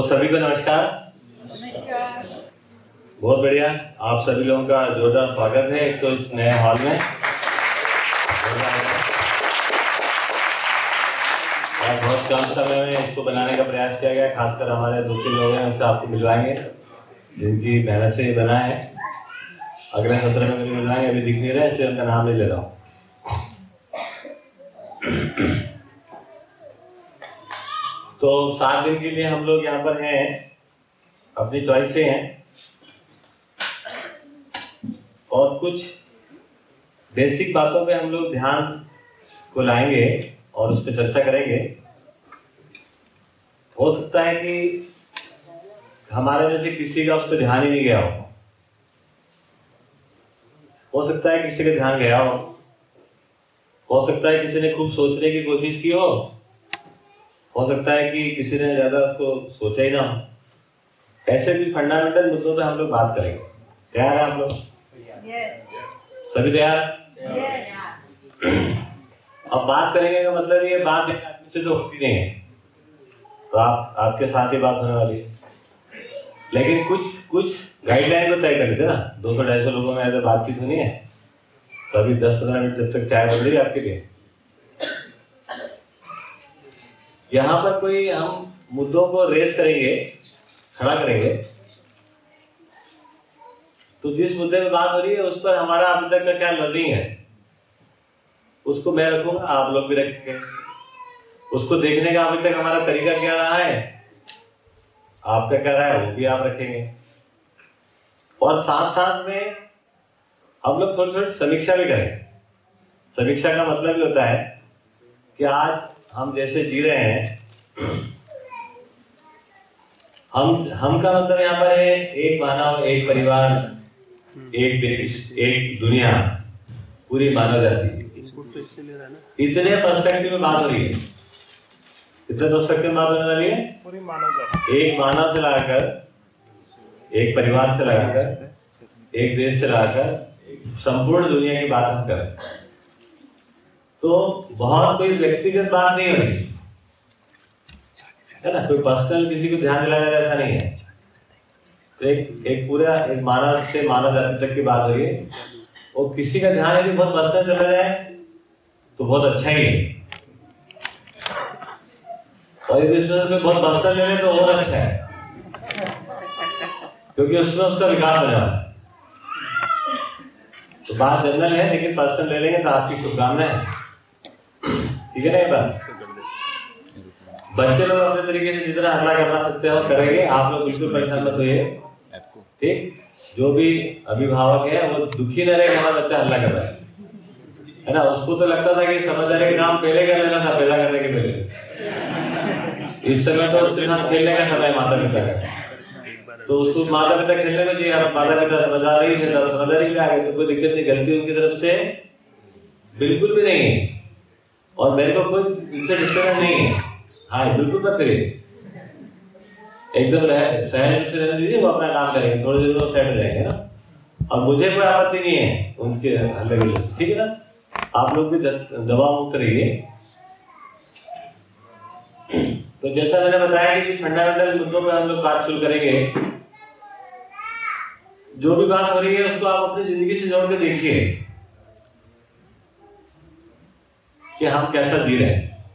तो सभी को नमस्कार। नमस्कार। बहुत बढ़िया। आप सभी लोगों का जोरदार स्वागत है एक तो इस नए हॉल में। और बहुत कम समय में इसको बनाने का प्रयास किया गया खासकर हमारे दो तीन लोग हैं उनसे आपको मिलवाएँगे जिनकी मेहनत से ये बना है। अगले सत्र में मिलवाएँगे अभी दिख नहीं रहे इसलिए उनका नाम नहीं ले रहा हूँ। तो सात दिन के लिए हम लोग यहाँ पर हैं, अपनी चॉइस से हैं। और कुछ बेसिक बातों पे हम लोग ध्यान को लाएँगे और उस पर चर्चा करेंगे। हो सकता है कि हमारे जैसे किसी का उस पर ध्यान ही नहीं गया हो। हो सकता है किसी का ध्यान गया हो। हो सकता है किसी ने खूब सोचने की कोशिश की हो। हो सकता है कि किसी ने ज़्यादा उसको सोचा ही ना हो। ऐसे भी फंडामेंटल मुद्दों पे हम लोग बात करेंगे। तैयार है आप लोग? सभी तैयार? अब बात करेंगे का मतलब ये बात एक आदमी से तो होती नहीं है। तो आप आपके साथ ही बात होने वाली है। लेकिन कुछ कुछ गाइडलाइन को तय कर लेते ना। दो सौ ढाई सौ लोगों में ऐसे बातचीत होनी है। तो अभी दस पंद्रह मिनट जब तक चाय बन रही है आपके लिए। यहाँ पर कोई हम मुद्दों को रेस करेंगे, खड़ा करेंगे। तो जिस मुद्दे में बात हो रही है, उस पर हमारा अभी तक का क्या लर्निंग है? उसको मैं रखूँगा, आप लोग भी रखेंगे। उसको देखने का अभी तक हमारा तरीका क्या रहा है? आपका क्या रहा है, वो भी आप रखेंगे। और साथ साथ में हम लोग थोड़ी थोड़ी समीक्षा भी करेंगे समीक्षा का मतलब ये होता है कि आज हम जैसे जी रहे हैं हम हम का मतलब यहाँ पर है एक मानव एक परिवार एक देश एक दुनिया पूरी मानव जाति। इतने पर्सपेक्टिव में बात हो रही है। कितने पर्सपेक्टिव में बात होने वाली है? पूरी मानव जाति। एक मानव से लाकर एक परिवार से लगाकर एक देश से लगाकर संपूर्ण दुनिया की बात हम करें। तो बहुत कोई व्यक्तिगत बात नहीं होगी है ना? कोई पर्सनल किसी को ध्यान वाला ऐसा नहीं है। तो एक एक पूरा, एक मानव से मानव जाति तक की बात हो रही है। और किसी का ध्यान यदि बहुत पर्सनल चला जाए तो बहुत अच्छा ही है। और यदि उसमें बहुत पर्सनल ले ले तो और अच्छा है। क्योंकि उसमें उसका विकास हो है। तो बात जनरल है, लेकिन पर्सनल ले लेंगे तो आपकी शुभकामनाएँ। ठीक है ना ये बात? बच्चे लोग अपने तरीके से जितना हल्ला करना सकते हो करेंगे आप लोग बिल्कुल परेशान मत होइए। ठीक? जो भी अभिभावक है वो दुखी न रहे हमारा बच्चा हल्ला कर रहा है। है ना? उसको तो लगता था कि समझदारी का काम पहले कर लेना था पैदा करने के पहले। इस समय तो उसके साथ खेलने का समय माता पिता का। तो उसको माता पिता खेलने में चाहिए माता पिता समझदार थे समझदारी में आ गए तो कोई दिक्कत नहीं गलती उनकी तरफ़ से बिल्कुल भी नहीं। है और मेरे को कोई इनसे डिस्टर्बेंस नहीं है। हाँ बिल्कुल मत करिए एकदम सहज रूप से रहने दीजिए, वो अपना काम करेंगे। थोड़ी देर में सेट हो जाएँगे ना। और मुझे कोई आपत्ति नहीं है उनके हल्ले गुल्ले ठीक है ना? आप लोग भी दबाव मुक्त रहिए। तो जैसा मैंने बताया कि फंडामेंटल मुद्दों पर हम लोग बात शुरू करेंगे, जो भी बात हो रही है उसको आप अपनी ज़िंदगी से जोड़ के देखिए। कि हम कैसा जी रहे हैं।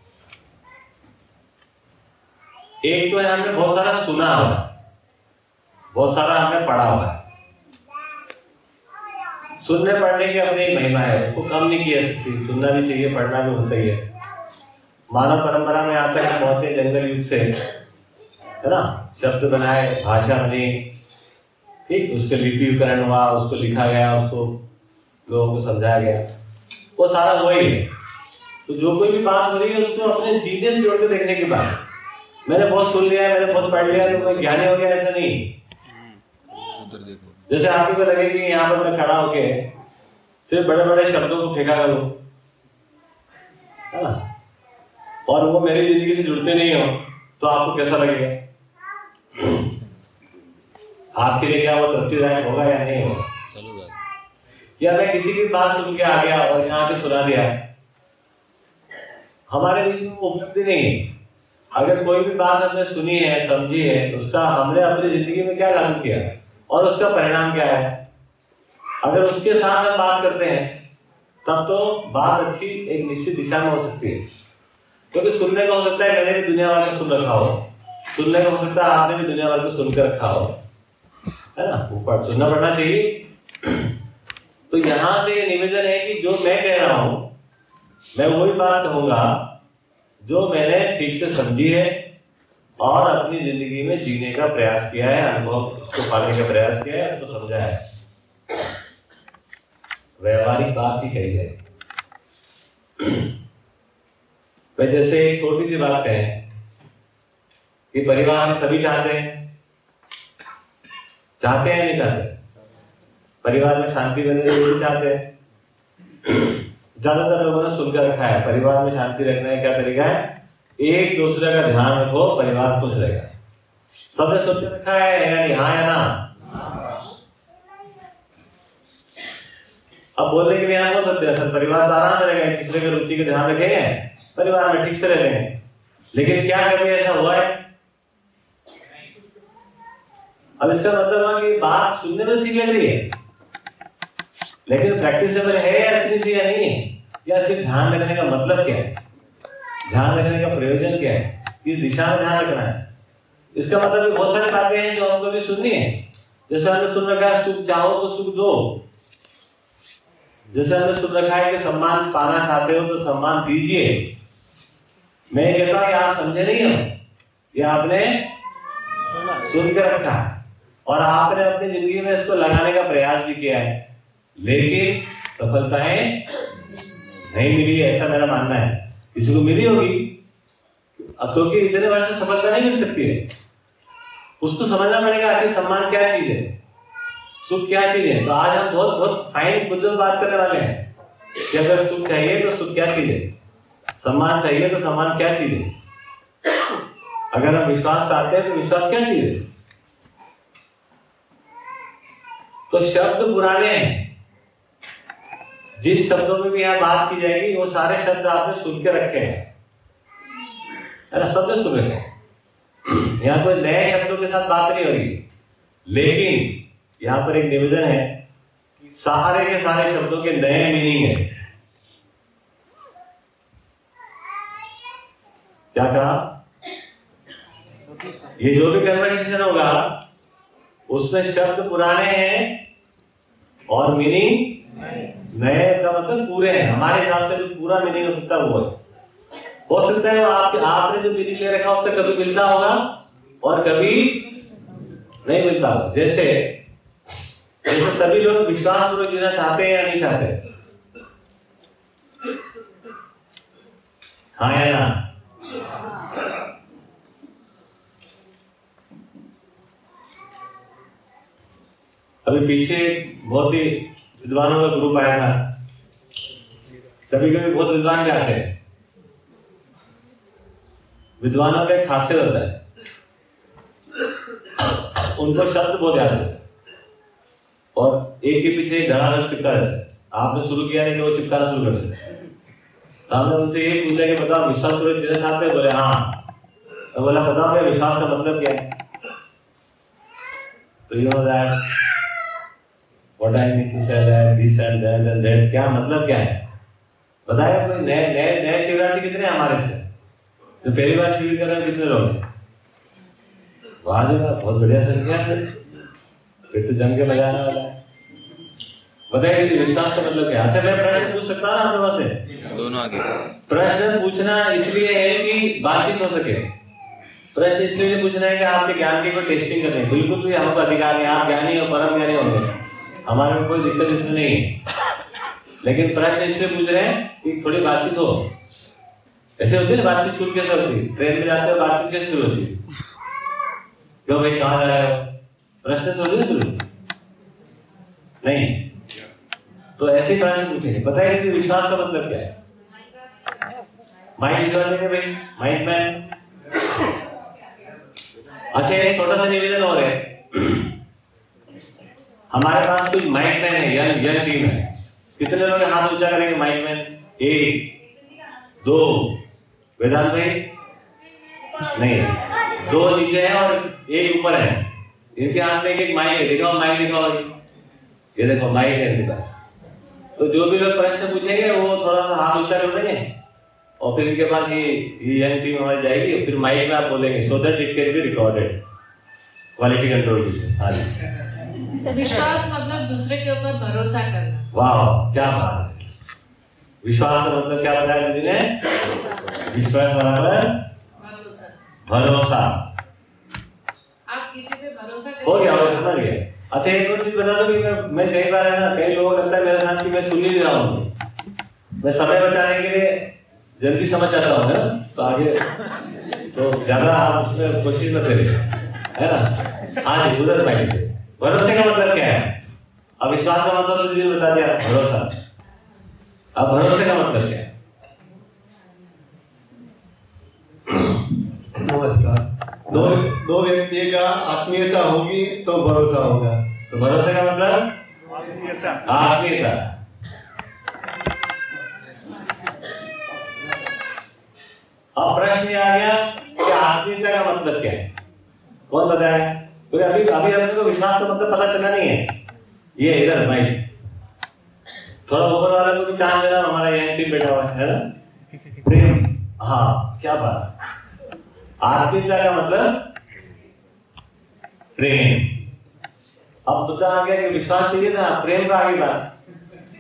एक तो है हमने बहुत सारा सुना हुआ है। बहुत सारा हमने पढ़ा हुआ है। सुनने पढ़ने की अपनी एक महिमा है। उसको कम नहीं किया सकती। सुनना भी चाहिए, पढ़ना भी होता ही है। मानव परंपरा में आता है पहुँचे जंगल युग से, है ना? शब्द बनाए, भाषा बनी। ठीक, उसके लिपिकरण हुआ, उसको लिखा गया, उसको लोगों को समझाया गया। वो सारा वही है। तो जो कोई भी बात हो रही है उसको अपने जीने से जोड़ के देखने की बात मैंने बहुत सुन लिया मैंने बहुत पढ़ लिया तो मैं ज्ञानी हो गया ऐसा नहीं। जैसे आप ही को लगे कि यहाँ पर मैं खड़ा होके सिर्फ़ बड़े बड़े शब्दों को फेंका करूँ। है। ना और वो मेरी ज़िंदगी से जुड़ते नहीं हो तो आपको कैसा लगेगा? आपके लिए क्या वो तृप्तिदायक होगा या नहीं होगा? या मैं किसी की बात सुन के आ गया और यहाँ पे सुना दिया हमारे बीच में उपलब्धि नहीं है। अगर कोई भी बात हमने सुनी है, समझी है, उसका हमने अपनी ज़िंदगी में क्या लागू किया? और उसका परिणाम क्या है? अगर उसके साथ हम बात करते हैं, तब तो बात अच्छी एक निश्चित दिशा में हो सकती है। क्योंकि तो सुनने का हो सकता है, मैंने भी दुनिया को सुन रखा हो। सुनने का हो सकता है, आपने भी दुनिया भर को सुनकर रखा हो। है ना? ऊपर सुनना पड़ना चाहिए। तो यहाँ से ये निवेदन है कि जो मैं कह रहा हूँ मैं वही बात कहूँगा जो मैंने ठीक से समझी है और अपनी ज़िंदगी में जीने का प्रयास किया है, अनुभव उसको पाने का प्रयास किया है, उसको समझा है। व्यवहारिक बात ही कही है मैं जैसे एक छोटी सी बात है कि परिवार में सभी चाहते हैं। चाहते हैं नहीं चाहते? परिवार में शांति बने चाहते हैं? ज़्यादातर लोगों ने सुनकर रखा है। परिवार में शांति रखने का क्या तरीका है एक दूसरे का ध्यान रखो, परिवार खुश रहेगा। सबने के रखा है, यानी हाँ या ना? अब बोलने के लिए हम बोल सकते हैं परिवार तो आराम रहेगा, एक दूसरे की रुचि का ध्यान रखेंगे, परिवार में ठीक से रह लेंगे लेकिन क्या कभी ऐसा हुआ है? अब इसका मतलब कि बात सुनने में ठीक लग रही है। लेकिन प्रैक्टिसेबल है या इतनी या नहीं है या सिर्फ़ ध्यान रखने का मतलब क्या है? ध्यान रखने का प्रयोजन क्या है? किस दिशा में ध्यान रखना है? इसका मतलब भी बहुत सारी बातें हैं जो हमको भी सुननी है। जैसे हमने सुन रखा है, सुख चाहो तो सुख दो। जैसे हमने सुन रखा है कि सम्मान पाना चाहते हो तो सम्मान दीजिए। मैं कहता हूँ आप समझे नहीं हो ये आपने सुन के रखा। और आपने अपनी ज़िंदगी में इसको लगाने का प्रयास भी किया है। लेकिन सफलताएँ नहीं मिली, ऐसा मेरा मानना है। किसी को मिली होगी। अब क्योंकि इतने वर्ष सफलता नहीं मिल सकती है। उसको समझना पड़ेगा आखिर सम्मान क्या चीज़ है, सुख क्या चीज़ है। तो आज हम बहुत बहुत फाइन पर बात करने वाले हैं। कि अगर सुख चाहिए तो सुख क्या चीज़ है? सम्मान चाहिए तो सम्मान क्या चीज़ है? अगर हम विश्वास चाहते हैं तो विश्वास क्या चीज़ है? तो शब्द पुराने हैं। जिन शब्दों में भी यहाँ बात की जाएगी, वो सारे शब्द आपने सुन के रखे हैं। है ना? शब्द सुन हैं। यहाँ कोई नए शब्दों के साथ बात नहीं हो रही। लेकिन यहाँ पर एक निवेदन है कि सारे के सारे शब्दों के नए मीनिंग है। क्या कहा? ये जो भी कन्वर्सेशन होगा, उसमें शब्द पुराने हैं और मीनिंग नए का मतलब पूरे हैं। हमारे हिसाब से जो पूरा मीनिंग हो सकता है वो है हो सकता है वो आप, आपने जो मीनिंग ले रखा, उससे कभी मिलता होगा और कभी नहीं मिलता होगा। जैसे जैसे सभी लोग विश्वास पूर्वक जीना चाहते हैं या नहीं चाहते? हाँ या ना? अभी पीछे बहुत ही विद्वानों का ग्रुप आया था। कभी कभी बहुत विद्वान आते हैं। विद्वानों का एक खासियत होता है। उनको शब्द बहुत याद है। और एक के पीछे एक धड़ाधड़ चिपका है। आपने शुरू किया नहीं कि वो चिपकाना शुरू कर देते तो हमने उनसे ये पूछा कि बताओ, विश्वास पूरे तेरे साथ में? बोले हाँ। तो बोला, बताओ विश्वास का मतलब क्या है? तो you know that what I mean to say that this and that and that क्या मतलब क्या है? बताया कोई नए नए नए शिवरात्रि कितने हमारे से? तो पहली बार शिविर कर रहे हैं कितने लोग? वाह जी वाह बहुत बढ़िया संख्या है। फिर तो जम के मज़ा आने वाला है। बताइए दीदी विश्वास का मतलब क्या? अच्छा मैं प्रश्न पूछ सकता हूँ ना आप लोगों से? दोनों आगे। प्रश्न पूछना इसलिए है कि बातचीत हो सके। प्रश्न इसलिए पूछना है कि आपके ज्ञान की कोई टेस्टिंग करनी है। बिल्कुल भी हमको अधिकार नहीं आप ज्ञानी हो परम ज्ञानी होंगे। हमारे में कोई दिक्कत इसमें नहीं है। लेकिन प्रश्न इसलिए पूछ रहे हैं कि थोड़ी बातचीत हो। ऐसे होती है ना, बातचीत शुरू कैसे होती है? ट्रेन में जाते हो, बातचीत कैसे शुरू होती है? क्यों भाई, कहाँ जा रहे हो? प्रश्न से होती है शुरू। नहीं। तो ऐसे ही प्रश्न पूछेंगे बताइए कि विश्वास का मतलब क्या है? माइंड भिजवा देंगे भाई माइक मैन अच्छा एक छोटा सा निवेदन और है। हमारे पास कोई माइक मैन है यंग यंग टीम है। कितने लोग हाथ ऊँचा करेंगे माइक मैन एक, दो। वेदांत भाई? नहीं। दो नीचे है और एक ऊपर है। इनके हाथ में एक माइक है। देखो माइक दिखाओ ये देखो माइक है इनके पास। तो जो भी लोग प्रश्न पूछेंगे, वो थोड़ा सा हाथ ऊँचा कर देंगे। और फिर इनके पास ये ये यंग टीम हमारी जाएगी फिर माइक में आप बोलेंगे। So that it can be recorded quality control हाँ जी। विश्वास मतलब दूसरे के ऊपर भरोसा करना। वाह क्या बात है। विश्वास का मतलब क्या बताया दीदी ने? विश्वास बराबर? भरोसा। भरोसा। आप किसी पे भरोसा हो गया करें समझ गया अच्छा एक और चीज़ बता दो कि मैं मैं कई बार है ना कई लोगों को लगता है मेरे साथ कि मैं सुन ही नहीं रहा हूँ। मैं समय बचाने के लिए जल्दी समझ जाता हूँ ना? तो आगे तो ज़्यादा आप उसमें कोशिश मत करिए है ना? हाँ जी उधर से भरोसे का मतलब क्या है? अब विश्वास का मतलब तो दीदी बता दिया भरोसा। अब भरोसे का मतलब क्या है? नमस्कार। दो दो व्यक्ति का आत्मीयता होगी तो भरोसा होगा। तो भरोसे का मतलब? हाँ, आत्मीयता। अब प्रश्न आ गया कि आत्मीयता का मतलब क्या है? कौन बताया? क्योंकि अभी अभी अपने को विश्वास का मतलब पता चला नहीं है। ये इधर माइक थोड़ा ऊपर वाला को भी चांस देना हमारा यहाँ टीम बैठा हुआ है प्रेम। हाँ क्या बात। आत्मीयता का मतलब? प्रेम। अब मुद्दा आ गया कि विश्वास चाहिए था प्रेम का आगे बात।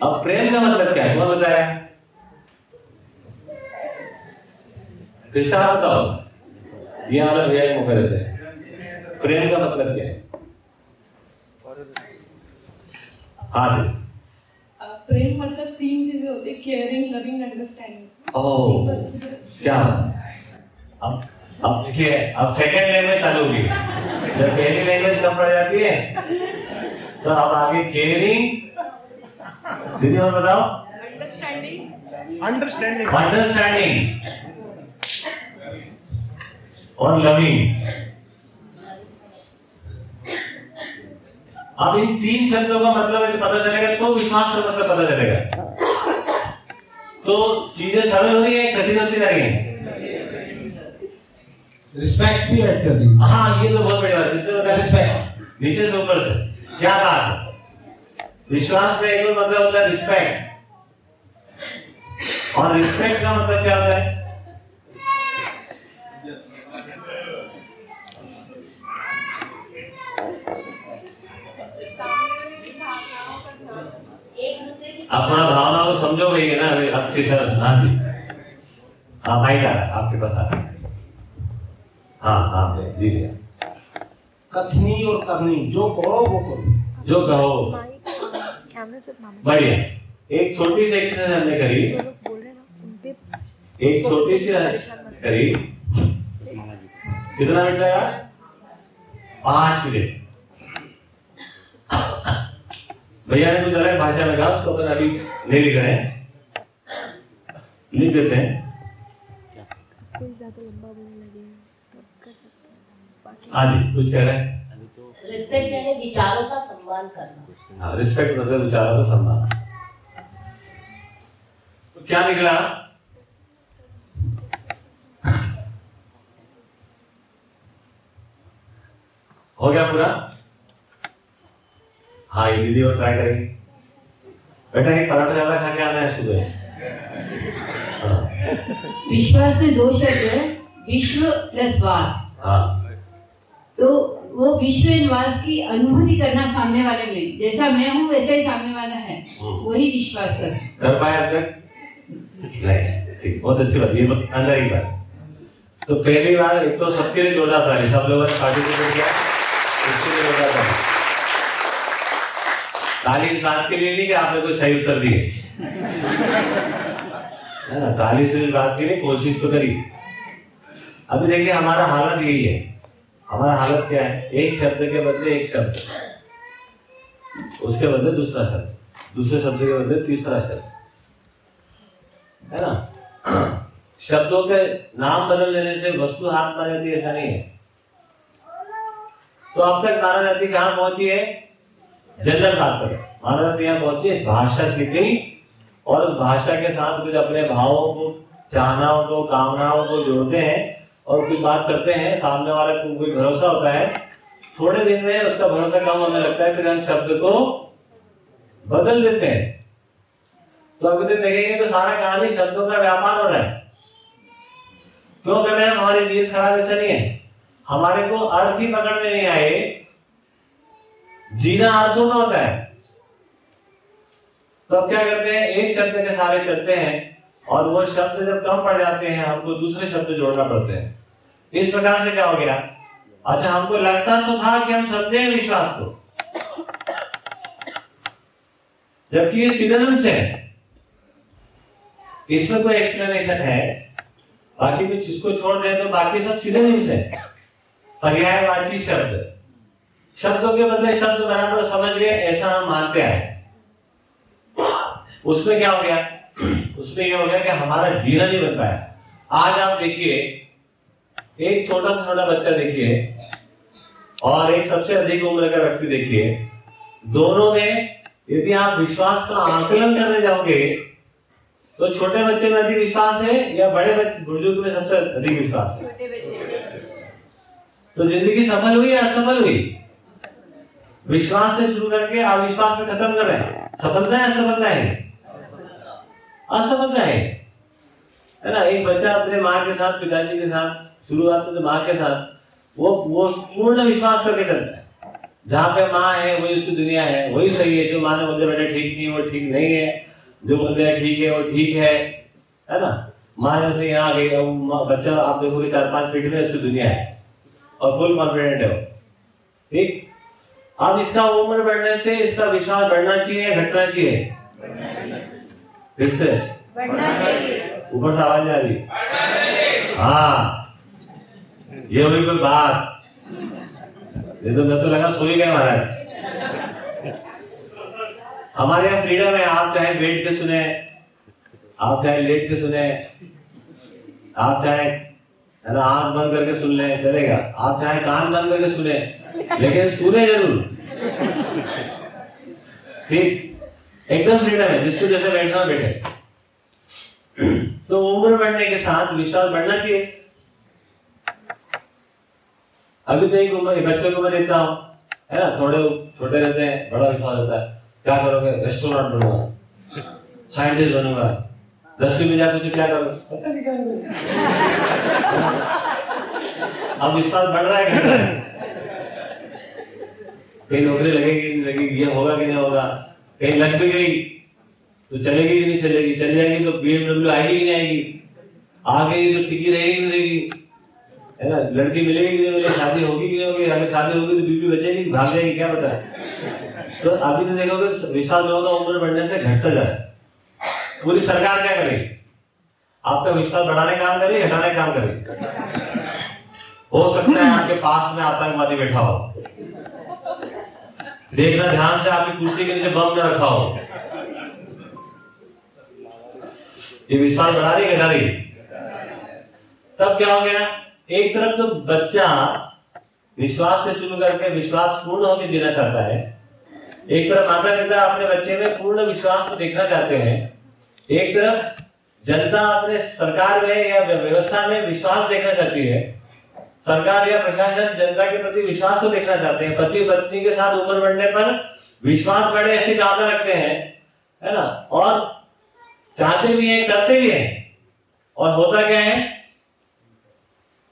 अब प्रेम का मतलब क्या है? कौन बताया। फिर से बताओ। ये वाला भैया देते हैं। प्रेम का मतलब क्या है? हाँ जी। प्रेम मतलब तीन चीज़ें होती है केयरिंग लविंग अंडरस्टैंडिंग ओह क्या अब अब देखिए अब सेकंड लैंग्वेज चालू होगी। जब पहली लैंग्वेज कम पड़ जाती है तो अब आगे केयरिंग दीदी और बताओ। अंडरस्टैंडिंग अंडरस्टैंडिंग और लविंग अब इन तीन शब्दों का मतलब पता चलेगा तो विश्वास का मतलब पता चलेगा। तो चीज़ें सरल हो रही है कठिन होती जा रही है? रिस्पेक्ट भी ऐड कर दी। हाँ ये तो बहुत बड़ी बात है रिस्पेक्ट नीचे से ऊपर से। क्या बात है? विश्वास में एक और मतलब होता है रिस्पेक्ट और रिस्पेक्ट का मतलब क्या होता है? आप भावना को समझो गई ना? आपके सर हाँ जी हाँ भाई है, आपके पास आ हाँ। हाँ जी भैया। कथनी और करनी जो करो वो करो। जो कहो। बढ़िया। एक छोटी सी एक्सरसाइज हमने करी। एक छोटी सी करी। कितना मिनट लगा? पाँच मिनट। भैया ने कुछ अलग भाषा में कहा उसको अपन अभी नहीं लिख रहे हैं। लिख देते हैं। हैं हाँ जी कुछ कह रहे हैं। रिस्पेक्ट यानी विचारों का सम्मान करना। हाँ रिस्पेक्ट मतलब विचारों का सम्मान। तो क्या निकला? हो गया पूरा? हाँ ये दीदी और ट्राई करेंगे। बेटा एक पराठा ज़्यादा खा के आना है सुबह। हाँ, विश्वास में दो शब्द है विश्व प्लस वास। हाँ। तो वो विश्व एंड वास की अनुभूति करना सामने वाले में जैसा मैं हूँ वैसा ही सामने वाला है। हम्म। वही विश्वास कर। कर पाए अब तक? नहीं ठीक बहुत अच्छी बात ये अंदर की बात। तो पहली बार एक तो सबके लिए जोड़ा था सब लोगों ने पार्टिसिपेट किया उसके लिए जोड़ा था। ताली इस बात के लिए नहीं कि आपने कोई सही उत्तर दिए। है ना ताली से इस बात के लिए कोशिश तो करी अभी देखिए, हमारा हालत यही है। हमारा हालत क्या है? एक शब्द के बदले एक शब्द। उसके बदले दूसरा शब्द। दूसरे शब्द के बदले तीसरा शब्द। है ना? शब्दों के नाम बदल देने से वस्तु हाथ में जाती ऐसा नहीं है। तो अब तक मानव जाति कहाँ पहुँची है? जनरल बात करें। जाति यहाँ पहुँची भाषा सीख गई और उस भाषा के साथ कुछ अपने भावों को, चाहनाओं को, कामनाओं को जोड़ते हैं और कुछ बात करते हैं। सामने वाले को कोई भरोसा होता है, थोड़े दिन में उसका भरोसा कम होने लगता है, फिर हम शब्द को बदल देते हैं। तो अभी तो देखेंगे तो सारा कहानी शब्दों का व्यापार हो रहा है। क्यों कर रहे हैं? हमारी नीयत खराब ऐसा नहीं है। हमारे को अर्थ ही पकड़ में नहीं आए। जीना अर्थों में होता है। तो क्या करते हैं? एक शब्द के सारे चलते हैं और वो शब्द जब कम पड़ जाते हैं, हमको दूसरे शब्द जोड़ना पड़ते हैं। इस प्रकार से क्या हो गया? अच्छा हमको लगता तो था कि हम समझे हैं विश्वास को। जबकि ये सिनोनिम्स है। इसमें कोई एक्सप्लेनेशन है? बाकी कुछ इसको छोड़ दें तो बाकी सब सिनोनिम्स है पर्यायवाची शब्द। शब्दों के बदले शब्द बराबर समझ गए ऐसा हम मानते हैं। उसमें क्या हो गया? उसमें ये हो गया कि हमारा जीना नहीं बन पाया आज आप देखिए एक छोटा सा छोटा बच्चा देखिए और एक सबसे अधिक उम्र का व्यक्ति देखिए दोनों में यदि आप विश्वास का आकलन करने जाओगे तो छोटे बच्चे में अधिक विश्वास है या बड़े बच्चे बुज़ुर्ग में सबसे अधिक विश्वास है? तो ज़िंदगी सफल हुई या असफल हुई? विश्वास से शुरू करके अविश्वास में खत्म कर रहे हैं। सफलता है असफलता है? असफलता है। है ना, एक बच्चा अपने माँ के साथ, पिताजी के साथ, शुरुआत में तो माँ के साथ, वो वो पूर्ण विश्वास करके चलता है। जहाँ पे माँ है, वही उसकी दुनिया है, वही सही है। जो माँ ने बोलते बेटा, ठीक नहीं वो ठीक नहीं है। जो बोलते हैं ठीक है, वो ठीक है। है ना? माँ जैसे यहाँ आ गई बच्चा, आप देखोगे चार पाँच फीट में उसकी दुनिया है। और फुल कॉन्फिडेंट है वो। ठीक? अब इसका उम्र बढ़ने से इसका विश्वास बढ़ना चाहिए घटना चाहिए। फिर से। ऊपर से आवाज़ आ रही हाँ? ये हुई कोई बात। ये तो मैं तो लगा सोई गए महाराज। हमारे यहाँ फ्रीडम है आप चाहे बैठ के सुने आप चाहे लेट के सुने आप चाहे है ना आँख बंद करके सुन ले चलेगा। आप चाहे कान बंद करके सुने लेकिन सुने ज़रूर। ठीक। एकदम फ्रीडम है, जिसको जैसे बैठना बैठे। तो उम्र बढ़ने के साथ विश्वास बढ़ना चाहिए। अभी तो एक उम्र बच्चों को मैं देखता हूँ। है ना, थोड़े, छोटे रहते हैं, बड़ा विश्वास होता है। क्या करोगे? रेस्टोरेंट बनूँगा। साइंटिस्ट बनूँगा। दसवीं में जाकर क्या करोगे? पता नहीं क्या अब विश्वास बढ़ रहा है। कहीं नौकरी लगेगी, नहीं लगेगी, ये होगा कि नहीं होगा, कहीं लग भी गई तो चलेगी नहीं चलेगी? चली जाएगी तो बीएमडब्ल्यू आएगी कि नहीं आएगी? आ गई तो टिकी रहेगी, नहीं रहेगी, है ना? लड़की मिलेगी नहीं मिलेगी? शादी होगी कि नहीं होगी? अगर शादी होगी तो बीबी बचेगी, भाग जाएगी, क्या पता? है तो अभी तो देखोगे विश्वास लोगों का उम्र बढ़ने से घटता जा रहा है। पूरी सरकार क्या करेगी? आपका विश्वास बढ़ाने काम करेगी घटाने का काम करेगी? हो सकता है आपके पास में आतंकवादी बैठा हो। देखना ध्यान से आपकी कुर्सी के नीचे बम न रखा हो ये विश्वास बढ़ा रही घटा रही तब क्या हो गया? एक तरफ़ तो बच्चा विश्वास से शुरू करके विश्वास पूर्ण होकर जीना चाहता है। एक तरफ़ माता पिता अपने बच्चे में पूर्ण विश्वास को देखना चाहते हैं। एक तरफ़ जनता अपने सरकार में या व्यवस्था में विश्वास देखना चाहती है। सरकार या प्रशासन जनता के प्रति विश्वास को देखना चाहते हैं। पति पत्नी के साथ उम्र बढ़ने पर विश्वास बढ़े ऐसी कामना रखते हैं, है ना? और चाहते भी हैं, करते भी हैं। और होता क्या है?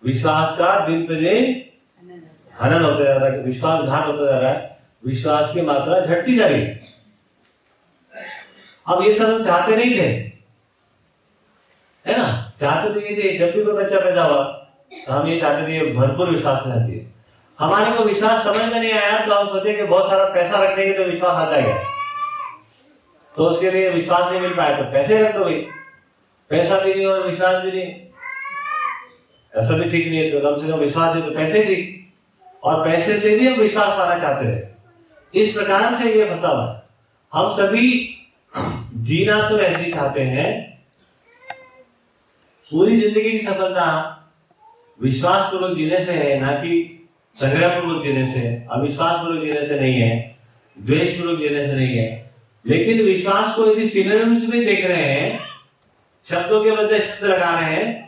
विश्वास का दिन पे दिन हनन होता जा रहा है, विश्वासघात होता जा रहा है। विश्वास की मात्रा घटती जा रही है। अब ये सब हम चाहते नहीं थे, है ना? चाहते तो थे, जब भी कोई बच्चा पैदा हुआ तो हम ये चाहते थे भरपूर विश्वास में आती है। हमारे को विश्वास समझ में नहीं आया तो हम सोचे कि बहुत सारा पैसा रखेंगे तो विश्वास आ जाएगा। तो उसके लिए विश्वास नहीं मिल पाया तो पैसे रख दो भाई पैसा भी नहीं और विश्वास भी नहीं। ऐसा भी ठीक नहीं है तो कम से कम विश्वास है तो पैसे ठीक। और पैसे से भी हम विश्वास पाना चाहते रहे इस प्रकार से ये फंसा हुआ। हम सभी जीना तो ऐसे चाहते हैं। पूरी ज़िंदगी की सफलता विश्वास पूर्वक जीने से है, ना कि संग्रह पूर्वक जीने से अविश्वास पूर्वक जीने से नहीं है द्वेष पूर्वक जीने से नहीं है। लेकिन विश्वास को यदि सिनोनिम्स में देख रहे हैं, शब्दों के बदले शब्द लगा रहे हैं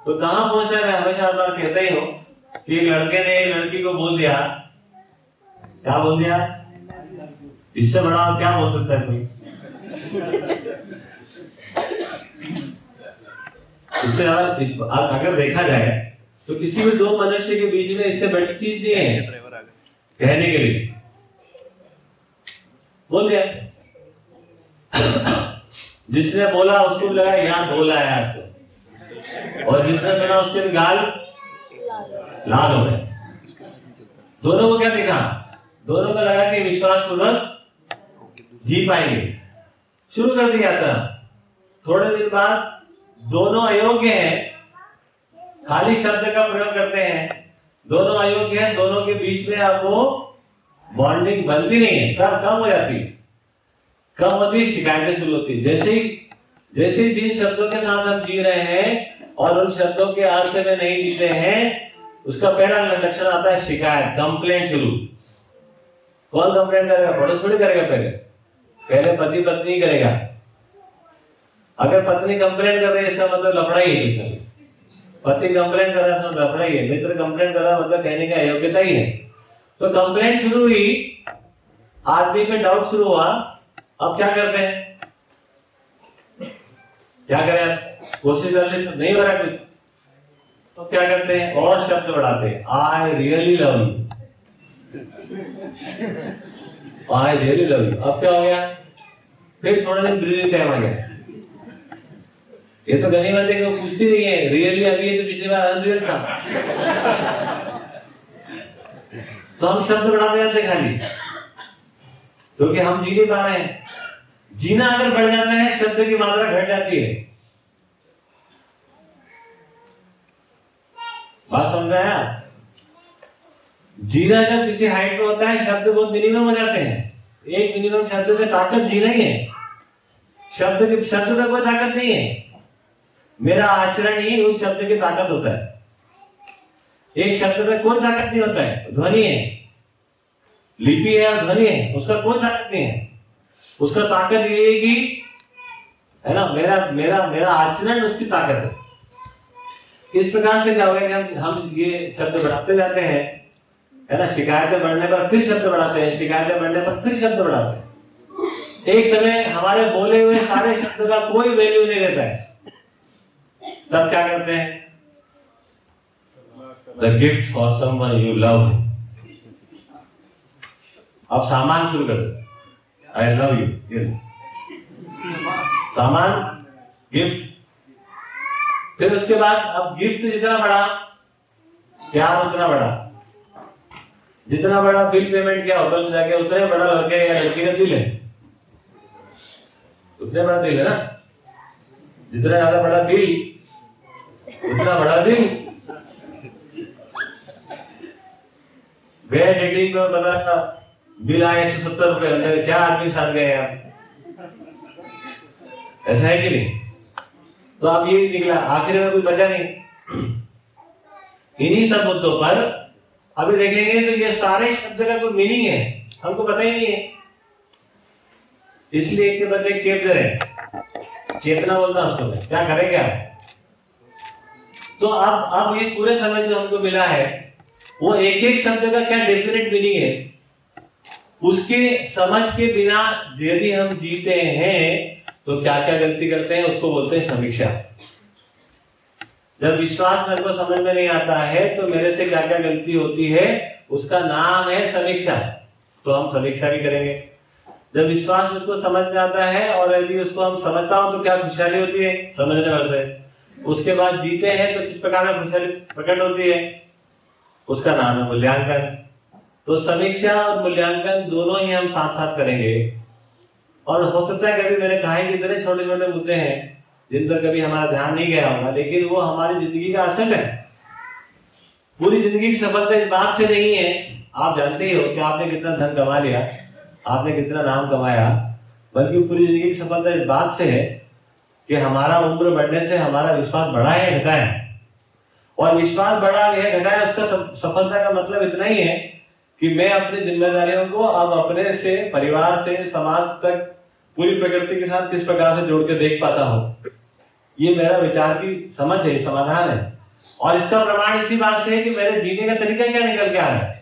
तो कहाँ पहुँचा है? मैं हमेशा बार कहता ही हूँ कि एक लड़के ने एक लड़की को बोल दिया। क्या बोल दिया? इससे बड़ा क्या बोल सकता है कोई? इससे अगर देखा जाए तो किसी भी दो मनुष्य के बीच में इससे बड़ी चीज़ नहीं है। कहने के लिए। बोल दिया। जिसने बोला उसको लगा यहाँ बोला है आज तो। और जिसने सुना उसके गाल लाल हो गए। दोनों को क्या दिखा? दोनों को लगा कि विश्वास पूर्वक जी पाएँगे। शुरू कर दी यात्रा थोड़े दिन बाद दोनों अयोग्य हैं। खाली शब्द का प्रयोग करते हैं। दोनों अयोग्य हैं, दोनों के बीच में वो बॉन्डिंग बनती नहीं है कम कम हो जाती। कम होती, शिकायतें शुरू होती। जैसे ही जैसे ही जिन शब्दों के साथ हम जी रहे हैं और उन शब्दों के अर्थ में नहीं जीते हैं, उसका पहला लक्षण आता है शिकायत कंप्लेंट शुरू। कौन कंप्लेंट करेगा? पड़ोस थोड़ी करेगा पहले। पहले पति पत्नी करेगा। अगर पत्नी कंप्लेंट कर रही है, इसका मतलब लफड़ा ही है। पति कंप्लेंट कर मतलब लफड़ा ही है मित्र कंप्लेंट कर रहा मतलब कहने का अयोग्यता ही है तो कंप्लेंट शुरू हुई आदमी पे डाउट शुरू हुआ अब क्या करते हैं क्या करें कोशिश कर ली नहीं हो रहा कुछ तो क्या करते हैं और शब्द बढ़ाते हैं I really love you I really love you अब क्या हो गया फिर थोड़ा दिन ब्रीदिंग टाइम आ गया ये तो गनी बात है कि वो पूछती नहीं है। रियली अभी तो पिछली बार अनरियल था। तो हम शब्द बढ़ाते जाते खाली। क्योंकि हम जी नहीं पा रहे हैं। जीना अगर बढ़ जाता है, शब्द की मात्रा घट जाती है। बात समझ रहे हैं जीना जब किसी हाइट में होता है, शब्द बहुत मिनिमम हो जाते हैं। एक मिनिमम शब्द में ताकत जीना ही है। शब्द शब्द में कोई ताकत नहीं है। मेरा आचरण ही उस शब्द की ताकत होता है। एक शब्द में कोई ताकत नहीं होता है। ध्वनि है। लिपि है और ध्वनि है। उसका कोई ताकत नहीं है। उसका ताकत ये है कि, है ना, मेरा मेरा मेरा आचरण उसकी ताकत है। इस प्रकार से क्या होगा कि हम हम ये शब्द बढ़ाते जाते हैं। है ना, शिकायतें बढ़ने पर फिर शब्द बढ़ाते हैं। शिकायतें बढ़ने पर फिर शब्द बढ़ाते हैं। एक समय हमारे बोले हुए सारे शब्द का कोई वैल्यू नहीं रहता है। तब क्या करते हैं? The gift for someone you love अब सामान शुरू कर आई लव यू ये सामान गिफ्ट फिर उसके बाद अब गिफ्ट जितना बड़ा, प्यार उतना बड़ा। जितना बड़ा बिल पेमेंट किया, होटल में जाके उतने बड़ा लड़के या लड़की का दिल है। उतने बड़ा दिल है ना? जितना ज़्यादा बड़ा बिल उतना बड़ा दिल। गए डेटिंग में बता बिल आए एक सौ सत्तर रुपए। कहा, क्या आदमी साथ गए आप? ऐसा है कि नहीं? तो आप ये निकला आखिर में कुछ बचा नहीं। इन्हीं सब मुद्दों पर अभी देखेंगे तो ये सारे शब्द का कोई मीनिंग है हमको पता ही नहीं है। इसलिए एक के बदले चेप दे चेतना बोलता हूँ उसको क्या करेंगे आप तो अब अब ये पूरे समय जो हमको मिला है, वो एक एक शब्द का क्या डेफिनेट मीनिंग है? उसके समझ के बिना यदि हम जीते हैं तो क्या क्या गलती करते हैं, उसको बोलते हैं समीक्षा। जब विश्वास मेरे को समझ में नहीं आता है तो मेरे से क्या क्या गलती होती है, उसका नाम है समीक्षा। तो हम समीक्षा भी करेंगे। जब विश्वास मुझको समझ में आता है, और यदि उसको हम समझता हूँ तो क्या खुशहाली होती है? समझने वाले से। उसके बाद जीते हैं तो किस प्रकार का खुशहाली प्रकट होती है? उसका नाम है मूल्यांकन। तो समीक्षा और मूल्यांकन दोनों ही हम साथ साथ करेंगे। और हो सकता है कभी मैंने कहा इतने छोटे छोटे मुद्दे हैं, जिन पर कभी हमारा ध्यान नहीं गया होगा, लेकिन वो हमारी ज़िंदगी का असल है। पूरी ज़िंदगी की सफलता इस बात से नहीं है। आप जानते ही हो कि आपने कितना धन कमा लिया, आपने कितना नाम कमाया, बल्कि पूरी ज़िंदगी की सफलता इस बात से है कि हमारा उम्र बढ़ने से हमारा विश्वास बढ़ा है घटा है? और विश्वास बढ़ा है, घटा है, उसका सफलता का मतलब इतना ही है कि मैं अपनी जिम्मेदारियों को अब अपने से, परिवार से, समाज तक, पूरी प्रकृति के साथ किस प्रकार से जोड़ के देख पाता हूँ? ये मेरा विचार की समझ है समाधान है। और इसका प्रमाण इसी बात से है कि मेरे जीने का तरीका क्या निकल के आ रहा है?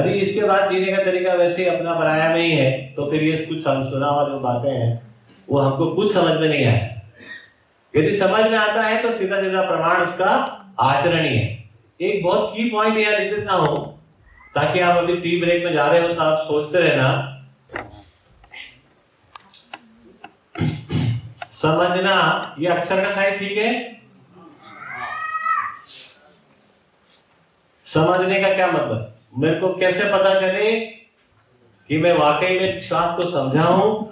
यदि इसके बाद जीने का तरीका वैसे ही अपना बनाया नहीं है तो फिर ये कुछ सुना हुआ जो बातें हैं वो हमको कुछ समझ में नहीं आया यदि समझ में आता है तो सीधा सीधा प्रमाण उसका आचरणीय है एक बहुत की पॉइंट यहाँ लिख देता हूँ, ताकि आप अभी टी ब्रेक में जा रहे हो तो आप सोचते रहना। समझना, ये अक्षर का साइज़ ठीक है? समझने का क्या मतलब? मेरे को कैसे पता चले कि मैं वाकई में श्वास को समझा हूँ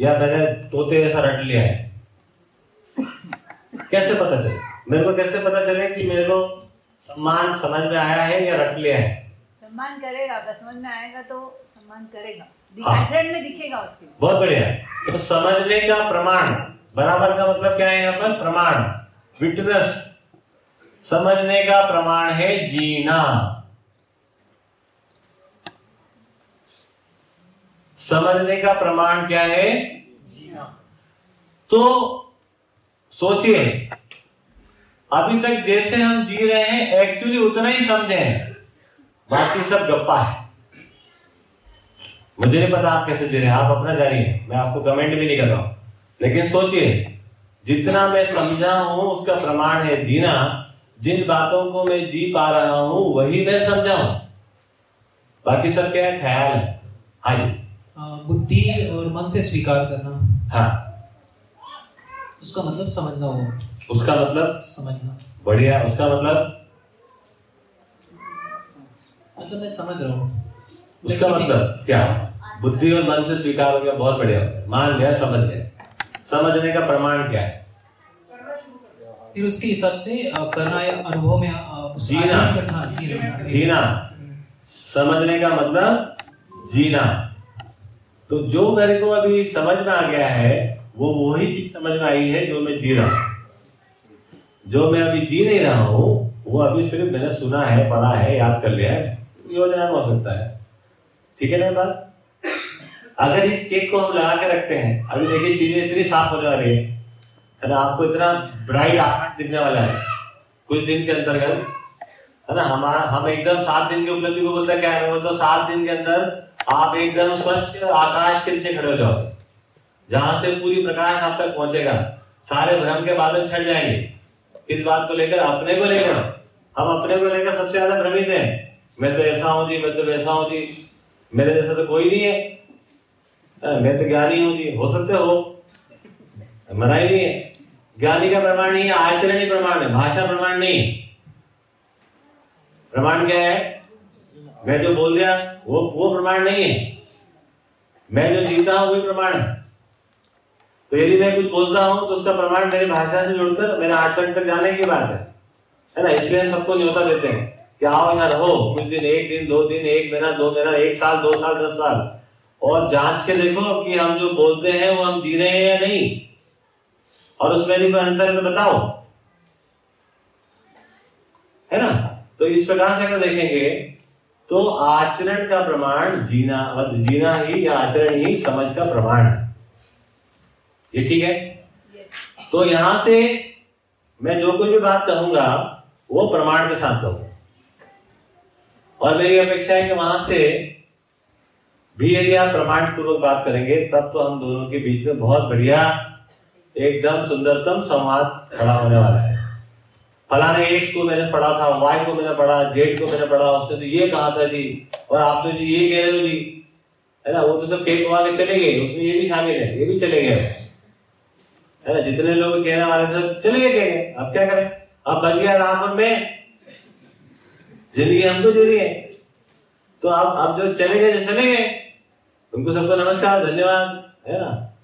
या मैंने तोते जैसा रट लिया है। कैसे पता चले? मेरे को कैसे पता चले कि मेरे को सम्मान समझ में आया है या रट लिया है? सम्मान करेगा अगर समझ में आएगा तो सम्मान करेगा। हाँ। आचरण में दिखेगा उसके। बहुत बढ़िया। तो समझने का प्रमाण बराबर का मतलब क्या है यहाँ पर? प्रमाण। विटनेस समझने का प्रमाण है जीना। समझने का प्रमाण क्या है? तो सोचिए अभी तक जैसे हम जी रहे हैं एक्चुअली उतना ही समझे हैं। बाकी सब गप्पा है। मुझे नहीं पता आप कैसे जी रहे हैं। आप अपना जानिए। मैं आपको कमेंट भी नहीं कर रहा हूँ। लेकिन सोचिए जितना मैं समझा हूँ उसका प्रमाण है जीना। जिन बातों को मैं जी पा रहा हूँ वही मैं समझा हूँ। बाकी सब क्या है? ख्याल है। हाँ जी। बुद्धि और मन से स्वीकार करना। हाँ। उसका मतलब समझना हो उसका मतलब? समझना। बढ़िया उसका मतलब? मतलब मैं समझ रहा हूँ। उसका मतलब क्या? बुद्धि और मन से स्वीकार हो गया बहुत बढ़िया। मान लिया समझ गया समझने का प्रमाण क्या है? फिर उसके हिसाब से करना या अनुभव में जीना। जीना। समझने का मतलब? जीना। तो जो मेरे को अभी समझ में आ गया है, वो वही चीज़ समझ में आई है जो मैं जी रहा हूँ। जो मैं अभी जी नहीं रहा हूँ, वो अभी सिर्फ़ मैंने सुना है, पढ़ा है, याद कर लिया है योजना में हो सकता है। ठीक है ना बात? अगर इस चेक को हम लगा के रखते हैं, अभी देखिए चीज़ें इतनी साफ़ होने वाली है है ना, आपको इतना ब्राइट आकाश दिखने वाला है, कुछ दिन के अंतर्गत है ना? हमारा, हम एकदम सात दिन की उपलब्धि को बोलते क्या है? मतलब सात दिन के अंदर आप एकदम स्वच्छ आकाश के नीचे खड़े हो जाओ। जहाँ से पूरी प्रकाश आप तक पहुंचेगा, सारे भ्रम के बादल छट जाएँगे। इस बात को लेकर अपने को लेकर, हम अपने को लेकर सबसे ज़्यादा भ्रमित हैं। मैं तो ऐसा हूँ जी, मैं तो वैसा हूँ जी। मेरे जैसा तो कोई नहीं है। मैं तो ज्ञानी हूँ जी। हो सकते हो। मना ही नहीं है। ज्ञानी का प्रमाण नहीं है, आचरण ही प्रमाण है, भाषा प्रमाण नहीं प्रमाण क्या है? मैं जो बोल दिया, वो वो प्रमाण नहीं है। मैं जो जीता हूँ, वही प्रमाण है। तो यदि मैं कुछ बोलता हूँ तो उसका प्रमाण मेरी भाषा से जुड़कर, मेरे आचरण तक जाने की बात है। है ना? इसलिए हम सबको न्योता देते हैं कि आओ यहाँ रहो, कुछ दिन, एक दिन, दो दिन, एक महीना, दो महीना, एक साल, दो साल, दस साल। और जाँच के देखो कि हम जो बोलते हैं, वो हम जी रहे हैं या नहीं। और उसमें कोई अंतर है तो बताओ। है ना? तो इस प्रकार से अगर देखेंगे तो आचरण का प्रमाण जीना मतलब जीना ही या आचरण ही समझ का प्रमाण है। ये ठीक है? तो यहाँ से मैं जो कुछ भी बात कहूँगा, वो प्रमाण के साथ कहूँगा। और मेरी अपेक्षा है कि वहाँ से भी यदि आप प्रमाण पूर्वक बात करेंगे, तब तो हम दोनों के बीच में बहुत बढ़िया, एकदम सुंदरतम संवाद खड़ा होने वाला है। फलाने एक्स को मैंने पढ़ा था, वाई को मैंने पढ़ा, जेड को मैंने पढ़ा, उसने तो ये कहा था जी, और आप तो जी ये कह रहे हो जी। है ना, वो तो सब केक वहाँ के चले गए, उसमें ये भी शामिल है, ये भी चले गए। है ना, जितने लोग कहने वाले थे चले गए, कह अब क्या करें? अब बच गया राम और मैं। ज़िंदगी हमको दे दी है। तो आप अब जो चले गए, जो चले गए, उनको सबको नमस्कार, धन्यवाद, है ना?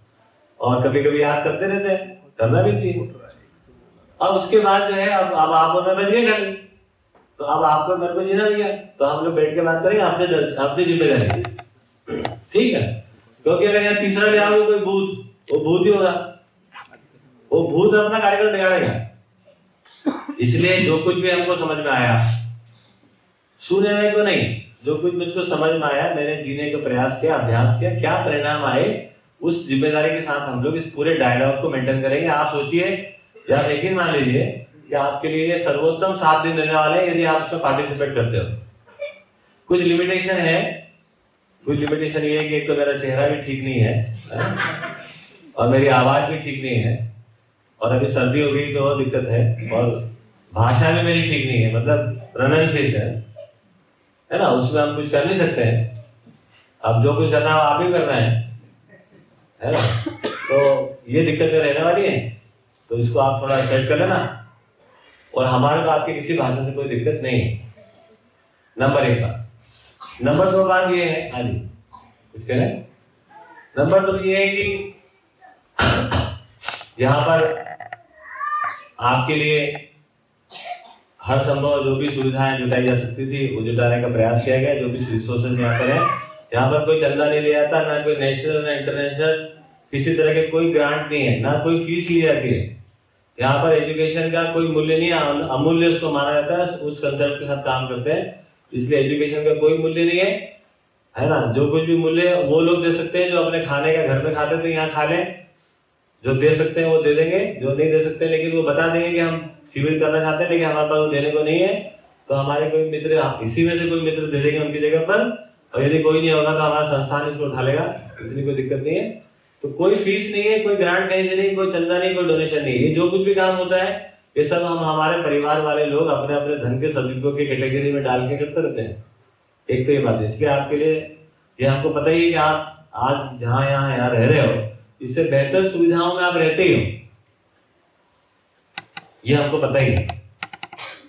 और कभी कभी याद करते रहते हैं, करना भी चाहिए। अब उसके बाद जो है, अब अब आप और मैं बच गए खाली तो अब आपको मेरे को जीना दिया तो हम लोग बैठ के बात करेंगे अपने अपनी ज़िम्मेदारी ठीक है? क्योंकि अगर यहाँ तीसरा ले आओगे, कोई भूत, वो भूत ही होगा। वो भूत अपना कार्यक्रम बिगाड़ेगा। इसलिए जो कुछ भी हमको समझ में आया, सुने हुए को नहीं, जो कुछ मुझको समझ में आया, मैंने जीने का प्रयास किया, अभ्यास किया, क्या परिणाम आए, उस ज़िम्मेदारी के साथ हम लोग इस पूरे डायलॉग को मेंटेन करेंगे। आप सोचिए या आप यकीन मान लीजिए कि आपके लिए ये सर्वोत्तम सात दिन रहने वाले यदि आप उसमें पार्टिसिपेट करते हो। कुछ लिमिटेशन है। कुछ लिमिटेशन ये है कि एक तो मेरा चेहरा भी ठीक नहीं है? और मेरी आवाज़ भी ठीक नहीं है। और अभी सर्दी हो गई तो और दिक्कत है। और भाषा भी मेरी ठीक नहीं है मतलब प्रोनाउंसिएशन है ना? उसमें हम कुछ कर नहीं सकते हैं। अब जो कुछ करना है आप ही करना है है ना? तो ये दिक्कतें रहने वाली है। तो इसको आप थोड़ा सेट कर लेना। और हमारे को आपकी किसी भाषा से कोई दिक्कत नहीं है। नंबर एक बात। नंबर दो बात ये है हाँ जी। कुछ कह? नंबर दो ये है कि यहाँ पर आपके लिए हर संभव जो भी सुविधाएँ जुटाई जा सकती थी, वो जुटाने का प्रयास किया गया, जो भी रिसोर्सेज यहाँ पर है। यहाँ पर कोई चंदा नहीं लिया जाता ना कोई नेशनल ना इंटरनेशनल किसी तरह के कोई ग्रांट नहीं है, ना कोई फ़ीस ली जाती है। यहाँ पर एजुकेशन का कोई मूल्य नहीं है अमूल्य उसको माना जाता है, उस कंसेप्ट के साथ काम करते हैं। इसलिए एजुकेशन का कोई मूल्य नहीं है है ना? जो कुछ भी मूल्य वो लोग दे सकते हैं, जो अपने खाने का घर में खाते थे यहाँ खा लें। जो दे सकते हैं, वो दे देंगे। जो नहीं दे सकते, लेकिन वो बता देंगे कि हम शिविर करना चाहते हैं, लेकिन हमारे पास वो देने को नहीं है तो हमारे कोई मित्र इसी में से कोई मित्र दे देंगे उनकी जगह पर। और यदि कोई नहीं होगा तो हमारा संस्थान इसको उठा लेगा, इतनी कोई दिक्कत नहीं है। तो कोई फ़ीस नहीं है, कोई ग्रांट कहीं से नहीं, कोई चंदा नहीं, कोई डोनेशन नहीं है। जो कुछ भी काम होता है, ये सब हम हमारे परिवार वाले लोग अपने अपने धन के सदुपयोग की कैटेगरी में डाल के करते रहते हैं। एक तो ये बात है। इसलिए आपके लिए ये आपको पता ही है कि आप आज जहाँ यहाँ यहाँ रह रहे हो, इससे बेहतर सुविधाओं में आप रहते ही हो। ये हमको पता ही है।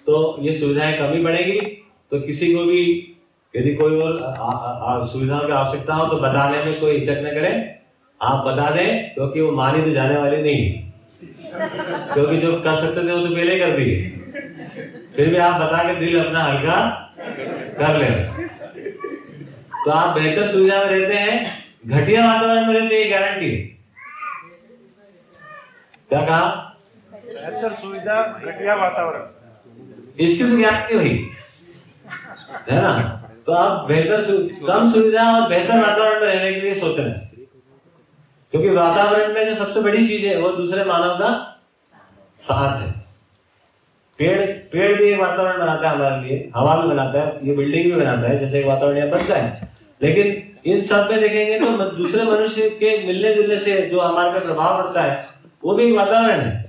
तो ये सुविधाएँ कमी बढ़ेगी तो किसी को भी यदि कोई और सुविधाओं की आवश्यकता हो तो बताने में कोई हिचक न करें। आप बता दें क्योंकि वो मानी तो जाने वाली नहीं है। क्योंकि जो कर सकते थे वो तो पहले कर दिए। फिर भी आप बता के दिल अपना हल्का कर लेना तो आप बेहतर सुविधा में रहते हैं घटिया वातावरण में रहते हैं गारंटी क्या कहा? बेहतर सुविधा घटिया वातावरण। इसकी तो गारंटी भाई। है ना? तो आप बेहतर कम सुविधा और बेहतर वातावरण में रहने के लिए सोच रहे हैं। क्योंकि वातावरण में जो सबसे बड़ी चीज़ है, वो दूसरे मानव का साथ है। पेड़ पेड़ भी एक वातावरण बनाता है हमारे लिए, हवा भी बनाता है, ये बिल्डिंग भी बनाता है, जैसे एक वातावरण यहाँ बनता है। लेकिन इन सब में देखेंगे तो दूसरे मनुष्य के मिलने जुलने से जो हमारे पे प्रभाव पड़ता है, वो भी एक वातावरण है।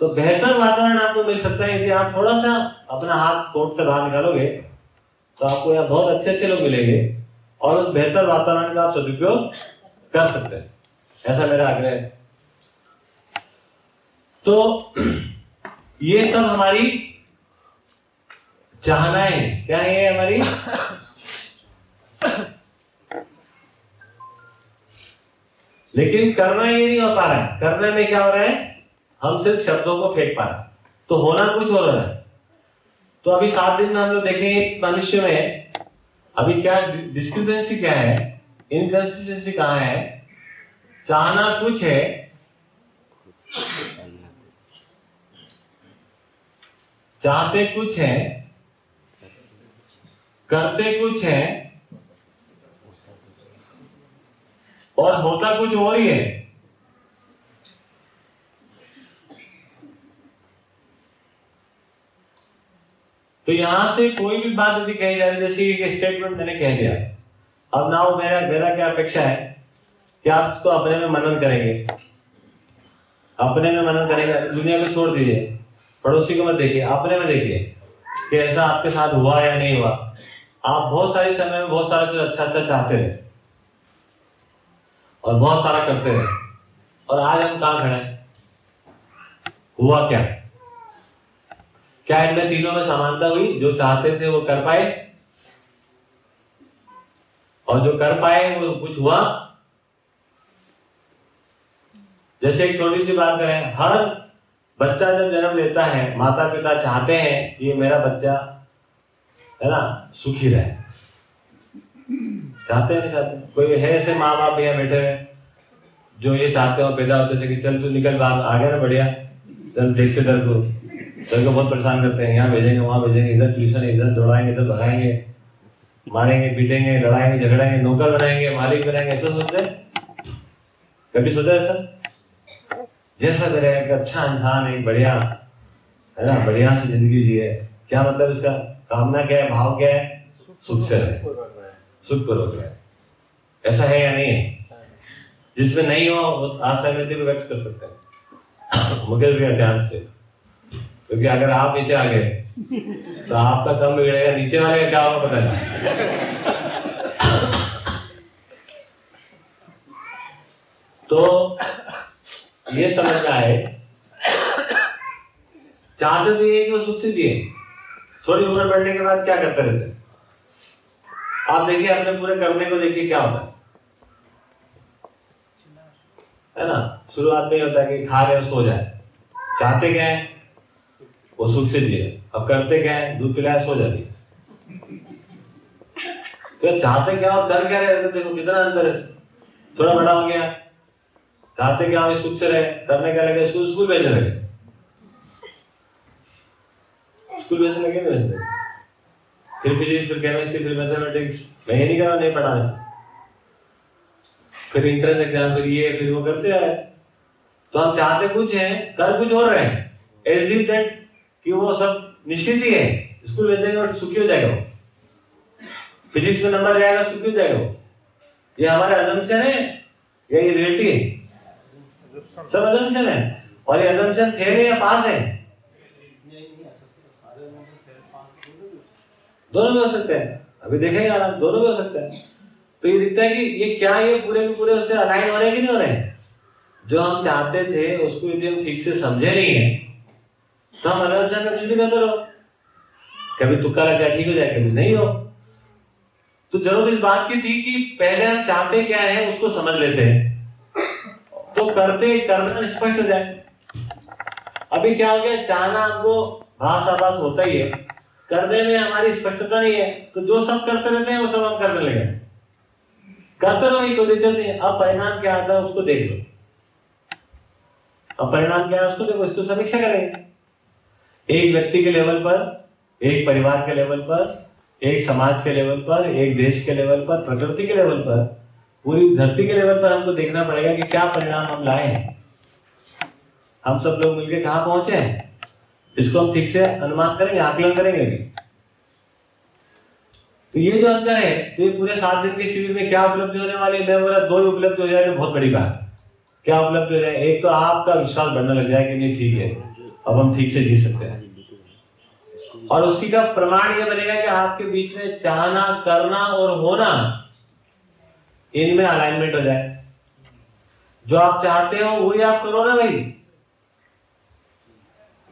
तो बेहतर वातावरण आपको मिल सकता है, यदि आप थोड़ा सा अपना हाथ कोट से बाहर निकालोगे तो आपको यहाँ बहुत अच्छे अच्छे लोग मिलेंगे, और उस बेहतर वातावरण का आप सदुपयोग कर सकते हैं। ऐसा मेरा आग्रह है। तो ये सब हमारी चाहनाएँ हैं। क्या है हमारी? लेकिन करना ये नहीं हो पा रहा है। करने में क्या हो रहा है? हम सिर्फ़ शब्दों को फेंक पा रहे हैं। तो होना कुछ हो रहा है। तो अभी सात दिन में हम लोग देखेंगे मनुष्य में अभी क्या डिस्क्रिपेंसी क्या है? इनकंसिस्टेंसी कहाँ है? चाहना कुछ है। चाहते कुछ है। करते कुछ है। और होता कुछ और ही है। तो यहाँ से कोई भी बात यदि कही जा रही जैसे एक स्टेटमेंट मैंने कह दिया। अब ना वो मेरा मेरा क्या अपेक्षा है? कि आप इसको अपने में मनन करेंगे। अपने में मनन करेंगे। दुनिया को छोड़ दीजिए। पड़ोसी को मत देखिए। अपने में देखिए कि ऐसा आपके साथ हुआ या नहीं हुआ। आप बहुत सारे समय में बहुत सारा कुछ अच्छा अच्छा चाहते रहे और बहुत सारा करते रहे और आज हम कहाँ खड़े हुआ क्या? क्या इनमें तीनों में समानता हुई? जो चाहते थे वो कर पाए। और जो कर पाए, वो कुछ हुआ? जैसे एक छोटी सी बात करें, हर बच्चा जब जन्म लेता है माता पिता चाहते हैं कि ये मेरा बच्चा, है ना, सुखी रहे। चाहते हैं नहीं चाहते? कोई है ऐसे माँ बाप यहाँ बैठे हुए, जो ये चाहते हो, पैदा होते थे कि चल तू निकल बाहर आ गया ना बढ़िया। चल देखते दर को। दर को बहुत परेशान करते हैं। यहाँ भेजेंगे, वहाँ भेजेंगे, इधर ट्यूशन, इधर दौड़ाएँगे, इधर भगाएँगे, मारेंगे, पीटेंगे, लड़ाएँगे, झगड़ाएँगे, नौकर बनाएँगे, मालिक बनाएँगे, ऐसा सोचते हैं? कभी सोचा ऐसा? जैसा करे एक अच्छा इंसान, एक बढ़िया, है ना, बढ़िया से ज़िंदगी जिए क्या मतलब इसका? कामना क्या है? भाव क्या है? सुख से रहे। सुख पूर्वक रहे। ऐसा है या नहीं है? जिसमें नहीं हो, वो असहमति को व्यक्त कर सकते हैं। मुकेश भैया, ध्यान से। क्योंकि अगर आप नीचे आ गए तो आपका कम बिगड़ेगा। नीचे वाले का क्या होगा, पता नहीं। तो ये समझ में आए चाहते तो ये कि वो सुख से जिए। थोड़ी उम्र बढ़ने के बाद क्या करते रहते हैं? आप देखिए, अपने पूरे करने को देखिए क्या होता है। है ना? शुरुआत में होता है कि खा रहे हो, सो जाए। चाहते क्या है? वो सुख से जिए। अब करते क्या है? दूध पिलाया सो जाती तो चाहते क्या और कर क्या रहे देखो कितना अंतर है। थोड़ा बड़ा हो गया। चाहते क्या हम सुख से रहे? करने क्या लगे? स्कूल स्कूल भेजने लगे? स्कूल भेजने लगे भेजने फिर फिजिक्स फिर केमिस्ट्री फिर मैथमेटिक्स मैं ये नहीं कर रहा नहीं पढ़ाना फिर इंट्रेंस एग्ज़ाम फिर ये, फिर वो करते आए। तो हम चाहते कुछ हैं कर कुछ और रहे। हैं एज इफ़ दैट कि वो सब निश्चित ही है। स्कूल भेजेंगे और सुखी हो जाएगा वो। फिजिक्स में नंबर जाएगा, सुखी हो जाएगा वो। ये हमारे अजम्पशन है या ये रियलिटी है? सब अजम्पशन है। और ये अजम्पशन थे या पास है? दोनों भी हो सकते हैं। अभी देखेंगे आराम, दोनों भी हो सकते हैं। तो ये दिखता है कि ये क्या ये पूरे के पूरे उससे अलाइन हो रहे हैं कि नहीं हो रहे हैं? जो हम चाहते थे, उसको यदि हम ठीक से समझे नहीं है तो हम अजम्पशन में कुछ भी करते रहो कभी तुक्का लग जाए, ठीक हो जाए, कभी नहीं हो। तो ज़रूरत इस बात की थी कि पहले हम चाहते क्या है, उसको समझ लेते हैं। तो करते करना स्पष्ट हो जाए। अभी क्या हो गया? चाहना हमको भास आभास होता ही है। करने में हमारी स्पष्टता नहीं है। तो जो सब करते रहते हैं, वो सब हम करने लगे करते रहो, कोई दिक्कत नहीं अब परिणाम क्या आता है, उसको देख लो। अब परिणाम क्या है, उसको देखो, इसको समीक्षा करेंगे। एक व्यक्ति के लेवल पर, एक परिवार के लेवल पर, एक समाज के लेवल पर, एक देश के लेवल पर, प्रकृति के लेवल पर पूरी धरती के लेवल पर हमको देखना पड़ेगा कि क्या परिणाम हम लाए हैं। हम सब लोग मिलकर कहाँ पहुँचे हैं? इसको हम ठीक से अनुमान करेंगे, आकलन करेंगे भी। तो ये जो अंतर है तो ये पूरे सात दिन के शिविर में क्या उपलब्धि होने वाली मैं बोला, दो ही उपलब्धि हो जाए तो बहुत बड़ी बात। क्या उपलब्धि हो जाए एक तो आपका विश्वास बढ़ने लग जाए कि नहीं, ठीक है, अब हम ठीक से जी सकते हैं। और उसी का प्रमाण ये बनेगा कि आपके बीच में चाहना, करना और होना इनमें अलाइनमेंट हो जाए। जो आप चाहते हो, वही आप करो ना भाई।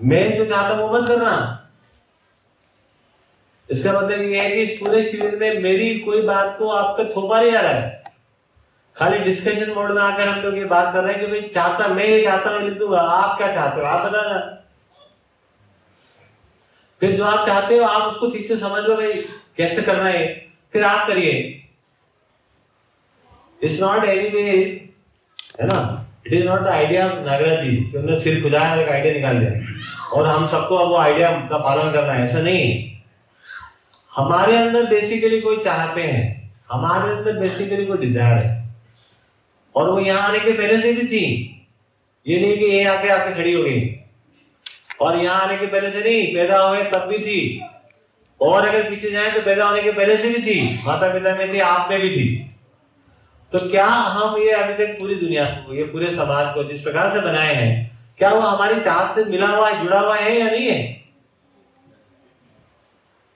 मैं जो चाहता हूँ, वो मत करना। इसका मतलब ये है कि इस पूरे शिविर में मेरी कोई बात को आप पे थोपा नहीं जा रहा है। खाली डिस्कशन मोड में आकर हम लोग ये बात कर रहे हैं कि भाई, चाहता, मैं ये चाहता हूँ लिख दूँगा आप क्या चाहते हो? आप बताना। फिर जो आप चाहते हो, आप उसको ठीक से समझ लो भाई, कैसे करना है। फिर आप करिए। इट्स नॉट एनी वे है ना? It is not the idea of Nagraj ji कि उन्होंने सिर खुजाया और एक आइडिया निकाल दिया। और हम सबको अब वो आइडिया का पालन करना है। ऐसा नहीं। हमारे अंदर बेसिकली कोई चाहते हैं। हमारे अंदर बेसिकली कोई डिज़ायर है। और वो यहाँ आने के पहले से भी थी। ये नहीं कि ये आके आके खड़ी हो गई। और यहाँ आने के पहले से नहीं, पैदा हुए तब भी थी। और अगर पीछे जाए तो पैदा होने के पहले से भी थी। माता पिता में थी, आप में भी थी। तो क्या हम ये अभी तक पूरी दुनिया को, ये पूरे समाज को जिस प्रकार से बनाए हैं, क्या वो हमारी चाह से मिला हुआ है, जुड़ा हुआ है या नहीं है?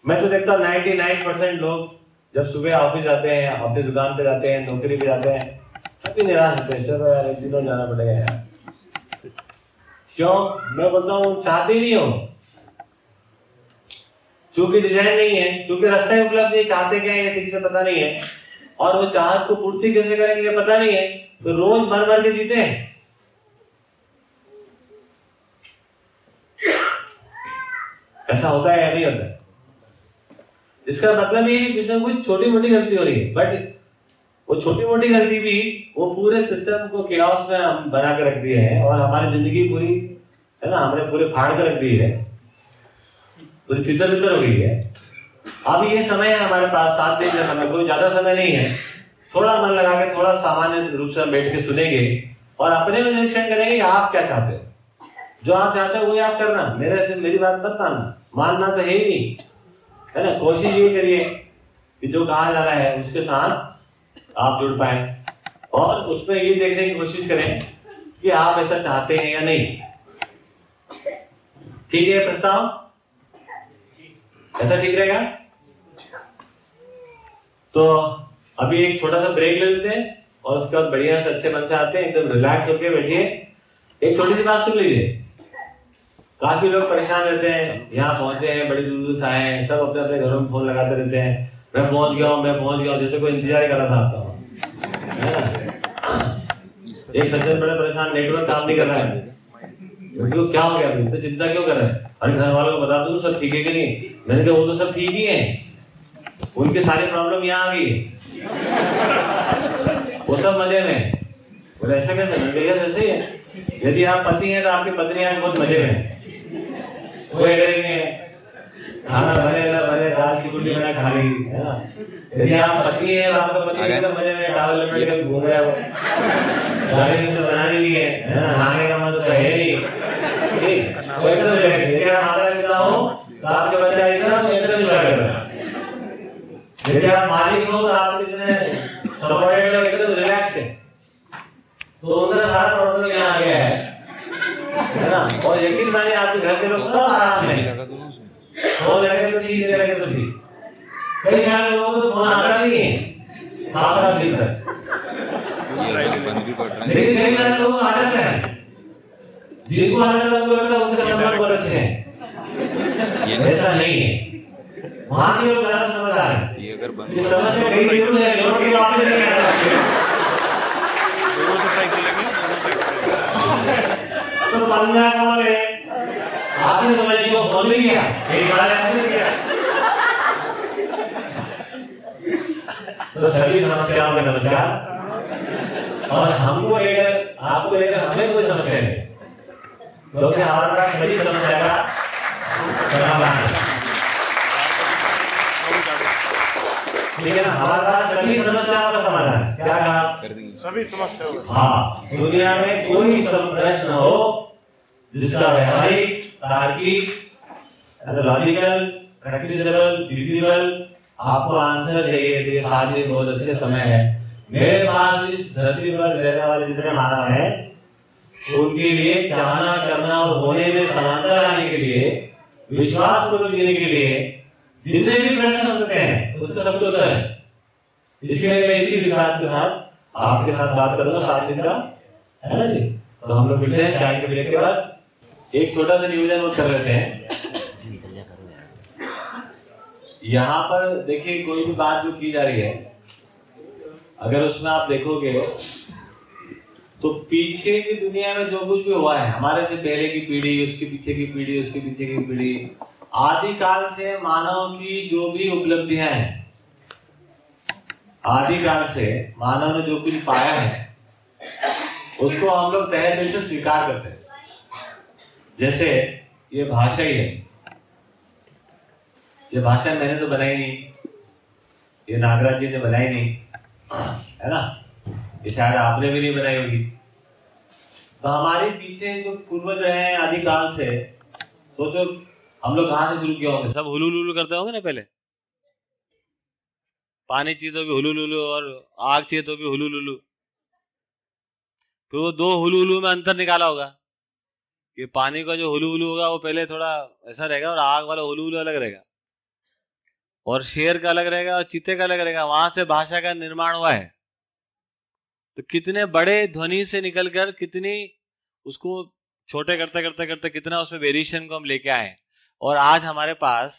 मैं तो देखता हूँ नाइनटी नाइन परसेंट लोग जब सुबह ऑफ़िस जाते हैं, अपनी दुकान पे जाते हैं, नौकरी पे जाते हैं, सभी निराश होते हैं, चलो यार, एक दिन और जाना पड़ेगा यार। क्यों? मैं बोलता हूँ, चाहते नहीं हो। चूँकि डिज़ाइन नहीं है, क्योंकि रास्ता उपलब्ध नहीं, चाहते क्या है ठीक से पता नहीं है। और वो चाहत को पूर्ति कैसे करेंगे ये पता नहीं है तो रोज भर भर के जीते हैं। ऐसा होता है या नहीं होता? इसका मतलब ये है कि इसमें कुछ छोटी मोटी गलती हो रही है बट वो छोटी मोटी गलती भी वो पूरे सिस्टम को केओस में हम बना के रख दिए हैं और हमारी ज़िंदगी पूरी, है ना, हमने पूरे फाड़ के रख दी है। पूरी तितर बितर हो गई है। अब ये समय है हमारे पास, सात दिन का समय कोई ज़्यादा समय नहीं है। थोड़ा मन लगा के थोड़ा सामान्य रूप से बैठ के सुनेंगे और अपने में निरीक्षण करेंगे आप क्या चाहते हो। जो आप चाहते हो वही आप करना। मेरे से मेरी बात मत मानना। मानना तो है ही नहीं। है ना? कोशिश ये करिए कि जो कहा जा रहा है उसके साथ आप जुड़ पाए। और उसमें ये देखने की कोशिश करें कि आप ऐसा चाहते हैं या नहीं। ठीक है प्रस्ताव? ऐसा ठीक रहेगा? तो अभी एक छोटा सा ब्रेक ले लेते हैं और उसके बाद बढ़िया से अच्छे मन से आते हैं, एकदम रिलैक्स होकर बैठिए। एक छोटी सी बात सुन लीजिए। काफ़ी लोग परेशान रहते हैं, यहाँ पहुँचे हैं, बड़ी दूर दूर से आए हैं, सब अपने अपने घरों में फ़ोन लगाते रहते हैं। मैं पहुँच गया हूँ, मैं पहुँच गया हूँ, जैसे कोई इंतज़ार कर रहा था आपका। एक सज्जन बड़े परेशान नेटवर्क काम नहीं कर रहा है। क्यों, क्या हो गया? तो चिंता क्यों कर रहे हैं? अरे, घर वालों को बता दूँ, सब ठीक है कि नहीं? मैंने कहा, वो तो सब ठीक ही है। उनके सारी प्रॉब्लम यहाँ आ गई वो सब मज़े में। बोले ऐसा कैसे? मैंने कहा "यस, ऐसे ही है। यदि आप पति हैं तो आपकी पत्नी आज बहुत मज़े में है। कोई करेंगे खाना बने ना बने दाल चिकुटी बना खा ली है ना? यदि आप पत्नी है तो आपका पति एकदम मज़े में टावल लपेट कर घूम रहा है। वो गाड़ी उसने बना ली है है ना? नहाने का मन तो है नहीं। ठीक। एकदम है आप माता पिता हो तो आपके बच्चा एकदम एकदम इंजॉय यदि आप मालिक हो तो आप इतने सपोर्टेड हो एकदम रिलैक्स है तो उनका सारा प्रॉब्लम यहाँ आ गया है। है ना? और यकीन मानिए, आपके घर के लोग सब आराम है। फ़ोन लगे तो ठीक नहीं लगे तो ठीक। कई सारे लोगों को तो फ़ोन आता नहीं है। सात सात दिन तक लेकिन कई सारे लोगों को आदत है। जिनको आदत है, उनको लगता है उनके संबंध बहुत अच्छे हैं। ऐसा नहीं है। वहाँ के लोग ज़्यादा समझदार हैं। नहीं आना तो कौन है आपने समझ को भी भी तो सभी समस्याओं का नमस्कार। और हमको लेकर आपको लेकर हमें कोई समस्या नहीं। क्योंकि हमारे सभी समस्या का समाधान है? ठीक है ना? हमारे पास सभी समस्याओं का समाधान है। क्या कहा? सभी समस्या हाँ दुनिया में कोई प्रश्न हो जिसका व्यवहारिक तार्किक लॉजिकल प्रैक्टिसेबल फिजिबल आपको आंसर चाहिए तो ये सात दिन बहुत अच्छे समय है। मेरे पास इस धरती पर रहने वाले जितने मानव हैं उनके लिए चाहना करना और होने में समांतर आने के लिए विश्वास पूर्वक जीने के लिए जितने भी प्रश्न होते हैं उसका सबके उत्तर है इसलिए मैं इसी विश्वास के साथ आपके साथ बात करूँगा सात दिन का। है ना जी? तो हम लोग मिलते हैं चाय के ब्रेक के बाद। एक छोटा सा निवेदन और कर लेते हैं। यहाँ पर देखिए, कोई भी बात जो की जा रही है, अगर उसमें आप देखोगे तो पीछे की दुनिया में जो कुछ भी हुआ है, हमारे से पहले की पीढ़ी, उसके पीछे की पीढ़ी, उसके पीछे की पीढ़ी आदि काल से मानव की जो भी उपलब्धियाँ हैं आदि काल से मानव ने जो कुछ पाया है, उसको हम लोग तहे दिल से स्वीकार करते हैं। जैसे ये भाषा ही है। ये भाषा मैंने तो बनाई नहीं। ये नागराज जी ने बनाई नहीं। है ना? ये शायद आपने भी नहीं बनाई होगी। तो हमारे पीछे जो पूर्वज रहे हैं आदिकाल से सोचो हम लोग कहाँ से शुरू किए होंगे? सब हुलू करते होंगे ना पहले? पानी चाहिए तो भी हुलू लुलू और आग चाहिए तो भी हुलू लुलू फिर वो दो हुलू हुलू में अंतर निकाला होगा कि पानी का जो हुलू हुलू होगा वो पहले थोड़ा ऐसा रहेगा और आग वाला हुलू हुलू अलग रहेगा। और शेर का अलग रहेगा और चीते का अलग रहेगा। वहाँ से भाषा का निर्माण हुआ है। तो कितने बड़े ध्वनि से निकलकर कितनी उसको छोटे करते करते करते कितना उसमें वेरिएशन को हम लेके आए और आज हमारे पास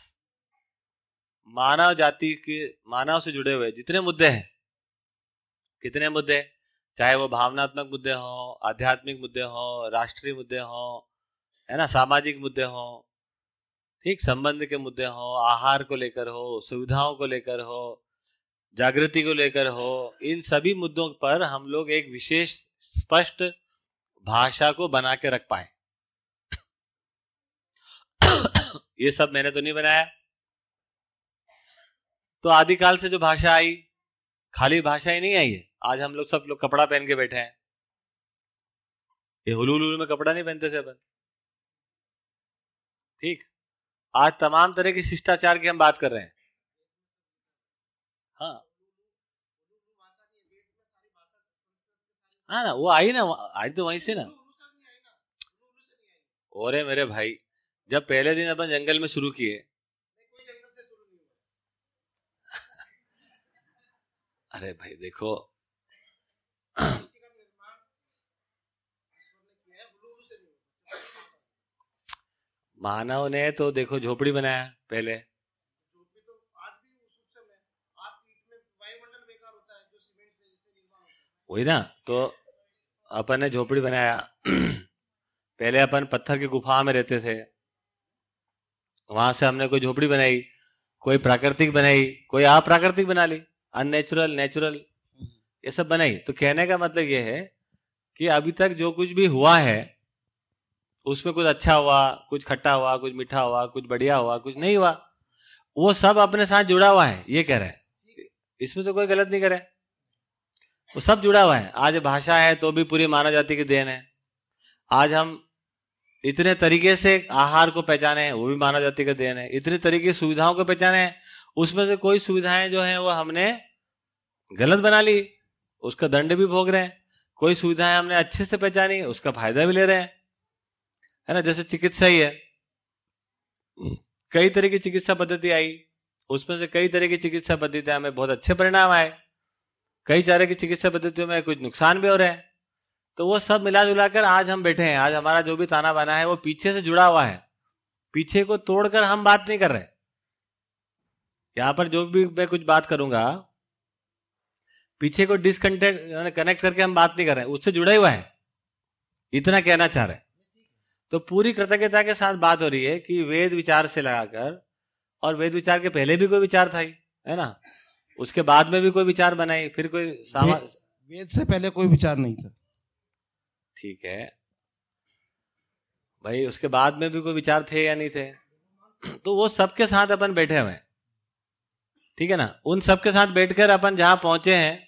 मानव जाति के, मानव से जुड़े हुए जितने मुद्दे हैं, कितने मुद्दे, चाहे वो भावनात्मक मुद्दे हों, आध्यात्मिक मुद्दे हों, राष्ट्रीय मुद्दे हों, है ना, सामाजिक मुद्दे हों, ठीक, संबंध के मुद्दे हो, आहार को लेकर हो, सुविधाओं को लेकर हो, जागृति को लेकर हो, इन सभी मुद्दों पर हम लोग एक विशेष, स्पष्ट भाषा को बना के रख पाए। ये सब मैंने तो नहीं बनाया। तो आदिकाल से जो भाषा आई, खाली भाषा ही नहीं आई है। आज हम लोग सब लोग कपड़ा पहन के बैठे हैं। ये हुलूल में कपड़ा नहीं पहनते थे अपन। ठीक। आज तमाम तरह के शिष्टाचार की हम बात कर रहे हैं। हाँ। हाँ ना, वो आई ना आई तो वहीं से ना। और मेरे भाई। जब पहले दिन अपन जंगल में शुरू किए। अरे भाई देखो। मानव ने तो देखो झोपड़ी बनाया पहले। वही ना तो अपन ने झोपड़ी बनाया। पहले अपन पत्थर की गुफा में रहते थे। वहाँ से हमने कोई झोपड़ी बनाई, कोई प्राकृतिक बनाई, कोई अप्राकृतिक बना ली अननेचुरल नेचुरल ये सब बनाई। तो कहने का मतलब ये है कि अभी तक जो कुछ भी हुआ है, उसमें कुछ अच्छा हुआ, कुछ खट्टा हुआ, कुछ मीठा हुआ, कुछ बढ़िया हुआ, कुछ नहीं हुआ, वो सब अपने साथ जुड़ा हुआ है, ये कह रहे हैं। इसमें तो कोई गलत नहीं करे वो सब जुड़ा हुआ है। आज भाषा है तो भी पूरी मानव जाति की देन है। आज हम इतने तरीके से आहार को पहचाने वो भी मानव जाति का देन है। इतने तरीके सुविधाओं को पहचाने उसमें से कोई सुविधाएँ जो है, वो हमने गलत बना ली। उसका दंड भी भोग रहे हैं। कोई सुविधाएँ हमने अच्छे से पहचानी, उसका फ़ायदा भी ले रहे हैं। है ना? जैसे चिकित्सा ही है। कई तरह की चिकित्सा पद्धति आई, उसमें से कई तरह की चिकित्सा पद्धतियाँ हमें बहुत अच्छे परिणाम आए। कई तरह की चिकित्सा पद्धतियों में कुछ नुकसान भी हो रहे हैं। तो वो सब मिला जुला कर आज हम बैठे हैं। आज हमारा जो भी ताना बाना है वो पीछे से जुड़ा हुआ है। पीछे को तोड़कर हम बात नहीं कर रहे। यहाँ पर जो भी मैं कुछ बात करूँगा पीछे को डिसकनेक्ट कनेक्ट करके हम बात नहीं कर रहे। उससे जुड़ा हुआ है। इतना कहना चाह रहे तो पूरी कृतज्ञता के साथ बात हो रही है कि वेद विचार से लगाकर और वेद विचार के पहले भी कोई विचार था ही है ना? उसके बाद में भी कोई विचार बनाई फिर कोई वेद से पहले कोई विचार नहीं था। ठीक है। भाई, उसके बाद में भी कोई विचार थे या नहीं थे? तो वो सबके साथ अपन बैठे हुए ठीक है ना? उन सबके साथ बैठकर अपन जहाँ पहुँचे हैं,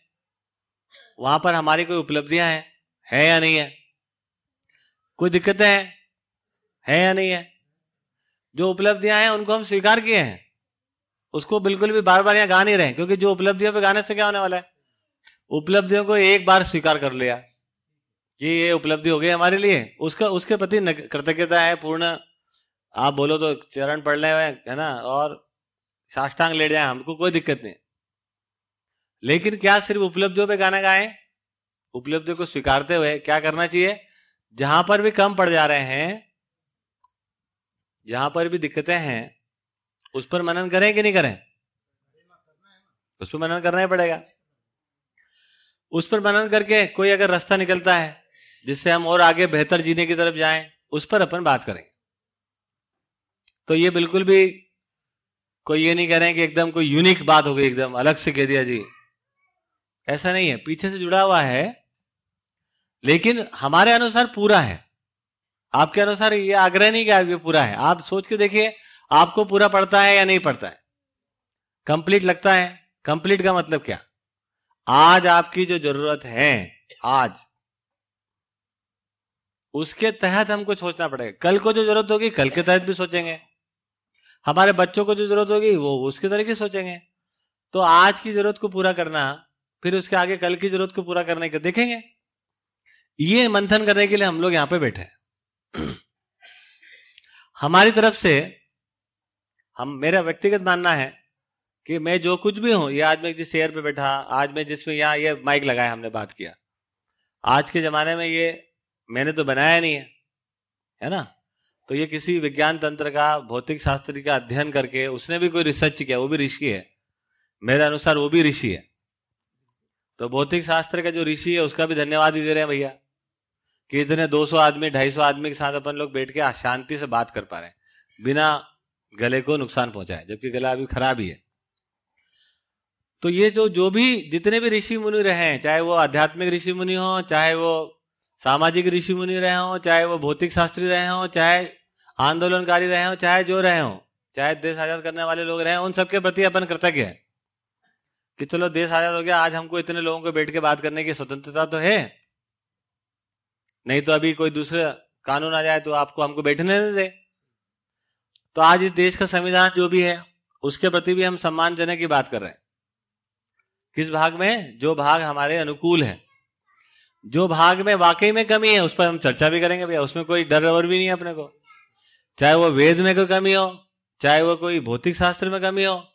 वहाँ पर हमारी कोई उपलब्धियाँ हैं? है या नहीं है? कोई दिक्कतें हैं? है या नहीं है? जो उपलब्धियाँ हैं, उनको हम स्वीकार किए हैं। उसको बिल्कुल भी बार बार यहाँ गा नहीं रहे क्योंकि जो उपलब्धियों पे गाने से क्या होने वाला है? उपलब्धियों को एक बार स्वीकार कर लिया। कि ये उपलब्धि हो गई हमारे लिए। उसका, उसके प्रति कृतज्ञता है, पूर्ण। आप बोलो तो चरण पढ़ ले है ना? और साष्टांग ले जाए हमको कोई दिक्कत नहीं। लेकिन क्या सिर्फ़ उपलब्धियों पे गाना गाए? उपलब्धियों को स्वीकारते हुए क्या करना चाहिए? जहाँ पर भी कम पड़ जा रहे हैं, जहाँ पर भी दिक्कतें हैं, उस पर मनन करें कि नहीं करें? उस पर मनन करना ही पड़ेगा। उस पर मनन करके कोई अगर रास्ता निकलता है जिससे हम और आगे बेहतर जीने की तरफ़ जाएँ, उस पर अपन बात करें तो ये बिल्कुल भी कोई ये नहीं कह रहे हैं कि एकदम कोई यूनिक बात हो गई, एकदम अलग से कह दिया जी। ऐसा नहीं है, पीछे से जुड़ा हुआ है, लेकिन हमारे अनुसार पूरा है। आपके अनुसार ये आग्रह नहीं कि ये पूरा है। आप सोच के देखिए, आपको पूरा पड़ता है या नहीं पड़ता है। कंप्लीट लगता है। कंप्लीट का मतलब क्या? आज आपकी जो ज़रूरत है, आज उसके तहत हमको सोचना पड़ेगा। कल को जो ज़रूरत होगी, कल के तहत भी सोचेंगे। हमारे बच्चों को जो ज़रूरत होगी, वो उसके तरीके सोचेंगे। तो आज की ज़रूरत को पूरा करना, फिर उसके आगे कल की ज़रूरत को पूरा करने का, देखेंगे। ये मंथन करने के लिए हम लोग यहाँ पे बैठे हमारी तरफ़ से, हम, मेरा व्यक्तिगत मानना है कि मैं जो कुछ भी हूँ, ये आज मैं जिस शेयर पे बैठा, आज मैं जिसमें यहाँ ये माइक लगाया, हमने बात किया। आज के जमाने में ये मैंने तो बनाया नहीं है है ना? तो ये किसी विज्ञान तंत्र का, भौतिक शास्त्र का अध्ययन करके उसने भी कोई रिसर्च किया, वो भी ऋषि है। मेरे अनुसार वो भी ऋषि है। तो भौतिक शास्त्र का जो ऋषि है, उसका भी धन्यवाद ही दे रहे हैं भैया, कि इतने 200 आदमी 250 आदमी के साथ अपन लोग बैठ के शांति से बात कर पा रहे हैं, बिना गले को नुकसान पहुँचाए, जबकि गला अभी खराब ही है। तो ये जो जो भी जितने भी ऋषि मुनि रहे हैं, चाहे वो आध्यात्मिक ऋषि मुनि हो, चाहे वो सामाजिक ऋषि मुनि रहे हो, चाहे वो भौतिक शास्त्री रहे हो, चाहे आंदोलनकारी रहे हो, चाहे जो रहे हो, चाहे देश आज़ाद करने वाले लोग रहे उन सबके प्रति अपन कृतज्ञ है। कि चलो देश आज़ाद हो गया, आज हमको इतने लोगों को बैठ के बात करने की स्वतंत्रता तो है। नहीं तो अभी कोई दूसरा कानून आ जाए तो आपको हमको बैठने नहीं दे। तो आज इस देश का संविधान जो भी है, उसके प्रति भी हम सम्मानजनक की बात कर रहे हैं। किस भाग में? जो भाग हमारे अनुकूल है। जो भाग में वाकई में कमी है उस पर हम चर्चा भी करेंगे भैया। उसमें कोई डर और भी नहीं है अपने को। चाहे वो वेद में कोई कमी हो चाहे वो कोई भौतिक शास्त्र में कमी हो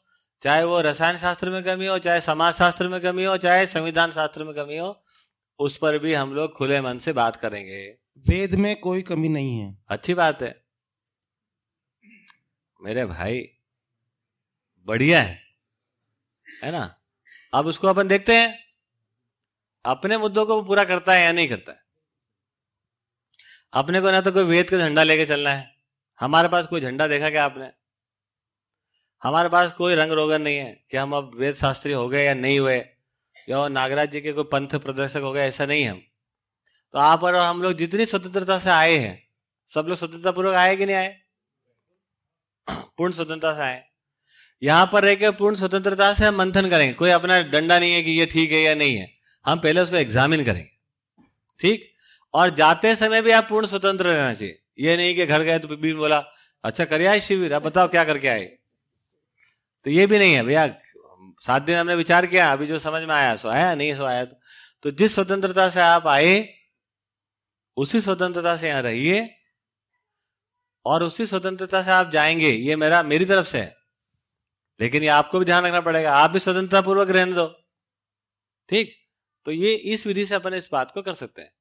चाहे वो रसायन शास्त्र में कमी हो चाहे समाज शास्त्र में कमी हो चाहे संविधान शास्त्र में कमी हो उस पर भी हम लोग खुले मन से बात करेंगे। वेद में कोई कमी नहीं है। अच्छी बात है। मेरे भाई बढ़िया है। है ना? अब उसको अपन देखते हैं। अपने मुद्दों को वो पूरा करता है या नहीं करता है? अपने को ना तो कोई वेद का झंडा लेके चलना है। हमारे पास कोई झंडा देखा क्या आपने? हमारे पास कोई रंग रोगन नहीं है कि हम अब वेद शास्त्री हो गए या नहीं हुए, या नागराज जी के कोई पंथ प्रदर्शक हो गए, ऐसा नहीं है। तो आप और हम लोग जितनी स्वतंत्रता से आए हैं, सब लोग स्वतंत्रता पूर्वक आए कि नहीं आए? पूर्ण स्वतंत्रता से आए। यहाँ पर रह के पूर्ण स्वतंत्रता से हम मंथन करेंगे। कोई अपना डंडा नहीं है कि ये ठीक है या नहीं है। हम पहले उसको एग्जामिन करेंगे। ठीक? और जाते समय भी आप पूर्ण स्वतंत्र रहना चाहिए। ये नहीं कि घर गए तो बीबी बोला अच्छा कर आए शिविर, अब बताओ क्या करके आए? तो ये भी नहीं है, भैया, सात दिन हमने विचार किया, अभी जो समझ में आया, सो आया, नहीं सो आया तो। जिस स्वतंत्रता से आप आए, उसी स्वतंत्रता से यहाँ रहिए, और उसी स्वतंत्रता से आप जाएँगे, ये मेरा, मेरी तरफ़ से है। लेकिन ये आपको भी ध्यान रखना पड़ेगा, आप भी स्वतंत्रता पूर्वक रहने दो। ठीक? तो ये इस विधि से अपन इस बात को कर सकते हैं।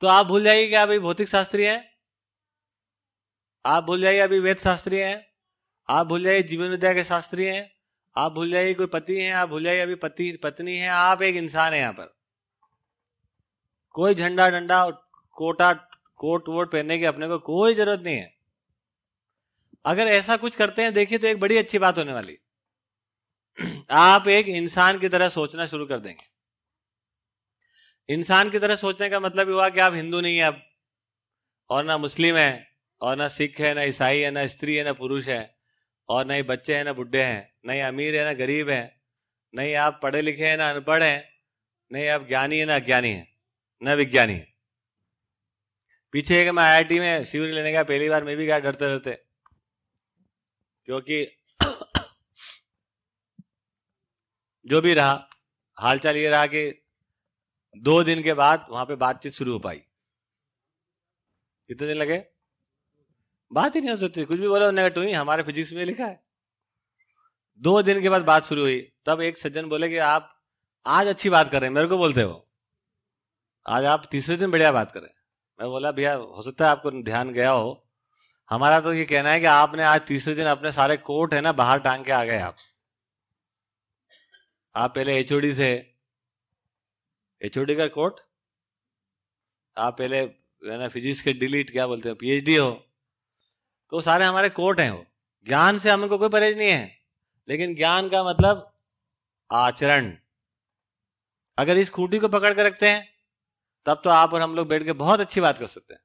तो आप भूल जाइए कि अभी भौतिक शास्त्री है। आप भूल जाइए अभी वेद शास्त्री है। आप भूल जाइए जीवन विद्या के शास्त्री हैं। आप भूल जाइए कोई पति है। आप भूल जाइए अभी पति, पत्नी है। आप एक इंसान है यहाँ पर। कोई झंडा डंडा कोटा, कोट वोट पहनने की अपने को कोई ज़रूरत नहीं है। अगर ऐसा कुछ करते हैं, देखिए तो एक बड़ी अच्छी बात होने वाली। आप एक इंसान की तरह सोचना शुरू कर देंगे। इंसान की तरह सोचने का मतलब हुआ कि आप हिंदू नहीं है अब और ना मुस्लिम है और ना सिख है ना ईसाई है ना स्त्री है ना पुरुष है और ना ही बच्चे हैं ना बुढ़े हैं नहीं अमीर है ना गरीब है नहीं आप पढ़े लिखे हैं ना अनपढ़ हैं नहीं आप ज्ञानी है ना अज्ञानी है न विज्ञानी है पीछे एक मैं आईआईटी में शिविर लेने का पहली बार मैं भी गया डरते डरते क्योंकि जो भी रहा हालचाल ये रहा कि दो दिन के बाद वहाँ पे बातचीत शुरू हो पाई। कितने दिन लगे? बात ही नहीं हो सकती। कुछ भी बोलो नेगेटिव ही, हमारे फिजिक्स में लिखा है। दो दिन के बाद बात शुरू हुई। तब एक सज्जन बोले कि आप आज अच्छी बात कर रहे हैं। मेरे को बोलते हो। आज आप तीसरे दिन बढ़िया बात करें मैं बोला, भैया, हो सकता है आपको ध्यान गया हो। हमारा तो ये कहना है कि आपने आज तीसरे दिन अपने सारे कोट है ना, बाहर टांग के आ गए आप। आप पहले एचओडी से एचओडी का कोट आप पहले ना फिजिक्स के डिलीट क्या बोलते हैं? पीएचडी हो। तो सारे हमारे कोट हैं वो। ज्ञान से हमको कोई परहेज नहीं है। लेकिन ज्ञान का मतलब आचरण। अगर इस खूंटी को पकड़ कर रखते हैं, तब तो आप और हम लोग बैठ के बहुत अच्छी बात कर सकते हैं।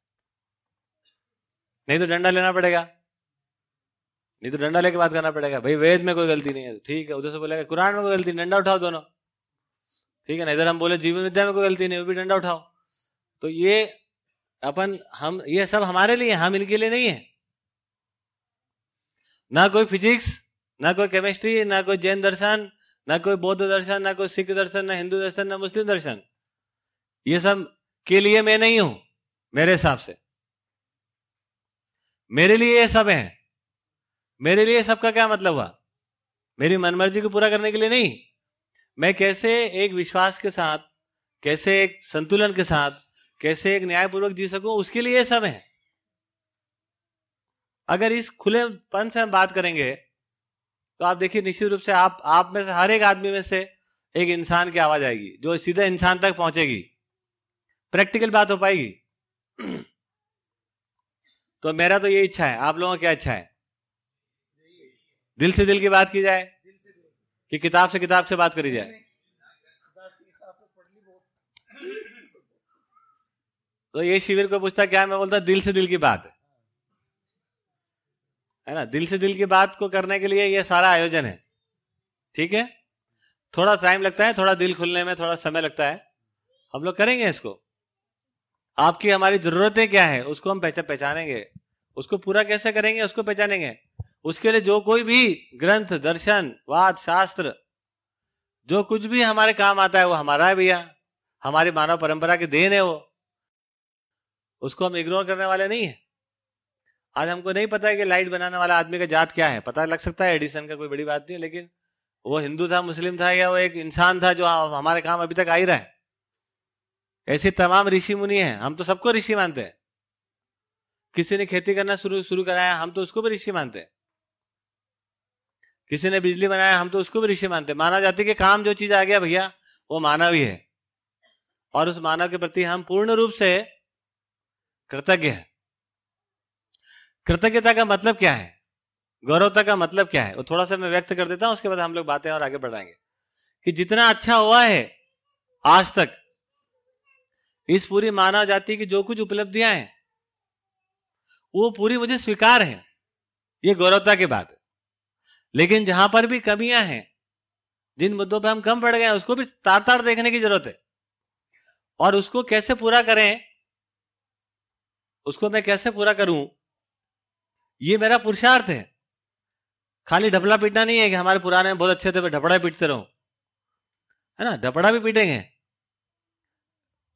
नहीं तो डंडा लेना पड़ेगा। नहीं तो डंडा लेके बात करना पड़ेगा। भाई वेद में कोई गलती नहीं है। ठीक है, उधर से बोलेगा, कुरान में कोई गलती डंडा उठाओ दोनों। ठीक है ना? इधर हम बोले, जीवन विद्या में कोई गलती नहीं, वो भी डंडा उठाओ। तो ये अपन, हम, ये सब हमारे लिए हम इनके लिए नहीं है। ना कोई फिजिक्स, ना कोई केमिस्ट्री, ना कोई जैन दर्शन, ना कोई बौद्ध दर्शन, ना कोई सिख दर्शन, ना हिंदू दर्शन, ना मुस्लिम दर्शन। ये सब के लिए मैं नहीं हूँ, मेरे हिसाब से। मेरे लिए ये सब है। मेरे लिए सबका क्या मतलब हुआ? मेरी मनमर्जी को पूरा करने के लिए नहीं। मैं कैसे एक विश्वास के साथ, कैसे एक संतुलन के साथ, कैसे एक न्यायपूर्वक जी सकूँ, उसके लिए सब है। अगर इस खुलेपन से हम बात करेंगे तो आप देखिए निश्चित रूप से आप आप में से हर एक आदमी में से एक इंसान की आवाज़ आएगी, जो सीधे इंसान तक पहुंचेगी। प्रैक्टिकल बात हो पाएगी। तो मेरा तो ये इच्छा है, आप लोगों की क्या इच्छा है? दिल से दिल की बात की जाए। कि किताब से किताब से बात करी जाए। तो ये शिविर को पूछता क्या मैं बोलता दिल से दिल की बात। है है ना? दिल से दिल की बात को करने के लिए ये सारा आयोजन है। ठीक है? थोड़ा टाइम लगता है थोड़ा दिल खुलने में थोड़ा समय लगता है। हम लोग करेंगे इसको। आपकी हमारी जरूरतें क्या है उसको हम पहचानेंगे। उसको पूरा कैसे करेंगे उसको पहचानेंगे। उसके लिए जो कोई भी ग्रंथ, दर्शन, वाद, शास्त्र, जो कुछ भी हमारे काम आता है, वो हमारा है भैया। हमारी मानव परंपरा की देन है वो। उसको हम इग्नोर करने वाले नहीं है। आज हमको नहीं पता है कि लाइट बनाने वाला आदमी का जात क्या है। पता लग सकता है एडिसन का कोई बड़ी बात नहीं लेकिन वो हिंदू था, मुस्लिम था, या वो एक इंसान था जो हमारे काम अभी तक आ ही रहा है। ऐसी तमाम ऋषि मुनि हैं। हम तो सबको ऋषि मानते हैं। किसी ने खेती करना शुरू शुरू कराया, हम तो उसको भी ऋषि मानते हैं। किसी ने बिजली बनाया, हम तो उसको भी ऋषि मानते मानव जाति के काम जो चीज़ आ गया भैया, वो मानव ही है। और उस मानव के प्रति हम पूर्ण रूप से कृतज्ञ है। कृतज्ञता का मतलब क्या है? गौरवता का मतलब क्या है? वो थोड़ा सा मैं व्यक्त कर देता हूँ, उसके बाद हम लोग बातें और आगे बढ़ाएँगे। कि जितना अच्छा हुआ है आज तक, इस पूरी मानव जाति की जो कुछ उपलब्धियाँ हैं, वो पूरी मुझे स्वीकार है। ये गौरवता की बात है। लेकिन जहाँ पर भी कमियाँ हैं, जिन मुद्दों पर हम कम पड़ गए उसको भी तार तार देखने की ज़रूरत है। और उसको कैसे पूरा करें, उसको मैं कैसे पूरा करूँ, ये मेरा पुरुषार्थ है। खाली ढपला पीटना नहीं है कि हमारे पुराने बहुत अच्छे थे ढपड़ा पीटते रहो। है ना? ढपड़ा भी पीटेंगे।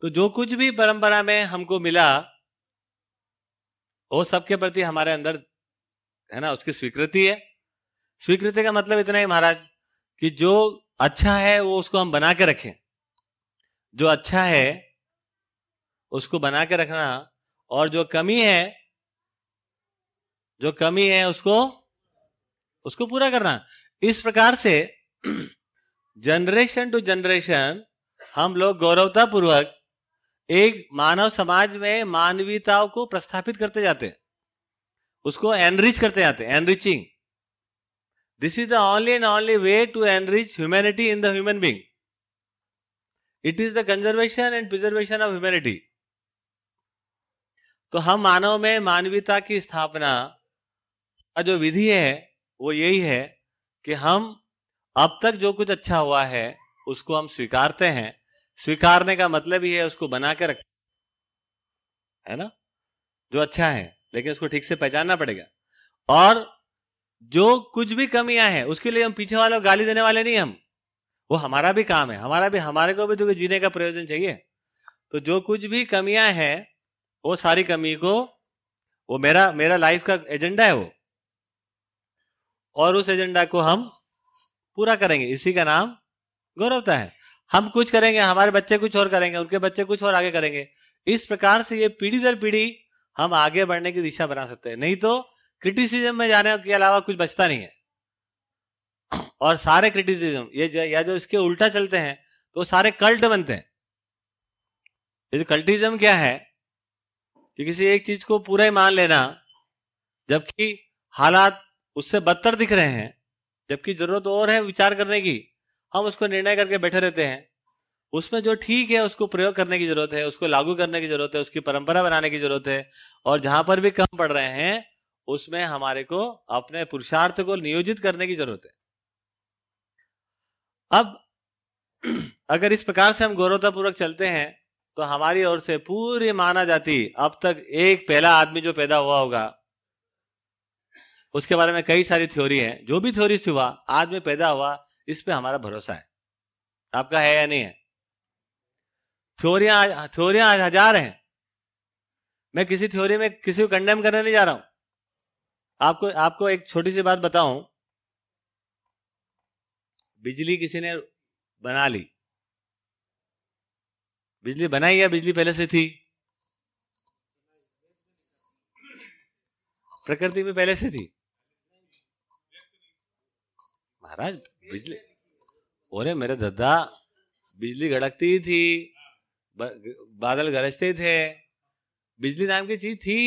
तो जो कुछ भी परंपरा में हमको मिला, वो सबके प्रति हमारे अंदर, है ना, उसकी स्वीकृति है। स्वीकृति का मतलब इतना ही महाराज, कि जो अच्छा है, वो उसको हम बना के रखें। जो अच्छा है, उसको बना के रखना, और जो कमी है, जो कमी है, उसको उसको पूरा करना। इस प्रकार से जनरेशन टू जनरेशन हम लोग गौरवता पूर्वक एक मानव समाज में मानवीयताओं को प्रस्थापित करते जाते उसको एनरिच करते जाते enriching this is the only and only way to enrich humanity in the human being it is the conservation and preservation of humanity तो हम मानव में मानवीयता की स्थापना का जो विधि है, वो यही है कि हम अब तक जो कुछ अच्छा हुआ है, उसको हम स्वीकारते हैं। स्वीकारने का मतलब ही है, उसको बना के रख है ना? जो अच्छा है, लेकिन उसको ठीक से पहचानना पड़ेगा। और जो कुछ भी कमियाँ हैं, उसके लिए हम पीछे वालों को गाली देने वाले नहीं हम। वो हमारा भी काम है, हमारा भी, हमारे को भी तो जीने का प्रयोजन चाहिए। तो जो कुछ भी कमियाँ हैं, वो सारी कमी को, वो मेरा मेरा लाइफ का एजेंडा है वो। और उस एजेंडा को हम पूरा करेंगे। इसी का नाम गौरवता है। हम कुछ करेंगे, हमारे बच्चे कुछ और करेंगे, उनके बच्चे कुछ और आगे करेंगे। इस प्रकार से ये पीढ़ी दर पीढ़ी हम आगे बढ़ने की दिशा बना सकते हैं। नहीं तो क्रिटिसिज्म में जाने के अलावा कुछ बचता नहीं है। और सारे क्रिटिसिज्म ये जो, या जो इसके उल्टा चलते हैं तो सारे कल्ट बनते हैं। ये जो कल्टिज्म क्या है कि किसी एक चीज़ को पूरा ही मान लेना, जबकि हालात उससे बदतर दिख रहे हैं, जबकि ज़रूरत और है विचार करने की। हम उसको निर्णय करके बैठे रहते हैं। उसमें जो ठीक है, उसको प्रयोग करने की ज़रूरत है, उसको लागू करने की ज़रूरत है, उसकी परंपरा बनाने की ज़रूरत है, और जहाँ पर भी कम पड़ रहे हैं उसमें हमारे को अपने पुरुषार्थ को नियोजित करने की ज़रूरत है। अब, अगर इस प्रकार से हम गौरवतापूर्वक चलते हैं तो हमारी ओर से पूरी माना जाती, अब तक एक पहला आदमी जो पैदा हुआ होगा, उसके बारे में कई सारी थ्योरी है। जो भी थ्योरी हुआ आदमी पैदा हुआ, इस पे हमारा भरोसा है। आपका है या नहीं है? थ्योरियाँ थ्योरियाँ हज़ार हैं। मैं किसी थ्योरी में किसी को कंडेम करने नहीं जा रहा हूँ। आपको आपको एक छोटी सी बात बताऊँ। बिजली किसी ने बना ली। बिजली बनाई या बिजली पहले से थी? प्रकृति में पहले से थी। महाराज, बिजली अरे मेरे दादा, बिजली गड़कती थी बादल गरजते थे। बिजली नाम की चीज़ थी।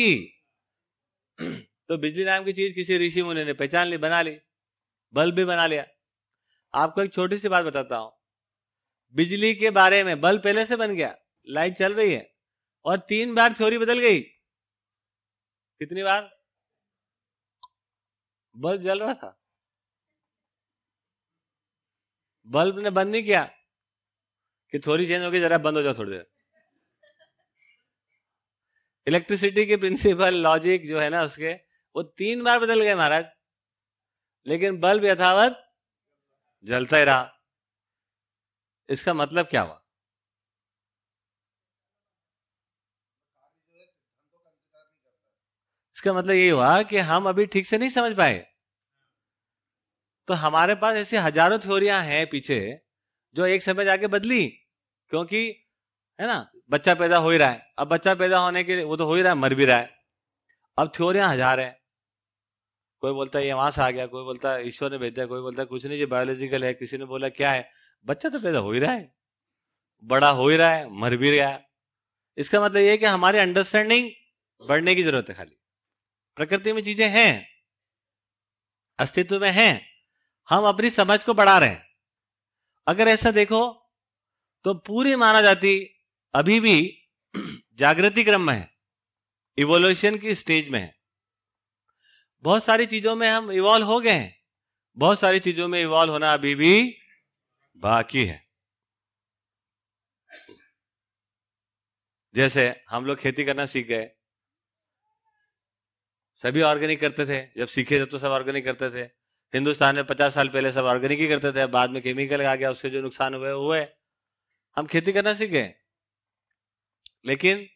तो बिजली नाम की चीज़ किसी ऋषि मुनि ने पहचान ली, बना ली, बल्ब भी बना लिया। आपको एक छोटी सी बात बताता हूँ। बिजली के बारे में बल्ब पहले से बन गया, लाइट चल रही है और तीन बार थ्योरी बदल गई। कितनी बार? बल्ब जल रहा था। बल्ब ने बंद नहीं किया कि थोड़ी चेंज होगी, जरा बंद हो जाओ थोड़ी देर। इलेक्ट्रिसिटी के प्रिंसिपल, लॉजिक जो है ना उसके वो तीन बार बदल गए महाराज। लेकिन बल्ब यथावत जलता ही रहा। इसका मतलब क्या हुआ? इसका मतलब ये हुआ कि हम अभी ठीक से नहीं समझ पाए। तो हमारे पास ऐसी हज़ारों थ्योरियाँ हैं पीछे, जो एक समय जाके बदली, क्योंकि, है ना, बच्चा पैदा हो ही रहा है। अब बच्चा पैदा होने के वो तो हो ही रहा है, मर भी रहा है। अब थ्योरियाँ हज़ार है। कोई बोलता है, ये वहाँ से आ गया। कोई बोलता है, ईश्वर ने भेज कोई बोलता है, कुछ नहीं, ये बायोलॉजिकल है। किसी ने बोला, क्या है? बच्चा तो पैदा हो ही रहा है। बड़ा हो ही रहा है, मर भी रहा है। इसका मतलब ये कि हमारी अंडरस्टैंडिंग बढ़ने की ज़रूरत है खाली। प्रकृति में चीज़ें हैं, अस्तित्व में हैं, हम अपनी समझ को बढ़ा रहे हैं। अगर ऐसा देखो तो पूरी मानव जाति अभी भी जागृति क्रम में है इवोल्यूशन की स्टेज में है। बहुत सारी चीज़ों में हम इवॉल्व हो गए हैं। बहुत सारी चीज़ों में इवॉल्व होना अभी भी बाकी है। जैसे हम लोग खेती करना सीख गए। सभी ऑर्गेनिक करते थे। जब सीखे थे तो सब ऑर्गेनिक करते थे। हिंदुस्तान में पचास साल पहले सब ऑर्गेनिक ही करते थे। बाद में केमिकल आ गया, उसके जो नुकसान हुए हुए। हम खेती करना सीख गए। लेकिन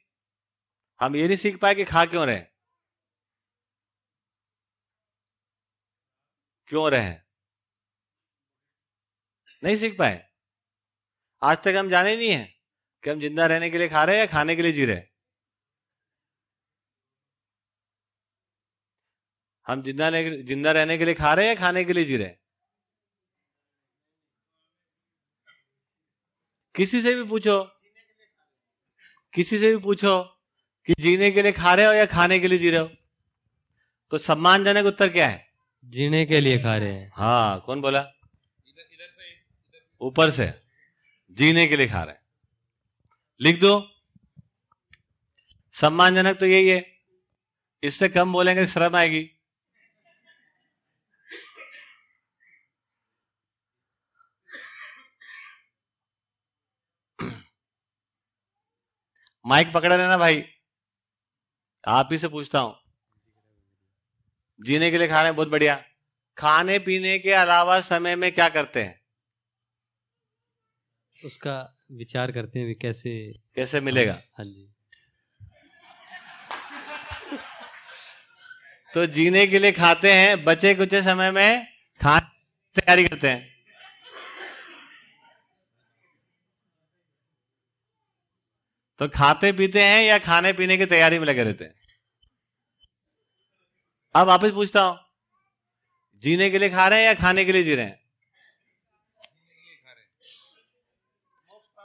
हम ये नहीं सीख पाए कि खा क्यों रहे क्यों रहे नहीं सीख पाए। आज तक हम जाने नहीं है कि हम ज़िंदा रहने के लिए खा रहे हैं या खाने के लिए जी रहे हम ज़िंदा ज़िंदा रहने के लिए खा रहे हैं या खाने के लिए जी रहे हैं? किसी से भी पूछो। किसी से भी पूछो कि जीने के लिए खा रहे हो या खाने के लिए जी रहे हो। तो सम्मानजनक उत्तर क्या है? जीने के लिए खा रहे हैं। हाँ कौन बोला? ऊपर से। जीने के लिए खा रहे हैं। लिख दो। सम्मानजनक तो यही है। इससे कम बोलेंगे शर्म आएगी। माइक पकड़ा लेना भाई। आप ही से पूछता हूँ। जीने के लिए खा रहे हैं बहुत बढ़िया। खाने पीने के अलावा समय में क्या करते हैं? उसका विचार करते हैं भी कैसे कैसे मिलेगा? हाँ जी तो जीने के लिए खाते हैं बचे कुछ समय में खाने तैयारी करते हैं। तो खाते पीते हैं या खाने पीने की तैयारी में लगे रहते हैं? अब वापस पूछता हूँ जीने के लिए खा रहे हैं या खाने के लिए जी रहे हैं?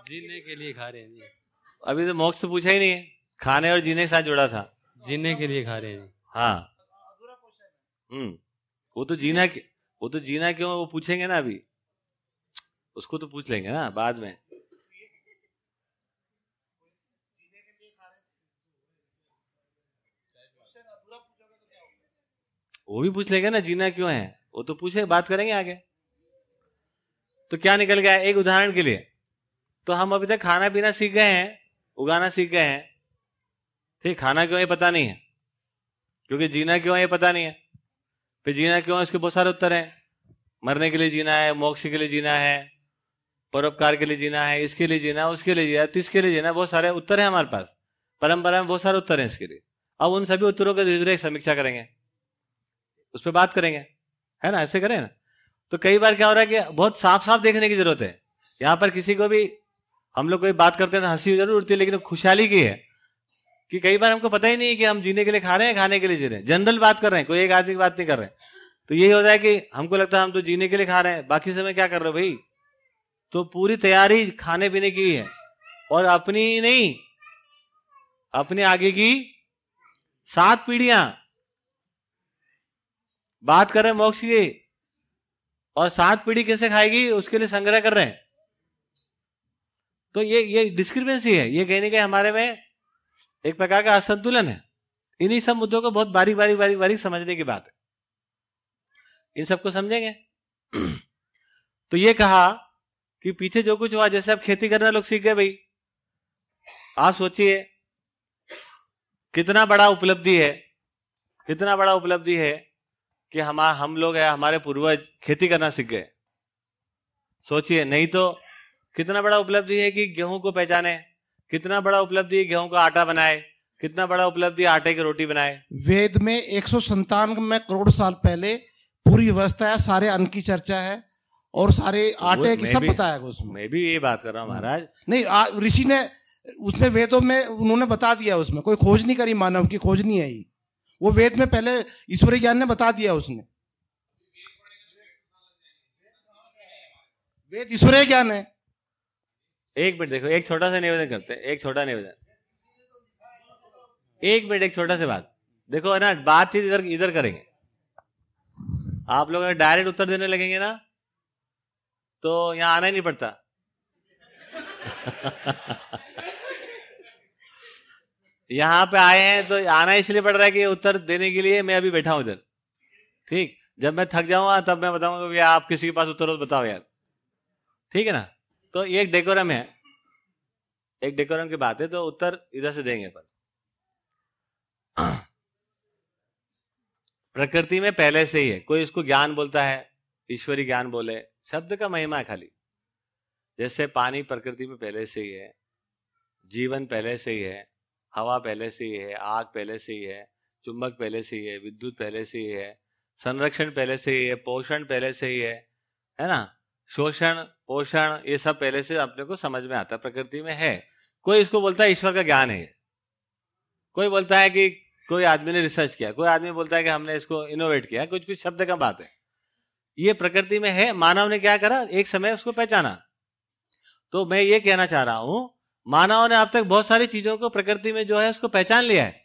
जीने के लिए खा रहे हैं जी। अभी तो मोक्ष तो पूछा ही नहीं है खाने और जीने के साथ जुड़ा था। जीने के लिए खा रहे हैं हाँ। हम्म वो तो जीना वो तो जीना क्यों वो पूछेंगे ना अभी। उसको तो पूछ लेंगे ना बाद में। वो भी पूछ लेंगे ना, जीना क्यों है? वो तो पूछे, बात करेंगे आगे। तो क्या निकल गया एक उदाहरण के लिए? तो हम अभी तक खाना पीना सीख गए हैं, उगाना सीख गए हैं। ठीक, खाना क्यों है पता नहीं है। क्योंकि जीना क्यों है ये पता नहीं है। फिर जीना क्यों है इसके बहुत सारे उत्तर हैं। मरने के लिए जीना है, मोक्ष के लिए जीना है, परोपकार के लिए जीना है, इसके लिए जीना है, उसके लिए जीना तिसके लिए जीना बहुत सारे उत्तर है हमारे पास। परंपरा में बहुत सारे उत्तर हैं इसके लिए। अब उन सभी उत्तरों का धीरे धीरे समीक्षा करेंगे। उस पर बात करेंगे। है ना? ऐसे करें ना। तो कई बार क्या हो रहा है कि बहुत साफ़ साफ़ देखने की ज़रूरत है। यहाँ पर किसी को भी हम लोग कोई बात करते हैं तो हँसी ज़रूर उठती है, लेकिन खुशहाली की है कि कई बार हमको पता ही नहीं है कि हम जीने के लिए खा रहे हैं खाने के लिए जी रहे हैं। जनरल बात कर रहे हैं, कोई एक आदमी की बात नहीं कर रहे हैं। तो यही होता है कि हमको लगता है हम तो जीने के लिए खा रहे हैं, बाकी समय क्या कर रहे हो भाई? तो पूरी तैयारी खाने पीने की है। और अपनी नहीं, अपने आगे की सात पीढ़ियाँ बात कर रहे हैं मोक्ष की। और सात पीढ़ी कैसे खाएगी, उसके लिए संग्रह कर रहे हैं। तो ये ये डिस्क्रिपेंसी है। ये कहने के हमारे में एक प्रकार का असंतुलन है। इन्हीं सब मुद्दों को बहुत बारी बारी बारी बारी समझने की बात है। इन सबको समझेंगे? तो ये कहा कि पीछे जो कुछ हुआ, जैसे आप खेती करना लोग सीख गए भाई। आप सोचिए, कितना बड़ा उपलब्धि है, कितना बड़ा उपलब्धि है कि हम हम लोग है हमारे पूर्वज खेती करना सीख गए। सोचिए नहीं तो कितना बड़ा उपलब्धि है कि गेहूँ को पहचाने कितना बड़ा उपलब्धि है गेहूँ का आटा बनाए कितना बड़ा उपलब्धि है आटे की रोटी बनाए। वेद में एक में करोड़ साल पहले पूरी व्यवस्था है सारे अन्न की चर्चा है और सारे आटे की सब बताया उसमें। मैं भी ये बात कर रहा हूँ महाराज। नहीं ऋषि ने उसमें वेदों में उन्होंने बता दिया उसमें कोई खोज नहीं करी मानव की खोज नहीं आई। वो वेद में पहले ईश्वरीय ज्ञान ने बता दिया उसने। वेद ईश्वरीय ज्ञान है। एक मिनट देखो, एक छोटा सा निवेदन करते एक छोटा निवेदन। एक मिनट, एक छोटा सा बात। देखो है ना, बातचीत इधर इधर करेंगे। आप लोग डायरेक्ट उत्तर देने लगेंगे ना तो यहाँ आना ही नहीं पड़ता। यहाँ पे आए हैं तो आना इसलिए पड़ रहा है कि उत्तर देने के लिए मैं अभी बैठा हूँ इधर। ठीक? जब मैं थक जाऊँगा, तब मैं बताऊँगा कि आप किसी के पास उत्तर हो बताओ यार। ठीक है ना? तो एक डेकोरम है। एक डेकोरम की बात है तो उत्तर इधर से देंगे पर प्रकृति में पहले से ही है। कोई इसको ज्ञान बोलता है, ईश्वरी ज्ञान बोले, शब्द का महिमा है खाली। जैसे पानी प्रकृति में पहले से ही है, जीवन पहले से ही है हवा पहले से ही है, आग पहले से ही है, चुंबक पहले से ही है, विद्युत पहले से ही है, संरक्षण पहले से ही है, पोषण पहले से ही है है ना? शोषण, पोषण, ये सब पहले से अपने को समझ में आता प्रकृति में है। कोई इसको बोलता है ईश्वर का ज्ञान है। कोई बोलता है कि कोई आदमी ने रिसर्च किया, कोई आदमी बोलता है कि हमने इसको इनोवेट किया, कुछ कुछ शब्द का बात है। ये प्रकृति में है, मानव ने क्या करा? एक समय उसको पहचाना। तो मैं ये कहना चाह रहा हूँ मानव ने अब तक बहुत सारी चीज़ों को प्रकृति में जो है उसको पहचान लिया है।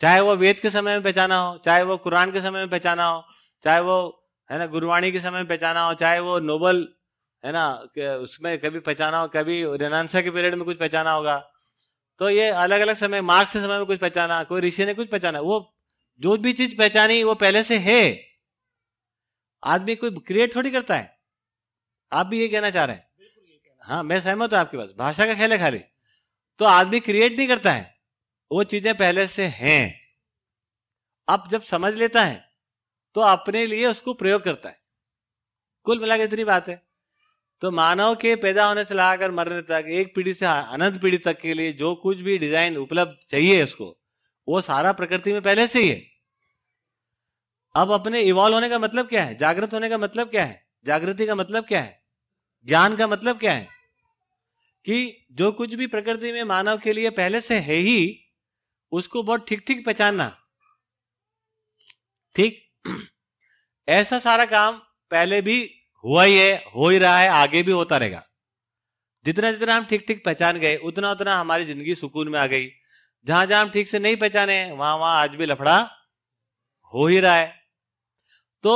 चाहे वो वेद के समय में पहचाना हो, चाहे वो कुरान के समय में पहचाना हो, चाहे वो, है ना, गुरुवाणी के समय में पहचाना हो, चाहे वो नोबल, है ना उसमें कभी पहचाना हो, कभी रेनांसा के पीरियड में कुछ पहचाना होगा। तो ये अलग अलग समय, मार्क्स के समय में कुछ पहचाना, कोई ऋषि ने कुछ पहचाना, वो जो भी चीज़ पहचानी, वो पहले से है। आदमी कोई क्रिएट थोड़ी करता है। आप भी ये कहना चाह रहे हैं। हाँ मैं सहमत हूँ आपके पास भाषा का खेल है खाली। तो आदमी क्रिएट नहीं करता है। वो चीज़ें पहले से हैं। अब जब समझ लेता है तो अपने लिए उसको प्रयोग करता है। कुल मिला के इतनी बात है। तो मानव के पैदा होने से लगाकर मरने तक, एक पीढ़ी से अनंत पीढ़ी तक के लिए जो कुछ भी डिज़ाइन उपलब्ध चाहिए उसको, वो सारा प्रकृति में पहले से ही है। अब अपने इवॉल्व होने का मतलब क्या है? जागृत होने का मतलब क्या है? जागृति का मतलब क्या है? ज्ञान का मतलब क्या है? कि जो कुछ भी प्रकृति में मानव के लिए पहले से है ही, उसको बहुत ठीक ठीक पहचानना। ठीक? ऐसा सारा काम पहले भी हुआ ही है, हो ही रहा है, आगे भी होता रहेगा। जितना जितना हम ठीक ठीक पहचान गए, उतना उतना हमारी ज़िंदगी सुकून में आ गई। जहाँ जहाँ हम ठीक से नहीं पहचाने, वहाँ वहाँ आज भी लफड़ा हो ही रहा है। तो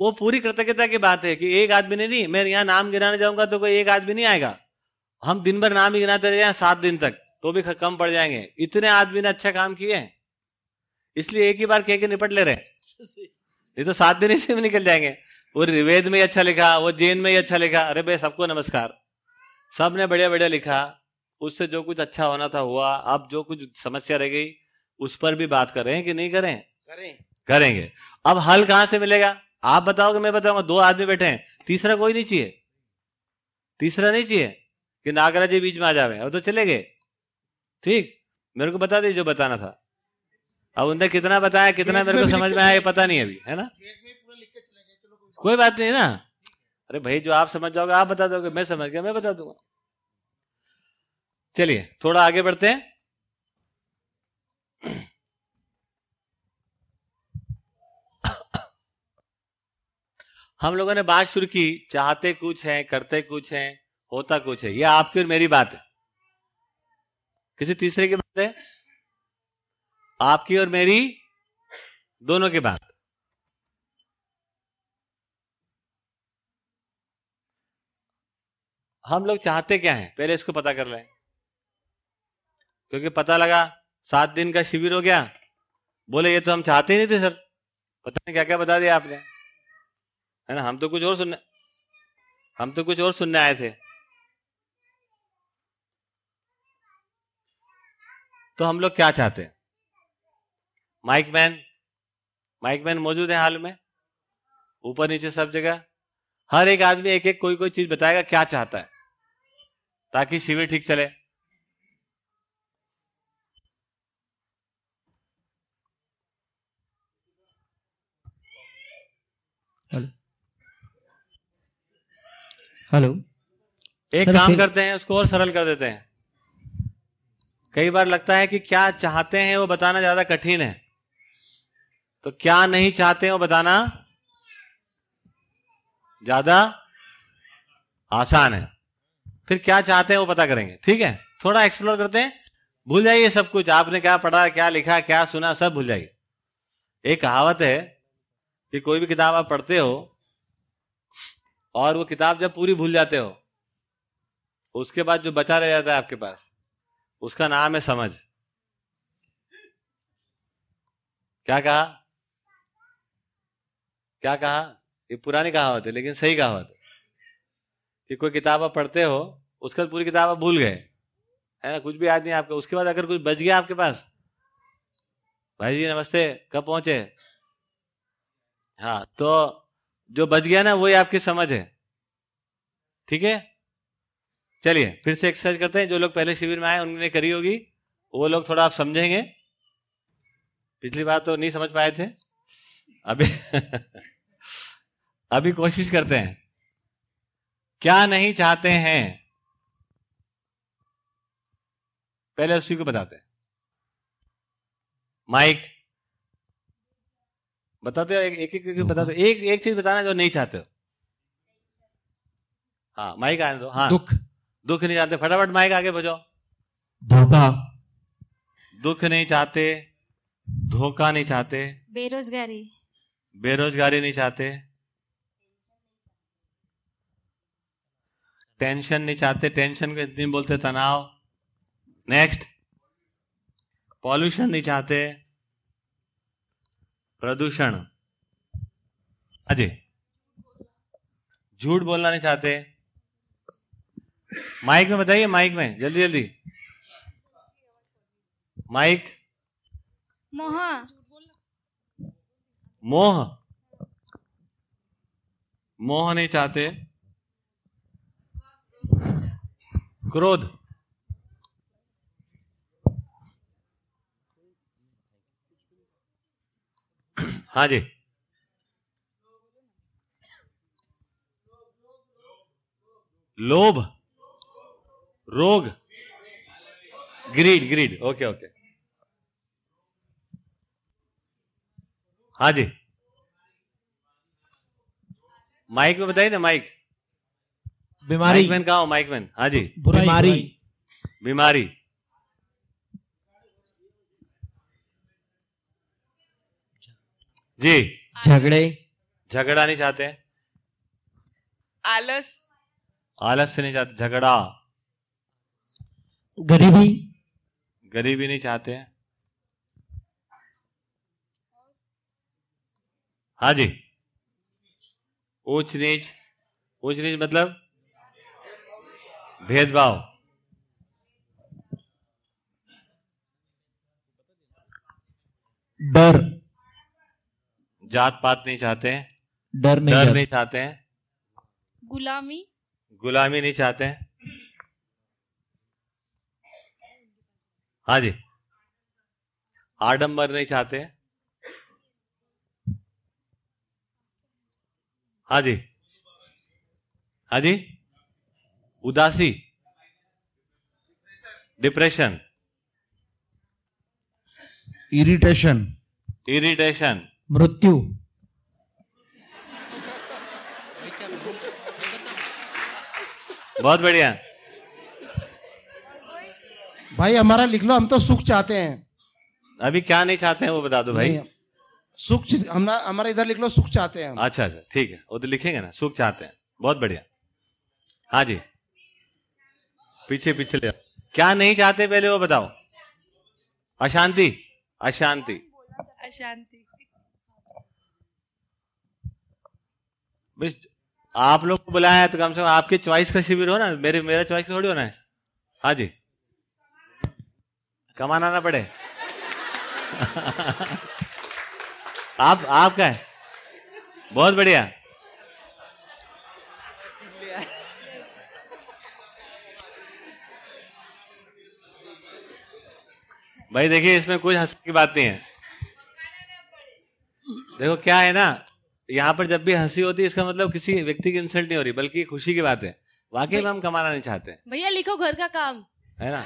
वो पूरी कृतज्ञता की बात है कि एक आदमी ने नहीं, मैं यहाँ नाम गिराने जाऊँगा तो कोई एक आदमी नहीं आएगा। हम दिन भर नाम ही गिनाते रहे सात दिन तक तो भी कम पड़ जाएँगे। इतने आदमी ने अच्छा काम किए इसलिए एक ही बार कह के निपट ले रहे ये तो सात दिन इसी में निकल जाएँगे। वो रिवेद में ही अच्छा लिखा वो जैन में ही अच्छा लिखा। अरे भाई सबको नमस्कार। सबने बढ़िया बढ़िया लिखा। उससे जो कुछ अच्छा होना था हुआ। अब जो कुछ समस्या रह गई उस पर भी बात करें कि नहीं करें? करें। करेंगे। अब हल कहाँ से मिलेगा? आप बताओगे मैं बताऊँगा। दो आदमी बैठे हैं। तीसरा कोई नहीं चाहिए। तीसरा नहीं चाहिए। कि नागराज जी बीच में आ जावे। अब तो चले गए। ठीक? मेरे को बता दीजिए जो बताना था। अब उनने कितना बताया कितना मेरे को समझ में आया पता नहीं अभी है ना? कोई बात नहीं ना। अरे भाई जो आप समझ जाओगे आप बता दोगे मैं समझ गया मैं बता दूँगा। चलिए थोड़ा आगे बढ़ते हैं। हम लोगों ने बात शुरू की चाहते कुछ है करते कुछ है। होता कुछ है। ये आपकी और मेरी बात है। किसी तीसरे की बात है? आपकी और मेरी दोनों की बात। हम लोग चाहते क्या हैं? पहले इसको पता कर लें। क्योंकि पता लगा, सात दिन का शिविर हो गया। बोले, ये तो हम चाहते ही नहीं थे, सर। पता नहीं क्या क्या बता दिया आपने? है ना? हम तो कुछ और सुनने, हम तो कुछ और सुनने आए थे। तो हम लोग क्या चाहते हैं? माइक मैन माइक मैन मौजूद है हाल में। ऊपर नीचे सब जगह। हर एक आदमी एक एक कोई कोई चीज़ बताएगा क्या चाहता है। ताकि शिविर ठीक चले। हेलो। हेलो। एक काम करते हैं उसको और सरल कर देते हैं। कई बार लगता है कि क्या चाहते हैं वो बताना ज़्यादा कठिन है। तो क्या नहीं चाहते हैं वो बताना ज़्यादा आसान है। फिर क्या चाहते हैं वो पता करेंगे। ठीक है? थोड़ा एक्सप्लोर करते हैं। भूल जाइए सब कुछ। आपने क्या पढ़ा, क्या लिखा, क्या सुना, सब भूल जाइए। एक कहावत है कि कोई भी किताब आप पढ़ते हो और वो किताब जब पूरी भूल जाते हो, उसके बाद जो बचा रह जाता है आपके पास उसका नाम है समझ। क्या कहा? क्या कहा? ये पुरानी कहावत है, लेकिन सही कहावत है। कि कोई किताब आप पढ़ते हो, उसके बाद पूरी किताब आप भूल गए। है ना? कुछ भी याद नहीं आपको। उसके बाद अगर कुछ बच गया आपके पास? भाई जी, नमस्ते। कब पहुँचे? हाँ तो जो बच गया ना, वही आपकी समझ है। ठीक है? चलिए फिर से एक्सरसाइज करते हैं। जो लोग पहले शिविर में आए उन्होंने करी होगी। वो लोग थोड़ा आप समझेंगे। पिछली बार तो नहीं समझ पाए थे। अभी अभी कोशिश करते हैं। क्या नहीं चाहते हैं? पहले उसी को बताते हैं। माइक। बताते हो एक एक, एक, बताते एक एक चीज़ बताना जो नहीं चाहते हो। हाँ माइक आने दो। हाँ। दुख। दुख नहीं चाहते फटाफट माइक आगे बजाओ। धोखा। दुख नहीं चाहते धोखा नहीं चाहते। बेरोजगारी। बेरोजगारी नहीं चाहते। टेंशन नहीं चाहते टेंशन को हिंदी में बोलते तनाव। नेक्स्ट पॉल्यूशन नहीं चाहते। प्रदूषण। अजय झूठ बोलना नहीं चाहते। माइक में बताइए माइक में जल्दी जल्दी। माइक। मोह। मोह। मोह नहीं चाहते। क्रोध। हाँ जी। लोभ। रोग। ग्रीड ग्रीड ओके ओके हाँ जी। माइक में बताइए ना माइक बीमारी। माइक मैन कहा हो माइक मैन हाँ जी। बीमारी। बीमारी। जी। झगड़े। झगड़ा नहीं चाहते। आलस। आलस से नहीं चाहते झगड़ा। गरीबी। गरीबी नहीं चाहते हैं। हाँ जी। ऊंच नीच ऊंच नीच मतलब भेदभाव। डर। जात पात नहीं चाहते हैं। डर नहीं डर नहीं चाहते हैं। गुलामी। गुलामी नहीं चाहते हैं। हाँ जी। आडंबर नहीं चाहते हाँ जी। हाँ जी। उदासी। डिप्रेशन। इरिटेशन। इरिटेशन। मृत्यु। बहुत बढ़िया। भाई हमारा लिख लो हम तो सुख चाहते हैं। अभी क्या नहीं चाहते हैं वो बता दो भाई। सुख हमारा हमारा इधर लिख लो सुख चाहते हैं अच्छा अच्छा ठीक है वो तो लिखेंगे ना सुख चाहते हैं बहुत बढ़िया। हाँ जी पीछे पीछे ले क्या नहीं चाहते पहले वो बताओ। अशांति अशांति। अशांति। आप लोग को बुलाया है तो कम से कम आपके चॉइस का शिविर हो ना मेरे मेरा चॉइस थोड़ी होना है। हाँ जी। कमाना ना पड़े। आप आपका है? बहुत बढ़िया। भाई देखिए इसमें कुछ हंसने की बात नहीं है। देखो क्या है ना यहाँ पर जब भी हँसी होती है इसका मतलब किसी व्यक्ति की इंसल्ट नहीं हो रही बल्कि खुशी की बात है। वाकई में हम कमाना नहीं चाहते। भैया लिखो घर का काम। है ना?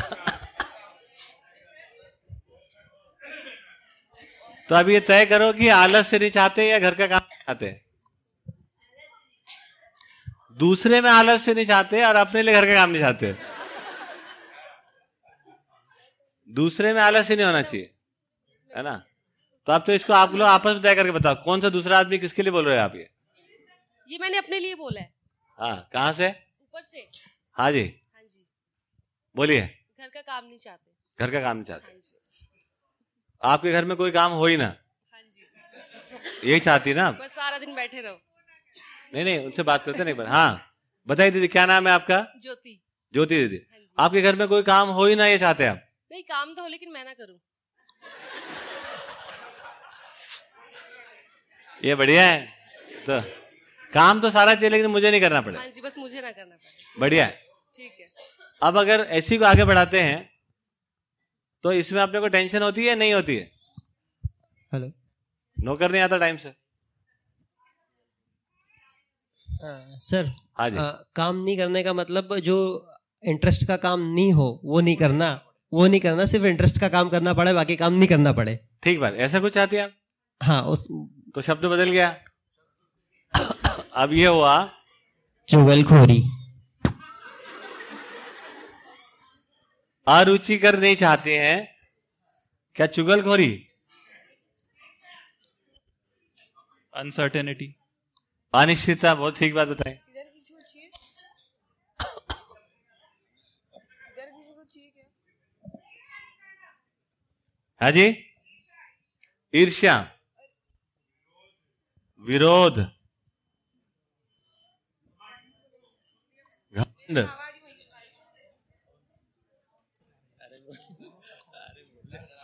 तो अब ये तय करो कि आलस से नहीं चाहते या घर का काम चाहते? दूसरे में आलस से नहीं चाहते और अपने लिए घर का काम नहीं चाहते। दूसरे में आलस ही नहीं होना चाहिए है ना? तो आप तो इसको आप लोग आपस में तय करके बताओ कौन सा दूसरा आदमी किसके लिए बोल रहे हो आप ये? ये मैंने अपने लिए बोला है। हाँ कहाँ से? ऊपर से। हाँ जी। हाँ जी। बोलिए। घर का काम नहीं चाहते। घर का काम नहीं चाहते। आपके घर में कोई काम हो ही ना? यही चाहती ना बस सारा दिन बैठे रहो। नहीं नहीं उनसे बात करते नहीं पर हाँ बताइए दीदी क्या नाम है आपका? ज्योति। ज्योति दीदी। आपके घर में कोई काम हो ही ना ये चाहते हैं आप? नहीं काम तो हो लेकिन मैं ना करूँ। ये बढ़िया है। तो काम तो सारा चाहिए लेकिन मुझे नहीं करना पड़े हाँ जी बस मुझे ना करना पड़े। बढ़िया है। ठीक है। अब अगर ऐसी को आगे बढ़ाते हैं तो इसमें अपने को टेंशन होती है नहीं होती है? हेलो नौकर नहीं आता टाइम से। सर हाँ जी। आ, काम नहीं करने का मतलब जो इंटरेस्ट का काम नहीं हो वो नहीं करना। वो नहीं करना सिर्फ़ इंटरेस्ट का काम करना पड़े बाकी काम नहीं करना पड़े। ठीक बात ऐसा कुछ चाहती हैं आप? हाँ उस तो शब्द बदल गया। अब ये हुआ चुगलखोरी। अरुचिकर नहीं चाहते हैं। क्या चुगलखोरी अनसर्टेनिटी अनिश्चितता बहुत ठीक बात बताए हाँ जी? ईर्ष्या। विरोध। घमंड।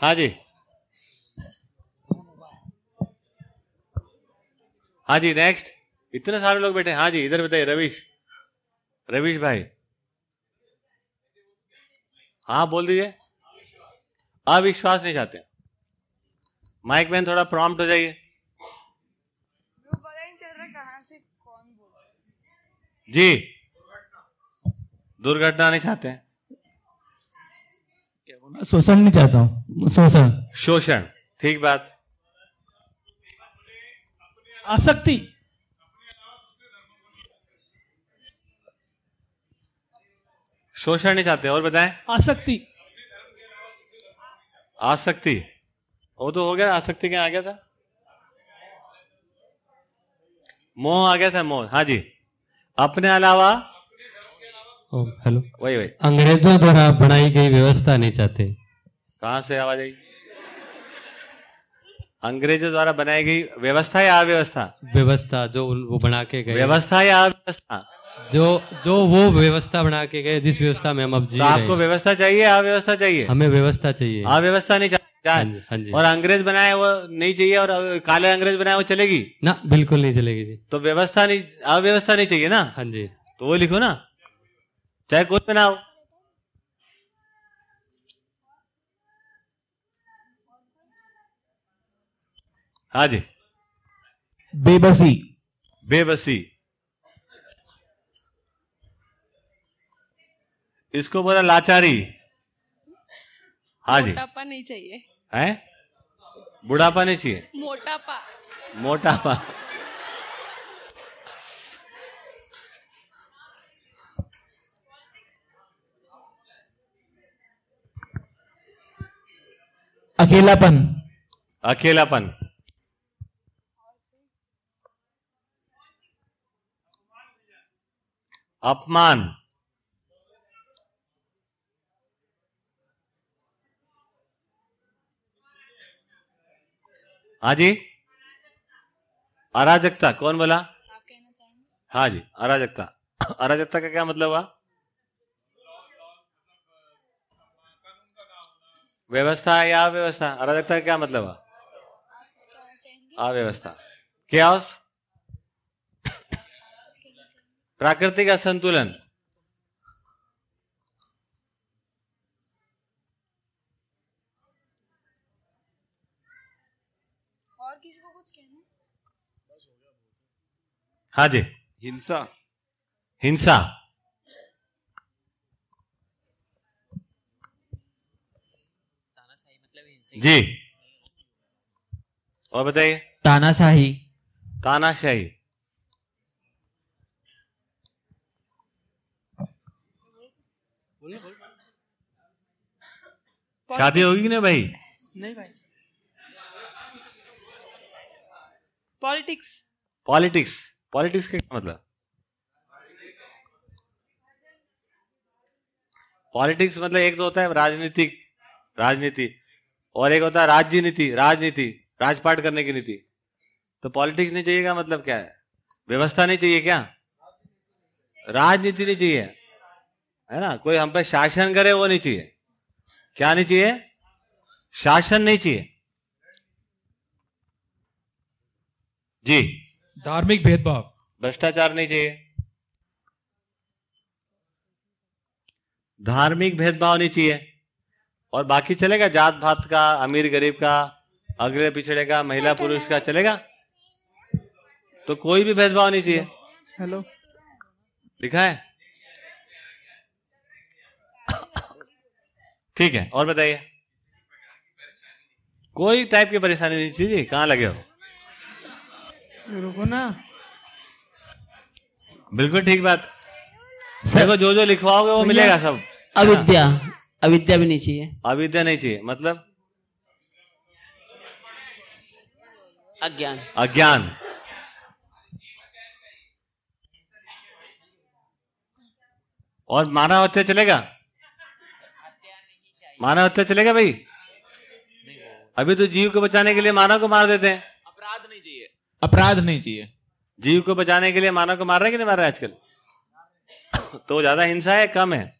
हाँ जी। हाँ जी नेक्स्ट इतने सारे लोग बैठे हाँ। जी इधर बताइए रविश। रविश भाई। हाँ बोल दीजिए। अविश्वास नहीं चाहते। माइक मैन थोड़ा प्रॉम्प्ट हो जाइए। जी। दुर्घटना नहीं चाहते। हैं शोषण नहीं चाहता हूँ शोषण। शोषण ठीक बात। आसक्ति। शोषण नहीं चाहते और बताएँ। आसक्ति। आसक्ति वो तो हो गया आसक्ति क्या आ गया था। मोह आ गया था मोह हाँ जी। अपने अलावा हेलो वही वही अंग्रेज़ों द्वारा बनाई गई व्यवस्था नहीं चाहते। कहाँ से आवाज़ आई? अंग्रेज़ों द्वारा बनाई गई व्यवस्था या अव्यवस्था? व्यवस्था जो वो बना के गए। व्यवस्था या अव्यवस्था? जो जो वो व्यवस्था बना के गए जिस व्यवस्था में हम अब जी तो आपको व्यवस्था चाहिए अव्यवस्था चाहिए? हमें व्यवस्था चाहिए। अव्यवस्था नहीं चाहिए हाँ जी, हाँ जी। और अंग्रेज़ बनाए वो नहीं चाहिए और काले अंग्रेज़ बनाए वो चलेगी? ना बिल्कुल नहीं चलेगी जी। तो व्यवस्था नहीं अव्यवस्था नहीं चाहिए ना? हाँ जी। तो वो लिखो ना। चाहे कोई बनाओ हाँ जी। बेबसी। बेबसी। इसको बोला लाचारी। हाँ जी। मोटापा नहीं चाहिए। है? बुढ़ापा नहीं चाहिए? मोटापा। मोटापा। अकेलापन। अकेलापन। अपमान। हाँ जी। अराजकता कौन बोला? हाँ जी अराजकता। अराजकता का क्या मतलब हुआ? व्यवस्था या अव्यवस्था? अराजकता का क्या मतलब है अव्यवस्था। क्या प्राकृतिक असंतुलन। और किसी को कुछ कहना हाँ जी। हिंसा। हिंसा। जी। और बताइए। तानाशाही। तानाशाही। शादी होगी कि नहीं भाई? नहीं भाई। पॉलिटिक्स। पॉलिटिक्स। पॉलिटिक्स का क्या मतलब? पॉलिटिक्स मतलब एक तो होता है राजनीतिक राजनीति। और एक होता है राज्य नीति राजनीति राजपाट करने की नीति। तो पॉलिटिक्स नहीं चाहिए का मतलब क्या है? व्यवस्था नहीं चाहिए क्या? राजनीति नहीं चाहिए। है ना? कोई हम पे शासन करे वो नहीं चाहिए। क्या नहीं चाहिए? शासन नहीं चाहिए। जी। धार्मिक भेदभाव। भ्रष्टाचार नहीं चाहिए। धार्मिक भेदभाव नहीं चाहिए। और बाकी चलेगा? जात भात का अमीर गरीब का अगले पिछड़े का महिला पुरुष का चलेगा? तो कोई भी भेदभाव नहीं चाहिए। हेलो। लिखा है? ठीक है और बताइए। कोई टाइप की परेशानी नहीं चाहिए कहाँ लगे हो? रुको ना। बिल्कुल ठीक बात। सर को जो जो लिखवाओगे वो मिलेगा सब। अविद्या अविद्या भी नहीं चाहिए। अविद्या नहीं चाहिए मतलब? अज्ञान। अज्ञान। और मानव हत्या चलेगा? मानव हत्या चलेगा भाई? अभी तो जीव को बचाने के लिए मानव को मार देते हैं। अपराध नहीं चाहिए। अपराध नहीं चाहिए। जीव को बचाने के लिए मानव को मार रहे हैं कि नहीं मार रहे आजकल? तो ज़्यादा हिंसा है कम है।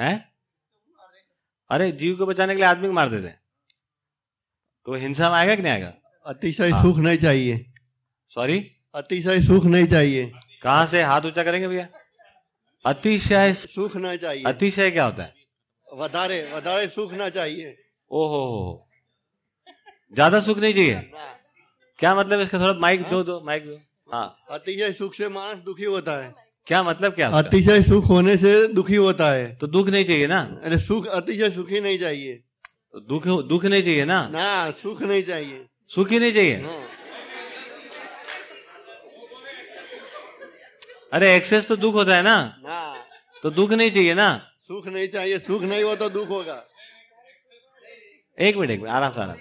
हैं? अरे जीव को बचाने के लिए आदमी को मार देते हैं। तो हिंसा में आएगा कि नहीं आएगा? अतिशय हाँ। सुख नहीं चाहिए। सॉरी अतिशय सुख नहीं चाहिए। कहाँ से हाथ ऊँचा करेंगे भैया? अतिशय सुख ना चाहिए। अतिशय क्या होता है? वधारे वधारे सुख ना चाहिए। ओहो हो ज़्यादा सुख नहीं चाहिए? क्या मतलब इसका थोड़ा माइक दो दो माइक दो। हाँ। अतिशय सुख से मानस दुखी होता है। क्या मतलब क्या अतिशय सुख होने से दुखी होता है। तो दुख नहीं चाहिए ना? अरे सुख अतिशय सुखी नहीं चाहिए। तो दुख दुख नहीं चाहिए ना? ना सुख नहीं चाहिए। सुखी नहीं चाहिए? हाँ। अरे एक्सेस तो दुख होता है ना? ना। तो दुख नहीं चाहिए ना? सुख नहीं चाहिए सुख नहीं हो तो दुख होगा। एक मिनट एक मिनट आराम से आराम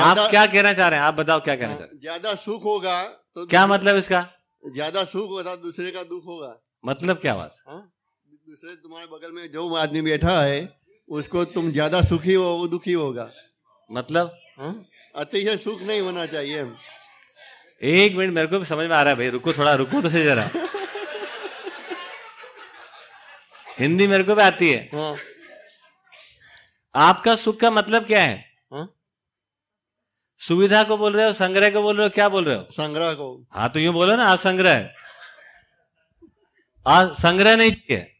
आप क्या कहना चाह रहे हैं? आप बताओ क्या कहना चाह रहे ज़्यादा सुख होगा तो क्या मतलब इसका? ज़्यादा सुख होता दूसरे का दुख होगा। मतलब क्या बात? हाँ? दूसरे तुम्हारे बगल में जो आदमी बैठा है उसको तुम ज़्यादा सुखी हो वो दुखी होगा। मतलब? हाँ? अतिशय सुख नहीं होना चाहिए। एक मिनट मेरे को भी समझ में आ रहा है भाई रुको थोड़ा रुको तो सही जरा। हिंदी मेरे को भी आती है। हाँ। आपका सुख का मतलब क्या है हाँ? सुविधा को बोल रहे हो संग्रह को बोल रहे हो क्या बोल रहे हो? संग्रह को। हाँ तो यूँ बोलो ना असंग्रह आ संग्रह नहीं चाहिए।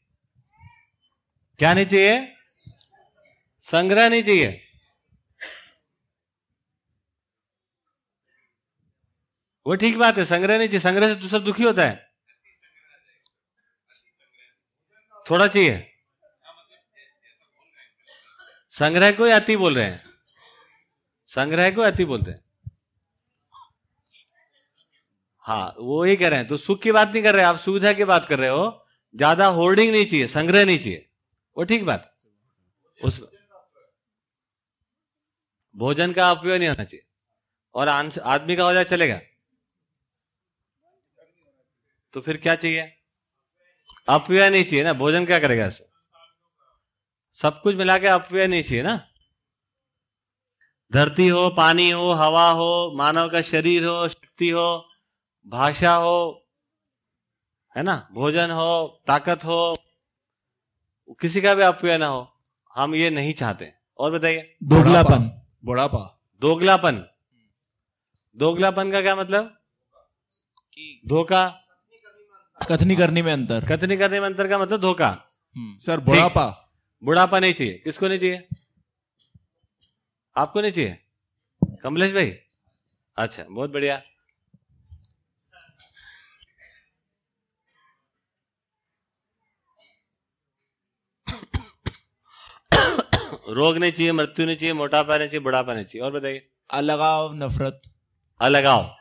क्या नहीं चाहिए? संग्रह नहीं चाहिए। वो ठीक बात है संग्रह नहीं चाहिए। संग्रह से तो सब दुखी होता है। थोड़ा चाहिए। संग्रह को या अति बोल रहे हैं। संग्रह को अति बोलते हैं। हाँ वो ही कह रहे हैं तो सुख की बात नहीं कर रहे, आप सुविधा की बात कर रहे हो, ज़्यादा होर्डिंग नहीं चाहिए, संग्रह नहीं चाहिए। वो ठीक बात। उस भोजन का अपव्यय नहीं होना चाहिए। और आदमी का हो जाए, चलेगा। तो फिर क्या चाहिए? अपव्यय नहीं चाहिए ना, भोजन क्या करेगा? सब कुछ मिला के अपव्यय नहीं चाहिए ना? धरती हो पानी हो हवा हो मानव का शरीर हो शक्ति हो भाषा हो है ना? भोजन हो ताकत हो किसी का भी अपव्यय ना हो हम ये नहीं चाहते। और बताइए। दोगलापन। बुढ़ापा। दोगलापन। दोगलापन का क्या मतलब? धोखा। कथनी करने में अंतर। कथनी करने में अंतर का मतलब धोखा। सर बुढ़ापा। बुढ़ापा नहीं चाहिए। किसको नहीं चाहिए? आपको नहीं चाहिए? कमलेश भाई? अच्छा बहुत बढ़िया। रोग नहीं चाहिए मृत्यु नहीं चाहिए मोटापा नहीं चाहिए बुढ़ापा नहीं चाहिए। और बताइए। अलगाव नफरत। अलगाव।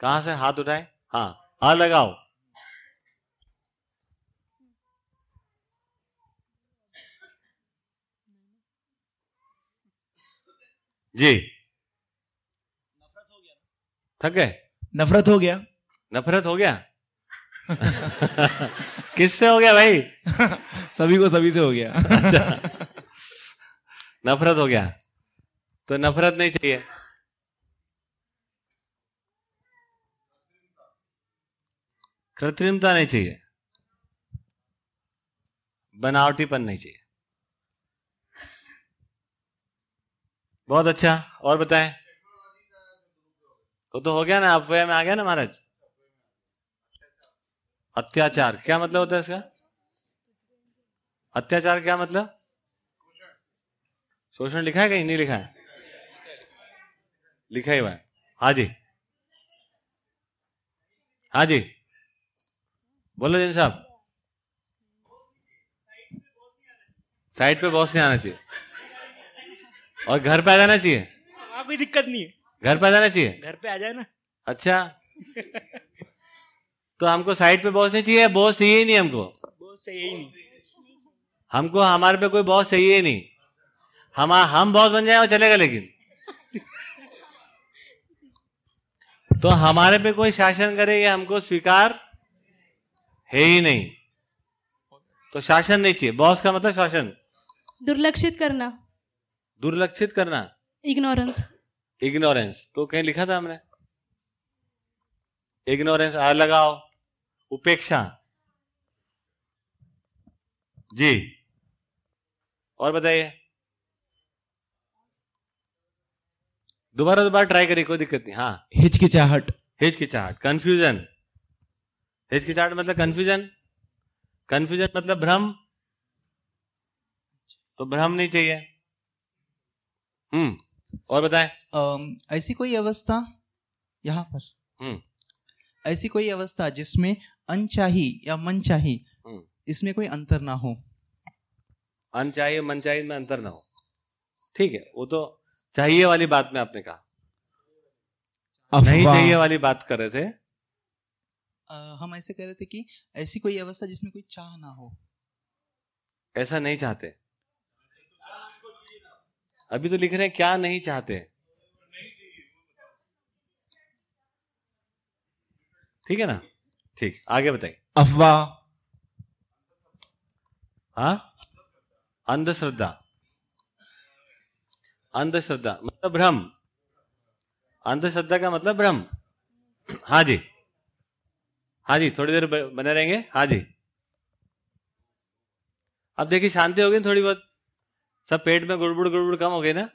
कहाँ से हाथ उठाए? हाँ अलगाव। जी। थक गए? नफरत हो गया। नफरत हो गया? किससे हो गया भाई? सभी को सभी से हो गया। अच्छा। नफरत हो गया। तो नफरत नहीं चाहिए। कृत्रिमता नहीं चाहिए। बनावटीपन नहीं चाहिए। बहुत अच्छा। और बताएँ? वो तो हो गया ना अपव्यय में आ गया ना महाराज? अत्याचार, क्या मतलब होता है इसका? अत्याचार क्या मतलब? शोषण लिखा है कहीं? नहीं लिखा है? लिखा ही हुआ है। हाँ जी। हाँ जी। बोलो जिन साहब। साइड पे बॉस नहीं आना चाहिए और घर पे आ जाना चाहिए? वहाँ कोई दिक्कत नहीं है। घर पे आ जाना चाहिए? घर पे आ जाए ना। अच्छा। तो हमको साइड पे बॉस नहीं चाहिए? बॉस चाहिए ही नहीं हमको। बहुत सही ही नहीं। हमको हमारे पे कोई बॉस चाहिए ही नहीं। हम हम बॉस बन जाए और चलेगा लेकिन। तो हमारे पे कोई शासन करे ये हमको स्वीकार है ही नहीं। तो शासन नहीं चाहिए। बॉस का मतलब शासन। दुर्लक्षित करना। दुर्लक्षित करना। इग्नोरेंस इग्नोरेंस तो कहीं लिखा था हमने? इग्नोरेंस आ लगाओ। उपेक्षा। जी। और बताइए। दोबारा दोबारा ट्राई करिए कोई दिक्कत नहीं। हाँ। हिचकिचाहट। हिचकिचाहट। कंफ्यूजन हिचकिचाहट मतलब कंफ्यूजन कंफ्यूजन मतलब भ्रम? तो भ्रम नहीं चाहिए। हम्म और बताएँ। ऐसी कोई अवस्था यहाँ पर? हम्म। ऐसी कोई अवस्था जिसमें अनचाही या मनचाही हम्म। इसमें कोई अंतर ना हो? अन चाहिए मन में अंतर ना हो। ठीक है वो तो चाहिए वाली बात में आपने कहा। नहीं चाहिए वाली बात कर रहे थे। अ, हम ऐसे कह रहे थे कि ऐसी कोई अवस्था जिसमें कोई चाह ना हो। ऐसा नहीं चाहते। अभी तो लिख रहे हैं क्या नहीं चाहते? ठीक है ना? ठीक आगे बताइए। अफवाह। हाँ? अंधश्रद्धा। अंधश्रद्धा मतलब भ्रम। अंधश्रद्धा का मतलब भ्रम। हाँ जी। हाँ जी थोड़ी देर बने रहेंगे। हाँ जी। अब देखिए शांति होगी थोड़ी बहुत? सब पेट में गुड़बुड़ गुड़बुड़ कम हो गई ना?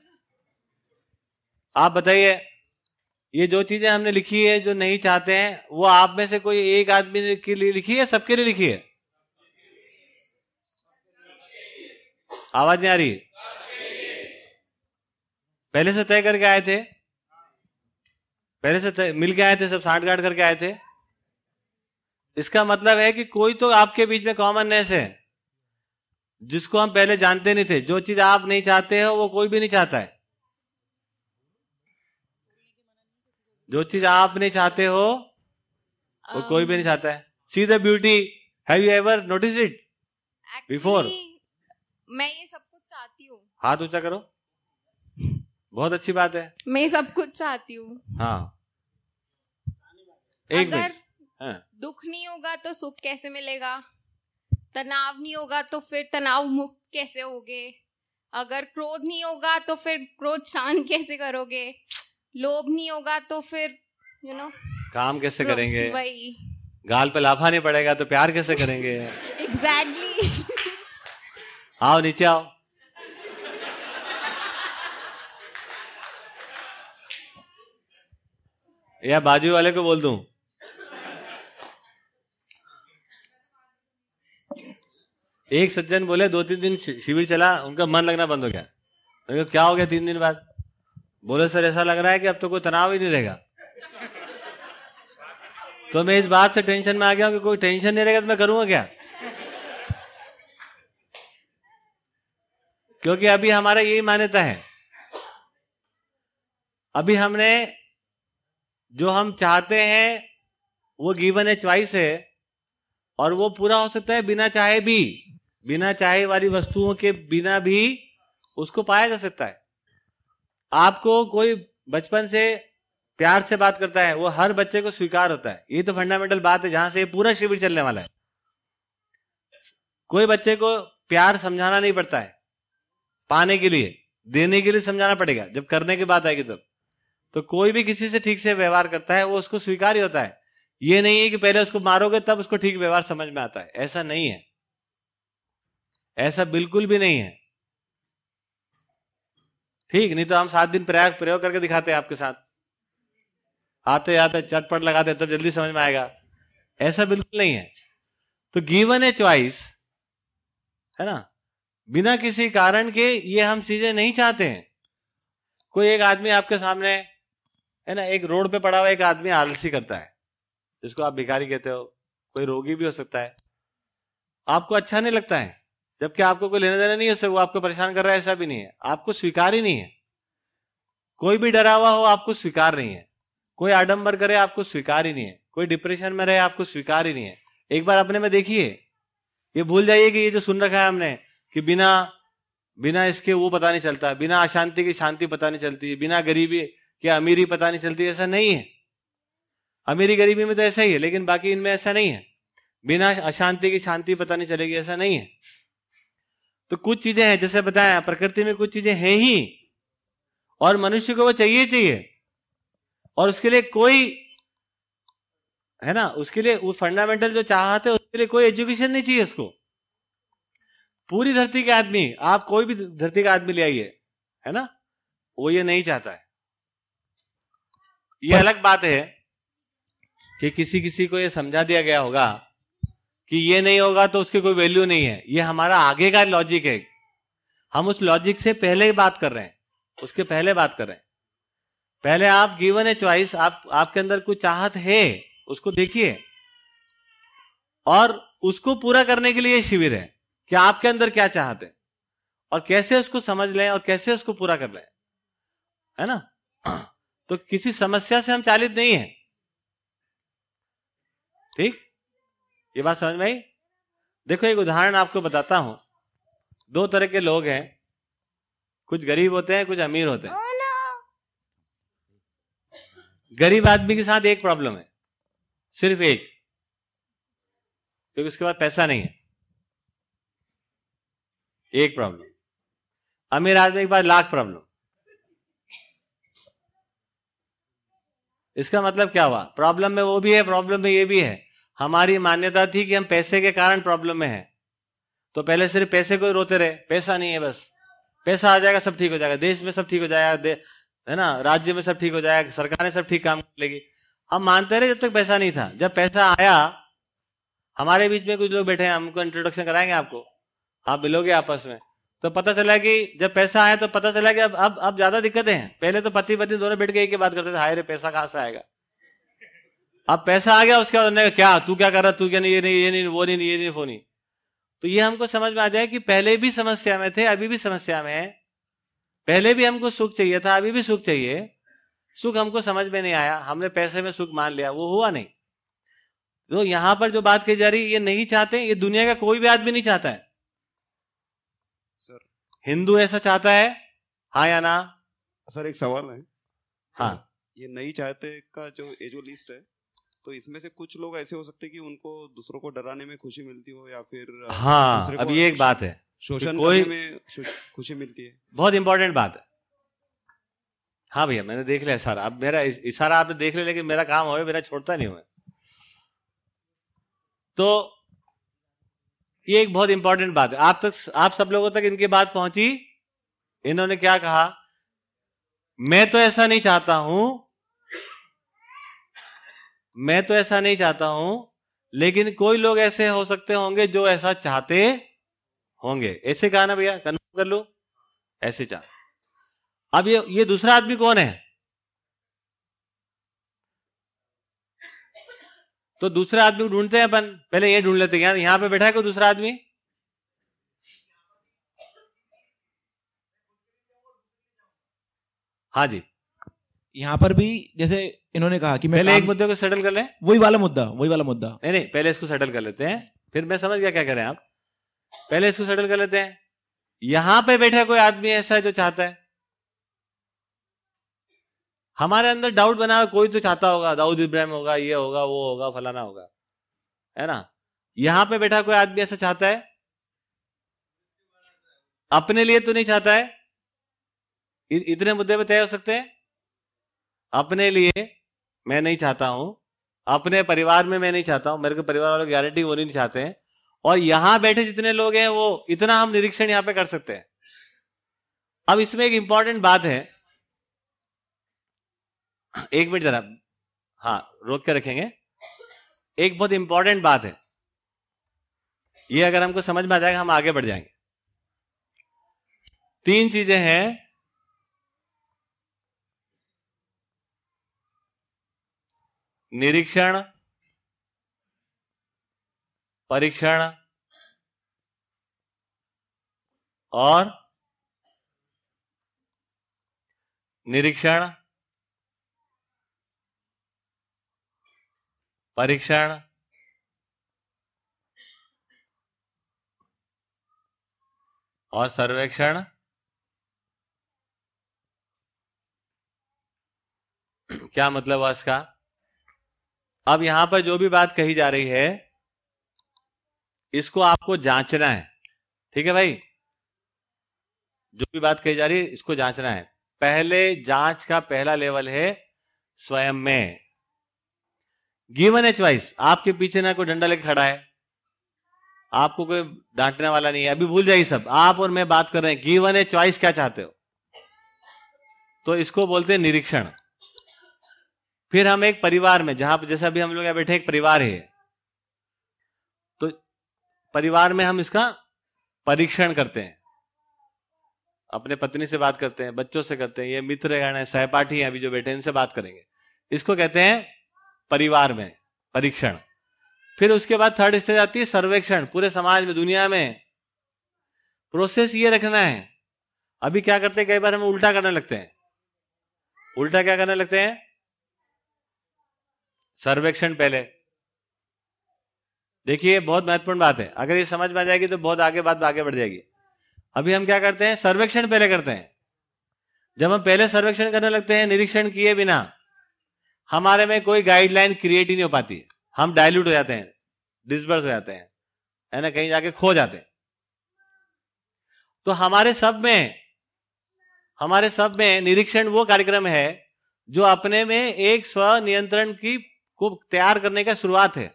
आप बताइए, ये जो चीज़ें हमने लिखी है, जो नहीं चाहते हैं, वो आप में से कोई एक आदमी के लिए लिखी है, सबके लिए लिखी है? आवाज़ नहीं आ रही? पहले से तय करके आए थे? पहले से तय, मिल के आए थे, सब साठ गांठ करके आए थे? इसका मतलब है कि कोई तो आपके बीच में कॉमननेस है। जिसको हम पहले जानते नहीं थे जो चीज़ आप नहीं चाहते हो वो कोई भी नहीं चाहता है। जो चीज़ आप नहीं चाहते हो वो um, कोई भी नहीं चाहता है। See the beauty have you ever notice it before मैं ये सब कुछ चाहती हूँ। हाथ ऊँचा करो। बहुत अच्छी बात है। मैं ये सब कुछ चाहती हूँ। हाँ। एक अगर हाँ। दुख नहीं होगा तो सुख कैसे मिलेगा? तनाव नहीं होगा तो फिर तनाव मुक्त कैसे होगे? अगर क्रोध नहीं होगा तो फिर क्रोध शांत कैसे करोगे? लोभ नहीं होगा तो फिर यू नो काम कैसे करेंगे? वही। गाल पे लाफा नहीं पड़ेगा तो प्यार कैसे करेंगे? एग्जैक्टली आओ नीचे आओ। या बाजू वाले को बोल दूँ? एक सज्जन बोले दो तीन दिन शिविर चला, उनका मन लगना बंद हो गया। मैंने क्या हो गया तीन दिन बाद? बोले, सर, ऐसा लग रहा है कि अब तो कोई तनाव ही नहीं रहेगा। तो मैं इस बात से टेंशन में आ गया हूँ कि कोई टेंशन नहीं रहेगा तो मैं करूँगा क्या? क्योंकि अभी हमारा यही मान्यता है। अभी हमने जो हम चाहते हैं, वो गिवन ए चॉइस है और वो पूरा हो सकता है बिना चाहे भी, बिना चाहे वाली वस्तुओं के बिना भी उसको पाया जा सकता है। आपको कोई बचपन से प्यार से बात करता है, वो हर बच्चे को स्वीकार होता है। ये तो फंडामेंटल बात है, जहाँ से पूरा शिविर चलने वाला है। कोई बच्चे को प्यार समझाना नहीं पड़ता है, पाने के लिए, देने के लिए समझाना पड़ेगा, जब करने की बात आएगी तब। तो कोई भी किसी से ठीक से व्यवहार करता है, वो उसको स्वीकार ही होता है। ये नहीं है कि पहले उसको मारोगे तब उसको ठीक व्यवहार समझ में आता है। ऐसा नहीं है। ऐसा बिल्कुल भी नहीं है। ठीक, नहीं तो हम सात दिन प्रयाग प्रयोग करके दिखाते हैं आपके साथ। आते आते चटपट लगाते तब जल्दी समझ में आएगा। ऐसा बिल्कुल नहीं है। तो गिवन ए च्वाइस है ना? बिना किसी कारण के ये हम चीज़ें नहीं चाहते हैं। कोई एक आदमी आपके सामने, है ना, एक रोड पे पड़ा हुआ एक आदमी आलसी करता है। जिसको आप भिखारी कहते हो, कोई रोगी भी हो सकता है। आपको अच्छा नहीं लगता है, जबकि आपको कोई लेना देना नहीं है वो आपको परेशान कर रहा है, ऐसा भी नहीं है। आपको स्वीकार ही नहीं है। कोई भी डरा हुआ हो, आपको स्वीकार नहीं है। कोई आडंबर करे, आपको स्वीकार ही नहीं है। कोई डिप्रेशन में रहे, आपको स्वीकार ही नहीं है। एक बार अपने में देखिए। ये भूल जाइए कि ये जो सुन रखा है हमने, कि बिना बिना इसके वो पता नहीं चलता, बिना अशांति की शांति पता नहीं चलती, बिना गरीबी की अमीरी पता नहीं चलती, ऐसा नहीं है। अमीरी गरीबी में तो ऐसा ही है लेकिन बाकी इनमें ऐसा नहीं है। बिना अशांति की शांति पता नहीं चलेगी ऐसा नहीं है। तो कुछ चीज़ें हैं जैसे बताया प्रकृति में कुछ चीज़ें हैं ही और मनुष्य को वो चाहिए चाहिए। और उसके लिए कोई है ना उसके लिए वो फंडामेंटल जो चाहते हैं उसके लिए कोई एजुकेशन नहीं चाहिए उसको। पूरी धरती के आदमी आप कोई भी धरती का आदमी ले आइए है ना वो ये नहीं चाहता है। ये अलग बात है। कि किसी किसी को ये समझा दिया गया होगा कि ये नहीं होगा तो उसकी कोई वैल्यू नहीं है। ये हमारा आगे का लॉजिक है। हम उस लॉजिक से पहले ही बात कर रहे हैं। उसके पहले बात कर रहे हैं। पहले आप गिवन ए चॉइस आप, आपके अंदर कुछ चाहत है, उसको देखिए। और उसको पूरा करने के लिए शिविर है कि आपके अंदर क्या चाहते हैं। और कैसे उसको समझ लें और कैसे उसको पूरा कर लें। है ना? तो किसी समस्या से हम चालित नहीं है। ठीक? ये बात समझ में आई? देखो एक उदाहरण आपको बताता हूँ। दो तरह के लोग हैं। कुछ गरीब होते हैं कुछ अमीर होते हैं। गरीब आदमी के साथ एक प्रॉब्लम है। सिर्फ़ एक। क्योंकि उसके पास पैसा नहीं है। एक प्रॉब्लम अमीर आदमी के पास लाख प्रॉब्लम इसका मतलब क्या हुआ? प्रॉब्लम में वो भी है प्रॉब्लम में ये भी है। हमारी मान्यता थी कि हम पैसे के कारण प्रॉब्लम में है। तो पहले सिर्फ़ पैसे को रोते रहे। पैसा नहीं है बस। पैसा आ जाएगा, सब ठीक हो जाएगा। देश में सब ठीक हो जाएगा है ना? राज्य में सब ठीक हो जाएगा, सरकारें सब ठीक काम कर लेगी। हम मानते रहे जब तक पैसा नहीं था। जब पैसा आया, हमारे बीच में कुछ लोग बैठे हैं, हमको इंट्रोडक्शन कराएँगे आपको। आप मिलोगे आपस में। तो पता चला कि जब पैसा आया तो पता चला कि अब अब अब ज़्यादा दिक्कतें हैं। पहले तो पति पत्नी दोनों बैठ के एक ही बात करते थे, हाय रे, पैसा कहाँ से आएगा? अब पैसा आ गया, उसके बाद क्या, तू क्या कर रहा तू क्या नहीं, ये नहीं ये नहीं, वो नहीं, ये नहीं, वो नहीं। तो ये हमको समझ में आ जाए कि पहले भी समस्या में थे, अभी भी समस्या में है। पहले भी हमको सुख चाहिए था, अभी भी सुख चाहिए। सुख हमको समझ में नहीं आया। हमने पैसे में सुख मान लिया, वो हुआ नहीं। तो यहाँ पर जो बात की जा रही है, ये नहीं चाहते, ये दुनिया का कोई भी आदमी नहीं चाहता है। हिंदू ऐसा चाहता है? हाँ या ना? सर एक सवाल है। हाँ। ये नहीं चाहते का जो ये जो लिस्ट है तो इसमें से कुछ लोग ऐसे हो सकते कि उनको दूसरों को डराने में खुशी मिलती हो या फिर हाँ अब ये एक बात है शोषण कोई करने में खुशी मिलती है। बहुत इंपॉर्टेंट बात है। हाँ भैया मैंने देख लिया इशारा अब मेरा इशारा आपने देख लिया लेकिन मेरा काम हो मेरा छोड़ता नहीं हुआ तो ये एक बहुत इंपॉर्टेंट बात है। आप तक, आप सब लोगों तक इनकी बात पहुँची? इन्होंने क्या कहा? मैं तो ऐसा नहीं चाहता हूँ। मैं तो ऐसा नहीं चाहता हूँ, लेकिन कोई लोग ऐसे हो सकते होंगे जो ऐसा चाहते होंगे। ऐसे कहा ना भैया कन्फर्म कर लो। ऐसे चाह। अब ये ये दूसरा आदमी कौन है? तो दूसरा आदमी ढूंढते हैं अपन। पहले ये ढूंढ लेते हैं यहाँ पे बैठा है कोई दूसरा आदमी? हाँ जी। यहाँ पर भी जैसे इन्होंने कहा कि मैं पहले एक मुद्दे को सेटल कर लें। वही वाला मुद्दा वही वाला मुद्दा। नहीं नहीं पहले इसको सेटल कर लेते हैं। फिर मैं समझ गया क्या करें आप। पहले इसको सेटल कर लेते हैं। यहाँ पे बैठा कोई आदमी ऐसा है जो चाहता है? हमारे अंदर डाउट बना, कोई तो चाहता होगा, दाऊद इब्राहिम होगा, ये होगा, वो होगा, फलाना होगा। है ना? यहाँ पे बैठा कोई आदमी ऐसा चाहता है? अपने लिए तो नहीं चाहता है? इतने मुद्दे पे तय हो सकते हैं? अपने लिए मैं नहीं चाहता हूँ। अपने परिवार में मैं नहीं चाहता हूँ। मेरे को परिवार वालों गारंटी वो नहीं चाहते हैं। और यहाँ बैठे जितने लोग हैं, वो इतना हम निरीक्षण यहाँ पे कर सकते हैं। अब इसमें एक इंपॉर्टेंट बात है। एक मिनट जरा। हाँ रोक के रखेंगे। एक बहुत इंपॉर्टेंट बात है। ये अगर हमको समझ में आ जाएगा, हम आगे बढ़ जाएँगे। तीन चीज़ें हैं। निरीक्षण, परीक्षण और निरीक्षण। परीक्षण? और सर्वेक्षण? क्या मतलब हुआ इसका? अब यहाँ पर जो भी बात कही जा रही है, इसको आपको जांचना है। ठीक है भाई? जो भी बात कही जा रही है, इसको जांचना है। पहले जाँच का पहला लेवल है स्वयं में। गिवन ए चॉइस आपके पीछे ना कोई डंडा लेके खड़ा है। आपको कोई डांटने वाला नहीं है। अभी भूल जाइए सब। आप और मैं बात कर रहे हैं। गिवन ए चॉइस क्या चाहते हो? तो इसको बोलते हैं निरीक्षण। फिर हम एक परिवार में, जहाँ पर जैसा भी हम लोग यहाँ बैठे, एक परिवार है। तो परिवार में हम इसका परीक्षण करते हैं। अपने पत्नी से बात करते हैं, बच्चों से करते हैं। ये मित्र गण है, सहपाठी हैं अभी जो बैठे इनसे बात करेंगे। इसको कहते हैं परिवार में, परीक्षण। फिर उसके बाद थर्ड स्टेज आती है सर्वेक्षण, पूरे समाज में, दुनिया में। प्रोसेस ये रखना है। अभी क्या करते हैं, कई बार हम उल्टा करने लगते हैं। उल्टा क्या करने लगते हैं? सर्वेक्षण पहले। देखिए बहुत महत्वपूर्ण बात है। अगर ये समझ में आ जाएगी तो बहुत आगे बात आगे बढ़ जाएगी। अभी हम क्या करते हैं? सर्वेक्षण पहले करते हैं। जब हम पहले सर्वेक्षण करने लगते हैं, निरीक्षण किए बिना हमारे में कोई गाइडलाइन क्रिएट ही नहीं हो पाती। हम डाइल्यूट हो जाते हैं डिसबर्स हो जाते हैं, है ना? कहीं जाके खो जाते हैं। तो हमारे सब में, हमारे सब में निरीक्षण वो कार्यक्रम है जो अपने में एक स्व नियंत्रण की, को तैयार करने का शुरुआत है।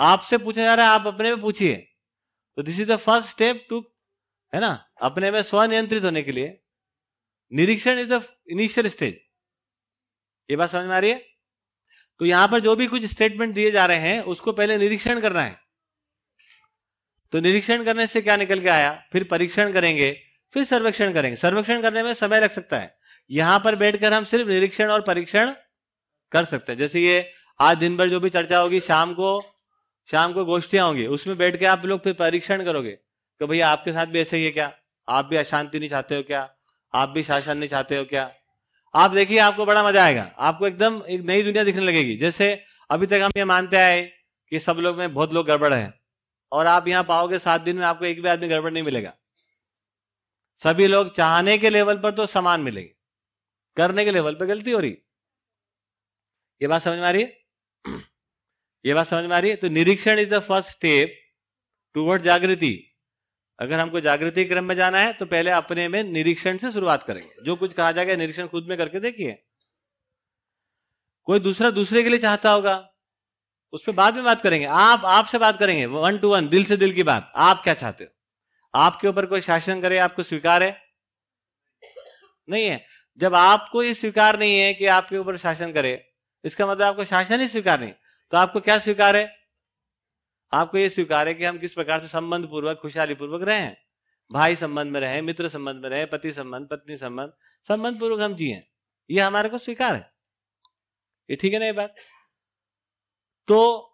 आपसे पूछा जा रहा है, आप अपने में पूछिए। तो this is the first step to है ना? अपने में स्वनियंत्रित होने के लिए। निरीक्षण इज़ द इनिशियल स्टेज ये बात समझ में आ रही है? तो यहाँ पर जो भी कुछ स्टेटमेंट दिए जा रहे हैं, उसको पहले निरीक्षण करना है। तो निरीक्षण करने से क्या निकल के आया? फिर परीक्षण करेंगे, फिर सर्वेक्षण करेंगे। सर्वेक्षण करने में समय लग सकता है। यहाँ पर बैठकर हम सिर्फ़ निरीक्षण और परीक्षण कर सकते हैं। जैसे ये आज दिन भर जो भी चर्चा होगी, शाम को शाम को गोष्ठियाँ होंगी, उसमें बैठ के आप लोग फिर परीक्षण करोगे कि भैया आपके साथ भी ऐसे ही है क्या? आप भी अशांति नहीं चाहते हो क्या? आप भी शासन नहीं चाहते हो क्या? आप देखिए, आपको बड़ा मज़ा आएगा। आपको एकदम एक नई दुनिया दिखने लगेगी। जैसे अभी तक हम ये मानते आए कि सब लोग में बहुत लोग गड़बड़ है और आप यहाँ पाओगे सात दिन में आपको एक भी आदमी गड़बड़ नहीं मिलेगा। सभी लोग चाहने के लेवल पर तो समान मिलेंगे। करने के लेवल पर गलती हो रही। ये बात समझ में आ रही है? ये बात समझ में आ रही है? तो निरीक्षण is the first step toward जागृति। अगर हमको जागृति क्रम में जाना है तो पहले अपने में निरीक्षण से शुरुआत करेंगे। जो कुछ कहा जाएगा, निरीक्षण खुद में करके देखिए। कोई दूसरा दूसरे के लिए चाहता होगा, उस पर बाद में बात करेंगे। आप आपसे बात करेंगे वन टू वन दिल से दिल की बात। आप क्या चाहते हो? आपके ऊपर कोई शासन करे, आपको स्वीकार है? नहीं है। जब आपको ये स्वीकार नहीं है कि आपके ऊपर शासन करे, इसका मतलब आपको शासन ही स्वीकार नहीं। तो आपको क्या स्वीकार है? आपको ये स्वीकार है कि हम किस प्रकार से संबंध पूर्वक खुशहाली पूर्वक रहे हैं? भाई संबंध में रहे, मित्र संबंध में रहे, पति संबंध, पत्नी संबंध संबंध पूर्वक हम जिए ये हमारे को स्वीकार है। ये ठीक है ना ये बात? तो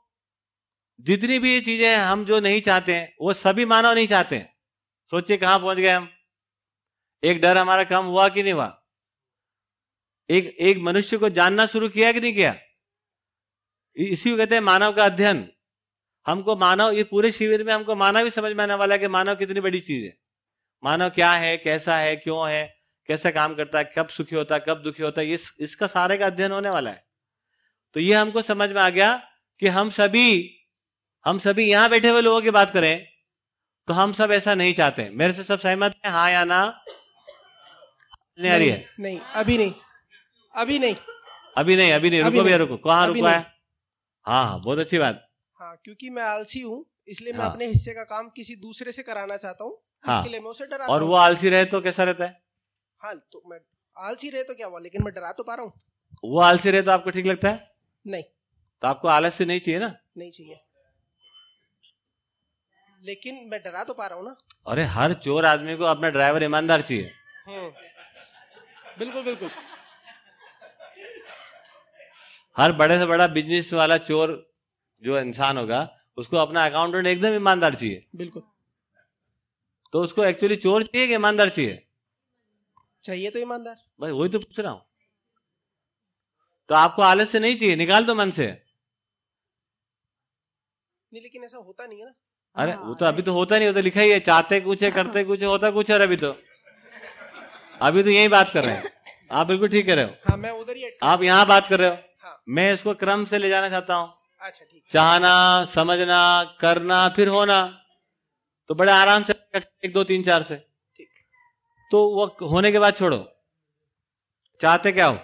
जितनी भी ये चीज़ें हम जो नहीं चाहते हैं, वो सभी मानव नहीं चाहते हैं। सोचिए कहाँ पहुँच गए हम? एक डर हमारा कम हुआ कि नहीं हुआ? एक एक मनुष्य को जानना शुरू किया कि नहीं किया? इसी को कहते हैं मानव का अध्ययन। हमको मानव ये पूरे शिविर में हमको मानव ही समझ में आने वाला है कि मानव कितनी बड़ी चीज़ है। मानव क्या है कैसा है क्यों है कैसे काम करता है कब सुखी होता है कब दुखी होता है इस इसका सारे का अध्ययन होने वाला है। तो ये हमको समझ में आ गया कि हम सभी हम सभी यहाँ बैठे हुए लोगों की बात करें तो हम सब ऐसा नहीं चाहते। मेरे से सब सहमत है हाँ या ना? नहीं आ रही है। नहीं अभी नहीं अभी नहीं। अभी नहीं अभी नहीं रुको भैया रुको। कहाँ रुको है? हाँ हाँ बहुत अच्छी बात। हाँ क्योंकि मैं आलसी हूँ इसलिए मैं हाँ। अपने हिस्से का काम किसी दूसरे से कराना चाहता हूँ हाँ। इसके लिए मैं उसे डराता और वो आलसी रहे तो कैसा रहता है? हाँ तो मैं आलसी रहे तो क्या हुआ? लेकिन मैं डरा तो पा रहा हूँ। वो आलसी रहे तो आपको ठीक लगता है? नहीं। तो आपको आलस्य नहीं चाहिए ना? नहीं चाहिए। लेकिन मैं डरा तो पा रहा हूँ ना। अरे हर चोर आदमी को अपना ड्राइवर ईमानदार चाहिए। हम्म। बिल्कुल बिल्कुल। हर बड़े से बड़ा बिज़नेस वाला चोर जो इंसान होगा उसको अपना अकाउंटेंट एकदम ईमानदार चाहिए। बिल्कुल। तो उसको एक्चुअली चोर चाहिए कि ईमानदार चाहिए? चाहिए तो ईमानदार। भाई वही तो पूछ रहा हूँ। तो आपको आलस्य नहीं चाहिए? निकाल दो मन से। नहीं लेकिन ऐसा होता नहीं है ना। अरे वो तो अभी तो होता नहीं होता लिखा ही है चाहते कुछ है करते कुछ है होता कुछ है अभी तो। अभी तो यही बात कर रहे हैं। आप बिल्कुल ठीक कर रहे हो। हाँ मैं उधर ही आप यहाँ बात कर रहे हो। हाँ। मैं इसको क्रम से ले जाना चाहता हूँ। अच्छा ठीक चाहना समझना करना फिर होना। तो बड़े आराम से एक दो तीन चार से। तो वो होने के बाद छोड़ो। चाहते क्या हो?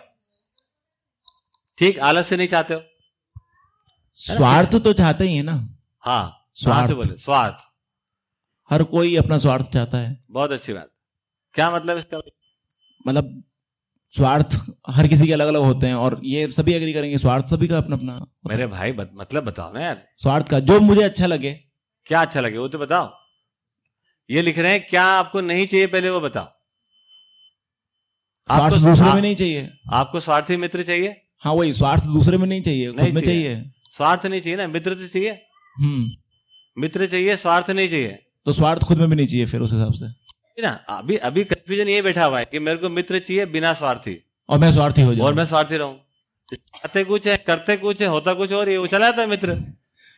ठीक आलस से नहीं चाहते हो। स्वार्थ तो चाहते ही है ना। हाँ स्वार्थ स्वार्थ। बोले? स्वार्थ। हर कोई अपना स्वार्थ चाहता है। बहुत अच्छी बात। क्या मतलब इसका? मतलब स्वार्थ हर किसी के अलग अलग होते हैं और ये सभी एग्री करेंगे स्वार्थ सभी का अपना अपना मेरे भाई बत, मतलब बताओ ना यार। स्वार्थ का जो मुझे अच्छा लगे। क्या अच्छा लगे वो तो बताओ। ये लिख रहे हैं क्या आपको नहीं चाहिए पहले वो बताओ। स्वार्थ दूसरे में नहीं चाहिए। आपको स्वार्थी मित्र चाहिए? हाँ वही स्वार्थ दूसरे में नहीं चाहिए नहीं में चाहिए। स्वार्थ नहीं चाहिए ना मित्र तो चाहिए। हम्म। मित्र चाहिए स्वार्थ नहीं चाहिए। तो स्वार्थ खुद में भी नहीं चाहिए फिर उस हिसाब से। ना अभी अभी कंफ्यूजन ये बैठा हुआ है कि मेरे को मित्र चाहिए बिना स्वार्थी। और मैं स्वार्थी हो जाऊँ। और मैं स्वार्थी रहूँ। चाहते कुछ है करते कुछ है होता कुछ और ये वो चला जाता है मित्र।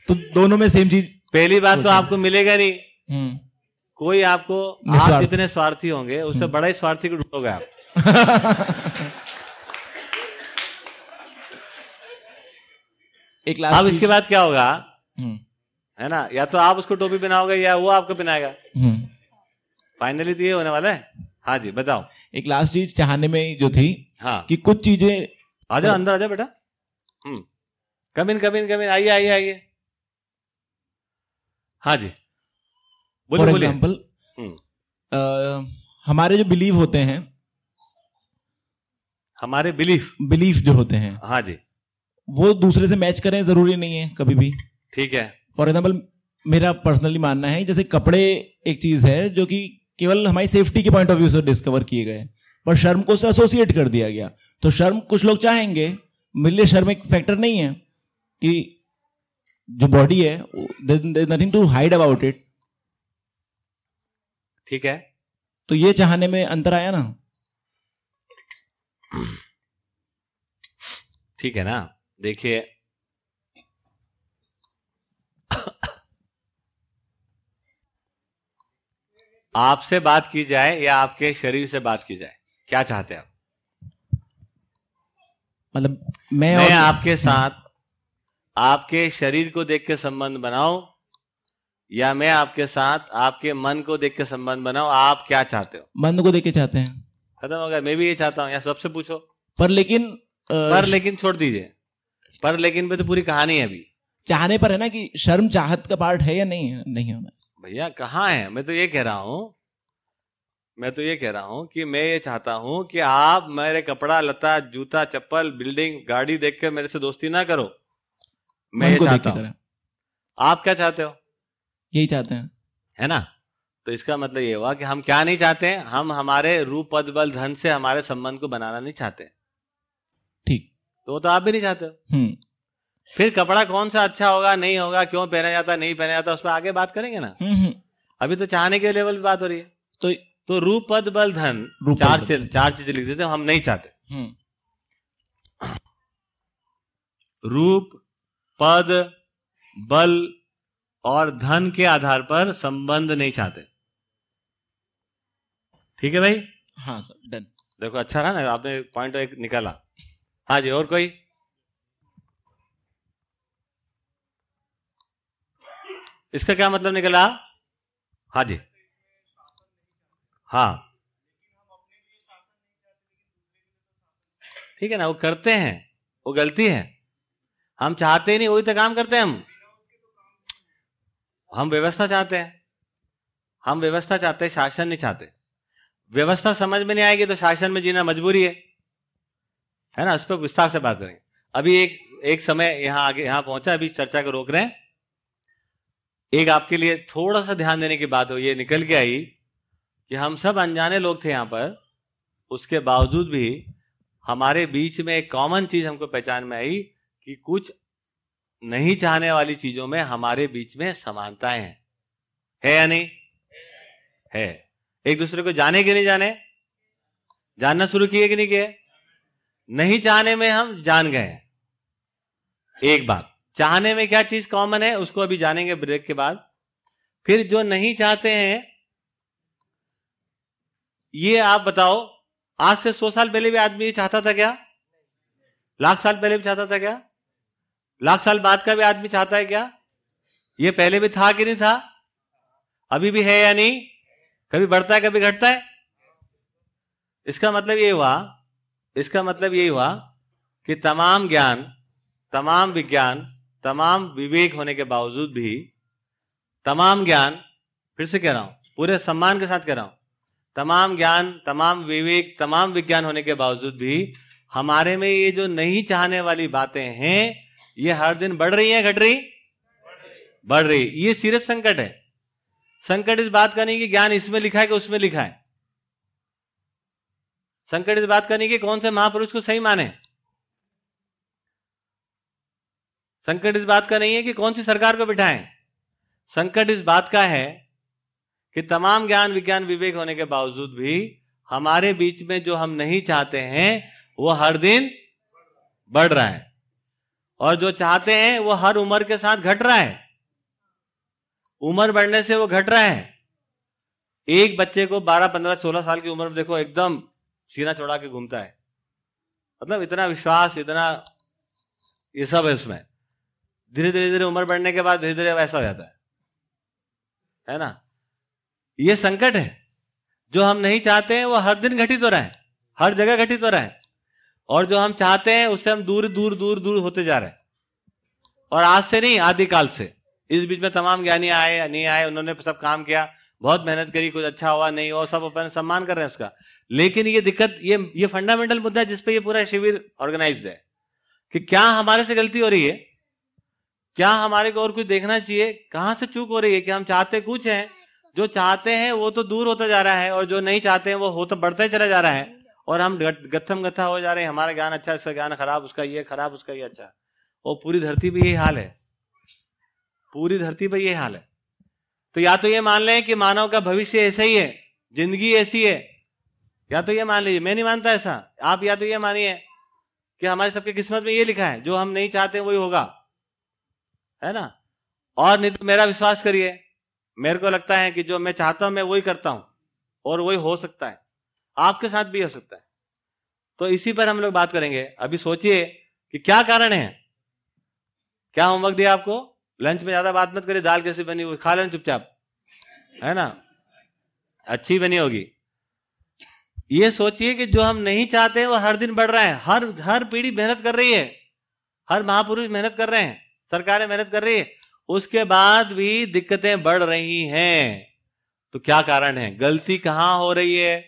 तो दोनों में सेम चीज़ पहली बात तो आपको मिलेगा नहीं। हम्म। कोई आपको आप जितने स्वार्थी होंगे उससे बड़ा ही स्वार्थी को ढूंढोगे आप। एक अब इसके बाद क्या होगा? हम्म। है ना? या तो आप उसको टोपी पहनाओगे या वो आपको पहनाएगा। हम्म। फाइनली तो ये होने वाला है? हाँ जी बताओ। एक लास्ट चीज़ चाहने में जो थी हाँ। कि कुछ चीज़ें आ जाओ अंदर आ जाओ बेटा। हम्म। कम इन कम इन कम इन आइए आइए आइए। हाँ जी। फॉर एग्ज़ाम्पल हम्म। हमारे जो बिलीव होते हैं हमारे बिलीफ बिलीफ जो होते हैं हाँ जी। वो दूसरे से मैच करें ज़रूरी नहीं है कभी भी। ठीक है। फॉर एग्ज़ाम्पल मेरा पर्सनली मानना है जैसे कपड़े एक चीज़ है जो कि केवल हमारी सेफ्टी के पॉइंट ऑफ़ व्यू से डिस्कवर किए गए। पर शर्म को उससे एसोसिएट कर दिया गया। तो शर्म कुछ लोग चाहेंगे मेरे लिए शर्म एक फैक्टर नहीं है कि जो बॉडी है nothing to hide about it ठीक है। तो ये चाहने में अंतर आया ना? ठीक है ना? देखिए आपसे बात की जाए या आपके शरीर से बात की जाए? क्या चाहते हैं आप? मतलब मैं मैं और आपके साथ आपके शरीर को देख के संबंध बनाऊँ या मैं आपके साथ आपके मन को देख के संबंध बनाऊँ? आप क्या चाहते हो? मन को देखे चाहते हैं। खत्म हो गया। मैं भी ये चाहता हूँ या सबसे पूछो। पर लेकिन अ, पर लेकिन छोड़ दीजिए। पर लेकिन पे तो पूरी कहानी है अभी। चाहने पर है ना कि शर्म चाहत का पार्ट है या नहीं है? नहीं होना। भैया कहाँ है? मैं तो ये कह रहा हूँ मैं तो ये कह रहा हूँ कि मैं ये चाहता हूँ कि आप मेरे कपड़ा लता जूता चप्पल बिल्डिंग गाड़ी देख कर मेरे से दोस्ती ना करो। मैं ये चाहता हूँ। आप क्या चाहते हो? यही चाहते हैं। है ना? तो इसका मतलब ये हुआ कि हम क्या नहीं चाहते हैं? हम हमारे रूप पद बल धन से हमारे संबंध को बनाना नहीं चाहते। ठीक। तो वो तो आप भी नहीं चाहते हो। हम्म। फिर कपड़ा कौन सा अच्छा होगा नहीं होगा क्यों पहना जाता नहीं पहना जाता उस पर आगे बात करेंगे ना? हम्म हम्म। अभी तो चाहने के लेवल पे बात हो रही है। तो तो रूप पद बल धन चार चीज़ चार चीज़ें लिख देते हम नहीं चाहते। हम्म। रूप पद बल और धन के आधार पर संबंध नहीं चाहते। ठीक है भाई? हाँ सर डन। देखो अच्छा रहा ना आपने पॉइंट एक निकाला। हाँ जी और कोई? इसका क्या मतलब निकला? हाँ जी। हाँ। ठीक है ना वो करते हैं वो गलती है। हम चाहते ही नहीं वही तो काम करते हैं हम। हम व्यवस्था चाहते हैं। हम व्यवस्था चाहते हैं शासन नहीं चाहते। व्यवस्था समझ में नहीं आएगी तो शासन में जीना मजबूरी है। है ना? उस पर विस्तार से बात करेंगे। अभी एक एक समय यहाँ आगे यहाँ पहुँचा अभी चर्चा को रोक रहे हैं। एक आपके लिए थोड़ा सा ध्यान देने की बात हो, ये निकल के आई कि हम सब अनजाने लोग थे यहाँ पर। उसके बावजूद भी हमारे बीच में एक कॉमन चीज़ हमको पहचान में आई कि कुछ नहीं चाहने वाली चीज़ों में हमारे बीच में समानताएँ हैं। है या नहीं? है। एक दूसरे को जाने कि नहीं जाने? जानना शुरू किए कि नहीं किए? नहीं चाहने में हम जान गए एक बात। चाहने में क्या चीज़ कॉमन है, उसको अभी जानेंगे ब्रेक के बाद। फिर जो नहीं चाहते हैं, ये आप बताओ, आज से सौ साल पहले भी आदमी ये चाहता था क्या? लाख साल पहले भी चाहता था क्या? लाख साल बाद का भी आदमी चाहता है क्या? ये पहले भी था कि नहीं था? अभी भी है या नहीं? कभी बढ़ता है, कभी घटता है? इसका मतलब ये हुआ, इसका मतलब यही हुआ कि तमाम ज्ञान, तमाम विज्ञान तमाम विवेक होने के बावजूद भी तमाम ज्ञान फिर से कह रहा हूँ, पूरे सम्मान के साथ कह रहा हूँ, तमाम ज्ञान, तमाम विवेक, तमाम विज्ञान होने के बावजूद भी हमारे में ये जो नहीं चाहने वाली बातें हैं, ये हर दिन बढ़ रही है, घट रही? बढ़ रही। ये सीरियस संकट है। संकट इस बात का नहीं कि ज्ञान इसमें लिखा है कि उसमें लिखा है। संकट इस बात का नहीं कि कौन से महापुरुष को सही माने। संकट इस बात का नहीं है कि कौन सी सरकार को बिठाएँ। संकट इस बात का है कि तमाम ज्ञान विज्ञान विवेक होने के बावजूद भी हमारे बीच में जो हम नहीं चाहते हैं वो हर दिन बढ़ रहा है। और जो चाहते हैं वो हर उम्र के साथ घट रहा है। उम्र बढ़ने से वो घट रहा है। एक बच्चे को 12, 15, 16 साल की उम्र में देखो एकदम सीना चौड़ा के घूमता है। मतलब इतना विश्वास इतना ये सब है उसमें। धीरे धीरे धीरे उम्र बढ़ने के बाद धीरे धीरे वैसा हो जाता है। है ना? ये संकट है। जो हम नहीं चाहते हैं, वो हर दिन घटित हो रहा है। हर जगह घटित हो रहा है। और जो हम चाहते हैं, उससे हम दूर दूर दूर दूर होते जा रहे हैं। और आज से नहीं, आदिकाल से। इस बीच में तमाम ज्ञानी आए नहीं आए, उन्होंने सब काम किया। बहुत मेहनत करी, कुछ अच्छा हुआ, नहीं हुआ, सब अपन सम्मान कर रहे हैं उसका। लेकिन ये दिक्कत, ये ये फंडामेंटल मुद्दा है जिसपे ये पूरा शिविर ऑर्गेनाइज है कि क्या हमारे से गलती हो रही है? क्या हमारे को और कुछ देखना चाहिए? कहाँ से चूक हो रही है कि हम चाहते कुछ हैं? जो चाहते हैं, वो तो दूर होता जा रहा है और जो नहीं चाहते हैं, वो हो तो बढ़ता चला जा रहा है। और हम गत्थम गत्था हो जा रहे हैं। हमारा ज्ञान अच्छा इसका ज्ञान खराब, उसका ये खराब, उसका ये अच्छा। और पूरी धरती पर यही हाल है। पूरी धरती पर यही हाल है। तो या तो ये मान लें कि मानव का भविष्य ऐसा ही है, ज़िंदगी ऐसी है। या तो ये मान लीजिए, मैं नहीं मानता ऐसा। आप या तो ये मानिए कि हमारे सबके किस्मत में ये लिखा है, जो हम नहीं चाहते वही होगा। है ना? और नहीं तो मेरा विश्वास करिए, मेरे को लगता है कि जो मैं चाहता हूँ, मैं वही करता हूँ, और वही हो सकता है। आपके साथ भी हो सकता है। तो इसी पर हम लोग बात करेंगे। अभी सोचिए कि क्या कारण है? क्या होमवर्क दिया आपको? लंच में ज़्यादा बात मत करिए, दाल कैसी बनी हुई, खा लें चुपचाप। है ना? अच्छी बनी होगी। ये सोचिए कि जो हम नहीं चाहते वो हर दिन बढ़ रहा है। हर हर पीढ़ी मेहनत कर रही है। हर महापुरुष मेहनत कर रहे हैं। सरकारें मेहनत कर रही है, उसके बाद भी दिक्कतें बढ़ रही हैं। तो क्या कारण है? गलती कहाँ हो रही है?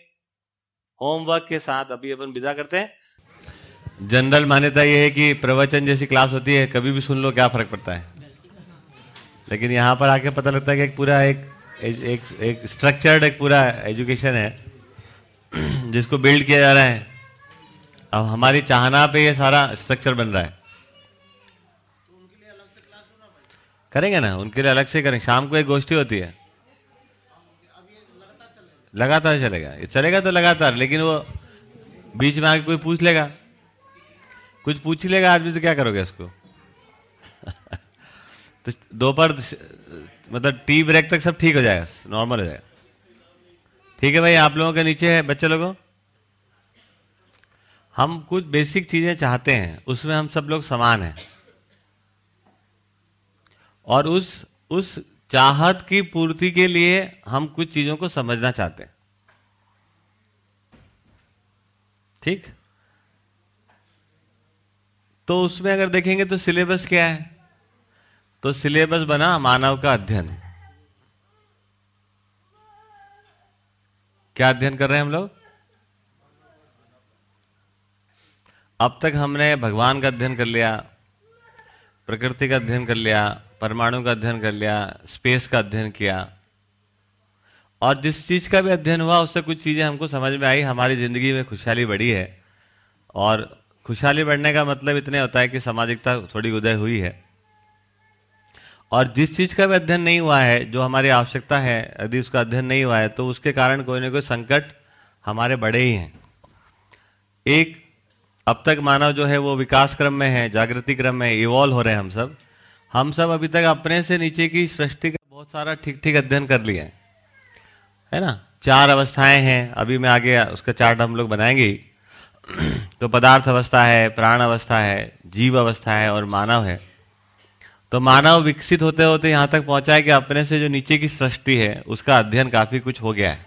होमवर्क के साथ अभी अपन विदा करते हैं। जनरल मान्यता यह है कि प्रवचन जैसी क्लास होती है, कभी भी सुन लो क्या फ़र्क पड़ता है। लेकिन यहाँ पर आके पता लगता है कि एक पूरा एक एक एक स्ट्रक्चर्ड एक पूरा एजुकेशन है, जिसको बिल्ड किया जा रहा है। अब हमारी चाहना पे ये सारा स्ट्रक्चर बन रहा है। करेंगे ना, उनके लिए अलग से करेंगे। शाम को एक गोष्ठी होती है। लगातार चलेगा। ये चलेगा तो लगातार, लेकिन वो बीच में आके कोई पूछ लेगा। कुछ पूछ लेगा आदमी तो क्या करोगे उसको? तो दोपहर मतलब टी ब्रेक तक सब ठीक हो जाएगा नॉर्मल हो जाएगा। ठीक है भाई, आप लोगों के नीचे है, बच्चे लोगों? हम कुछ बेसिक चीज़ें चाहते हैं, उसमें हम सब लोग समान हैं। और उस उस चाहत की पूर्ति के लिए हम कुछ चीज़ों को समझना चाहते हैं। ठीक? तो उसमें अगर देखेंगे तो सिलेबस क्या है? तो सिलेबस बना मानव का अध्ययन। क्या अध्ययन कर रहे हैं हम लोग? अब तक हमने भगवान का अध्ययन कर लिया, प्रकृति का अध्ययन कर लिया परमाणु का अध्ययन कर लिया स्पेस का अध्ययन किया। और जिस चीज़ का भी अध्ययन हुआ, उससे कुछ चीज़ें हमको समझ में आई। हमारी ज़िंदगी में खुशहाली बढ़ी है। और खुशहाली बढ़ने का मतलब इतने होता है कि सामाजिकता थोड़ी उदय हुई है। और जिस चीज़ का भी अध्ययन नहीं हुआ है, जो हमारी आवश्यकता है, यदि उसका अध्ययन नहीं हुआ है तो उसके कारण कोई ना कोई संकट हमारे बड़े ही हैं। एक अब तक मानव जो है, वो विकास क्रम में है, जागृति क्रम में इवॉल्व हो रहे हैं हम सब। हम सब अभी तक अपने से नीचे की सृष्टि का बहुत सारा ठीक ठीक अध्ययन कर लिया है। है ना? चार अवस्थाएँ हैं। अभी मैं आगे उसका चार्ट हम लोग बनाएँगे। तो पदार्थ अवस्था है, प्राण अवस्था है, जीव अवस्था है और मानव है। तो मानव विकसित होते होते यहाँ तक पहुँचा है कि अपने से जो नीचे की सृष्टि है, उसका अध्ययन काफ़ी कुछ हो गया है।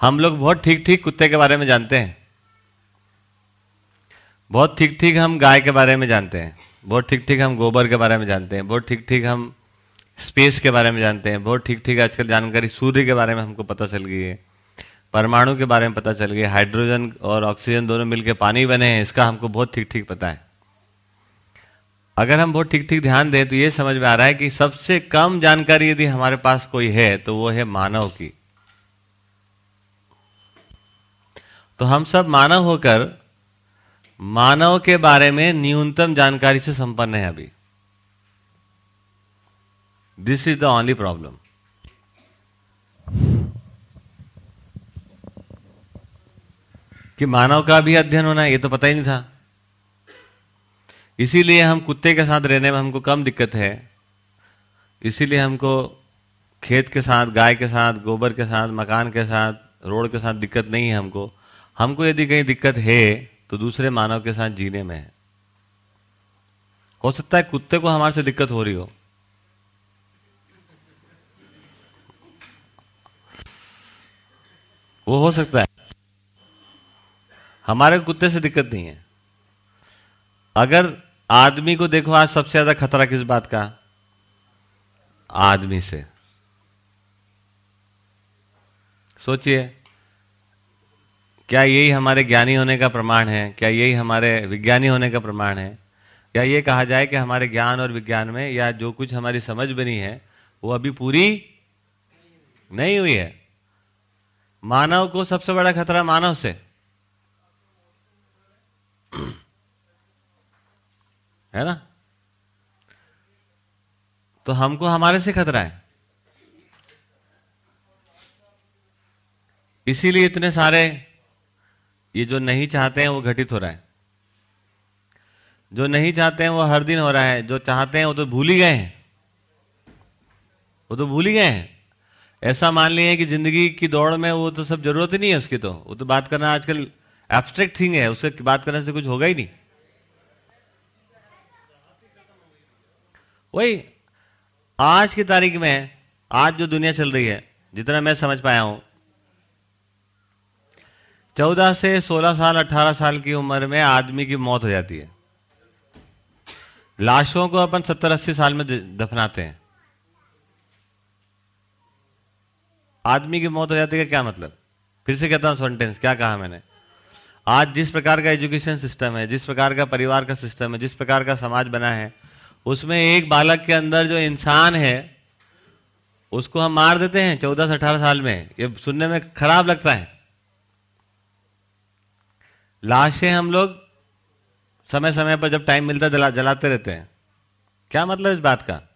हम लोग बहुत ठीक ठीक कुत्ते के बारे में जानते हैं। बहुत ठीक ठीक हम गाय के बारे में जानते हैं। बहुत ठीक ठीक हम गोबर के बारे में जानते हैं, बहुत ठीक ठीक हम स्पेस के बारे में जानते हैं, बहुत ठीक ठीक आजकल जानकारी सूर्य के बारे में हमको पता चल गई है। परमाणु के बारे में पता चल गया हाइड्रोजन और ऑक्सीजन दोनों मिलकर पानी बने हैं, इसका हमको बहुत ठीक ठीक पता है। अगर हम बहुत ठीक ठीक ध्यान दें तो ये समझ में आ रहा है कि सबसे कम जानकारी यदि हमारे पास कोई है तो वो है मानव की। तो हम सब मानव होकर मानव के बारे में न्यूनतम जानकारी से संपन्न है अभी। This is the only problem कि मानव का भी अध्ययन होना है, ये तो पता ही नहीं था। इसीलिए हम कुत्ते के साथ रहने में हमको कम दिक्कत है। इसीलिए हमको खेत के साथ, गाय के साथ, गोबर के साथ, मकान के साथ, रोड के साथ दिक्कत नहीं है हमको। हमको यदि कहीं दिक्कत है तो दूसरे मानव के साथ जीने में है। हो सकता है कुत्ते को हमारे से दिक्कत हो रही हो। वो हो सकता है। हमारे कुत्ते से दिक्कत नहीं है। अगर आदमी को देखो, आज सबसे ज़्यादा खतरा किस बात का? आदमी से। सोचिए। क्या यही हमारे ज्ञानी होने का प्रमाण है? क्या यही हमारे विज्ञानी होने का प्रमाण है? या ये कहा जाए कि हमारे ज्ञान और विज्ञान में या जो कुछ हमारी समझ बनी है, वो अभी पूरी नहीं हुई है? मानव को सबसे बड़ा खतरा मानव से। है ना? तो हमको हमारे से खतरा है। इसीलिए इतने सारे ये जो नहीं चाहते हैं वो घटित हो रहा है। जो नहीं चाहते हैं वो हर दिन हो रहा है। जो चाहते हैं वो तो भूल ही गए हैं। वो तो भूल ही गए हैं। ऐसा मान लिए कि ज़िंदगी की दौड़ में वो तो सब ज़रूरत ही नहीं है उसकी तो। वो तो बात करना आजकल एब्स्ट्रैक्ट थिंग है। उससे बात करने से कुछ होगा ही नहीं। वही, आज की तारीख में, आज जो दुनिया चल रही है, जितना मैं समझ पाया हूँ चौदह से सोलह साल, अठारह साल की उम्र में आदमी की मौत हो जाती है। लाशों को अपन सत्तर, अस्सी साल में दफनाते हैं। आदमी की मौत हो जाती है क्या मतलब? फिर से कहता हूँ सेंटेंस क्या कहा मैंने? आज जिस प्रकार का एजुकेशन सिस्टम है, जिस प्रकार का परिवार का सिस्टम है, जिस प्रकार का समाज बना है, उसमें एक बालक के अंदर जो इंसान है, उसको हम मार देते हैं चौदह से अठारह साल में। ये सुनने में खराब लगता है। लाशें हम लोग समय समय पर जब टाइम मिलता जला, जलाते रहते हैं। क्या मतलब इस बात का?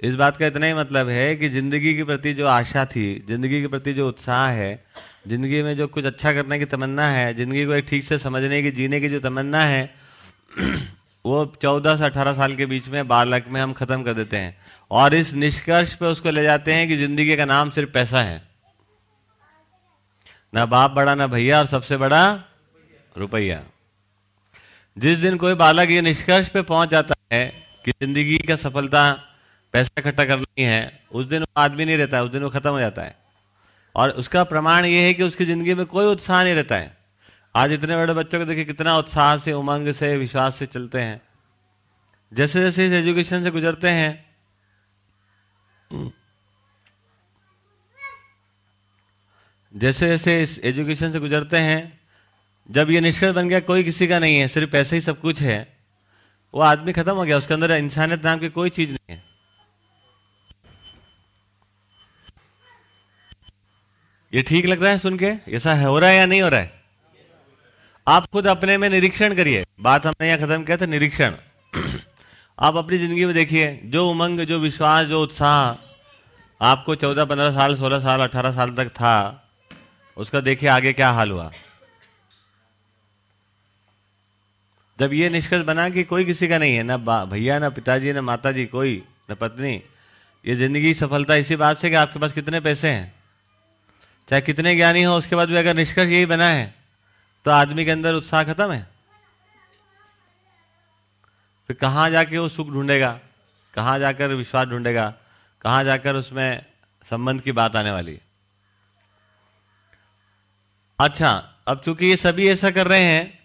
इस बात का इतना ही मतलब है कि ज़िंदगी के प्रति जो आशा थी, ज़िंदगी के प्रति जो उत्साह है, ज़िंदगी में जो कुछ अच्छा करने की तमन्ना है, ज़िंदगी को एक ठीक से समझने की, जीने की जो तमन्ना है, वो चौदह से अठारह साल के बीच में बालक में हम खत्म कर देते हैं। और इस निष्कर्ष पे उसको ले जाते हैं कि ज़िंदगी का नाम सिर्फ़ पैसा है। ना बाप बड़ा, ना भैया, और सबसे बड़ा रुपया। जिस दिन कोई बालक ये निष्कर्ष पे पहुँच जाता है कि ज़िंदगी का सफलता पैसा इकट्ठा करनी है, उस दिन वो आदमी नहीं रहता है उस दिन वो खत्म हो जाता है। और उसका प्रमाण ये है कि उसकी ज़िंदगी में कोई उत्साह नहीं रहता है। आज इतने बड़े बच्चों को देखिए, कितना उत्साह से, उमंग से, विश्वास से चलते हैं। जैसे जैसे इस एजुकेशन से गुजरते हैं जैसे जैसे इस एजुकेशन से गुजरते हैं जब ये निष्कर्ष बन गया, कोई किसी का नहीं है, सिर्फ़ पैसे ही सब कुछ है, वो आदमी खत्म हो गया, उसके अंदर इंसानियत नाम की कोई चीज़ नहीं है। ये ठीक लग रहा है सुन के? ऐसा हो रहा है या नहीं हो रहा है? आप खुद अपने में निरीक्षण करिए। बात हमने यहाँ खत्म किया था, निरीक्षण। आप अपनी ज़िंदगी में देखिए, जो उमंग, जो विश्वास, जो उत्साह आपको चौदह, पंद्रह साल, सोलह साल, अठारह साल तक था, उसका देखिए आगे क्या हाल हुआ। जब ये निष्कर्ष बना कि कोई किसी का नहीं है, ना भैया, ना पिताजी, ना माताजी, कोई, ना पत्नी, ये ज़िंदगी सफलता इसी बात से कि आपके पास कितने पैसे हैं? चाहे कितने ज्ञानी हो, उसके बाद भी अगर निष्कर्ष यही बना है तो आदमी के अंदर उत्साह खत्म है। फिर कहाँ जाके वो सुख ढूंढेगा? कहाँ जाकर विश्वास ढूंढेगा? कहाँ जाकर उसमें संबंध की बात आने वाली है? अच्छा अब चूँकि ये सभी ऐसा कर रहे हैं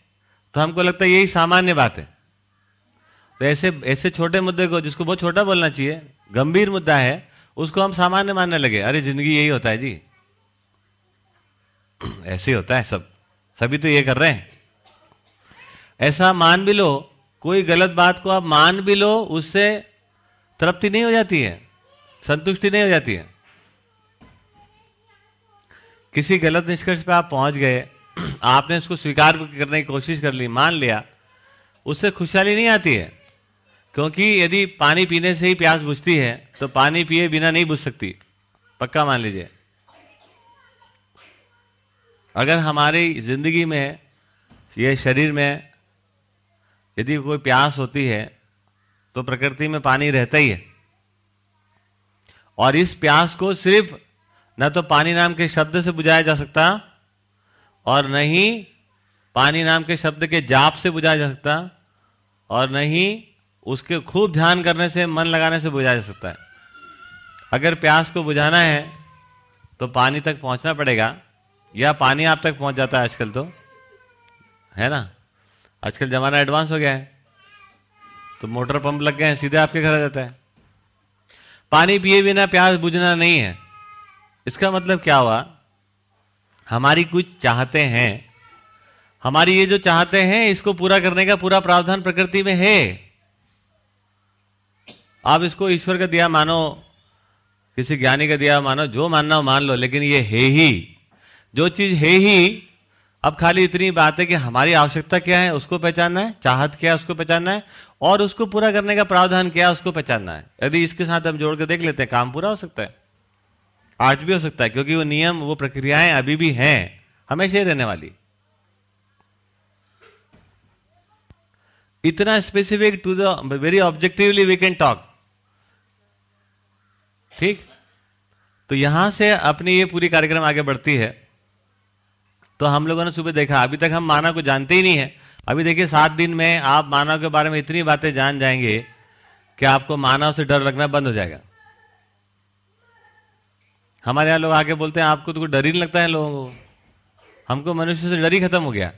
तो हमको लगता है यही सामान्य बात है। तो ऐसे ऐसे छोटे मुद्दे को, जिसको बहुत छोटा बोलना चाहिए, गंभीर मुद्दा है, उसको हम सामान्य मानने लगे। अरे, ज़िंदगी यही होता है जी। ऐसे होता है सब। सभी तो ये कर रहे हैं। ऐसा मान भी लो, कोई गलत बात को आप मान भी लो, उससे तृप्ति नहीं हो जाती है, संतुष्टि नहीं हो जाती है। किसी गलत निष्कर्ष पे आप पहुँच गए आपने उसको स्वीकार करने की कोशिश कर ली, मान लिया, उससे खुशहाली नहीं आती है। क्योंकि यदि पानी पीने से ही प्यास बुझती है तो पानी पिए बिना नहीं बुझ सकती। पक्का मान लीजिए। अगर हमारी ज़िंदगी में, ये शरीर में, यदि कोई प्यास होती है तो प्रकृति में पानी रहता ही है। और इस प्यास को सिर्फ़, न तो पानी नाम के शब्द से बुझाया जा सकता और नहीं पानी नाम के शब्द के जाप से बुझाया जा सकता और न ही उसके खूब ध्यान करने से, मन लगाने से बुझाया जा सकता है। अगर प्यास को बुझाना है तो पानी तक पहुँचना पड़ेगा। या पानी आप तक पहुँच जाता है आजकल तो। है ना? आजकल जमाना एडवांस हो गया है। तो मोटर पंप लग गए हैं, सीधे आपके घर आ जाता है। पानी पिए बिना प्यास बुझना नहीं है। इसका मतलब क्या हुआ? हमारी कुछ चाहते हैं। हमारी ये जो चाहते हैं, इसको पूरा करने का पूरा प्रावधान प्रकृति में है। आप इसको ईश्वर का दिया मानो, किसी ज्ञानी का दिया मानो, जो मानना हो मान लो, लेकिन ये है ही। जो चीज़ है ही, अब खाली इतनी बात है कि हमारी आवश्यकता क्या है, उसको पहचानना है, चाहत क्या है, उसको पहचानना है, और उसको पूरा करने का प्रावधान क्या है, उसको पहचानना है। यदि इसके साथ हम जोड़ कर देख लेते हैं, काम पूरा हो सकता है। आज भी हो सकता है, क्योंकि वो नियम, वो प्रक्रियाएँ अभी भी हैं, हमेशा ही रहने वाली। इतना specific to the very objectively we can talk ठीक? तो यहाँ से अपनी ये पूरी कार्यक्रम आगे बढ़ती है। तो हम लोगों ने सुबह देखा, अभी तक हम मानव को जानते ही नहीं है। अभी देखिए, सात दिन में आप मानव के बारे में इतनी बातें जान जाएँगे कि आपको मानव से डर लगना बंद हो जाएगा। हमारे यहाँ लोग आके बोलते हैं, आपको तो डर ही नहीं लगता है लोगों को। हमको मनुष्य से डर ही खत्म हो गया।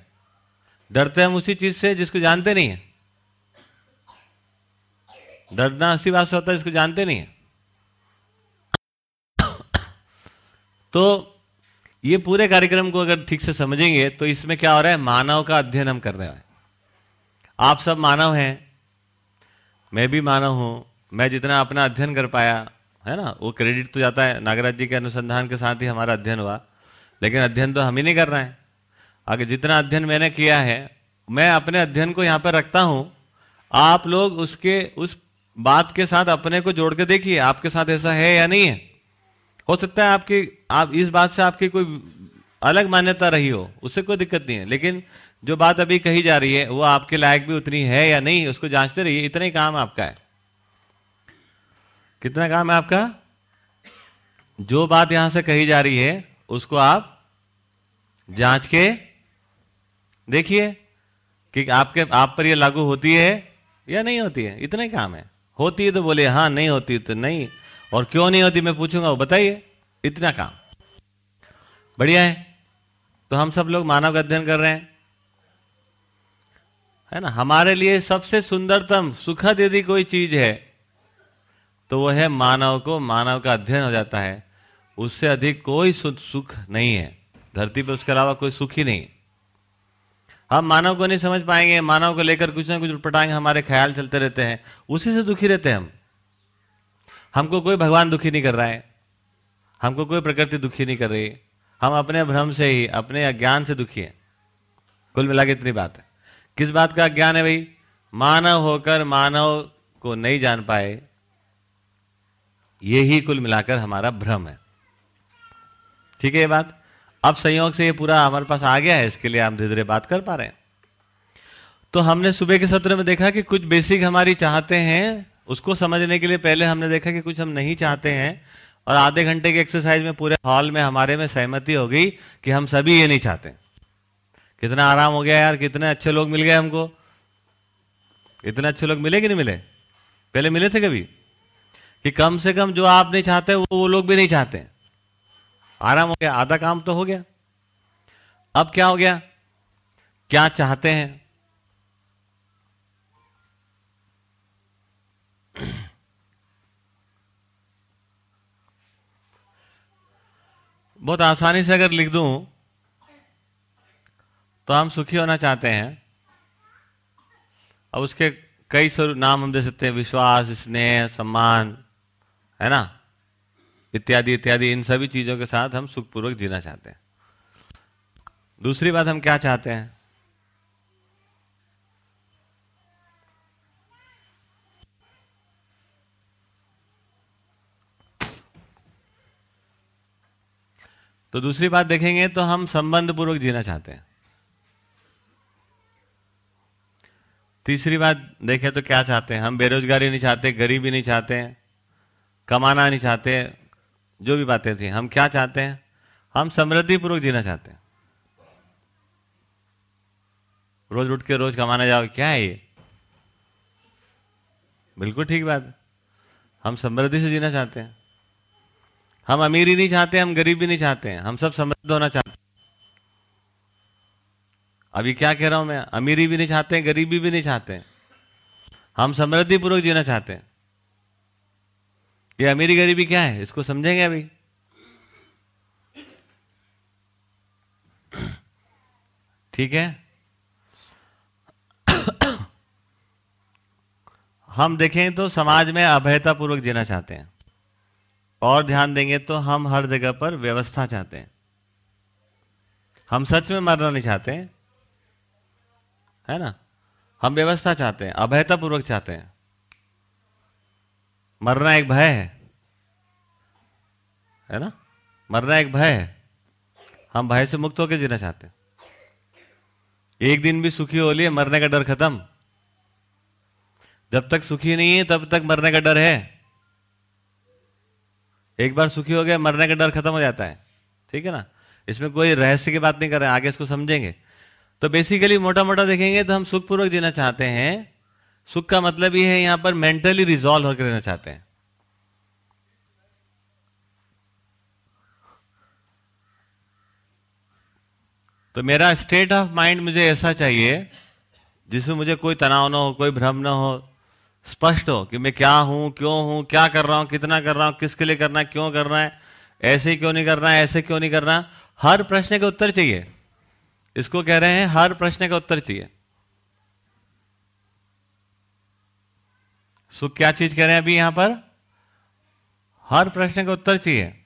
डरते हम उसी चीज़ से जिसको जानते नहीं है। डरना उसी बात से होता है जिसको जानते नहीं है। तो ये पूरे कार्यक्रम को अगर ठीक से समझेंगे तो इसमें क्या हो रहा है? मानव का अध्ययन हम कर रहे हैं। आप सब मानव हैं। मैं भी मानव हूँ। मैं जितना अपना अध्ययन कर पाया है ना? वो क्रेडिट तो जाता है, नागराज जी के अनुसंधान के साथ ही हमारा अध्ययन हुआ। लेकिन अध्ययन तो हम ही नहीं कर रहे हैं। आगे जितना अध्ययन मैंने किया है, मैं अपने अध्ययन को यहाँ पर रखता हूँ। आप लोग उसके, उस बात के साथ अपने को जोड़ के देखिए, आपके साथ ऐसा है या नहीं है। हो सकता है आपकी, आप इस बात से आपकी कोई अलग मान्यता रही हो, उससे कोई दिक्कत नहीं है। लेकिन जो बात अभी कही जा रही है, वो आपके लायक भी उतनी है या नहीं, उसको जांचते रहिए, इतना ही काम आपका है। कितना काम है आपका? जो बात यहाँ से कही जा रही है, उसको आप जाँच के देखिए कि आपके, आप पर ये लागू होती है या नहीं होती है। इतना काम है। होती है तो बोले हाँ नहीं होती तो नहीं। और क्यों नहीं होती मैं पूछूँगा, वो बताइए। इतना काम। बढ़िया है। तो हम सब लोग मानव का अध्ययन कर रहे हैं। है ना? हमारे लिए सबसे सुंदरतम, सुखद यदि कोई चीज़ है तो वो है मानव को, मानव का अध्ययन हो जाता है। उससे अधिक कोई सुख नहीं है। धरती पर उसके अलावा कोई सुख ही नहीं। है हम मानव को नहीं समझ पाएँगे, मानव को लेकर कुछ ना कुछ उठपटाएँगे हमारे ख्याल चलते रहते हैं। उसी से दुखी रहते हैं हम। हमको कोई भगवान दुखी नहीं कर रहा है। हमको कोई प्रकृति दुखी नहीं कर रही हम अपने भ्रम से ही, अपने अज्ञान से दुखी हैं। कुल मिला के इतनी बात है। किस बात का अज्ञान है भाई? मानव होकर मानव को नहीं जान पाए। ये ही कुल मिलाकर हमारा भ्रम है। ठीक है ये बात? अब संयोग से ये पूरा हमारे पास आ गया है, इसके लिए हम धीरे धीरे बात कर पा रहे हैं। तो हमने सुबह के सत्र में देखा कि कुछ बेसिक हमारी चाहते हैं, उसको समझने के लिए पहले हमने देखा कि कुछ हम नहीं चाहते हैं, और आधे घंटे की एक्सरसाइज में पूरे हॉल में हमारे में सहमति हो गई कि हम सभी ये नहीं चाहते कितना आराम हो गया यार, कितने अच्छे लोग मिल गए हमको। इतने अच्छे लोग मिले कि नहीं मिले? पहले मिले थे कभी? कि कम से कम जो आप नहीं चाहते, वो वो लोग भी नहीं चाहते। आराम हो गया, आधा काम तो हो गया। अब क्या हो गया? क्या चाहते हैं? बहुत आसानी से अगर लिख दूँ तो हम सुखी होना चाहते हैं। अब उसके कई स्वरूप, नाम हम दे सकते हैं, विश्वास, स्नेह, सम्मान। है ना? इत्यादि इत्यादि, इन सभी चीज़ों के साथ हम सुखपूर्वक जीना चाहते हैं। दूसरी बात हम क्या चाहते हैं? तो दूसरी बात देखेंगे तो हम संबंध पूर्वक जीना चाहते हैं। तीसरी बात देखें तो क्या चाहते हैं? हम बेरोजगारी नहीं चाहते, गरीबी नहीं चाहते हैं। कमाना नहीं चाहते, जो भी बातें थी। हम क्या चाहते हैं? हम समृद्धि पूर्वक जीना चाहते हैं। रोज उठ के रोज कमाने जाओ, क्या है ये? बिल्कुल ठीक बात हम समृद्धि से जीना चाहते हैं। हम अमीरी नहीं चाहते, हम गरीब भी नहीं चाहते हैं। हम सब समृद्ध होना चाहते हैं। अभी क्या कह रहा हूँ मैं? अमीरी भी नहीं चाहते हैं, गरीबी भी नहीं चाहते हैं। हम समृद्धि पूर्वक जीना चाहते हैं। ये अमीरी गरीबी क्या है? इसको समझेंगे अभी? ठीक है? हम देखें तो समाज में अभयता पूर्वक जीना चाहते हैं। और ध्यान देंगे तो हम हर जगह पर व्यवस्था चाहते हैं। हम सच में मरना नहीं चाहते हैं। ना? हम व्यवस्था चाहते हैं अभयता पूर्वक चाहते हैं। मरना एक भय है। है ना? मरना एक भय है। हम भय से मुक्त होकर जीना चाहते हैं। एक दिन भी सुखी हो लिए, मरने का डर खत्म। जब तक सुखी नहीं है, तब तक मरने का डर है। एक बार सुखी हो गया मरने का डर खत्म हो जाता है। ठीक है ना? इसमें कोई रहस्य की बात नहीं कर रहे आगे इसको समझेंगे। तो बेसिकली मोटा मोटा देखेंगे तो हम सुखपूर्वक जीना चाहते हैं। सुख का मतलब ये है, यहाँ पर मेंटली रिजॉल्व होकर रहना चाहते हैं। तो मेरा स्टेट ऑफ़ माइंड मुझे ऐसा चाहिए, जिसमें मुझे कोई तनाव ना हो, कोई भ्रम ना हो, स्पष्ट हो कि मैं क्या हूँ, क्यों हूँ, क्या कर रहा हूँ, कितना कर रहा हूँ, किसके लिए करना है, क्यों करना है, ऐसे क्यों नहीं करना है, ऐसे क्यों नहीं करना हर प्रश्न का उत्तर चाहिए। इसको कह रहे हैं, हर प्रश्न का उत्तर चाहिए। सुख क्या चीज़ कह रहे हैं अभी यहाँ पर? हर प्रश्न का उत्तर चाहिए।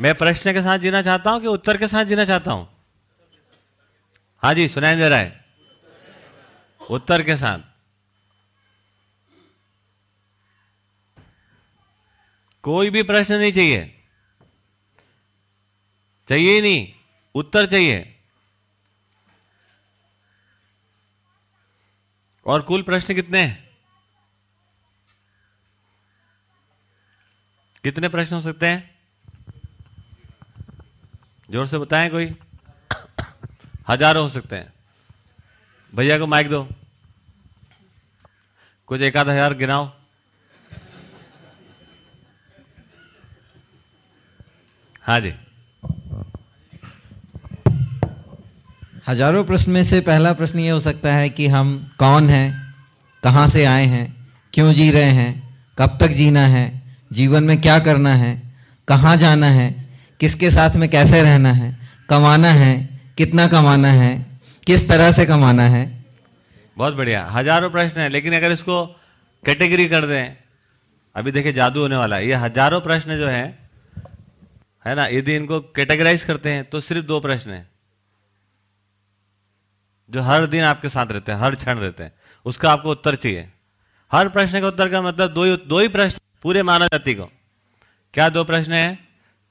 मैं प्रश्न के साथ जीना चाहता हूँ कि उत्तर के साथ जीना चाहता हूँ? हाँ जी सुनाई दे रहा है उत्तर के साथ। कोई भी प्रश्न नहीं चाहिए। चाहिए ही नहीं, उत्तर चाहिए। और कुल प्रश्न कितने हैं? कितने प्रश्न हो सकते हैं? ज़ोर से बताएँ कोई। हज़ारों हो सकते हैं। भैया को माइक दो। कुछ एक आध हज़ार गिनाओ। हाँ जी। हज़ारों प्रश्न में से पहला प्रश्न ये हो सकता है कि हम कौन हैं? कहाँ से आए हैं? क्यों जी रहे हैं? कब तक जीना है? जीवन में क्या करना है? कहाँ जाना है? किसके साथ में कैसे रहना है? कमाना है? कितना कमाना है? किस तरह से कमाना है? बहुत बढ़िया। हज़ारों प्रश्न है, लेकिन अगर इसको कैटेगरी कर दें, अभी देखिए जादू होने वाला है। ये हज़ारों प्रश्न जो है है ना, यदि इनको कैटेगराइज करते हैं तो सिर्फ़ दो प्रश्न है। जो हर दिन आपके साथ रहते हैं, हर क्षण रहते हैं, उसका आपको उत्तर चाहिए। हर प्रश्न का उत्तर का मतलब दो ही दो ही प्रश्न पूरे मानव जाति को। क्या दो प्रश्न है?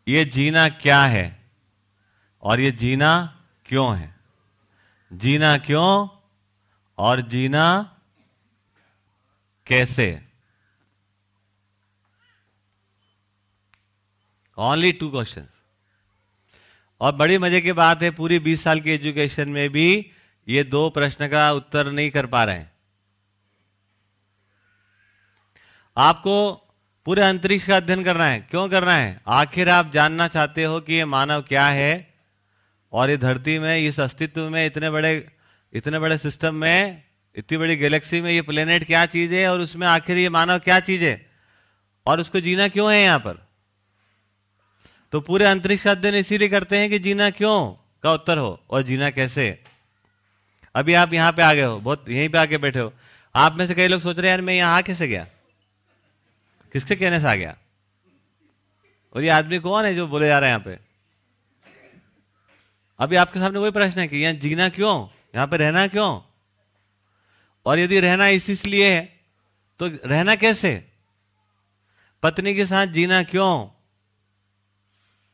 ये जीना क्या है? और ये जीना क्यों है? जीना क्यों और जीना कैसे? ओनली टू क्वेश्चन और बड़ी मज़े की बात है, पूरी 20 साल की एजुकेशन में भी ये दो प्रश्न का उत्तर नहीं कर पा रहे हैं। आपको पूरे अंतरिक्ष का अध्ययन करना है। क्यों करना है? आखिर आप जानना चाहते हो कि ये मानव क्या है? और ये धरती में, इस अस्तित्व में, इतने बड़े इतने बड़े सिस्टम में, इतनी बड़ी गैलेक्सी में ये प्लेनेट क्या चीज़ है और उसमें आखिर ये मानव क्या चीज़ है? और उसको जीना क्यों है यहाँ पर? तो पूरे अंतरिक्ष का अध्ययन इसीलिए करते हैं कि जीना क्यों का उत्तर हो और जीना कैसे? अभी आप यहाँ पे आ गए हो, बहुत यहीं पे आके बैठे हो। आप में से कई लोग सोच रहे हैं, यार, मैं यहाँ कैसे गया? किसके कहने से आ गया? और ये आदमी कौन है जो बोले जा रहे हैं यहाँ पे? अभी आपके सामने वही प्रश्न है कि यहाँ जीना क्यों? यहाँ पे रहना क्यों? और यदि रहना इस इसलिए है तो रहना कैसे? पत्नी के साथ जीना क्यों?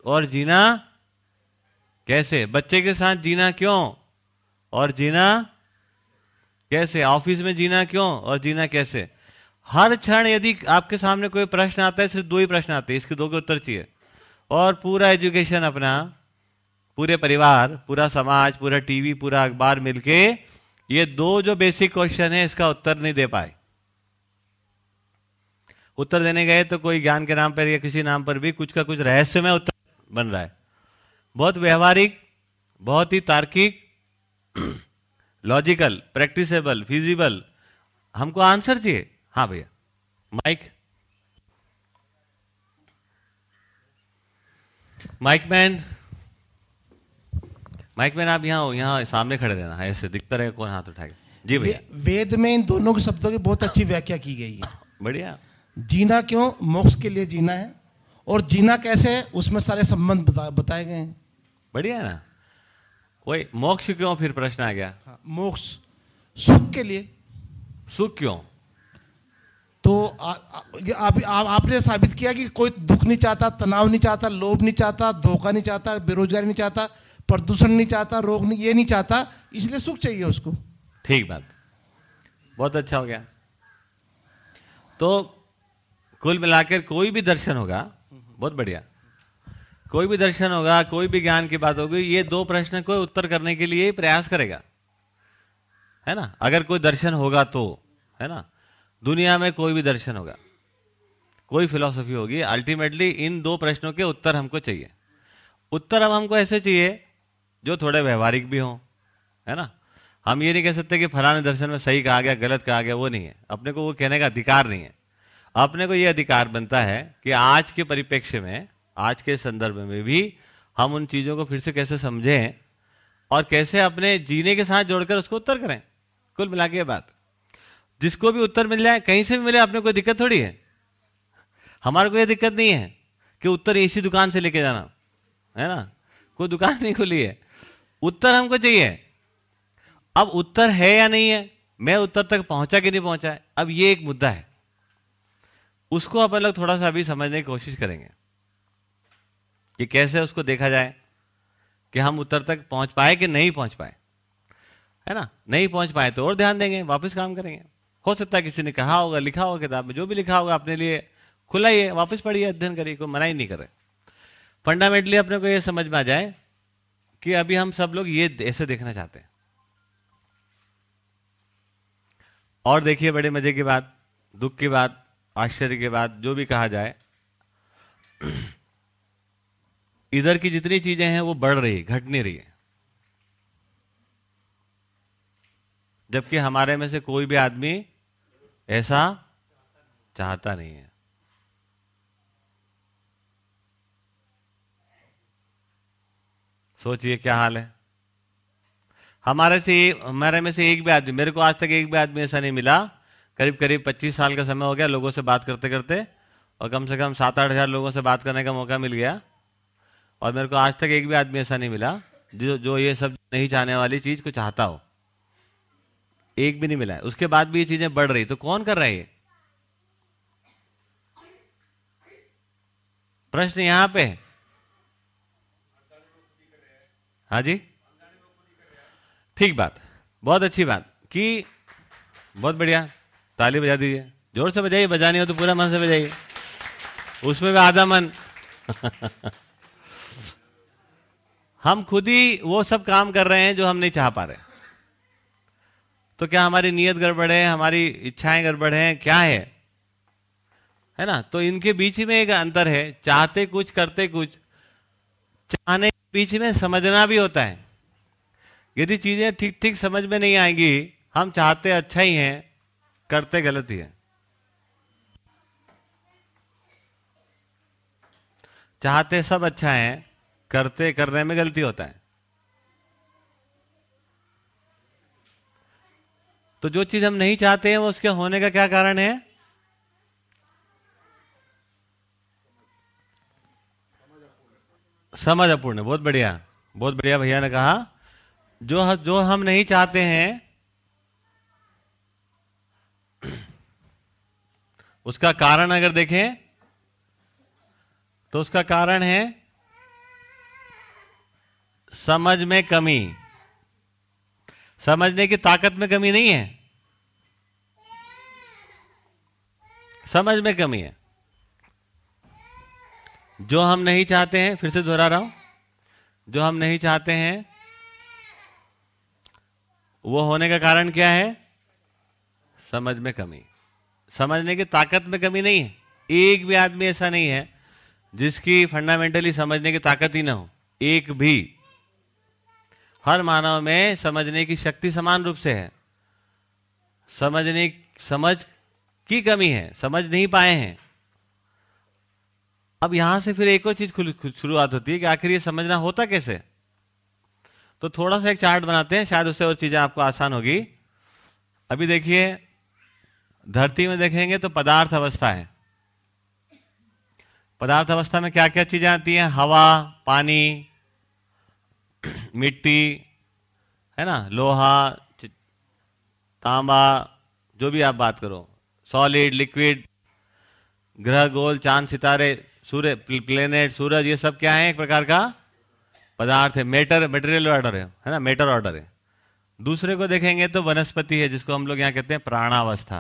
और जीना कैसे? बच्चे के साथ जीना क्यों? और जीना कैसे? ऑफ़िस में जीना क्यों? और जीना कैसे? हर क्षण यदि आपके सामने कोई प्रश्न आता है, सिर्फ़ दो ही प्रश्न आते हैं, इसके दो के उत्तर चाहिए। और पूरा एजुकेशन अपना, पूरे परिवार, पूरा समाज, पूरा टीवी, पूरा अखबार मिलके, ये दो जो बेसिक क्वेश्चन है, इसका उत्तर नहीं दे पाए। उत्तर देने गए तो कोई ज्ञान के नाम पर या किसी नाम पर भी कुछ का कुछ रहस्यमय उत्तर बन रहा है। बहुत व्यवहारिक, बहुत ही तार्किक लॉजिकल प्रैक्टिसेबल फिजिबल हमको आंसर चाहिए। हाँ भैया। Mike. Mike man. Mike man आप यहाँ हो यहाँ सामने खड़े रहना। ऐसे दिखता रहेगा कौन हाथ उठाएगा? जी भैया। वेद में इन दोनों के शब्दों की बहुत अच्छी व्याख्या की गई है। बढ़िया। जीना क्यों? मोक्ष के लिए जीना है। और जीना कैसे है? उसमें सारे संबंध बता, बताए गए हैं। बढ़िया है ना? वही मोक्ष क्यों? फिर प्रश्न आ गया। हाँ, मोक्ष। सुख के लिए। सुख क्यों? तो आ, आ, आप, आप, आपने साबित किया कि कोई दुख नहीं चाहता तनाव नहीं चाहता लोभ नहीं चाहता धोखा नहीं चाहता बेरोजगारी नहीं चाहता प्रदूषण नहीं चाहता रोग नहीं ये नहीं चाहता इसलिए सुख चाहिए उसको। ठीक बात। बहुत अच्छा हो गया। तो कुल मिलाकर कोई भी दर्शन होगा बहुत बढ़िया। कोई भी दर्शन होगा कोई भी ज्ञान की बात होगी ये दो प्रश्न को उत्तर करने के लिए प्रयास करेगा। है ना? अगर कोई दर्शन होगा तो है ना? दुनिया में कोई भी दर्शन होगा, कोई फिलॉसफी होगी अल्टीमेटली इन दो प्रश्नों के उत्तर हमको चाहिए। उत्तर अब हमको ऐसे चाहिए, जो थोड़े व्यवहारिक भी हों, है ना? हम ये नहीं कह सकते कि फलाने दर्शन में सही कहा गया, गलत कहा गया, वो नहीं है। अपने को वो कहने का अधिकार नहीं है। अपने को ये अधिकार बनता है कि आज के परिप्रेक्ष्य में, आज के संदर्भ में भी हम उन चीज़ों को फिर से कैसे समझें और कैसे अपने जीने के साथ जोड़कर उसको उत्तर करें। कुल मिला के बात। जिसको भी उत्तर मिल जाए, कहीं से भी मिले, अपने कोई दिक्कत थोड़ी है। हमारे को ये दिक्कत नहीं है कि उत्तर इसी दुकान से लेके जाना, है ना? कोई दुकान नहीं खुली है। उत्तर हमको चाहिए। अब उत्तर है या नहीं है, मैं उत्तर तक पहुँचा कि नहीं पहुँचा अब ये एक मुद्दा है। उसको अपन लोग थोड़ा सा अभी समझने की कोशिश करेंगे कि कैसे उसको देखा जाए कि हम उत्तर तक पहुँच पाए कि नहीं पहुँच पाए, है ना? नहीं पहुँच पाए तो और ध्यान देंगे, वापस काम करेंगे। हो सकता है किसी ने कहा होगा, लिखा होगा किताब में, जो भी लिखा होगा अपने लिए खुला ही है, वापस पढ़िए, अध्ययन करिए, कोई मना ही नहीं करे। फंडामेंटली अपने को ये समझ में आ जाए कि अभी हम सब लोग ये ऐसे देखना चाहते हैं। और देखिए बड़े मज़े की बात, दुख की बात, आश्चर्य की बात, जो भी कहा जाए। इधर की जितनी चीज़ें हैं वो बढ़ रही है घट नहीं रही है। जबकि हमारे में से कोई भी आदमी ऐसा चाहता नहीं है। सोचिए क्या हाल है। हमारे से, हमारे में से एक भी आदमी, मेरे को आज तक एक भी आदमी ऐसा नहीं मिला। करीब करीब 25 साल का समय हो गया लोगों से बात करते करते और कम से कम सात आठ हज़ार लोगों से बात करने का मौका मिल गया। और मेरे को आज तक एक भी आदमी ऐसा नहीं मिला जो जो ये सब नहीं चाहने वाली चीज़ को चाहता हो। एक भी नहीं मिला है। उसके बाद भी ये चीज़ें बढ़ रही। तो कौन कर रहा है प्रश्न यहाँ पे है। हाँ जी? ठीक बात। बहुत अच्छी बात। कि बहुत बढ़िया। ताली बजा दीजिए। ज़ोर से बजाइए। बजानी हो तो पूरा मन से बजाइए। उसमें भी आधा मन। हम खुद ही वो सब काम कर रहे हैं जो हम नहीं चाह पा रहे। तो क्या हमारी नीयत गड़बड़ है? हमारी इच्छाएँ गड़बड़ हैं? क्या है? है ना? तो इनके बीच में एक अंतर है। चाहते कुछ, करते कुछ। चाहने के बीच में समझना भी होता है। यदि चीज़ें ठीक ठीक समझ में नहीं आएँगी, हम चाहते अच्छा ही हैं, करते गलत ही है। चाहते सब अच्छा है, करते करने में गलती होता है। तो जो चीज़ हम नहीं चाहते हैं, वो उसके होने का क्या कारण है? समझ अपूर्ण, बहुत बढ़िया बहुत बढ़िया भैया ने कहा। जो जो हम नहीं चाहते हैं, उसका कारण अगर देखें तो उसका कारण है, समझ में कमी। समझने की ताकत में कमी नहीं है। समझ में कमी है। जो हम नहीं चाहते हैं, फिर से दोहरा रहा हूँ, जो हम नहीं चाहते हैं, वो होने का कारण क्या है? समझ में कमी। समझने की ताकत में कमी नहीं है। एक भी आदमी ऐसा नहीं है जिसकी फंडामेंटली समझने की ताकत ही ना हो। एक भी। हर मानव में समझने की शक्ति समान रूप से है। समझने, समझ की कमी है, समझ नहीं पाए हैं। अब यहाँ से फिर एक और चीज़ शुरुआत होती है कि आखिर ये समझना होता कैसे? तो थोड़ा सा एक चार्ट बनाते हैं, शायद उससे और चीज़ें आपको आसान होगी। अभी देखिए, धरती में देखेंगे तो पदार्थ अवस्था है। पदार्थ अवस्था में क्या क्या चीज़ें आती हैं? हवा, पानी मिट्टी, है ना? लोहा तांबा, जो भी आप बात करो सॉलिड लिक्विड ग्रह, गोल, चाँद, सितारे, सूर्य प्लेनेट सूरज, ये सब क्या है एक प्रकार का? पदार्थ है मेटर मेटेरियल ऑर्डर है है ना? मेटर ऑर्डर है। दूसरे को देखेंगे तो वनस्पति है, जिसको हम लोग यहाँ कहते हैं प्राणावस्था।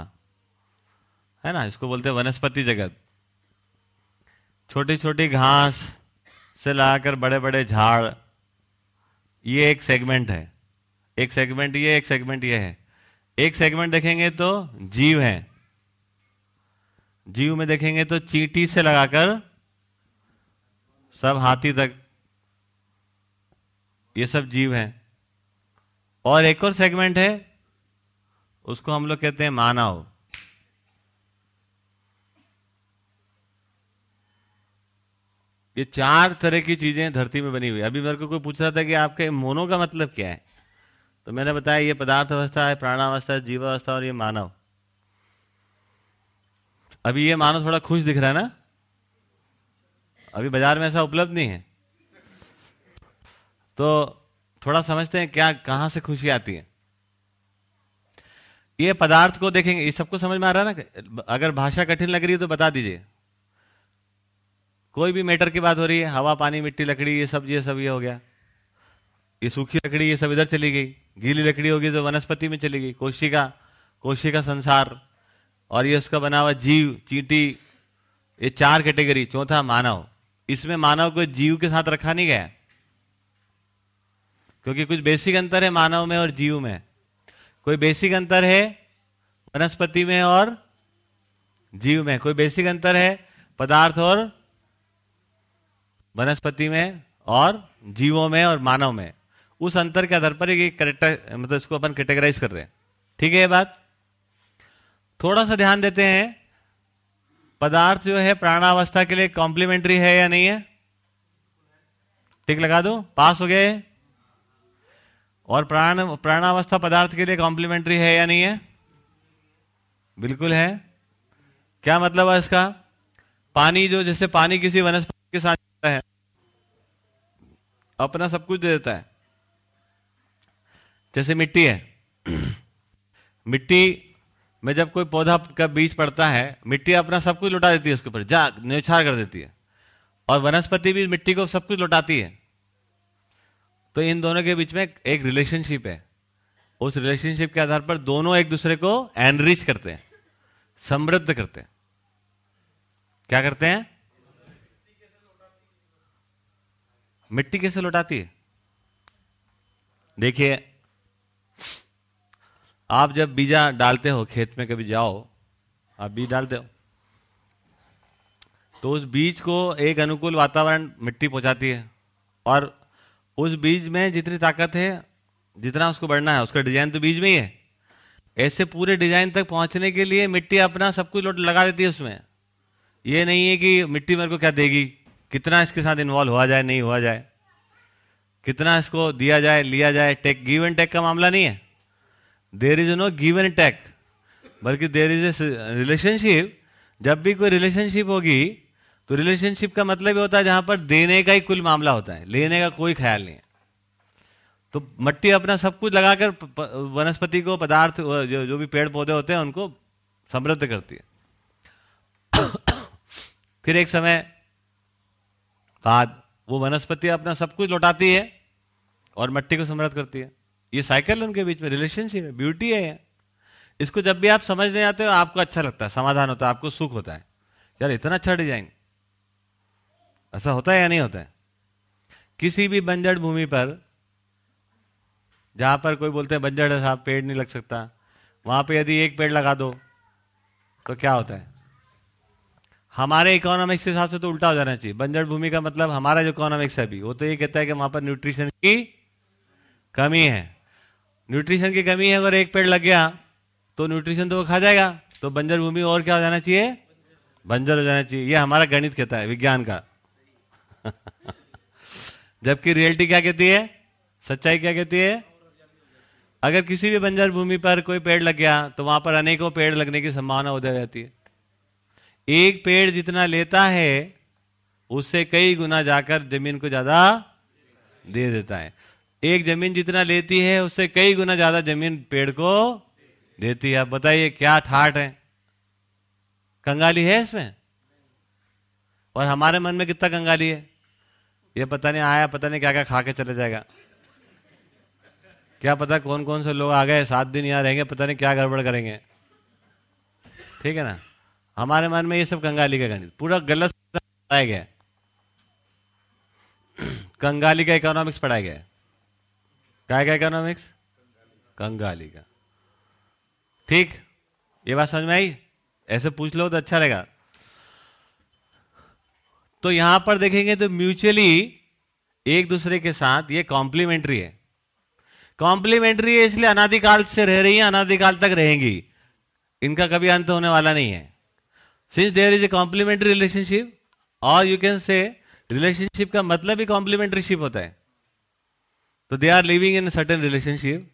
है ना? इसको बोलते हैं वनस्पति जगत। छोटी छोटी घास से लगाकर बड़े बड़े झाड़ ये एक सेगमेंट है। एक सेगमेंट ये, एक सेगमेंट ये है। एक सेगमेंट देखेंगे तो जीव है। जीव में देखेंगे तो चींटी से लगाकर सब हाथी तक ये सब जीव हैं। और एक और सेगमेंट है, उसको हम लोग कहते हैं मानव। ये चार तरह की चीज़ें धरती में बनी हुई अभी मेरे को कोई पूछ रहा था कि आपके मोनो का मतलब क्या है? तो मैंने बताया, ये पदार्थ अवस्था है, प्राणावस्था है, जीवावस्था और ये मानव। अभी ये मानव थोड़ा खुश दिख रहा है ना? अभी बाज़ार में ऐसा उपलब्ध नहीं है। तो थोड़ा समझते हैं क्या, कहाँ से खुशी आती है। ये पदार्थ को देखेंगे, ये सबको समझ में आ रहा है ना अगर भाषा कठिन लग रही है तो बता दीजिए। कोई भी मैटर की बात हो रही है, हवा, पानी, मिट्टी, लकड़ी, ये सब ये सब, ये हो गया। ये सूखी लकड़ी, ये सब इधर चली गई। गीली लकड़ी होगी तो वनस्पति में चली गई। कोशिका कोशिका संसार। और ये उसका बना हुआ जीव, चींटी, ये चार कैटेगरी। चौथा मानव। इसमें मानव को जीव के साथ रखा नहीं गया। क्योंकि कुछ बेसिक अंतर है मानव में और जीव में। कोई बेसिक अंतर है वनस्पति में और जीव में। कोई बेसिक अंतर है पदार्थ और वनस्पति में और जीवों में और मानव में। उस अंतर के आधार पर एक करेक्टर मतलब इसको अपन कैटेगराइज कर रहे हैं। ठीक है ये बात? थोड़ा सा ध्यान देते हैं। पदार्थ जो है, प्राणावस्था के लिए कॉम्प्लीमेंट्री है या नहीं है? टिक लगा दो। पास हो गए और प्राण, प्राणावस्था पदार्थ के लिए कॉम्प्लीमेंट्री है या नहीं है? बिल्कुल है। क्या मतलब है इसका? पानी जो, जैसे पानी किसी वनस्पति के साथ है। अपना सब कुछ दे देता है। जैसे मिट्टी है। मिट्टी में जब कोई पौधा का बीज पड़ता है, मिट्टी अपना सब कुछ लौटा देती है उसके ऊपर, जा न्यौछार कर देती है। और वनस्पति भी मिट्टी को सब कुछ लौटाती है। तो इन दोनों के बीच में एक रिलेशनशिप है। उस रिलेशनशिप के आधार पर दोनों एक दूसरे को एनरिच करते हैं, समृद्ध करते हैं। क्या करते हैं? मिट्टी कैसे लौटाती है? देखिए, आप जब बीजा डालते हो, खेत में कभी जाओ, आप बीज डालते हो तो उस बीज को एक अनुकूल वातावरण मिट्टी पहुंचाती है। और उस बीज में जितनी ताकत है, जितना उसको बढ़ना है, उसका डिज़ाइन तो बीज में ही है। ऐसे पूरे डिज़ाइन तक पहुँचने के लिए मिट्टी अपना सब कुछ लगा देती है उसमें। ये नहीं है कि मिट्टी मेरे को क्या देगी। कितना इसके साथ इन्वॉल्व हुआ जाए नहीं हुआ जाए कितना इसको दिया जाए लिया जाए टेक गिव एंड टेक का मामला नहीं है। There is no give and take बल्कि देर इज़ ए रिलेशनशिप जब भी कोई रिलेशनशिप होगी तो रिलेशनशिप का मतलब ये होता है जहाँ पर देने का ही कुल मामला होता है लेने का कोई ख्याल नहीं है। तो मट्टी अपना सब कुछ लगाकर वनस्पति को पदार्थ जो, जो भी पेड़ पौधे होते हैं उनको समृद्ध करती है। फिर एक समय बाद वो वनस्पति अपना सब कुछ लौटाती है और मट्टी को समृद्ध करती है। ये साइकिल उनके बीच में रिलेशनशिप है ब्यूटी है इसको जब भी आप समझने आते हो, आपको अच्छा लगता है, समाधान होता है, आपको सुख होता है। यार, इतना अच्छा डिज़ाइन ऐसा होता है या नहीं होता है? किसी भी बंजर भूमि पर, जहाँ पर कोई बोलते हैं, बंजर है साहब, पेड़ नहीं लग सकता, वहाँ पे यदि एक पेड़ लगा दो तो क्या होता है? हमारे इकोनॉमिक्स के हिसाब से तो उल्टा हो जाना चाहिए। बंजर भूमि का मतलब हमारा जो इकोनॉमिक्स है अभी वो तो ये कहता है कि वहाँ पर न्यूट्रिशन की कमी है। न्यूट्रिशन की कमी है, अगर एक पेड़ लग गया तो न्यूट्रिशन तो वो खा जाएगा। तो बंजर भूमि और क्या हो जाना चाहिए? बंजर हो जाना चाहिए। ये हमारा गणित कहता है, विज्ञान का। जबकि रियलिटी क्या कहती है? सच्चाई क्या कहती है? अगर किसी भी बंजर भूमि पर कोई पेड़ लग गया तो वहाँ पर अनेकों पेड़ लगने की संभावना हो जाती है। एक पेड़ जितना लेता है, उससे कई गुना जाकर ज़मीन को ज़्यादा दे देता है। एक ज़मीन जितना लेती है, उससे कई गुना ज़्यादा ज़मीन पेड़ को देती है। अब बताइए, क्या ठाट है? कंगाली है इसमें? और हमारे मन में कितना कंगाली है? ये पता नहीं आया, पता नहीं क्या क्या खा के चले जाएगा। क्या पता कौन कौन से लोग आ गए, सात दिन यहाँ रहेंगे, पता नहीं क्या गड़बड़ करेंगे। ठीक है ना? हमारे मन में ये सब कंगाली का गणित। पूरा गलत पढ़ाया गया कंगाली का इकोनॉमिक्स पढ़ाया गया क्या क्या इकोनॉमिक्स कंगाली का। ठीक? ये बात समझ में आई? ऐसे पूछ लो तो अच्छा रहेगा। तो यहाँ पर देखेंगे तो म्यूचुअली एक दूसरे के साथ ये कॉम्प्लीमेंट्री है। कॉम्प्लीमेंट्री है इसलिए अनादिकाल से रह रही है, अनादिकाल तक रहेंगी। इनका कभी अंत होने वाला नहीं है। Since there is a complementary relationship और यू कैन से रिलेशनशिप का मतलब ही कॉम्प्लीमेंट्रीशिप होता है। तो they are living in certain relationship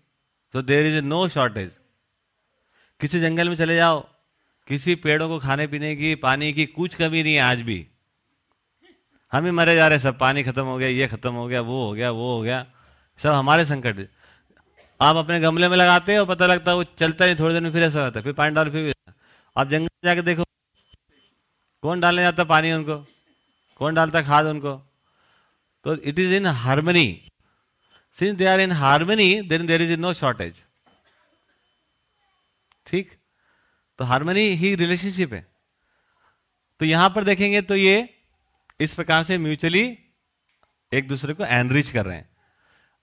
तो देर इज़ नो शॉर्टेज किसी जंगल में चले जाओ, किसी पेड़ों को खाने पीने की, पानी की कुछ कमी नहीं है आज भी। हम ही मरे जा रहे हैं, सब पानी खत्म हो गया, ये खत्म हो गया, वो हो गया, वो हो गया। सब हमारे संकट। है। आप अपने गमले में लगाते हो, पता लगता है वो चलता नहीं, थोड़ी देर में फिर ऐसा होता है, फिर पानी डाल, फिर आप जंगल जाके देखो। कौन डालने जाता पानी उनको? कौन डालता खाद उनको? तो it is in harmony since they are in harmony then there is no shortage ठीक? तो हार्मनी ही रिलेशनशिप है. तो यहाँ पर देखेंगे तो ये इस प्रकार से म्यूचुअली एक दूसरे को एनरिच कर रहे हैं.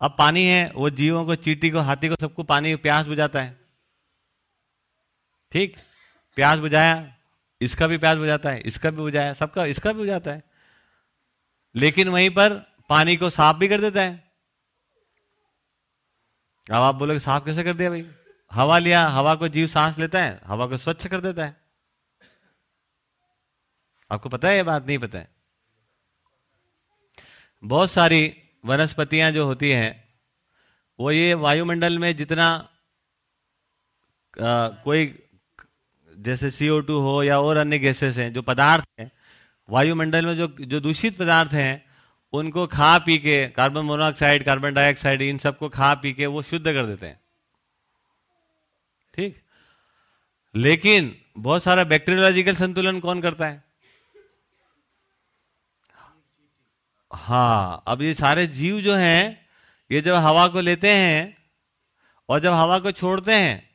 अब पानी है, वो जीवों को, चीटी को, हाथी को, सबको पानी, प्यास बुझाता है. ठीक? प्यास बुझाया इसका भी प्यास बुझाता है इसका भी बुझाया सबका इसका भी बुझाता है। लेकिन वहीं पर पानी को साफ़ भी कर देता है। अब आप बोलोगे साफ़ कैसे कर दिया भाई? हवा लिया हवा को जीव सांस लेता है हवा को स्वच्छ कर देता है। आपको पता है ये बात? नहीं पता है। बहुत सारी वनस्पतियाँ जो होती हैं वो ये वायुमंडल में जितना आ, कोई जैसे CO2 हो या और अन्य गैसेस हैं, जो पदार्थ हैं, वायुमंडल में जो जो दूषित पदार्थ हैं, उनको खा पी के कार्बन मोनोऑक्साइड कार्बन डाइऑक्साइड इन सबको खा पी के वो शुद्ध कर देते हैं। ठीक? लेकिन बहुत सारा बैक्टीरियोलॉजिकल संतुलन कौन करता है? हाँ अब ये सारे जीव जो हैं, ये जब हवा को लेते हैं और जब हवा को छोड़ते हैं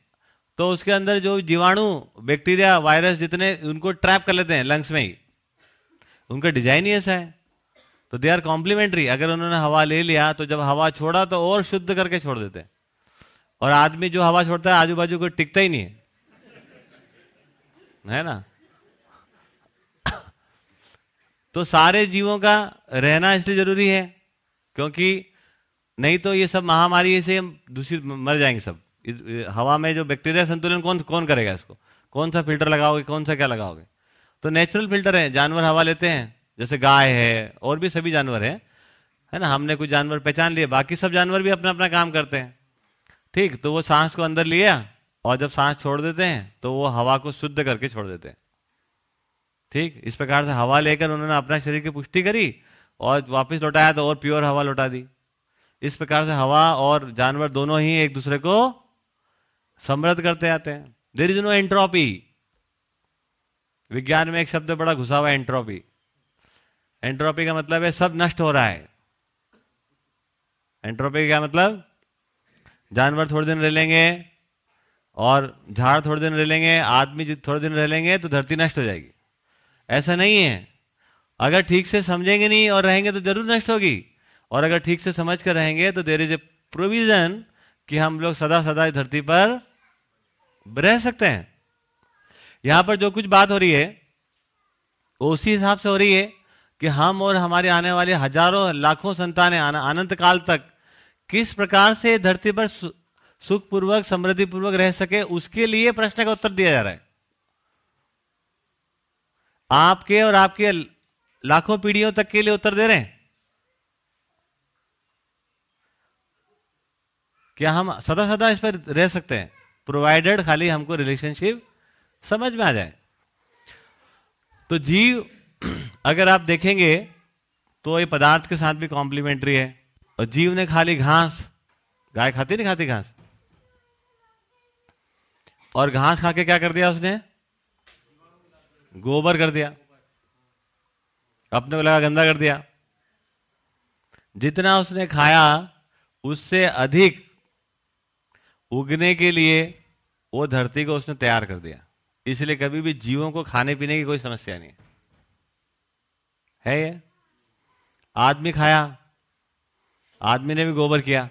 तो उसके अंदर जो जीवाणु बैक्टीरिया वायरस जितने, उनको ट्रैप कर लेते हैं लंग्स में ही। उनका डिज़ाइन ही ऐसा है। तो दे आर कॉम्प्लीमेंट्री अगर उन्होंने हवा ले लिया तो जब हवा छोड़ा तो और शुद्ध करके छोड़ देते हैं। और आदमी जो हवा छोड़ता है आजू बाजू को टिकता ही नहीं है। है ना? तो सारे जीवों का रहना इसलिए ज़रूरी है, क्योंकि नहीं तो ये सब महामारी से दूसरी, मर जाएँगे सब। हवा में जो बैक्टीरिया संतुलन कौन कौन करेगा इसको? कौन सा फ़िल्टर लगाओगे, कौन सा क्या लगाओगे? तो नेचुरल फ़िल्टर है, जानवर हवा लेते हैं, जैसे गाय है, और भी सभी जानवर है है ना? हमने कुछ जानवर पहचान लिए, बाकी सब जानवर भी अपना अपना काम करते हैं। ठीक तो वो सांस को अंदर लिया, और जब सांस छोड़ देते हैं तो वो हवा को शुद्ध करके छोड़ देते हैं। ठीक, इस प्रकार से हवा लेकर उन्होंने अपना शरीर की पुष्टि करी, और वापस लौटाया तो और प्योर हवा लौटा दी। इस प्रकार से हवा और जानवर दोनों ही एक दूसरे को समृद्ध करते आते हैं। देर इज़ नो एंट्रोपी विज्ञान में एक शब्द बड़ा घुसा हुआ एंट्रोपी एंट्रोपी का मतलब है सब नष्ट हो रहा है। एंट्रोपी का मतलब? जानवर थोड़े दिन रह लेंगे और झाड़ थोड़े दिन रह लेंगे, आदमी थोड़े दिन रह लेंगे तो धरती नष्ट हो जाएगी। ऐसा नहीं है। अगर ठीक से समझेंगे नहीं और रहेंगे तो ज़रूर नष्ट होगी। और अगर ठीक से समझ कर रहेंगे तो देर इज़ ए प्रोविज़न कि हम लोग सदा सदा धरती पर रह सकते हैं। यहाँ पर जो कुछ बात हो रही है वो उसी हिसाब से हो रही है कि हम और हमारे आने वाले हज़ारों, लाखों संतानें अनंत काल तक किस प्रकार से धरती पर सुखपूर्वक, समृद्धिपूर्वक रह सके, उसके लिए प्रश्न का उत्तर दिया जा रहा है। आपके और आपके लाखों पीढ़ियों तक के लिए उत्तर दे रहे हैं। क्या हम सदा सदा इस पर रह सकते हैं? प्रोवाइडेड खाली हमको रिलेशनशिप समझ में आ जाए। तो जीव अगर आप देखेंगे तो ये पदार्थ के साथ भी कॉम्प्लीमेंट्री है। और जीव ने खाली घास, गाय खाती नहीं खाती घास? और घास खा के क्या कर दिया उसने? गोबर कर दिया। अपने को लगा गंदा कर दिया। जितना उसने खाया, उससे अधिक उगने के लिए वो धरती को उसने तैयार कर दिया। इसलिए कभी भी जीवों को खाने पीने की कोई समस्या नहीं है। ये? आदमी खाया, आदमी ने भी गोबर किया।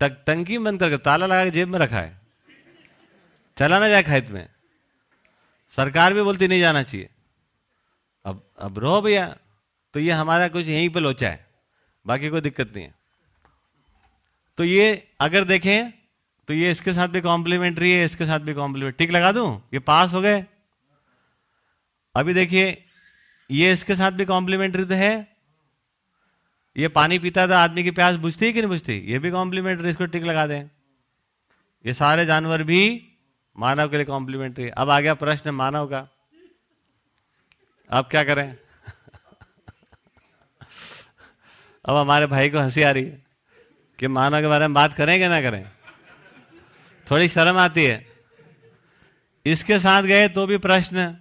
तक, टंकी बंद करके ताला लगा के जेब में रखा है। चला ना जाए खेत में। सरकार भी बोलती नहीं जाना चाहिए। अब अब रहो भैया तो ये हमारा कुछ यहीं पे लोचा है। बाकी कोई दिक्कत नहीं है। तो ये अगर देखें तो ये इसके साथ भी कॉम्प्लीमेंट्री है, इसके साथ भी कॉम्प्लीमेंट्री टिक लगा दूँ? ये पास हो गए? अभी देखिए, ये इसके साथ भी कॉम्प्लीमेंट्री तो है। ये पानी पीता था, आदमी की प्यास बुझती है कि नहीं बुझती? ये भी कॉम्प्लीमेंट्री इसको टिक लगा दें। ये सारे जानवर भी मानव के लिए कॉम्प्लीमेंट्री अब आ गया प्रश्न मानव का। अब क्या करें? अब हमारे भाई को हँसी आ रही है। कि मानव के बारे में बात करें कि ना करें? थोड़ी शर्म आती है। इसके साथ गए तो भी प्रश्न। है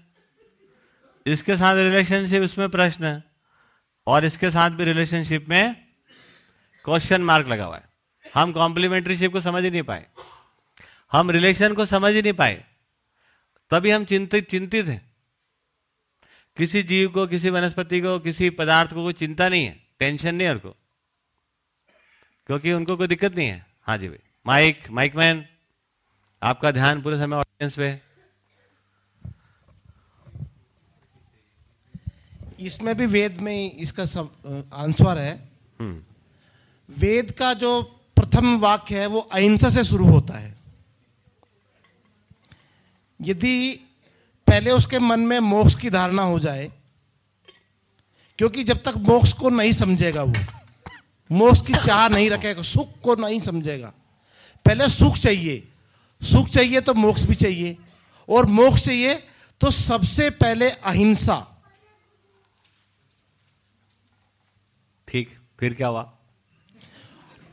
इसके साथ रिलेशनशिप उसमें प्रश्न। है और इसके साथ भी रिलेशनशिप में क्वेश्चन मार्क लगा हुआ है। हम कॉम्प्लीमेंट्रीशिप को समझ ही नहीं पाए। हम रिलेशन को समझ ही नहीं पाए। तभी हम चिंतित चिंतित हैं। किसी जीव को, किसी वनस्पति को, किसी पदार्थ को कोई चिंता नहीं है। टेंशन नहीं है उनको। क्योंकि उनको कोई दिक्कत नहीं है। हाँ जी भाई। माइक माइक मैन आपका ध्यान पूरे समय ऑडियंस पे इसमें भी वेद में इसका सब आंसर है। हम्म। वेद का जो प्रथम वाक्य है वो अहिंसा से शुरू होता है। यदि पहले उसके मन में मोक्ष की धारणा हो जाए क्योंकि जब तक मोक्ष को नहीं समझेगा वो मोक्ष की चाह नहीं रखेगा सुख को नहीं समझेगा। पहले सुख चाहिए। सुख चाहिए तो मोक्ष भी चाहिए। और मोक्ष चाहिए तो सबसे पहले अहिंसा। ठीक फिर क्या हुआ?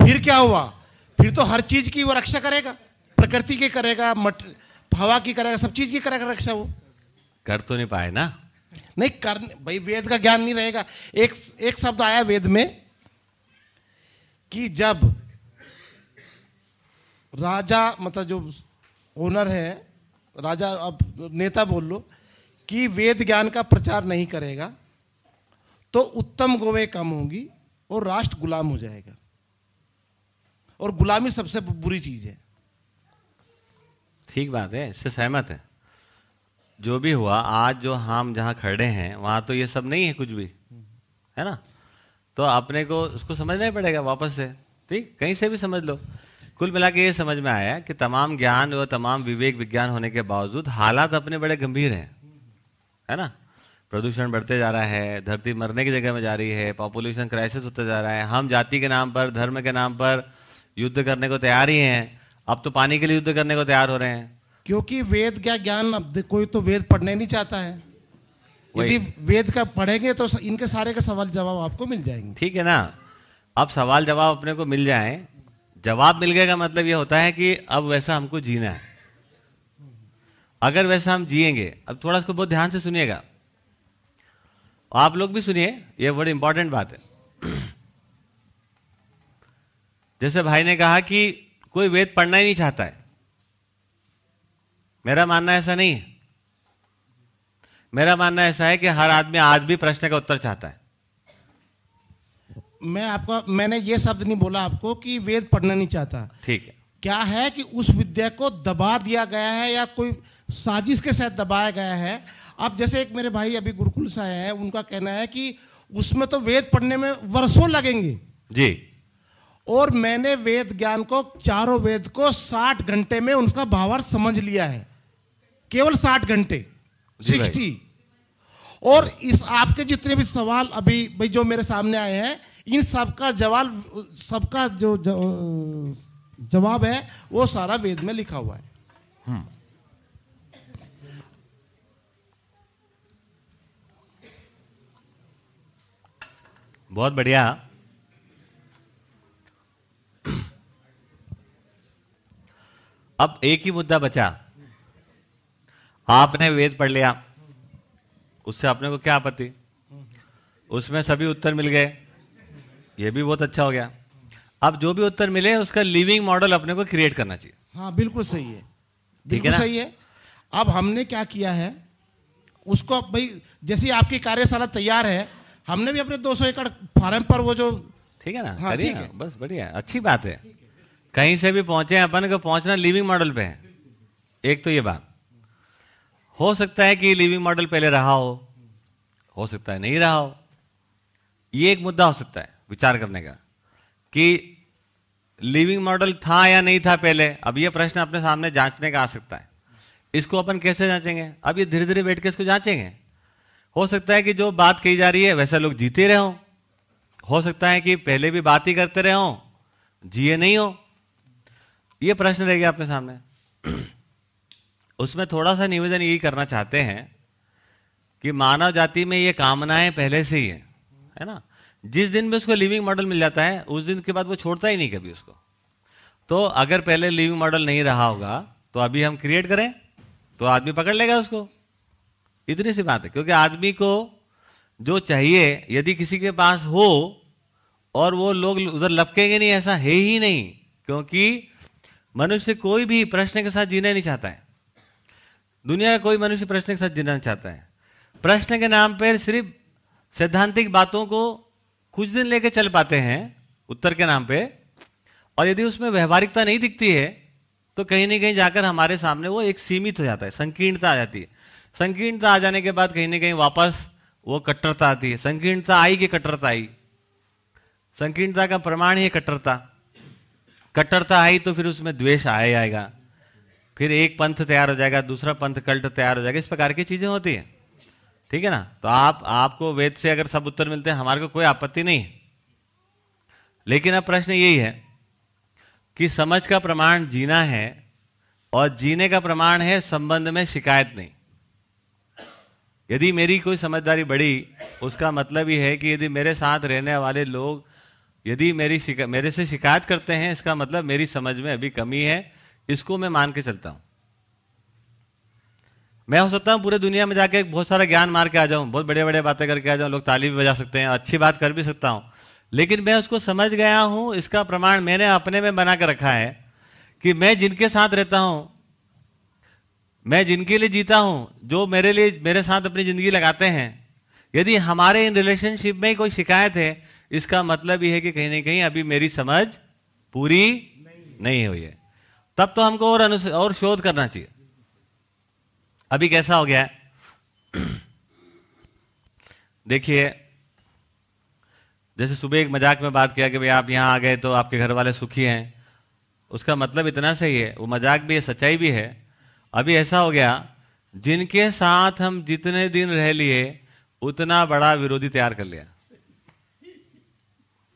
फिर क्या हुआ? फिर तो हर चीज़ की वो रक्षा करेगा। प्रकृति की करेगा मट हवा की करेगा सब चीज़ की करेगा रक्षा वो। कर तो नहीं पाए ना? नहीं कर भाई वेद का ज्ञान नहीं रहेगा। एक एक शब्द आया वेद में कि जब राजा मतलब जो ओनर है, राजा, अब नेता बोल लो, कि वेद ज्ञान का प्रचार नहीं करेगा तो उत्तम गोवें कम होंगी और राष्ट्र गुलाम हो जाएगा। और गुलामी सबसे बुरी चीज़ है। ठीक बात है, इससे सहमत है। जो भी हुआ, आज जो हम जहाँ खड़े हैं, वहाँ तो ये सब नहीं है कुछ भी, है ना? तो अपने को उसको समझना ही पड़ेगा वापस से। ठीक? कहीं से भी समझ लो। कुल मिला के ये समझ में आया कि तमाम ज्ञान और तमाम विवेक विज्ञान होने के बावजूद हालात अपने बड़े गंभीर हैं। है ना? प्रदूषण बढ़ते जा रहा है, धरती मरने की जगह में जा रही है पॉपुलेशन क्राइसिस होता जा रहा है। हम जाति के नाम पर, धर्म के नाम पर युद्ध करने को तैयार ही हैं। अब तो पानी के लिए युद्ध करने को तैयार हो रहे हैं। क्योंकि वेद क्या ज्ञान? अब कोई तो वेद पढ़ने नहीं चाहता है। यदि वेद का पढ़ेंगे तो इनके सारे के सवाल जवाब आपको मिल जाएँगे। ठीक है ना? अब सवाल जवाब अपने को मिल जाए। जवाब मिल गए का मतलब ये होता है कि अब वैसा हमको जीना है। अगर वैसा हम जिएँगे अब थोड़ा इसको बहुत ध्यान से सुनिएगा। आप लोग भी सुनिए ये बड़ी इंपॉर्टेंट बात है। जैसे भाई ने कहा कि कोई वेद पढ़ना ही नहीं चाहता है। मेरा मानना ऐसा नहीं है। मेरा मानना ऐसा है कि हर आदमी आज भी प्रश्न का उत्तर चाहता है। मैं आपका मैंने ये शब्द नहीं बोला आपको कि वेद पढ़ना नहीं चाहता। ठीक है। क्या है कि उस विद्या को दबा दिया गया है या कोई साजिश के साथ दबाया गया है? अब जैसे एक मेरे भाई अभी गुरुकुल से आए हैं उनका कहना है कि उसमें तो वेद पढ़ने में वर्षों लगेंगे। जी। और मैंने वेद ज्ञान को चारों वेद को 60 घंटे में उनका भावार्थ समझ लिया है। केवल 60 घंटे। 60 और इस आपके जितने भी सवाल अभी भाई जो मेरे सामने आए हैं इन सबका जवाब सबका जो जवाब है वो सारा वेद में लिखा हुआ है। हम्म। बहुत बढ़िया। अब एक ही मुद्दा बचा। आपने वेद पढ़ लिया। उससे आपने को क्या आपत्ति? उसमें सभी उत्तर मिल गए। ये भी बहुत अच्छा हो गया। अब जो भी उत्तर मिले उसका लिविंग मॉडल अपने को क्रिएट करना चाहिए। हाँ बिल्कुल सही है। ठीक है बिल्कुल ना? सही है। अब हमने क्या किया है? उसको भाई जैसी आपकी कार्यशाला तैयार है हमने भी अपने 200 एकड़ फार्म पर वो जो ठीक है ना? हाँ, करिए ठीक ना। है। बस बढ़िया। अच्छी बात है। कहीं से भी पहुँचे अपन को पहुँचना लिविंग मॉडल पे है। एक तो ये बात। हो सकता है कि लिविंग मॉडल पहले रहा हो। हो सकता है नहीं रहा हो। ये एक मुद्दा हो सकता है विचार करने का कि लिविंग मॉडल था या नहीं था पहले? अब ये प्रश्न अपने सामने जांचने का आ सकता है। इसको अपन कैसे जांचेंगे? अब ये धीरे धीरे बैठ के इसको जांचेंगे। हो सकता है कि जो बात कही जा रही है, वैसे लोग जीते रहे हों सकता है कि पहले भी बात ही करते रहे हों, जिए नहीं हो। ये प्रश्न रह गया अपने सामने। उसमें थोड़ा सा निवेदन यही करना चाहते हैं कि मानव जाति में ये कामनाएँ पहले से ही है है ना? जिस दिन भी उसको लिविंग मॉडल मिल जाता है, उस दिन के बाद वो छोड़ता ही नहीं कभी उसको। तो अगर पहले लिविंग मॉडल नहीं रहा होगा तो अभी हम क्रिएट करें तो आदमी पकड़ लेगा उसको। इतनी सी बात है, क्योंकि आदमी को जो चाहिए, यदि किसी के पास हो, और वो लोग उधर लपकेंगे नहीं, ऐसा है ही नहीं, क्योंकि मनुष्य कोई भी प्रश्न के साथ जीना नहीं चाहता है। दुनिया का कोई मनुष्य प्रश्न के साथ जीना चाहता है। प्रश्न के नाम पर सिर्फ़ सैद्धांतिक बातों को कुछ दिन लेके चल पाते हैं, उत्तर के नाम पे, और यदि उसमें व्यवहारिकता नहीं दिखती है तो कहीं ना कहीं जाकर हमारे सामने वो एक सीमित हो जाता है, संकीर्णता आ जाती है। संकीर्णता आ जाने के बाद कहीं ना कहीं वापस वो कट्टरता आती है। संकीर्णता आई कि कट्टरता आई? संकीर्णता का प्रमाण ही कट्टरता। कट्टरता आई तो फिर उसमें द्वेष आया आएगा। फिर एक पंथ तैयार हो जाएगा, दूसरा पंथ कल्ट तैयार हो जाएगा। इस प्रकार की चीज़ें होती है। ठीक है ना? तो आप, आपको वेद से अगर सब उत्तर मिलते हैं, हमारे को कोई आपत्ति नहीं है। लेकिन अब प्रश्न यही है कि समझ का प्रमाण जीना है और जीने का प्रमाण है संबंध में शिकायत नहीं। यदि मेरी कोई समझदारी बढ़ी उसका मतलब ही है कि यदि मेरे साथ रहने वाले लोग, यदि मेरी मेरे से शिकायत करते हैं, इसका मतलब मेरी समझ में अभी कमी है। इसको मैं मान के चलता हूँ। मैं हो सकता हूँ पूरे दुनिया में जाके बहुत सारा ज्ञान मार के आ जाऊँ बहुत बड़े बड़े बातें करके आ जाऊँ लोग ताली भी बजा सकते हैं अच्छी बात कर भी सकता हूँ। लेकिन मैं उसको समझ गया हूँ इसका प्रमाण मैंने अपने में बना के रखा है कि मैं जिनके साथ रहता हूँ मैं जिनके लिए जीता हूँ जो मेरे लिए मेरे साथ अपनी ज़िंदगी लगाते हैं यदि हमारे इन रिलेशनशिप में कोई शिकायत है इसका मतलब यह है कि कहीं ना कहीं अभी मेरी समझ पूरी नहीं हुई है। तब तो हमको और अनु और शोध करना चाहिए। अभी कैसा हो गया है? देखिए, जैसे सुबह एक मज़ाक में बात किया कि भाई आप यहाँ आ गए तो आपके घर वाले सुखी हैं। उसका मतलब इतना सही है, वो मज़ाक भी है, सच्चाई भी है। अभी ऐसा हो गया, जिनके साथ हम जितने दिन रह लिए, उतना बड़ा विरोधी तैयार कर लिया।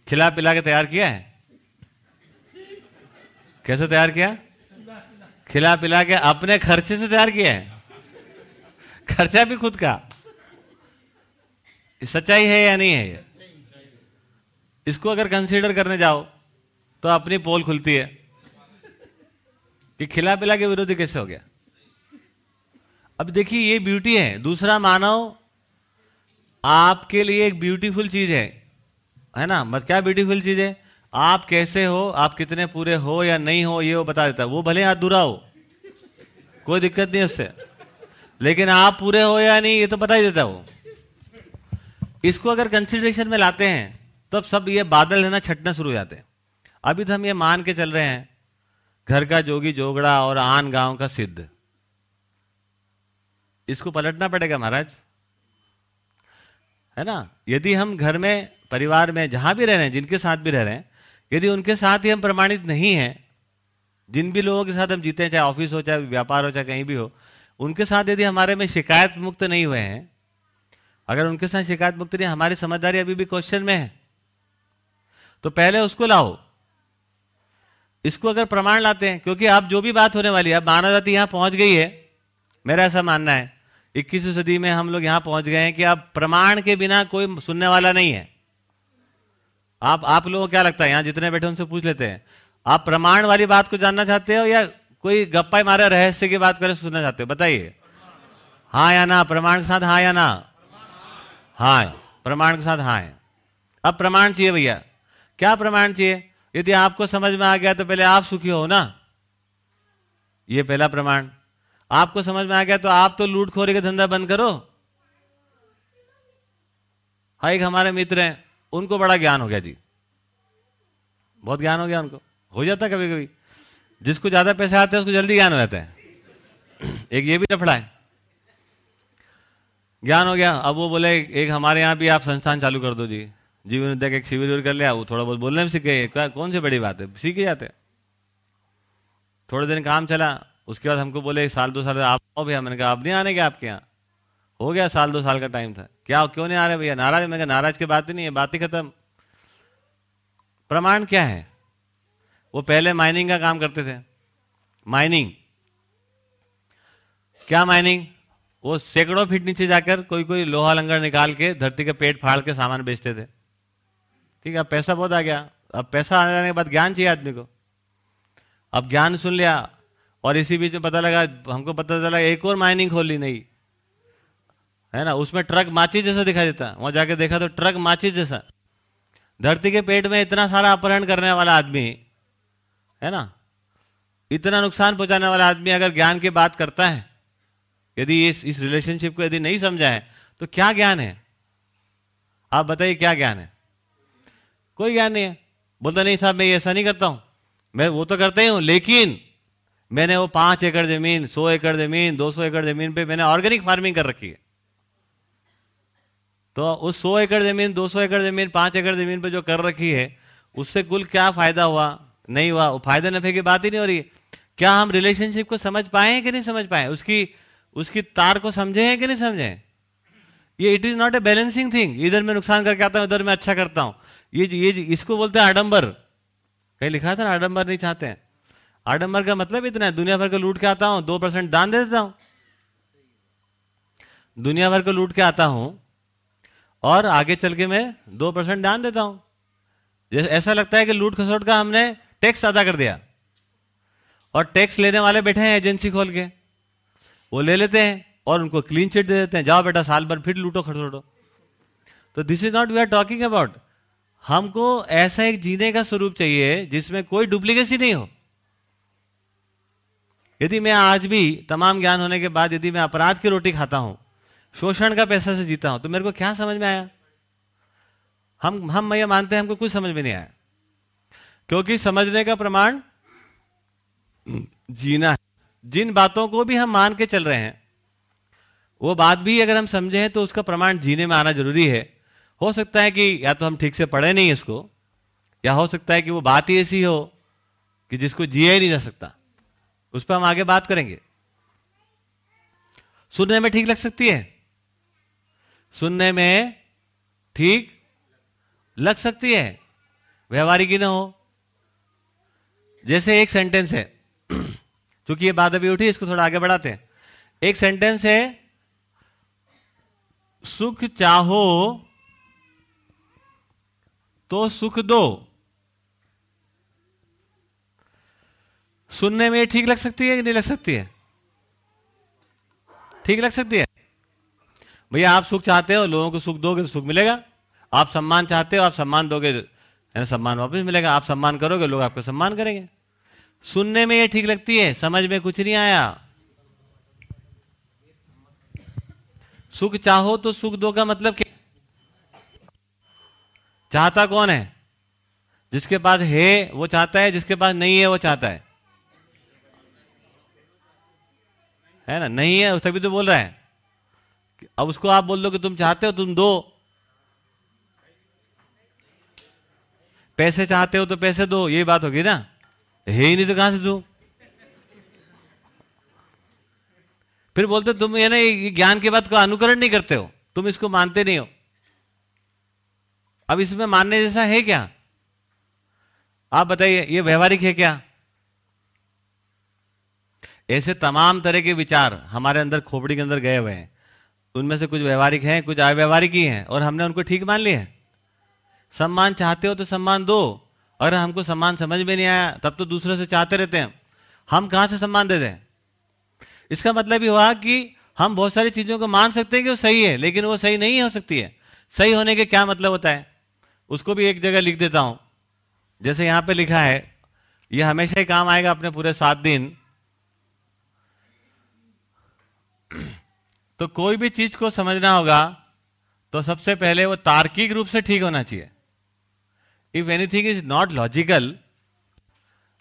खिला पिला के तैयार किया है? कैसे तैयार किया? खिला पिला के अपने खर्चे से तैयार किया है। खर्चा भी खुद का। सच्चाई है या नहीं है ये? इसको अगर कंसीडर करने जाओ तो अपनी पोल खुलती है। कि खिला पिला के विरोधी कैसे हो गया? अब देखिए, ये ब्यूटी है। दूसरा मानव आपके लिए एक ब्यूटीफुल चीज़ है। है ना? मत क्या ब्यूटीफुल चीज़ है? आप कैसे हो, आप कितने पूरे हो या नहीं हो, ये वो बता देता है। वो भले अधूरा हो कोई दिक्कत नहीं उससे। लेकिन आप पूरे हो या नहीं, ये तो बता ही देता वो। इसको अगर कंसिडरेशन में लाते हैं तो अब सब ये बादल है ना, छटना शुरू हो जाते हैं। अभी तो हम ये मान के चल रहे हैं, घर का जोगी जोगड़ा और आन गाँव का सिद्ध। इसको पलटना पड़ेगा महाराज। है ना? यदि हम घर में, परिवार में, जहाँ भी रह रहे हैं, जिनके साथ भी रह रहे हैं यदि उनके साथ ही हम प्रमाणित नहीं है, जिन भी लोगों के साथ हम जीते हैं, चाहे ऑफ़िस हो, चाहे व्यापार हो, चाहे कहीं भी हो, उनके साथ यदि हमारे में शिकायत मुक्त नहीं हुए हैं, अगर उनके साथ शिकायत मुक्त नहीं, हमारी समझदारी अभी भी क्वेश्चन में है तो पहले उसको लाओ। इसको अगर प्रमाण लाते हैं, क्योंकि अब जो भी बात होने वाली है अब मानव जाति यहाँ पहुँच गई है, मेरा ऐसा मानना है, इक्कीसवीं सदी में हम लोग यहाँ पहुँच गए हैं कि अब प्रमाण के बिना कोई सुनने वाला नहीं है। आप आप लोगों को क्या लगता है? यहाँ जितने बैठे उनसे पूछ लेते हैं। आप प्रमाण वाली बात को जानना चाहते हो या कोई गप्पा मारे रहस्य की बात करें, सुनना चाहते हो? बताइए। हाँ या ना? प्रमाण के साथ हाँ या ना? हाँ प्रमाण के साथ हाँ है। अब प्रमाण चाहिए भैया। क्या प्रमाण चाहिए? यदि आपको समझ में आ गया तो पहले आप सुखी हो ना? ये पहला प्रमाण। आपको समझ में आ गया तो आप तो लूटखोरी का धंधा बंद करो। हाँ एक हमारे मित्र हैं। उनको बड़ा ज्ञान हो गया जी। बहुत ज्ञान हो गया उनको। हो जाता कभी कभी जिसको ज़्यादा पैसे आते हैं, उसको जल्दी ज्ञान हो जाता है। एक ये भी लफड़ा है। ज्ञान हो गया। अब वो बोले, एक हमारे यहाँ भी आप संस्थान चालू कर दो जी। जीवन विद्या का एक शिविर कर लिया वो थोड़ा बहुत बोलने में सीख। गए कौन सी बड़ी बात है? सीख जाते थोड़े दिन काम चला, उसके बाद हमको बोले साल, दो साल, आप आओ भैया। मैंने कहा, आप नहीं आने के आपके यहाँ? हो गया साल, दो साल का टाइम था। क्या, क्यों नहीं आ रहे भैया? नाराज़? मैंने कहा, नाराज़ की बात ही नहीं है, बात ही खत्म। प्रमाण क्या है? वो पहले माइनिंग का काम करते थे। माइनिंग क्या माइनिंग वो सैकड़ों फीट नीचे जाकर कोई कोई लोहा लंगर निकाल के, धरती का पेट फाड़ के सामान बेचते थे। ठीक है पैसा बहुत आ गया। अब पैसा आने जाने के बाद ज्ञान चाहिए आदमी को। अब ज्ञान सुन लिया और इसी बीच में पता लगा, हमको पता चला, एक और माइनिंग खोली नहीं। है ना? उसमें ट्रक माचिस जैसा दिखाई देता वहाँ जाके देखा तो ट्रक माचिस जैसा। धरती के पेट में इतना सारा अपहरण करने वाला आदमी, है ना? इतना नुकसान पहुँचाने वाला आदमी अगर ज्ञान की बात करता है, यदि इस इस रिलेशनशिप को यदि नहीं समझा है तो क्या ज्ञान है? आप बताइए क्या ज्ञान है? कोई ज्ञान नहीं है। बोलता, नहीं साहब, मैं ऐसा नहीं करता हूँ। मैं वो तो करता ही हूँ, लेकिन मैंने वो पाँच एकड़ ज़मीन, सौ एकड़ ज़मीन, दो सौ एकड़ ज़मीन पे मैंने ऑर्गेनिक फ़ार्मिंग कर रखी है। तो उस सौ एकड़ ज़मीन, दो सौ एकड़ ज़मीन, पाँच एकड़ ज़मीन पर जो कर रखी है, उससे कुल क्या फ़ायदा हुआ? नहीं हुआ। वो फ़ायदे नफे की बात ही नहीं हो रही। क्या हम रिलेशनशिप को समझ पाए हैं कि नहीं समझ पाए? उसकी उसकी तार को समझे हैं कि नहीं समझे? ये it is not a balancing thing इधर मैं नुकसान करके आता हूँ इधर मैं अच्छा करता हूँ। ये ये इसको बोलते हैं आडम्बर कहीं लिखा था ना, आडंबर नहीं चाहते हैं। आडम्बर का मतलब इतना है, दुनिया भर को लूट के आता हूँ, दो परसेंट दान दे देता हूँ। दुनिया भर को लूट के आता हूँ और आगे चल के मैं दो परसेंट दान देता हूँ। जैसे ऐसा लगता है कि लूट खसोट का हमने टैक्स अदा कर दिया। और टैक्स लेने वाले बैठे हैं एजेंसी खोल के। वो ले लेते हैं और उनको क्लीन चिट दे देते हैं। जाओ बेटा, साल भर फिर लूटो, खसोटो। तो this is not we are talking about हमको ऐसा एक जीने का स्वरूप चाहिए जिसमें कोई डुप्लीकेसी नहीं हो। यदि मैं आज भी तमाम ज्ञान होने के बाद यदि मैं अपराध की रोटी खाता हूँ शोषण का पैसा से जीता हूँ तो मेरे को क्या समझ में आया? हम हम ये मानते हैं, हमको कुछ समझ में नहीं आया। क्योंकि समझने का प्रमाण जीना है। जिन बातों को भी हम मान के चल रहे हैं, वो बात भी अगर हम समझे हैं तो उसका प्रमाण जीने में आना ज़रूरी है। हो सकता है कि या तो हम ठीक से पढ़े नहीं इसको, या हो सकता है कि वो बात ही ऐसी हो कि जिसको जिया ही नहीं जा सकता। उस पर हम आगे बात करेंगे। सुनने में ठीक लग सकती है? सुनने में ठीक लग सकती है। व्यवहारिक ही ना हो। जैसे एक सेंटेंस है। क्योंकि ये बात अभी उठी, इसको थोड़ा आगे बढ़ाते हैं। एक सेंटेंस है, सुख चाहो तो सुख दो। सुनने में ठीक लग सकती है कि नहीं लग सकती है? ठीक लग सकती है? भैया, आप सुख चाहते हो, लोगों को सुख दोगे तो सुख मिलेगा। आप सम्मान चाहते हो, आप सम्मान दोगे है ना, सम्मान वापस मिलेगा। आप सम्मान करोगे, लोग आपको सम्मान करेंगे। सुनने में ये ठीक लगती है, समझ में कुछ नहीं आया। सुख चाहो तो सुख दो का मतलब क्या चाहता कौन है? जिसके पास है, वो चाहता है, जिसके पास नहीं है, वो चाहता है। है ना, नहीं है, तभी तो बोल रहा है। अब उसको आप बोल दो कि तुम चाहते हो, तुम दो। पैसे चाहते हो तो पैसे दो यही बात होगी ना? है ही नहीं तो कहाँ से दू? फिर बोलते, तुम ये ना ज्ञान की बात को अनुकरण नहीं करते हो। तुम इसको मानते नहीं हो। अब इसमें मानने जैसा है क्या? आप बताइए, ये व्यवहारिक है क्या? ऐसे तमाम तरह के विचार हमारे अंदर, खोपड़ी के अंदर गए हुए हैं। उनमें से कुछ व्यवहारिक हैं, कुछ अव्यवहारिक ही हैं, और हमने उनको ठीक मान लिए सम्मान चाहते हो तो सम्मान दो, अगर हमको सम्मान समझ में नहीं आया, तब तो दूसरों से चाहते रहते हैं। हम कहाँ से सम्मान दे दें? इसका मतलब ये हुआ कि हम बहुत सारी चीज़ों को मान सकते हैं कि वो सही है, लेकिन वो सही नहीं हो सकती है। सही होने के क्या मतलब होता है? उसको भी एक जगह लिख देता हूँ। जैसे यहाँ पे लिखा है, ये हमेशा ही काम आएगा अपने पूरे सात दिन। तो कोई भी चीज़ को समझना होगा तो सबसे पहले वो तार्किक रूप से ठीक होना चाहिए। If anything is not logical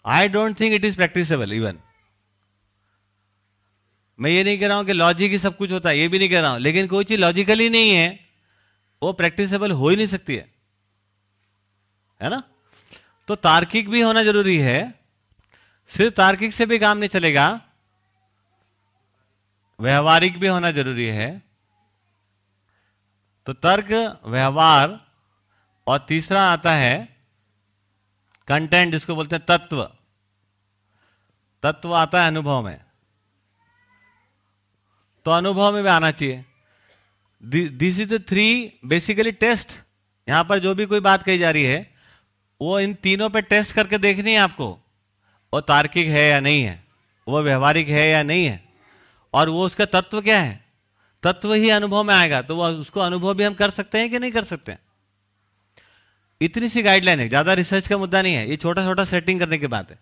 I don't think it is practicable even मैं ये नहीं कह रहा हूँ कि लॉजिक ही सब कुछ होता है, ये भी नहीं कह रहा हूँ, लेकिन कोई चीज़ लॉजिकल ही नहीं है, वो प्रैक्टिसेबल हो ही नहीं सकती है। है ना? तो तार्किक भी होना ज़रूरी है, सिर्फ़ तार्किक से भी काम नहीं चलेगा। व्यवहारिक भी होना ज़रूरी है। तो तर्क, व्यवहार और तीसरा आता है कंटेंट जिसको बोलते हैं तत्व। तत्व आता है अनुभव में। तो अनुभव में भी आना चाहिए। This is the three basically test यहाँ पर जो भी कोई बात कही जा रही है, वो इन तीनों पे टेस्ट करके देखनी है आपको, वो तार्किक है या नहीं है, वो व्यवहारिक है या नहीं है। और वो उसका तत्व क्या है? तत्व ही अनुभव में आएगा तो वो उसको अनुभव भी हम कर सकते हैं कि नहीं कर सकते हैं? इतनी सी गाइडलाइन है, ज़्यादा रिसर्च का मुद्दा नहीं है, ये छोटा छोटा सेटिंग करने की बात है।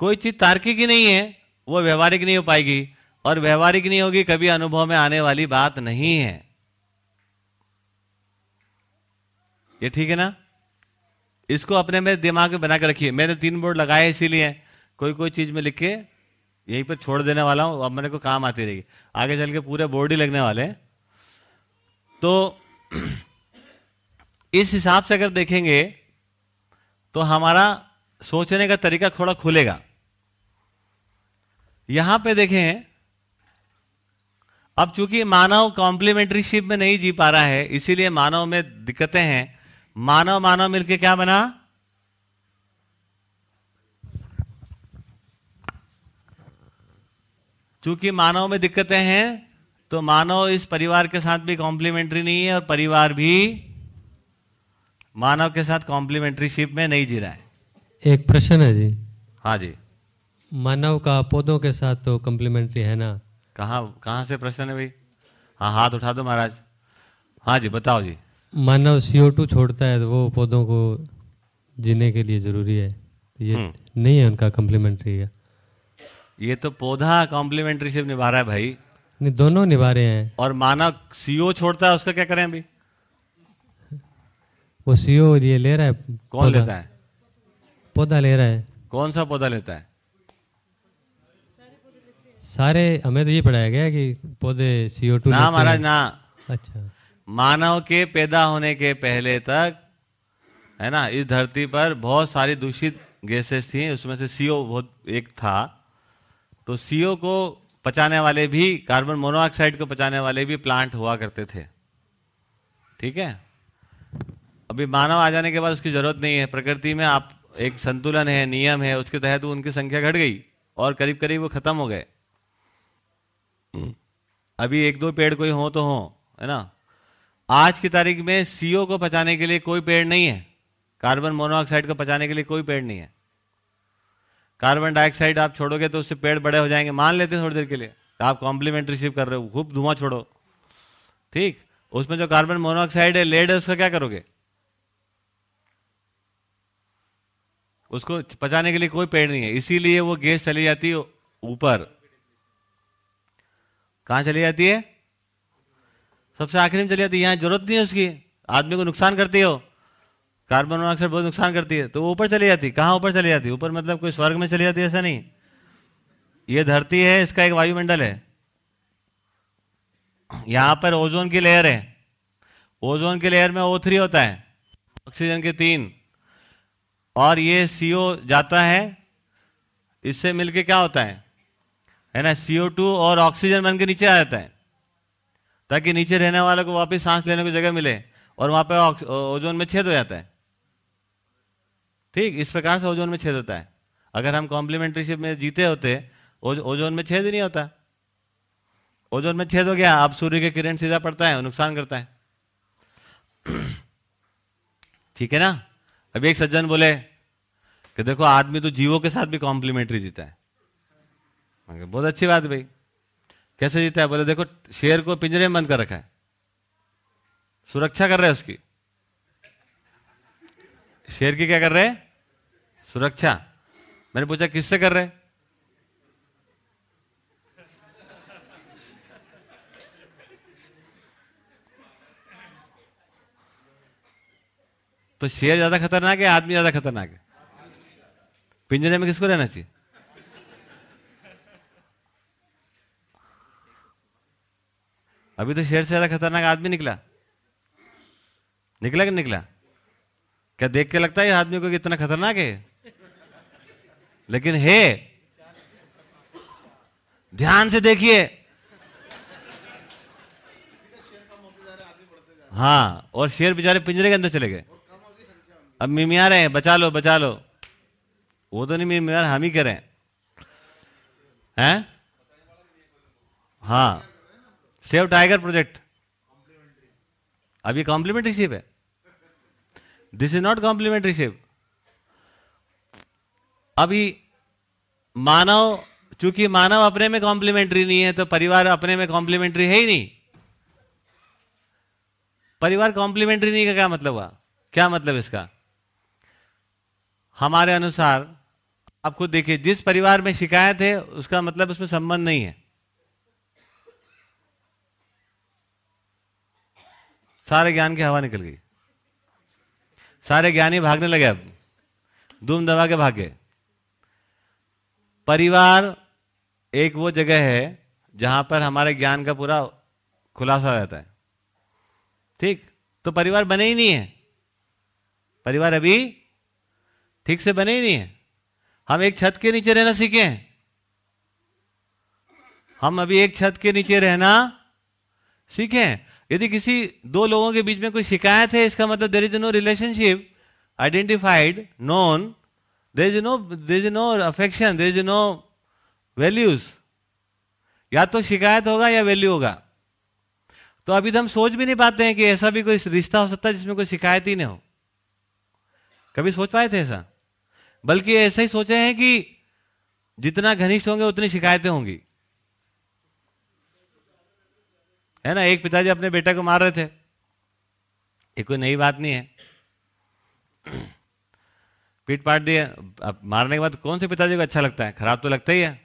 कोई चीज़ तार्किक ही नहीं है, वो व्यवहारिक नहीं हो पाएगी, और व्यवहारिक नहीं होगी, कभी अनुभव में आने वाली बात नहीं है। ये ठीक है ना? इसको अपने में दिमाग में बना के रखिए। मैंने तीन बोर्ड लगाए इसीलिए कोई कोई चीज़ में लिख के यहीं पर छोड़ देने वाला हूँ, अब मेरे को काम आती रहेगी। आगे चल के पूरे बोर्ड ही लगने वाले तो इस हिसाब से अगर देखेंगे तो हमारा सोचने का तरीका थोड़ा खुलेगा। यहाँ पे देखें, अब चूँकि मानव कॉम्प्लीमेंट्री शिप में नहीं जी पा रहा है, इसीलिए मानव में दिक्कतें हैं। मानव मानव मिलके क्या बना? चूँकि मानव में दिक्कतें हैं तो मानव इस परिवार के साथ भी कॉम्प्लीमेंट्री नहीं है और परिवार भी मानव के साथ कॉम्प्लीमेंट्री शिप में नहीं जी रहा है। एक प्रश्न है जी। हाँ जी। मानव का पौधों के साथ तो कॉम्प्लीमेंट्री है ना? कहाँ कहाँ से प्रश्न है भाई? हाँ हाथ उठा दो महाराज। हाँ जी बताओ जी। मानव सीओ छोड़ता है तो वो पौधों को जीने के लिए ज़रूरी है। ये नहीं है उनका कॉम्प्लीमेंट्री का ये तो पौधा कॉम्प्लीमेंट्री शिप निभा रहा है भाई। नहीं दोनों निभा रहे हैं। और मानव सीओ छोड़ता है उसका क्या करें अभी? वो सीओ ये ले रहा है कौन पौधा। लेता है? पौधा ले रहा है। कौन सा पौधा लेता है? सारे हमें तो ये पढ़ाया गया कि पौधे सीओ टू ना महाराज ना। अच्छा। मानव के पैदा होने के पहले तक है ना इस धरती पर बहुत सारी दूषित गैसेस थी उसमें से सीओ बहुत एक था। तो सीओ को पचाने वाले भी कार्बन मोनोऑक्साइड को पचाने वाले भी प्लांट हुआ करते थे। ठीक है? अभी मानव आ जाने के बाद उसकी ज़रूरत नहीं है। प्रकृति में आप एक संतुलन है नियम है उसके तहत उनकी संख्या घट गई और करीब करीब वो खत्म हो गए। अभी एक दो पेड़ कोई हो तो हो है ना? आज की तारीख में सीओ को पचाने के लिए कोई पेड़ नहीं है। कार्बन मोनोऑक्साइड को पचाने के लिए कोई पेड़ नहीं है। कार्बन डाइऑक्साइड आप छोड़ोगे तो उससे पेड़ बड़े हो जाएँगे। मान लेते हैं थोड़ी देर के लिए। तो आप कॉम्प्लीमेंट रिसीव कर रहे हो। खूब धुआँ छोड़ो। ठीक? उसमें जो कार्बन मोनोऑक्साइड है लेड है, उसका क्या करोगे? उसको पचाने के लिए कोई पेड़ नहीं है। इसीलिए वो गैस चली जाती है ऊपर। कहाँ चली जाती है? सबसे आखिरी में चली जाती है। यहाँ ज़रूरत नहीं है उसकी। आदमी को नुकसान करती हो। कार्बन मोनोऑक्साइड बहुत नुकसान करती है तो वो ऊपर चली जाती, कहाँ ऊपर चली जाती? ऊपर मतलब कोई स्वर्ग में चली जाती ऐसा नहीं। ये धरती है, इसका एक वायुमंडल है। यहाँ पर ओजोन की लेयर है। ओजोन की लेयर में O3 होता है, ऑक्सीजन के तीन। और ये सीओ जाता है, इससे मिलके क्या होता है? है ना CO2 और ऑक्सीजन बन के नीचे आ जाता है, ताकि नीचे रहने वालों को वापस सांस लेने को जगह मिले, और वहाँ पे ऑक्स- ओजोन में छेद हो जाता है। ठीक, इस प्रकार से ओजोन में छेद होता है। अगर हम कॉम्प्लीमेंट्री शिप में जीते होते ओजोन में छेद ही नहीं होता। ओजोन में छेद हो गया, अब सूर्य के किरण सीधा पड़ता है, नुकसान करता है। ठीक है ना? अभी एक सज्जन बोले कि देखो, आदमी तो जीवों के साथ भी कॉम्प्लीमेंट्री जीता है। बहुत अच्छी बात भाई। कैसे जीता है? बोले, देखो, शेर को पिंजरे में बंद कर रखा है। सुरक्षा कर रहे हैं उसकी। शेर की क्या कर रहे हैं? सुरक्षा। मैंने पूछा, किससे कर रहे तो शेर ज़्यादा खतरनाक है, आदमी ज़्यादा खतरनाक है? पिंजरे में किसको रहना चाहिए? अभी तो शेर से ज़्यादा खतरनाक आदमी निकला। निकला कि निकला? क्या देख के लगता है आदमी को कि इतना खतरनाक है? लेकिन हे, ध्यान से देखिए। हाँ और शेर बेचारे पिंजरे के अंदर चले गए। अब मिमिया रहे हैं, बचा लो बचा लो। वो तो नहीं मिमिया हम ही करें हैं। हाँ? Save tiger project. अब ये कॉम्प्लीमेंट्री शिप है। This is not complementary ship अभी मानव, चूँकि मानव अपने में कॉम्प्लीमेंट्री नहीं है तो परिवार अपने में कॉम्प्लीमेंट्री है ही नहीं। परिवार कॉम्प्लीमेंट्री नहीं का क्या मतलब हुआ? क्या मतलब इसका? हमारे अनुसार, आप खुद देखिए, जिस परिवार में शिकायत है, उसका मतलब उसमें संबंध नहीं है। सारे ज्ञान की हवा निकल गई। सारे ज्ञानी भागने लगे अब। धूम दबा के भागे। परिवार एक वो जगह है जहाँ पर हमारे ज्ञान का पूरा खुलासा रहता है। ठीक? तो परिवार बने ही नहीं है। परिवार अभी ठीक से बने ही नहीं है। हम एक छत के नीचे रहना सीखे हैं। हम अभी एक छत के नीचे रहना सीखे हैं। यदि किसी दो लोगों के बीच में कोई शिकायत है, इसका मतलब there is no relationship identified none there is no there is no affection there is no values या तो शिकायत होगा या वैल्यू होगा। तो अभी तो हम सोच भी नहीं पाते हैं कि ऐसा भी कोई रिश्ता हो सकता है जिसमें कोई शिकायत ही नहीं हो। कभी सोच पाए थे ऐसा? बल्कि ऐसा ही सोचे हैं कि जितना घनिष्ठ होंगे उतनी शिकायतें होंगी। है ना, एक पिताजी अपने बेटे को मार रहे थे। ये कोई नई बात नहीं है। पीट पाट दिए। अब मारने के बाद कौन से पिताजी को अच्छा लगता है? खराब तो लगता ही है।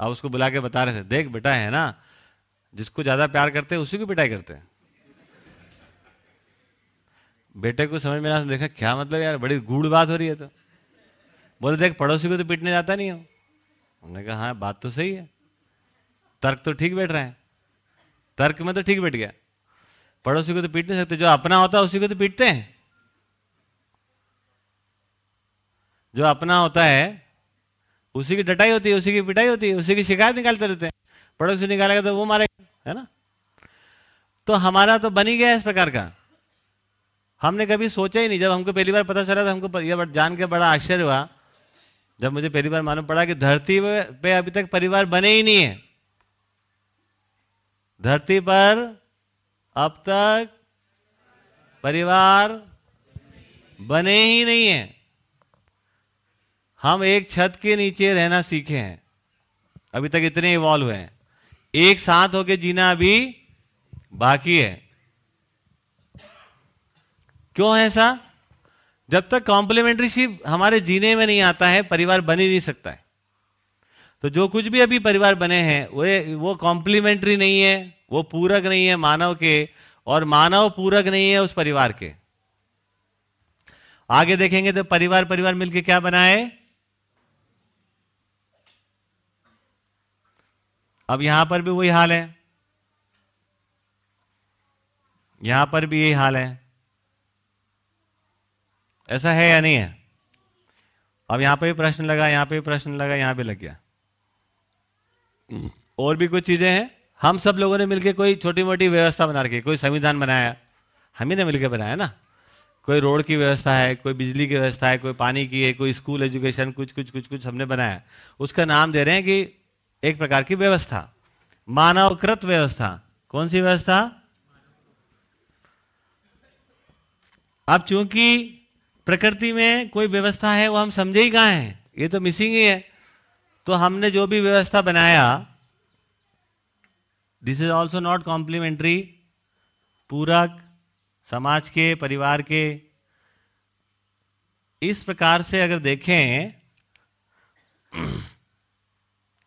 अब उसको बुला के बता रहे थे, देख बेटा है ना, जिसको ज़्यादा प्यार करते हैं, उसी को पिटाई करते हैं। बेटे को समझ में ना देखा, क्या मतलब यार, बड़ी गूढ़ बात हो रही है तो। बोले, देख, पड़ोसी को तो पीटने जाता नहीं हो। उन्होंने कहा हाँ बात तो सही है। तर्क तो ठीक बैठ रहा है। तर्क में तो ठीक बैठ गया। पड़ोसी को तो पीट नहीं सकते, जो अपना होता है उसी को तो पीटते हैं। जो अपना होता है, उसी की डटाई होती है, उसी की पिटाई होती है, उसी की शिकायत निकालते रहते हैं। पड़ोसी निकालेगा तो वो मारेगा, है ना? तो हमारा तो बनी गया इस प्रकार का। हमने कभी सोचा ही नहीं, जब हमको पहली बार पता चला था हमको यह जान के बड़ा आश्चर्य हुआ। जब मुझे पहली बार मालूम पड़ा कि धरती पे अभी तक परिवार बने ही नहीं है। धरती पर अब तक परिवार बने ही नहीं है। हम एक छत के नीचे रहना सीखे हैं। अभी तक इतने इवॉल्व हुए हैं। एक साथ होके जीना अभी बाकी है। क्यों है ऐसा? जब तक कॉम्प्लीमेंट्रीशिप हमारे जीने में नहीं आता है, परिवार बन ही नहीं सकता है। तो जो कुछ भी अभी परिवार बने हैं, वो वो कॉम्प्लीमेंट्री नहीं है, वो पूरक नहीं है मानव के, और मानव पूरक नहीं है उस परिवार के। आगे देखेंगे तो परिवार परिवार मिलके क्या बनाए अब यहाँ पर भी वही हाल है। यहाँ पर भी यही हाल है। ऐसा है या नहीं है? अब यहाँ पे भी प्रश्न लगा, यहाँ पे भी प्रश्न लगा, यहाँ पे लग गया। और भी कुछ चीज़ें हैं। हम सब लोगों ने मिलकर कोई छोटी मोटी व्यवस्था बना रखी कोई संविधान बनाया। हम ही ने मिलकर बनाया ना। कोई रोड की व्यवस्था है, कोई बिजली की व्यवस्था है, कोई पानी की है, कोई स्कूल एजुकेशन, कुछ कुछ कुछ कुछ हमने बनाया। उसका नाम दे रहे हैं कि एक प्रकार की व्यवस्था। मानवकृत व्यवस्था। कौन सी व्यवस्था? अब चूँकि प्रकृति में कोई व्यवस्था है, वो हम समझे ही कहाँ है। ये तो मिसिंग ही है। तो हमने जो भी व्यवस्था बनाया this is also not complementary पूरक समाज के, परिवार के, इस प्रकार से अगर देखें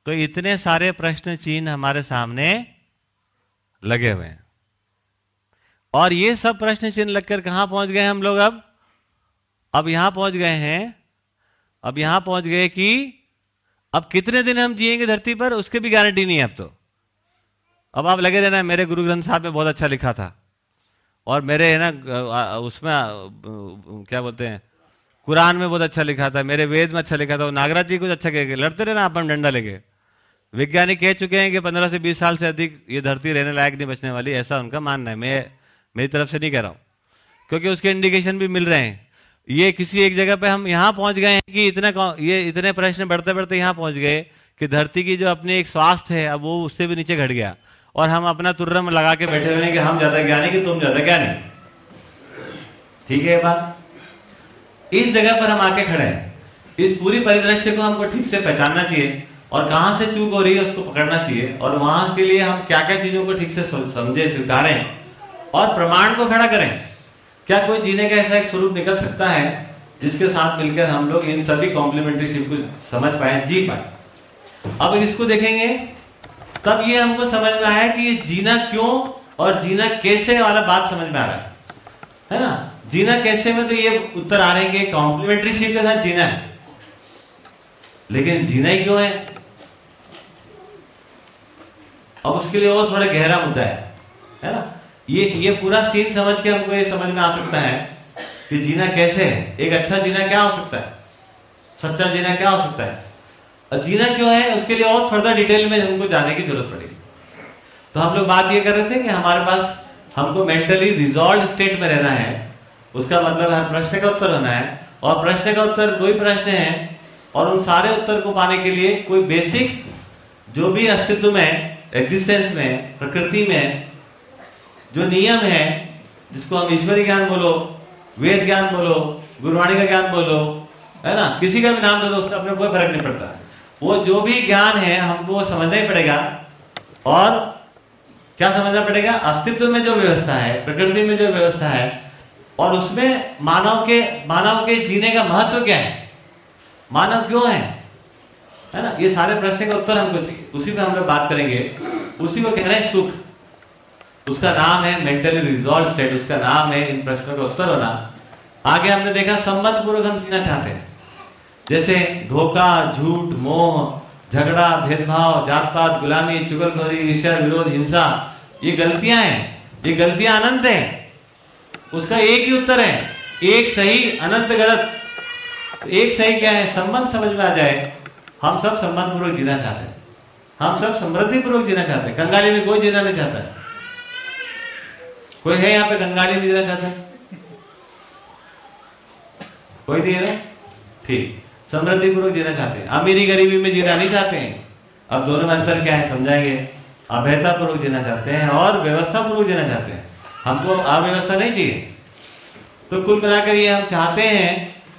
तो इतने सारे प्रश्न चिन्ह हमारे सामने लगे हुए हैं। और ये सब प्रश्न चिन्ह लगकर कहाँ पहुँच गए हम लोग अब? अब यहाँ पहुँच गए हैं। अब यहाँ पहुँच गए कि अब कितने दिन हम जिएँगे धरती पर, उसकी भी गारंटी नहीं है अब तो। अब आप लगे रहना, मेरे गुरु ग्रंथ साहब ने बहुत अच्छा लिखा था। और मेरे, है ना उसमें क्या बोलते हैं, कुरान में बहुत अच्छा लिखा था, मेरे वेद में अच्छा लिखा था नागराज जी कुछ अच्छा कह लड़ते रहे ना अपन डंडा लेके। वैज्ञानिक कह चुके हैं कि 15 से 20 साल से अधिक ये धरती रहने लायक नहीं बचने वाली, ऐसा उनका मानना है। मैं, मेरी तरफ़ से नहीं कह रहा हूँ। क्योंकि उसके इंडिकेशन भी मिल रहे हैं। ये किसी एक जगह पे हम यहाँ पहुँच गए हैं कि इतने ये इतने प्रश्न बढ़ते बढ़ते यहाँ पहुँच गए कि धरती की जो अपनी एक स्वास्थ्य है, अब वो उससे भी नीचे घट गया। और हम अपना तुर्रम लगा के बैठे हुए हैं कि हम ज़्यादा ज्ञानी कि तुम ज़्यादा ज्ञानी ठीक है बात? इस जगह पर हम आके खड़े हैं। इस पूरी परिदृश्य को हमको ठीक से पहचानना चाहिए और कहाँ से चूक हो रही है उसको पकड़ना चाहिए और वहाँ के लिए हम क्या क्या चीज़ों को ठीक से समझे, स्वीकारें और प्रमाण को खड़ा करें। क्या कोई जीने का ऐसा एक स्वरूप निकल सकता है जिसके साथ मिलकर हम लोग इन सभी कॉम्प्लीमेंट्रीशिप को समझ पाए, जी पाए? अब इसको देखेंगे। तब ये हमको समझ में आया कि ये जीना क्यों और जीना कैसे वाला बात समझ में आ रहा है। है ना? जीना कैसे में तो ये उत्तर आ रहे हैं कि कॉम्प्लीमेंट्रीशिप के साथ जीना है। लेकिन जीना ही क्यों है? अब उसके लिए और थोड़ा गहरा मुद्दा है। है ना? ये ये पूरा सीन समझ के हमको ये समझ में आ सकता है कि जीना कैसे है। एक अच्छा जीना क्या हो सकता है? सच्चा जीना क्या हो सकता है? और जीना क्यों है, उसके लिए और फर्दर डिटेल में हमको जाने की ज़रूरत पड़ेगी। तो हम लोग बात ये कर रहे थे कि हमारे पास हमको मेंटली रिजॉल्व स्टेट में रहना है। उसका मतलब हर प्रश्न का उत्तर होना है। और प्रश्न का उत्तर दो ही प्रश्न है। और उन सारे उत्तर को पाने के लिए कोई बेसिक जो भी अस्तित्व में एग्जिस्टेंस में, प्रकृति में जो नियम है, जिसको हम ईश्वरी ज्ञान बोलो, वेद ज्ञान बोलो, गुरुवाणी का ज्ञान बोलो, है ना? किसी का भी नाम दे दो उसका अपने कोई फ़र्क नहीं पड़ता। वो जो भी ज्ञान है, हमको समझना ही पड़ेगा। और क्या समझना पड़ेगा? अस्तित्व में जो व्यवस्था है, प्रकृति में जो व्यवस्था है, और उसमें मानव के मानव के जीने का महत्व क्या है? मानव क्यों है? है ना? ये सारे प्रश्न का उत्तर हमको चाहिए। उसी पे हम लोग बात करेंगे। उसी को कह रहे हैं सुख। उसका नाम है मेंटली रिजॉल्व स्टेट उसका नाम है इन प्रश्नों का उत्तर होना। आगे हमने देखा संबंध पूर्वक हम जीना चाहते हैं। जैसे धोखा, झूठ, मोह, झगड़ा, भेदभाव जात पात गुलामी, चुगलखोरी, ईर्ष्या, विरोध, हिंसा, ये गलतियाँ हैं, ये गलतियाँ अनंत हैं। उसका एक ही उत्तर है, एक सही, अनंत गलत। तो एक सही क्या है? संबंध समझ में आ जाए, हम सब संबंध पूर्वक जीना चाहते हैं। हम सब समृद्धि पूर्वक जीना चाहते हैं। कंगाली में कोई जीना नहीं चाहता। है कोई है यहाँ पे कंगाली में जीना चाहता कोई नहीं है ठीक। समृद्धि पूर्वक जीना चाहते हैं। अमीरी गरीबी में जीना नहीं चाहते हैं। अब दोनों में अंतर क्या है समझाएँगे अभयता पूर्वक जीना चाहते हैं और व्यवस्था पूर्वक जीना चाहते हैं। हमको अव्यवस्था नहीं चाहिए। तो कुल मिलाकर ये हम चाहते हैं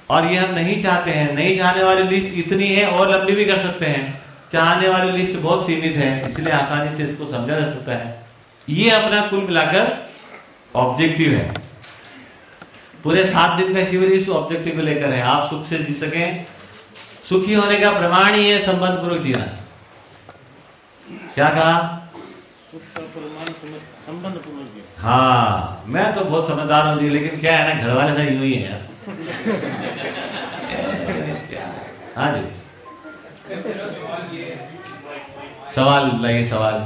और ये हम नहीं चाहते हैं। नहीं चाहने वाली लिस्ट इतनी है और लंबी भी कर सकते हैं। चाहने वाली लिस्ट बहुत सीमित है, इसलिए आसानी से इसको समझा जा सकता है। ये अपना कुल मिलाकर ऑब्जेक्टिव है। पूरे सात दिन का शिविर इस ऑब्जेक्टिव को लेकर है। आप सुख से जी सके। सुखी होने का प्रमाण ही है संबंध पूर्वक जीना क्या कहा? संबंध पूर्वक हाँ मैं तो बहुत समझदार हूँ जी लेकिन क्या है ना घर वाले सब यूँ ही है यार। हाँ जी। सवाल लाइए सवाल।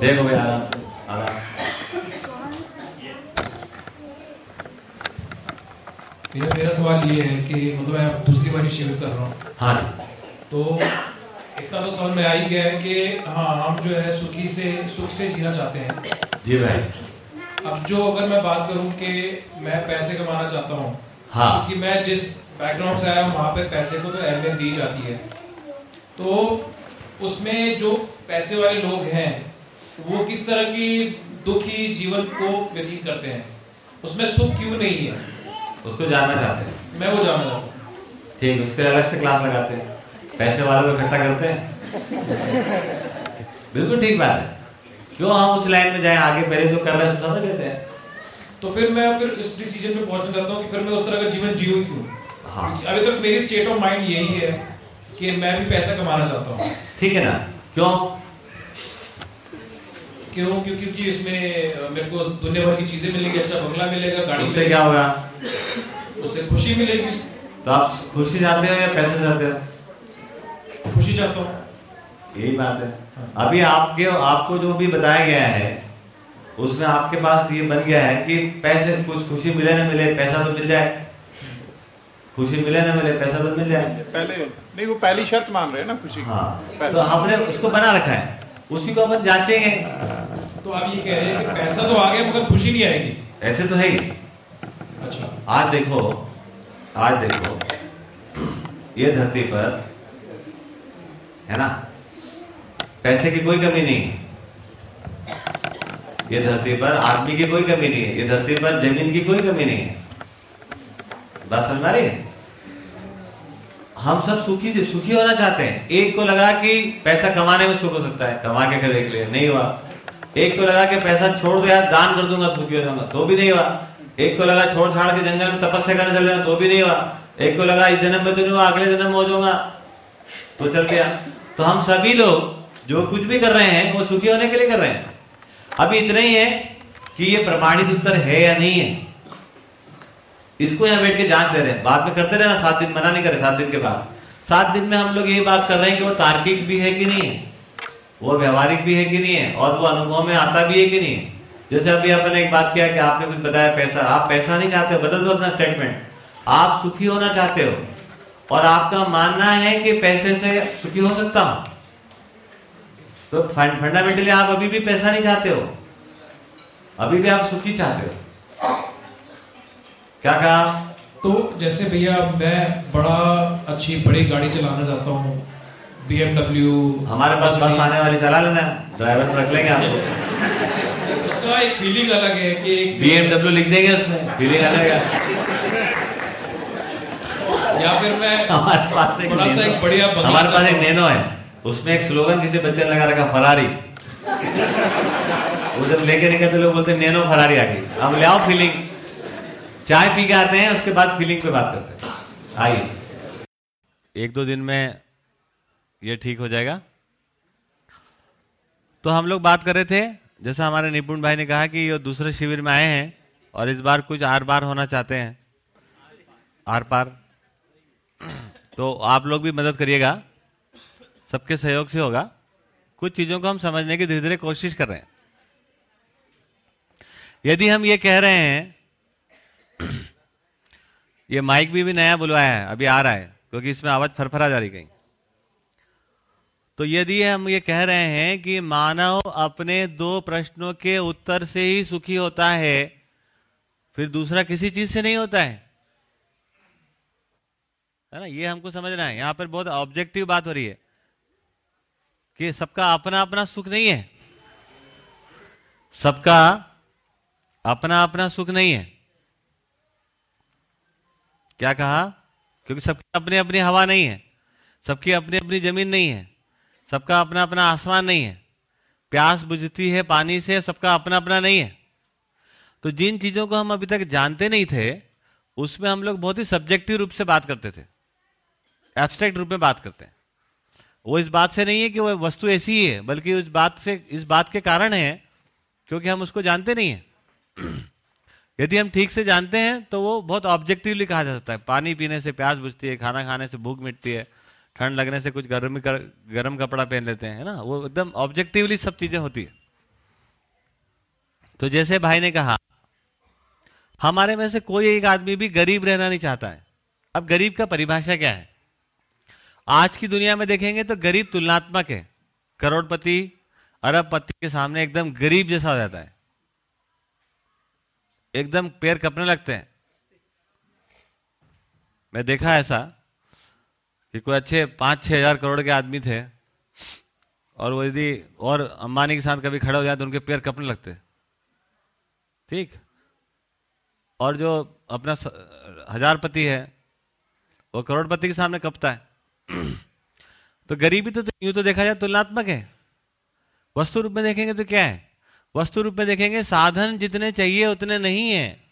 देखो भाई आराम आराम मेरा मेरा सवाल ये है कि मतलब मैं दूसरी बारी शिविर कर रहा हूँ। हाँ। तो इतना तो समझ में आ ही गया है कि हाँ हम जो है सुखी से सुख से जीना चाहते हैं। जी भाई। अब जो अगर मैं बात करूँ कि मैं पैसे कमाना चाहता हूँ हाँ। क्योंकि मैं जिस बैकग्राउंड से आया हूँ वहाँ पे पैसे को तो अहमियत दी जाती है। तो उसमें जो पैसे वाले लोग हैं वो किस तरह की दुखी जीवन को व्यतीत करते हैं? उसमें सुख क्यों नहीं है? उसको जानना चाहते हैं। मैं वो जानना चाहता ठीक उसके अलग से क्लास लगाते हैं। पैसे वालों को इकट्ठा करते हैं। बिल्कुल ठीक बात है। क्यों हम उस लाइन में जाएँ? आगे पहले जो कर रहे हैं तो समझ लेते हैं। तो फिर मैं फिर इस डिसीज़न पे पहुँचना चाहता हूँ कि फिर मैं उस तरह का जीवन जीऊं क्यों? हाँ। अभी तक मेरी स्टेट ऑफ़ माइंड यही है कि मैं भी पैसा कमाना चाहता हूँ। ठीक है ना? क्यों? क्यों? क्यों क्योंकि इसमें मेरे को दुनिया भर की चीज़ें मिलेंगी अच्छा बंगला मिलेगा गाड़ी उससे क्या होगा? उससे खुशी मिलेगी। तो आप खुशी चाहते हो या पैसे चाहते हो? खुशी चाहता हूँ। यही बात है। अभी आपके आपको जो भी बताया गया है उसमें आपके पास ये बन गया है कि पैसे कुछ खुशी मिले ना मिले पैसा तो मिल जाए। खुशी मिले ना मिले पैसा तो मिल जाए। पहले नहीं वो पहली शर्त मान रहे हैं ना खुशी की। हाँ। तो हमने उसको बना रखा है। उसी को अपन जांचेंगे। तो आप ये कह रहे हैं कि पैसा तो आ गया मगर खुशी नहीं आएगी? ऐसे तो है ही। अच्छा। आज देखो आज देखो ये धरती पर है ना? पैसे की कोई कमी नहीं। है ये धरती पर आदमी की कोई कमी नहीं है। ये धरती पर ज़मीन की कोई कमी नहीं है। बात समझ रही है? हम सब सुखी से सुखी होना चाहते हैं। एक को लगा कि पैसा कमाने में सुख हो सकता है, कमा के देख लिए, नहीं हुआ। एक को लगा कि पैसा छोड़ दो यार दान कर दूँगा, सुखी हो जाऊँगा तो भी नहीं हुआ। एक को लगा छोड़ छाड़ के जंगल में तपस्या करने चल तो भी नहीं हुआ। एक को लगा इस जन्म में तो नहीं हुआ, अगले जन्म हो जाऊँगा तो चल गया तो हम सभी लोग जो कुछ भी कर रहे हैं, वो सुखी होने के लिए कर रहे हैं। अभी इतना ही है कि ये प्रमाणित उत्तर है या नहीं है। इसको यहाँ बैठ के जाँच ले रहे हैं। बाद में करते रहना, सात दिन मना नहीं करे सात दिन के बाद। सात दिन में हम लोग यही बात कर रहे हैं कि वो तार्किक भी है कि नहीं है? वो व्यवहारिक भी है कि नहीं है? और वो अनुभव में आता भी है कि नहीं है? जैसे अभी आपने एक बात किया कि आपने कुछ बताया पैसा। आप पैसा नहीं चाहते बदल दो अपना स्टेटमेंट आप सुखी होना चाहते हो। और आपका मानना है कि पैसे से सुखी हो सकता हूँ। तो फंडामेंटली आप अभी भी पैसा नहीं चाहते हो। अभी भी आप सुखी चाहते हो। क्या कहा? तो जैसे भैया मैं बड़ा अच्छी बड़ी गाड़ी चलाना चाहता हूँ। बी हमारे पास बस आने वाली चला लेना। ड्राइवर रख लेंगे आपको उसका एक फीलिंग अलग है कि एक बीएमडब्ल्यू लिख देंगे उसमें। फीलिंग अलग है। या फिर मैं हमारे पास एक बड़ा सा एक बढ़िया हमारे पास एक नैनो है। उसमें एक स्लोगन किसी बच्चे ने लगा रखा फरारी। वो जब लेके निकलते लोग बोलते नैनो फरारी आ गई अब ले आओ फीलिंग चाय पी के आते हैं, उसके बाद फीलिंग पे बात करते हैं। आइए। एक दो दिन में ये ठीक हो जाएगा? तो हम लोग बात कर रहे थे, जैसा हमारे निपुण भाई ने कहा कि ये दूसरे शिविर में आए हैं और इस बार कुछ आर बार होना चाहते हैं। आर पार। तो आप लोग भी मदद करिएगा। सबके सहयोग से होगा। कुछ चीज़ों को हम समझने की धीरे धीरे कोशिश कर रहे हैं। यदि हम ये कह रहे हैं ये माइक भी, भी नया बुलवाया है अभी आ रहा है क्योंकि इसमें आवाज़ फरफरा जा रही कहीं। तो यदि हम ये कह रहे हैं कि मानव अपने दो प्रश्नों के उत्तर से ही सुखी होता है फिर दूसरा किसी चीज़ से नहीं होता है? है ना? ये हमको समझना है। यहाँ पर बहुत ऑब्जेक्टिव बात हो रही है कि सबका अपना अपना सुख नहीं है। सबका अपना अपना सुख नहीं है। क्या कहा? क्योंकि सबकी अपनी अपनी हवा नहीं है। सबकी अपनी अपनी ज़मीन नहीं है। सबका अपना अपना आसमान नहीं है। प्यास बुझती है, पानी से सबका अपना अपना नहीं है। तो जिन चीज़ों को हम अभी तक जानते नहीं थे, उसमें हम लोग बहुत ही सब्जेक्टिव रूप से बात करते थे। एब्स्ट्रैक्ट रूप में बात करते हैं। वो इस बात से नहीं है कि वो वस्तु ऐसी ही है, बल्कि उस बात से, इस बात के कारण है, क्योंकि हम उसको जानते नहीं है। यदि हम ठीक से जानते हैं तो वो बहुत ऑब्जेक्टिवली कहा जा सकता है। पानी पीने से प्यास बुझती है खाना खाने से भूख मिटती है ठंड लगने से कुछ गर्म कर, गर्म कपड़ा पहन लेते हैं ना? वो एकदम ऑब्जेक्टिवली सब चीज़ें होती है। तो जैसे भाई ने कहा हमारे में से कोई एक आदमी भी गरीब रहना नहीं चाहता है। अब गरीब का परिभाषा क्या है? आज की दुनिया में देखेंगे तो गरीब तुलनात्मक है। करोड़पति अरबपति के सामने एकदम गरीब जैसा हो जाता है। एकदम पैर कपने लगते हैं। मैं देखा ऐसा कि कोई अच्छे पाँच छह हज़ार करोड़ के आदमी थे और वो यदि और अंबानी के साथ कभी खड़े हो जाए तो उनके पैर कपने लगते ठीक? और जो अपना हजारपति है, वो करोड़पति के सामने कपता है। तो गरीबी तो यूँ तो देखा जाए तुलनात्मक है। वस्तु रूप में देखेंगे तो क्या है? वस्तु रूप में देखेंगे, साधन जितने चाहिए, उतने नहीं है।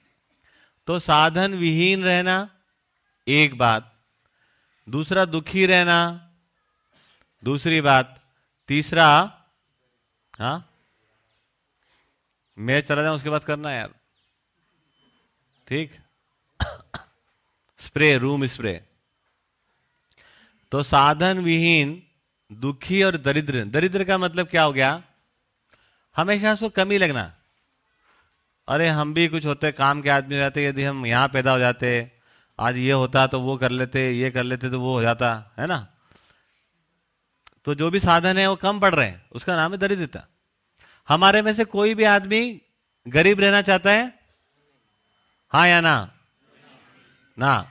तो साधन विहीन रहना, एक बात। दूसरा, दुखी रहना, दूसरी बात। तीसरा हाँ? मैं चला जाऊँ, उसके बाद करना यार। ठीक? Spray, room spray. तो साधन विहीन, दुखी और दरिद्र। दरिद्र का मतलब क्या हो गया? हमेशा उसको कमी लगना। अरे, हम भी कुछ होते, काम के आदमी हो जाते, यदि हम यहाँ पैदा हो जाते, आज ये होता तो वो कर लेते, ये कर लेते तो वो हो जाता, है ना? तो जो भी साधन है, वो कम पड़ रहे हैं, उसका नाम है दरिद्रता। हमारे में से कोई भी आदमी गरीब रहना चाहता है? हाँ या ना? ना।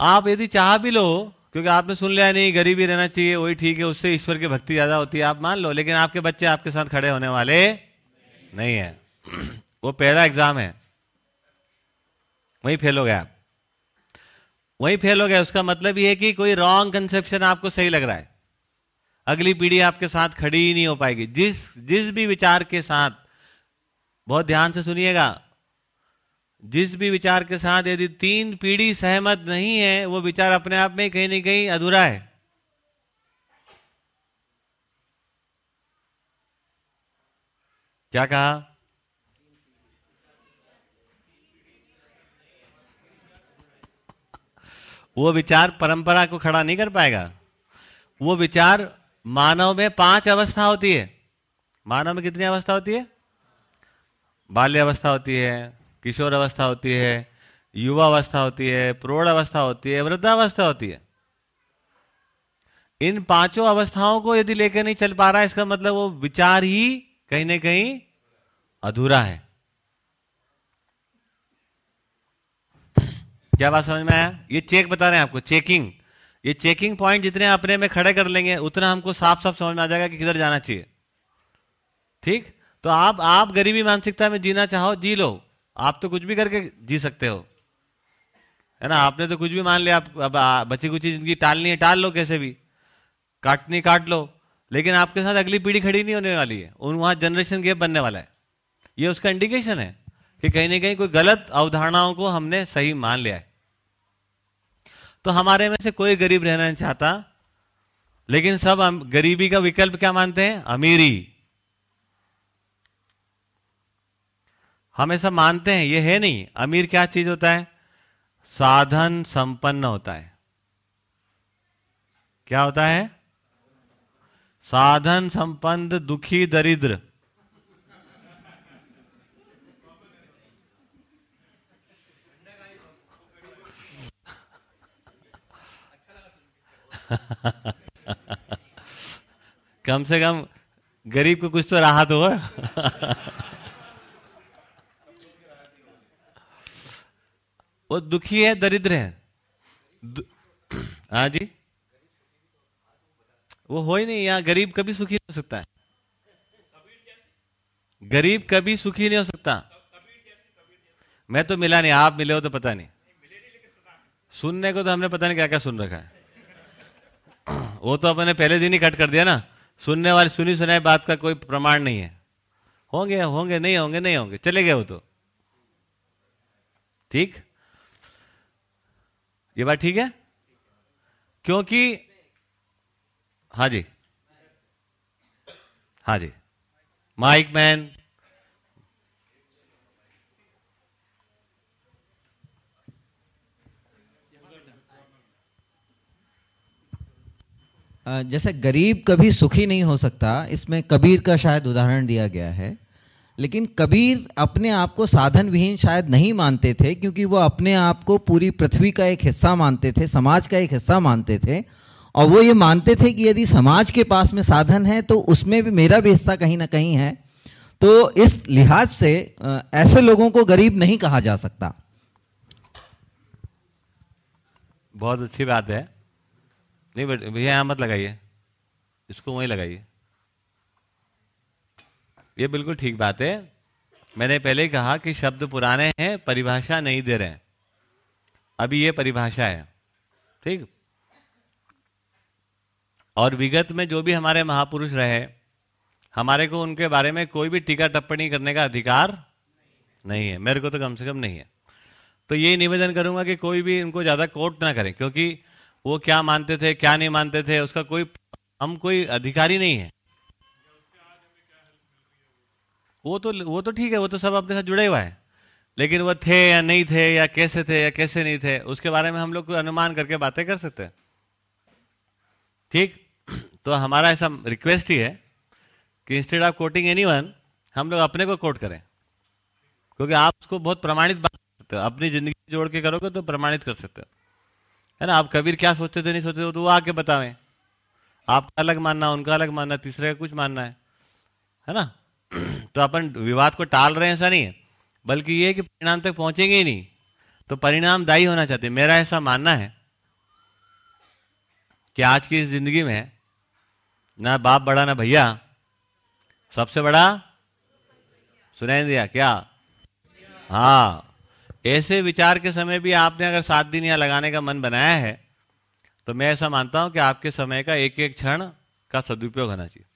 आप यदि चाह भी लो क्योंकि आपने सुन लिया नहीं, गरीबी रहना चाहिए, वही ठीक है, उससे ईश्वर की भक्ति ज़्यादा होती है, आप मान लो, लेकिन आपके बच्चे आपके साथ खड़े होने वाले नहीं है। वो पहला एग्ज़ाम है। वहीं फेल हो गए आप। वहीं फेल हो गए, उसका मतलब ये है कि कोई रॉन्ग कंसेप्शन आपको सही लग रहा है। अगली पीढ़ी आपके साथ खड़ी ही नहीं हो पाएगी। जिस जिस भी विचार के साथ, बहुत ध्यान से सुनिएगा जिस भी विचार के साथ यदि तीन पीढ़ी सहमत नहीं है, वो विचार अपने आप में कहीं ना कहीं अधूरा है। क्या कहा? वो विचार परंपरा को खड़ा नहीं कर पाएगा। वो विचार मानव में पाँच अवस्था होती है। मानव में कितनी अवस्था होती है? बाल्य अवस्था होती है किशोर अवस्था होती है युवा अवस्था होती है प्रौढ़ अवस्था होती है, वृद्धावस्था होती है। इन पाँचों अवस्थाओं को यदि लेकर नहीं चल पा रहा है, इसका मतलब वो विचार ही कहीं ना कहीं अधूरा है। क्या बात समझ में आया? ये चेक बता रहे हैं आपको चेकिंग ये चेकिंग पॉइंट जितने अपने में खड़े कर लेंगे, उतना हमको साफ़ साफ़ समझ में आ जाएगा कि किधर जाना चाहिए। ठीक? तो आप आप गरीबी मानसिकता में जीना चाहो, जी लो। आप तो कुछ भी करके जी सकते हो। है ना? आपने तो कुछ भी मान लिया, आप बची कुची ज़िंदगी टालनी है, टाल लो कैसे भी। काटनी काट लो। लेकिन आपके साथ अगली पीढ़ी खड़ी नहीं होने वाली है। उन, वहाँ जनरेशन गैप बनने वाला है। ये उसका इंडिकेशन है कि कहीं ना कहीं कोई गलत अवधारणाओं को हमने सही मान लिया है। तो हमारे में से कोई गरीब रहना नहीं चाहता, लेकिन सब गरीबी का विकल्प क्या मानते हैं? अमीरी। ऐसा मानते हैं, ये है नहीं। अमीर क्या चीज़ होता है? साधन संपन्न होता है। क्या होता है? साधन संपन्न, दुखी, दरिद्र। कम से कम गरीब को कुछ तो राहत हो। वो दुखी है, दरिद्र है। हाँ जी? वो हो ही नहीं, यहाँ गरीब कभी सुखी नहीं हो सकता है। गरीब कभी सुखी नहीं हो सकता। मैं तो मिला नहीं, आप मिले हो तो पता नहीं। सुनने को तो हमने पता नहीं क्या क्या सुन रखा है। वो तो अपने पहले दिन ही कट कर दिया ना। सुनने वाले, सुनी सुनाई बात का कोई प्रमाण नहीं है। होंगे होंगे, नहीं होंगे नहीं होंगे, चले गए वो तो। ठीक? ये बात ठीक है? क्योंकि हाँ जी। हाँ जी। Mic man. जैसे गरीब कभी सुखी नहीं हो सकता, इसमें कबीर का शायद उदाहरण दिया गया है। लेकिन कबीर अपने आप को साधन विहीन शायद नहीं मानते थे, क्योंकि वो अपने आप को पूरी पृथ्वी का एक हिस्सा मानते थे, समाज का एक हिस्सा मानते थे, और वो ये मानते थे कि यदि समाज के पास में साधन है तो उसमें भी मेरा भी हिस्सा कहीं ना कहीं है। तो इस लिहाज से ऐसे लोगों को गरीब नहीं कहा जा सकता। बहुत अच्छी बात है। नहीं, बट भैया यहाँ मत लगाइए। इसको वहीं लगाइए। ये बिल्कुल ठीक बात है। मैंने पहले कहा कि शब्द पुराने हैं, परिभाषा नहीं दे रहे हैं। अभी ये परिभाषा है, ठीक? और विगत में जो भी हमारे महापुरुष रहे, हमारे को उनके बारे में कोई भी टीका टिप्पणी करने का अधिकार नहीं है। मेरे को तो कम से कम नहीं है। तो ये निवेदन करूँगा कि कोई भी इनको ज़्यादा कोट ना करें, क्योंकि वो क्या मानते थे, क्या नहीं मानते थे, उसका कोई, हम कोई अधिकारी नहीं है। वो तो वो तो ठीक है, वो तो सब अपने साथ जुड़े हुआ है। लेकिन वो थे या नहीं थे, या कैसे थे, या कैसे नहीं थे, उसके बारे में हम लोग कोई अनुमान करके बातें कर सकते हैं। ठीक? तो हमारा ऐसा रिक्वेस्ट ही है कि इंस्टेड ऑफ़ कोटिंग एनी हम लोग अपने को कोट करें। क्योंकि आप उसको बहुत प्रमाणित बात कर सकते हो। अपनी ज़िंदगी जोड़ के करोगे तो प्रमाणित कर सकते हो। है ना? आप कबीर क्या सोचते थे, नहीं सोचते थे तो वो आके बतावें। आपका अलग मानना, उनका अलग मानना, तीसरे का कुछ मानना है। है ना? तो अपन विवाद को टाल रहे हैं, ऐसा नहीं है। बल्कि ये कि परिणाम तक पहुँचेंगे ही नहीं। तो परिणाम दायी होना चाहते। मेरा ऐसा मानना है कि आज की इस ज़िंदगी में ना बाप बड़ा, ना भैया। सबसे बड़ा सुनाई दिया क्या? हाँ। ऐसे विचार के समय भी आपने अगर सात दिन यहाँ लगाने का मन बनाया है तो मैं ऐसा मानता हूँ कि आपके समय का एक एक क्षण का सदुपयोग होना चाहिए।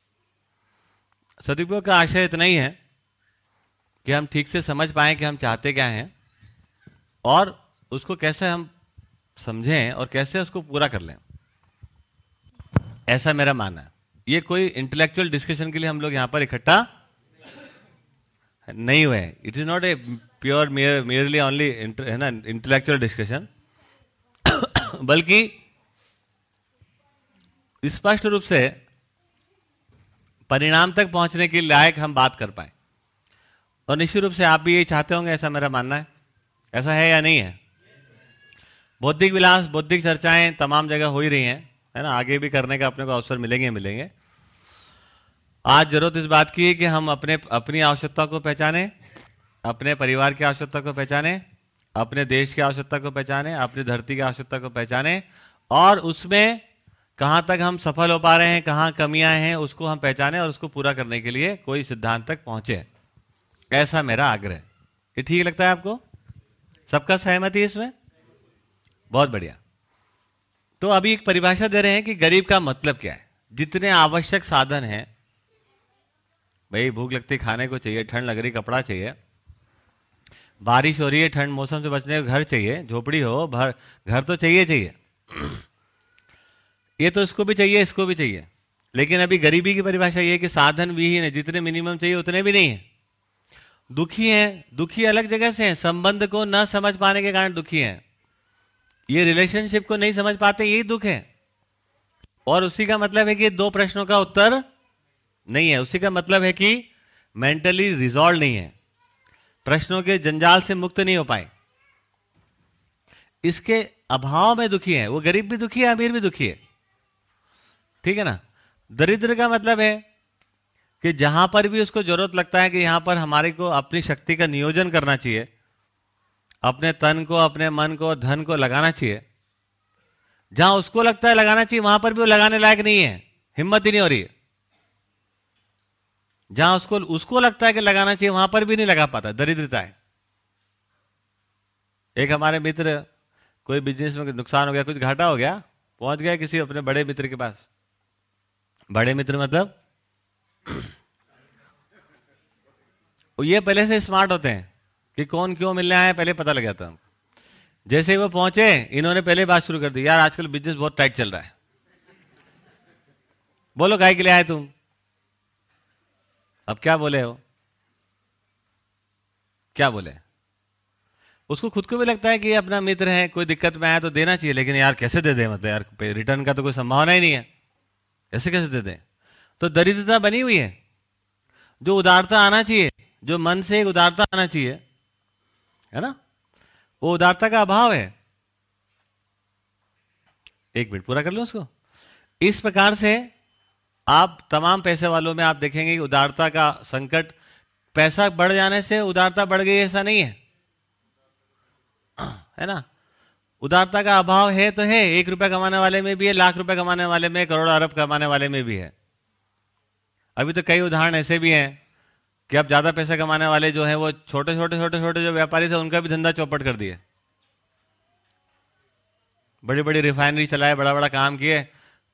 सदुपयोग का आशय इतना ही है कि हम ठीक से समझ पाए कि हम चाहते क्या हैं और उसको कैसे हम समझें और कैसे उसको पूरा कर लें। ऐसा मेरा मानना है। ये कोई इंटेलेक्चुअल डिस्कशन के लिए हम लोग यहाँ पर इकट्ठा नहीं हुए it is not a pure mere merely only है ना इंटेलेक्चुअल डिस्कशन बल्कि स्पष्ट रूप से परिणाम तक पहुँचने के लायक हम बात कर पाए। और निश्चित रूप से आप भी यही चाहते होंगे, ऐसा मेरा मानना है। ऐसा है या नहीं है? बौद्धिक विलास, बौद्धिक चर्चाएँ तमाम जगह हो ही रही हैं, है ना? आगे भी करने का अपने को अवसर मिलेंगे मिलेंगे। आज ज़रूरत इस बात की है कि हम अपने, अपनी आवश्यकता को पहचाने, अपने परिवार की आवश्यकता को पहचाने, अपने देश की आवश्यकता को पहचाने, अपनी धरती की आवश्यकता को पहचाने, और उसमें कहाँ तक हम सफल हो पा रहे हैं, कहाँ कमियाँ हैं, उसको हम पहचाने और उसको पूरा करने के लिए कोई सिद्धांत तक पहुँचे। ऐसा मेरा आग्रह ये ठीक लगता है आपको? सबका सहमति इसमें? बहुत बढ़िया। तो अभी एक परिभाषा दे रहे हैं कि गरीब का मतलब क्या है। जितने आवश्यक साधन हैं, भाई भूख लगती, खाने को चाहिए, ठंड लग रही, कपड़ा चाहिए, बारिश हो रही है, ठंड मौसम से बचने को घर चाहिए, झोपड़ी हो, भर, घर तो चाहिए चाहिए। ये तो इसको भी चाहिए, इसको भी चाहिए। लेकिन अभी गरीबी की परिभाषा ये है कि साधन विहीन है जितने मिनिमम चाहिए उतने भी नहीं है। दुखी है, दुखी अलग जगह से है, संबंध को न समझ पाने के कारण दुखी है। ये रिलेशनशिप को नहीं समझ पाते, यही दुख है। और उसी का मतलब है कि दो प्रश्नों का उत्तर नहीं है। उसी का मतलब है कि मेंटली रिजॉल्व नहीं है। प्रश्नों के जंजाल से मुक्त नहीं हो पाए। इसके अभाव में दुखी है। वो गरीब भी दुखी है, अमीर भी दुखी है। ठीक है ना? दरिद्र का मतलब है कि जहाँ पर भी उसको ज़रूरत लगता है कि यहाँ पर हमारे को अपनी शक्ति का नियोजन करना चाहिए, अपने तन को, अपने मन को धन को लगाना चाहिए। जहाँ उसको लगता है लगाना चाहिए, वहाँ पर भी वो लगाने लायक नहीं है, हिम्मत ही नहीं हो रही है। जहाँ उसको उसको लगता है कि लगाना चाहिए, वहाँ पर भी नहीं लगा पाता, दरिद्रता है। एक हमारे मित्र कोई बिज़नेस में नुकसान हो गया, कुछ घाटा हो गया, पहुँच गया किसी अपने बड़े मित्र के पास। बड़े मित्र मतलब? ये पहले से स्मार्ट होते हैं कि कौन क्यों मिलने आया पहले पता लग जाता जैसे ही वो पहुँचे, इन्होंने पहले बात शुरू कर दी, यार, आजकल बिज़नेस बहुत टाइट चल रहा है। बोलो, गाय के लिए आए तुम? अब क्या बोले हो? क्या बोले? उसको खुद को भी लगता है कि अपना मित्र है, कोई दिक्कत में आया तो देना चाहिए, लेकिन यार, कैसे दे दे? मतलब यार, रिटर्न का तो कोई संभावना ही नहीं है। ऐसे कैसे दे दें तो दरिद्रता बनी हुई है। जो उदारता आना चाहिए, जो मन से एक उदारता आना चाहिए, है ना? वो उदारता का अभाव है। एक मिनट, पूरा कर लो उसको। इस प्रकार से आप तमाम पैसे वालों में आप देखेंगे कि उदारता का संकट, पैसा बढ़ जाने से उदारता बढ़ गई, ऐसा नहीं है। है ना? उदारता का अभाव है तो है, एक रुपया कमाने वाले में भी है, लाख रुपए कमाने वाले में, करोड़ अरब कमाने वाले में भी है। अभी तो कई उदाहरण ऐसे भी हैं कि अब ज़्यादा पैसे कमाने वाले जो हैं, वो छोटे छोटे छोटे छोटे जो व्यापारी थे, उनका भी धंधा चौपट कर दिए। बड़ी बड़ी रिफाइनरी चलाए बड़ा बड़ा काम किए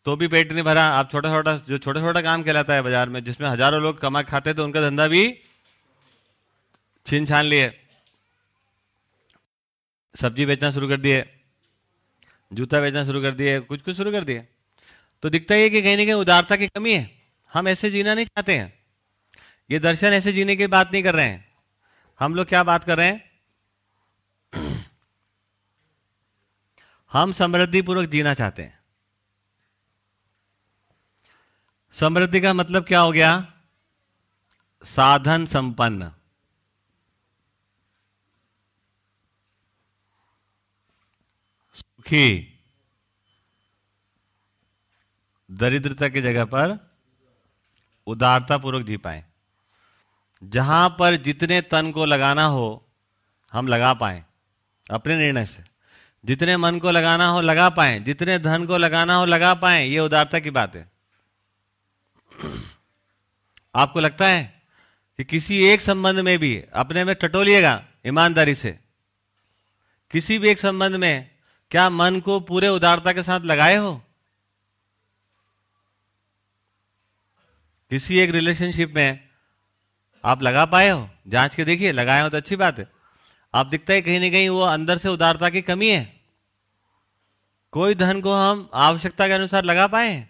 तो भी पेट नहीं भरा। आप छोटा छोटा जो छोटा छोटा काम कहलाता है बाज़ार में, जिसमें हज़ारों लोग कमा खाते थे उनका धंधा भी छीन छान लिए। सब्ज़ी बेचना शुरू कर दिए। जूता बेचना शुरू कर दिए कुछ कुछ शुरू कर दिए तो दिखता ही है कि कहीं ना कहीं उदारता की कमी है। हम ऐसे जीना नहीं चाहते हैं। ये दर्शन ऐसे जीने की बात नहीं कर रहे हैं। हम लोग क्या बात कर रहे हैं? हम समृद्धि पूर्वक जीना चाहते हैं। समृद्धि का मतलब क्या हो गया? साधन संपन्न। सुखी दरिद्रता की जगह पर उदारता पूर्वक जी पाए। जहाँ पर जितने तन को लगाना हो, हम लगा पाए, अपने निर्णय से। जितने मन को लगाना हो, लगा पाए, जितने धन को लगाना हो, लगा पाए, ये उदारता की बात है। आपको लगता है कि किसी एक संबंध में भी अपने में टटोलिएगा, ईमानदारी से? किसी भी एक संबंध में क्या मन को पूरे उदारता के साथ लगाए हो? किसी एक रिलेशनशिप में आप लगा पाए हो? जाँच के देखिए, लगाए हो तो अच्छी बात है। आप दिखता है कहीं ना कहीं वो अंदर से उदारता की कमी है। कोई धन को हम आवश्यकता के अनुसार लगा पाए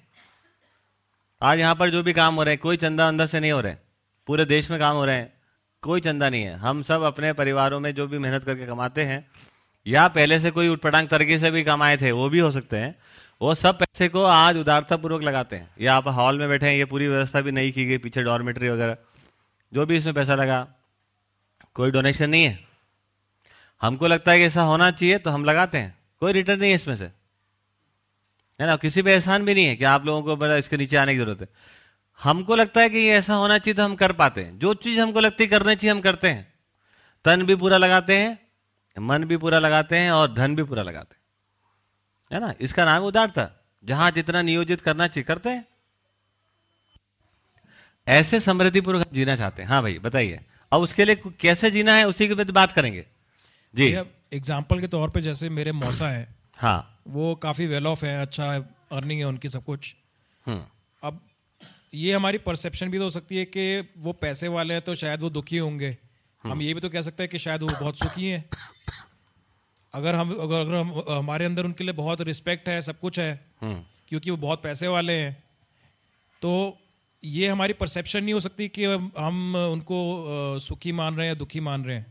आज यहाँ पर जो भी काम हो रहे हैं, कोई चंदा अंदर से नहीं हो रहे। पूरे देश में काम हो रहे हैं, कोई चंदा नहीं है। हम सब अपने परिवारों में जो भी मेहनत करके कमाते हैं या पहले से कोई उठपटांग तरीके से भी कमाए थे, वो भी हो सकते हैं। वो सब पैसे को आज उदारता पूर्वक लगाते हैं। या आप हॉल में बैठे हैं, ये पूरी व्यवस्था भी नहीं की गई, पीछे डॉर्मेटरी वगैरह। जो भी इसमें पैसा लगा, कोई डोनेशन नहीं है। हमको लगता है कि ऐसा होना चाहिए तो हम लगाते हैं। कोई रिटर्न नहीं है इसमें से। है ना? किसी पे एहसान भी नहीं है कि आप लोगों को बड़ा इसके नीचे आने की ज़रूरत है। हमको लगता है कि ये ऐसा होना चाहिए तो हम कर पाते हैं। जो चीज़ हमको लगती है करनी चाहिए, हम करते हैं। तन भी पूरा लगाते हैं मन भी पूरा लगाते हैं और धन भी पूरा लगाते हैं। है ना? इसका नाम उदारता जहाँ जितना नियोजित करना चाहिए करते हैं। ऐसे समृद्धि पूर्वक जीना चाहते हैं। हाँ भाई बताइए। अब उसके लिए कैसे जीना है उसी की बात करेंगे। जी। एग्ज़ाम्पल के तौर पे जैसे मेरे मौसा है। हाँ। वो काफ़ी वेल ऑफ़ है अच्छा अर्निंग है उनकी सब कुछ। हम्म। अब ये हमारी परसेप्शन भी तो हो सकती है कि वो पैसे वाले हैं तो शायद वो दुखी होंगे। हम ये भी तो कह सकते हैं कि शायद वो बहुत सुखी हैं। अगर हम अगर अगर हम हमारे अंदर उनके लिए बहुत रिस्पेक्ट है सब कुछ है हम्म। क्योंकि वो बहुत पैसे वाले हैं तो ये हमारी परसेप्शन नहीं हो सकती कि हम उनको सुखी मान रहे हैं या दुखी मान रहे हैं।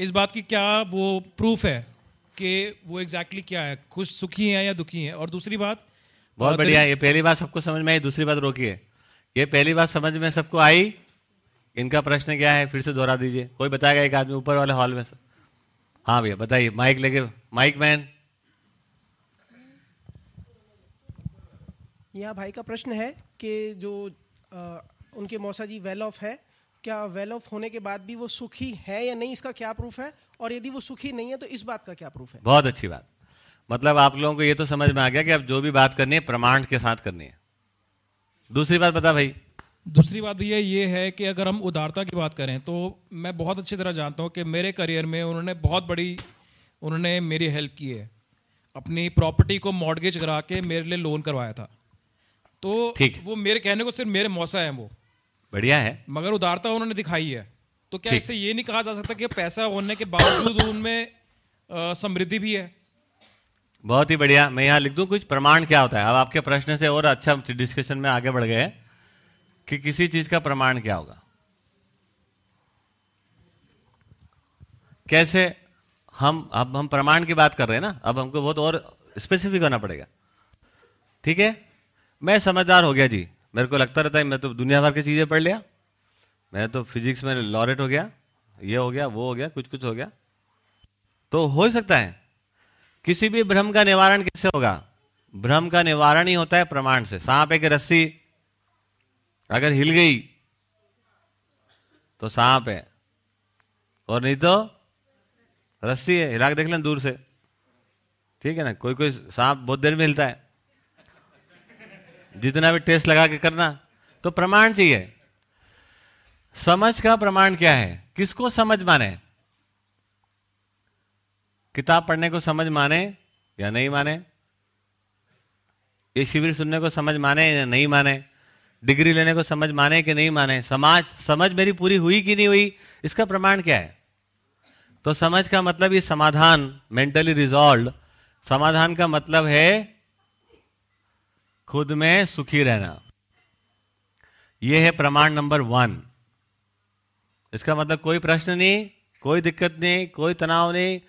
इस बात की क्या वो प्रूफ है कि वो एग्जैक्टली exactly क्या है? खुश सुखी हैं या दुखी हैं? और दूसरी बात बहुत बढ़िया ये पहली बात सबको समझ में आई दूसरी बात रोकिए। ये पहली बात समझ में सबको आई इनका प्रश्न क्या है? फिर से दोहरा दीजिए। कोई बताएगा एक आदमी ऊपर वाले हॉल में से? हाँ भैया बताइए। माइक लेके माइक मैन। यहाँ भाई का प्रश्न है कि जो अ, उनके मौसा जी वेल ऑफ़ है क्या वेल ऑफ़ होने के बाद भी वो सुखी है या नहीं इसका क्या प्रूफ है? और यदि वो सुखी नहीं है तो इस बात का क्या प्रूफ है? बहुत अच्छी बात। मतलब आप लोगों को ये तो समझ में आ गया कि अब जो भी बात करनी है प्रमाण के साथ करनी है। दूसरी बात बता भाई। दूसरी बात भैया ये है कि अगर हम उदारता की बात करें तो मैं बहुत अच्छी तरह जानता हूँ कि मेरे करियर में उन्होंने बहुत बड़ी उन्होंने मेरी हेल्प की है। अपनी प्रॉपर्टी को मॉडगेज करा के मेरे लिए लोन करवाया था। तो वो मेरे कहने को सिर्फ़ मेरे मौसा है वो। बढ़िया है। मगर उदारता उन्होंने दिखाई है। तो क्या इससे ये नहीं कहा जा सकता कि पैसा होने के बावजूद उनमें समृद्धि भी है? बहुत ही बढ़िया। मैं यहाँ लिख दूँ कुछ प्रमाण क्या होता है? अब आपके प्रश्न से और अच्छा डिस्कशन में आगे बढ़ गए कि किसी चीज़ का प्रमाण क्या होगा? कैसे हम, अब हम प्रमाण की बात कर रहे हैं ना, अब हमको बहुत और स्पेसिफिक होना पड़ेगा। ठीक है? मैं समझदार हो गया जी। मेरे को लगता रहता है मैं तो दुनिया भर की चीज़ें पढ़ लिया। मैं तो फिजिक्स में लॉरेट हो गया, ये हो गया, वो हो गया कुछ कुछ हो गया। तो हो ही सकता है। किसी भी भ्रम का निवारण कैसे होगा? भ्रम का निवारण ही होता है प्रमाण से। सांप एक रस्सी अगर हिल गई तो सांप है। और नहीं तो रस्सी है। हिला के देख लें दूर से। ठीक है ना? कोई कोई सांप बहुत देर में हिलता है। जितना भी टेस्ट लगा के करना तो प्रमाण चाहिए। समझ का प्रमाण क्या है? किसको समझ माने? किताब पढ़ने को समझ माने या नहीं माने? ये शिविर सुनने को समझ माने या नहीं माने? डिग्री लेने को समझ माने कि नहीं माने? समाज, समझ मेरी पूरी हुई कि नहीं हुई? इसका प्रमाण क्या है? तो समझ का मतलब ये समाधान मेंटली रिजॉल्व समाधान का मतलब है खुद में सुखी रहना। यह है प्रमाण नंबर वन। इसका मतलब कोई प्रश्न नहीं, कोई दिक्कत नहीं, कोई तनाव नहीं,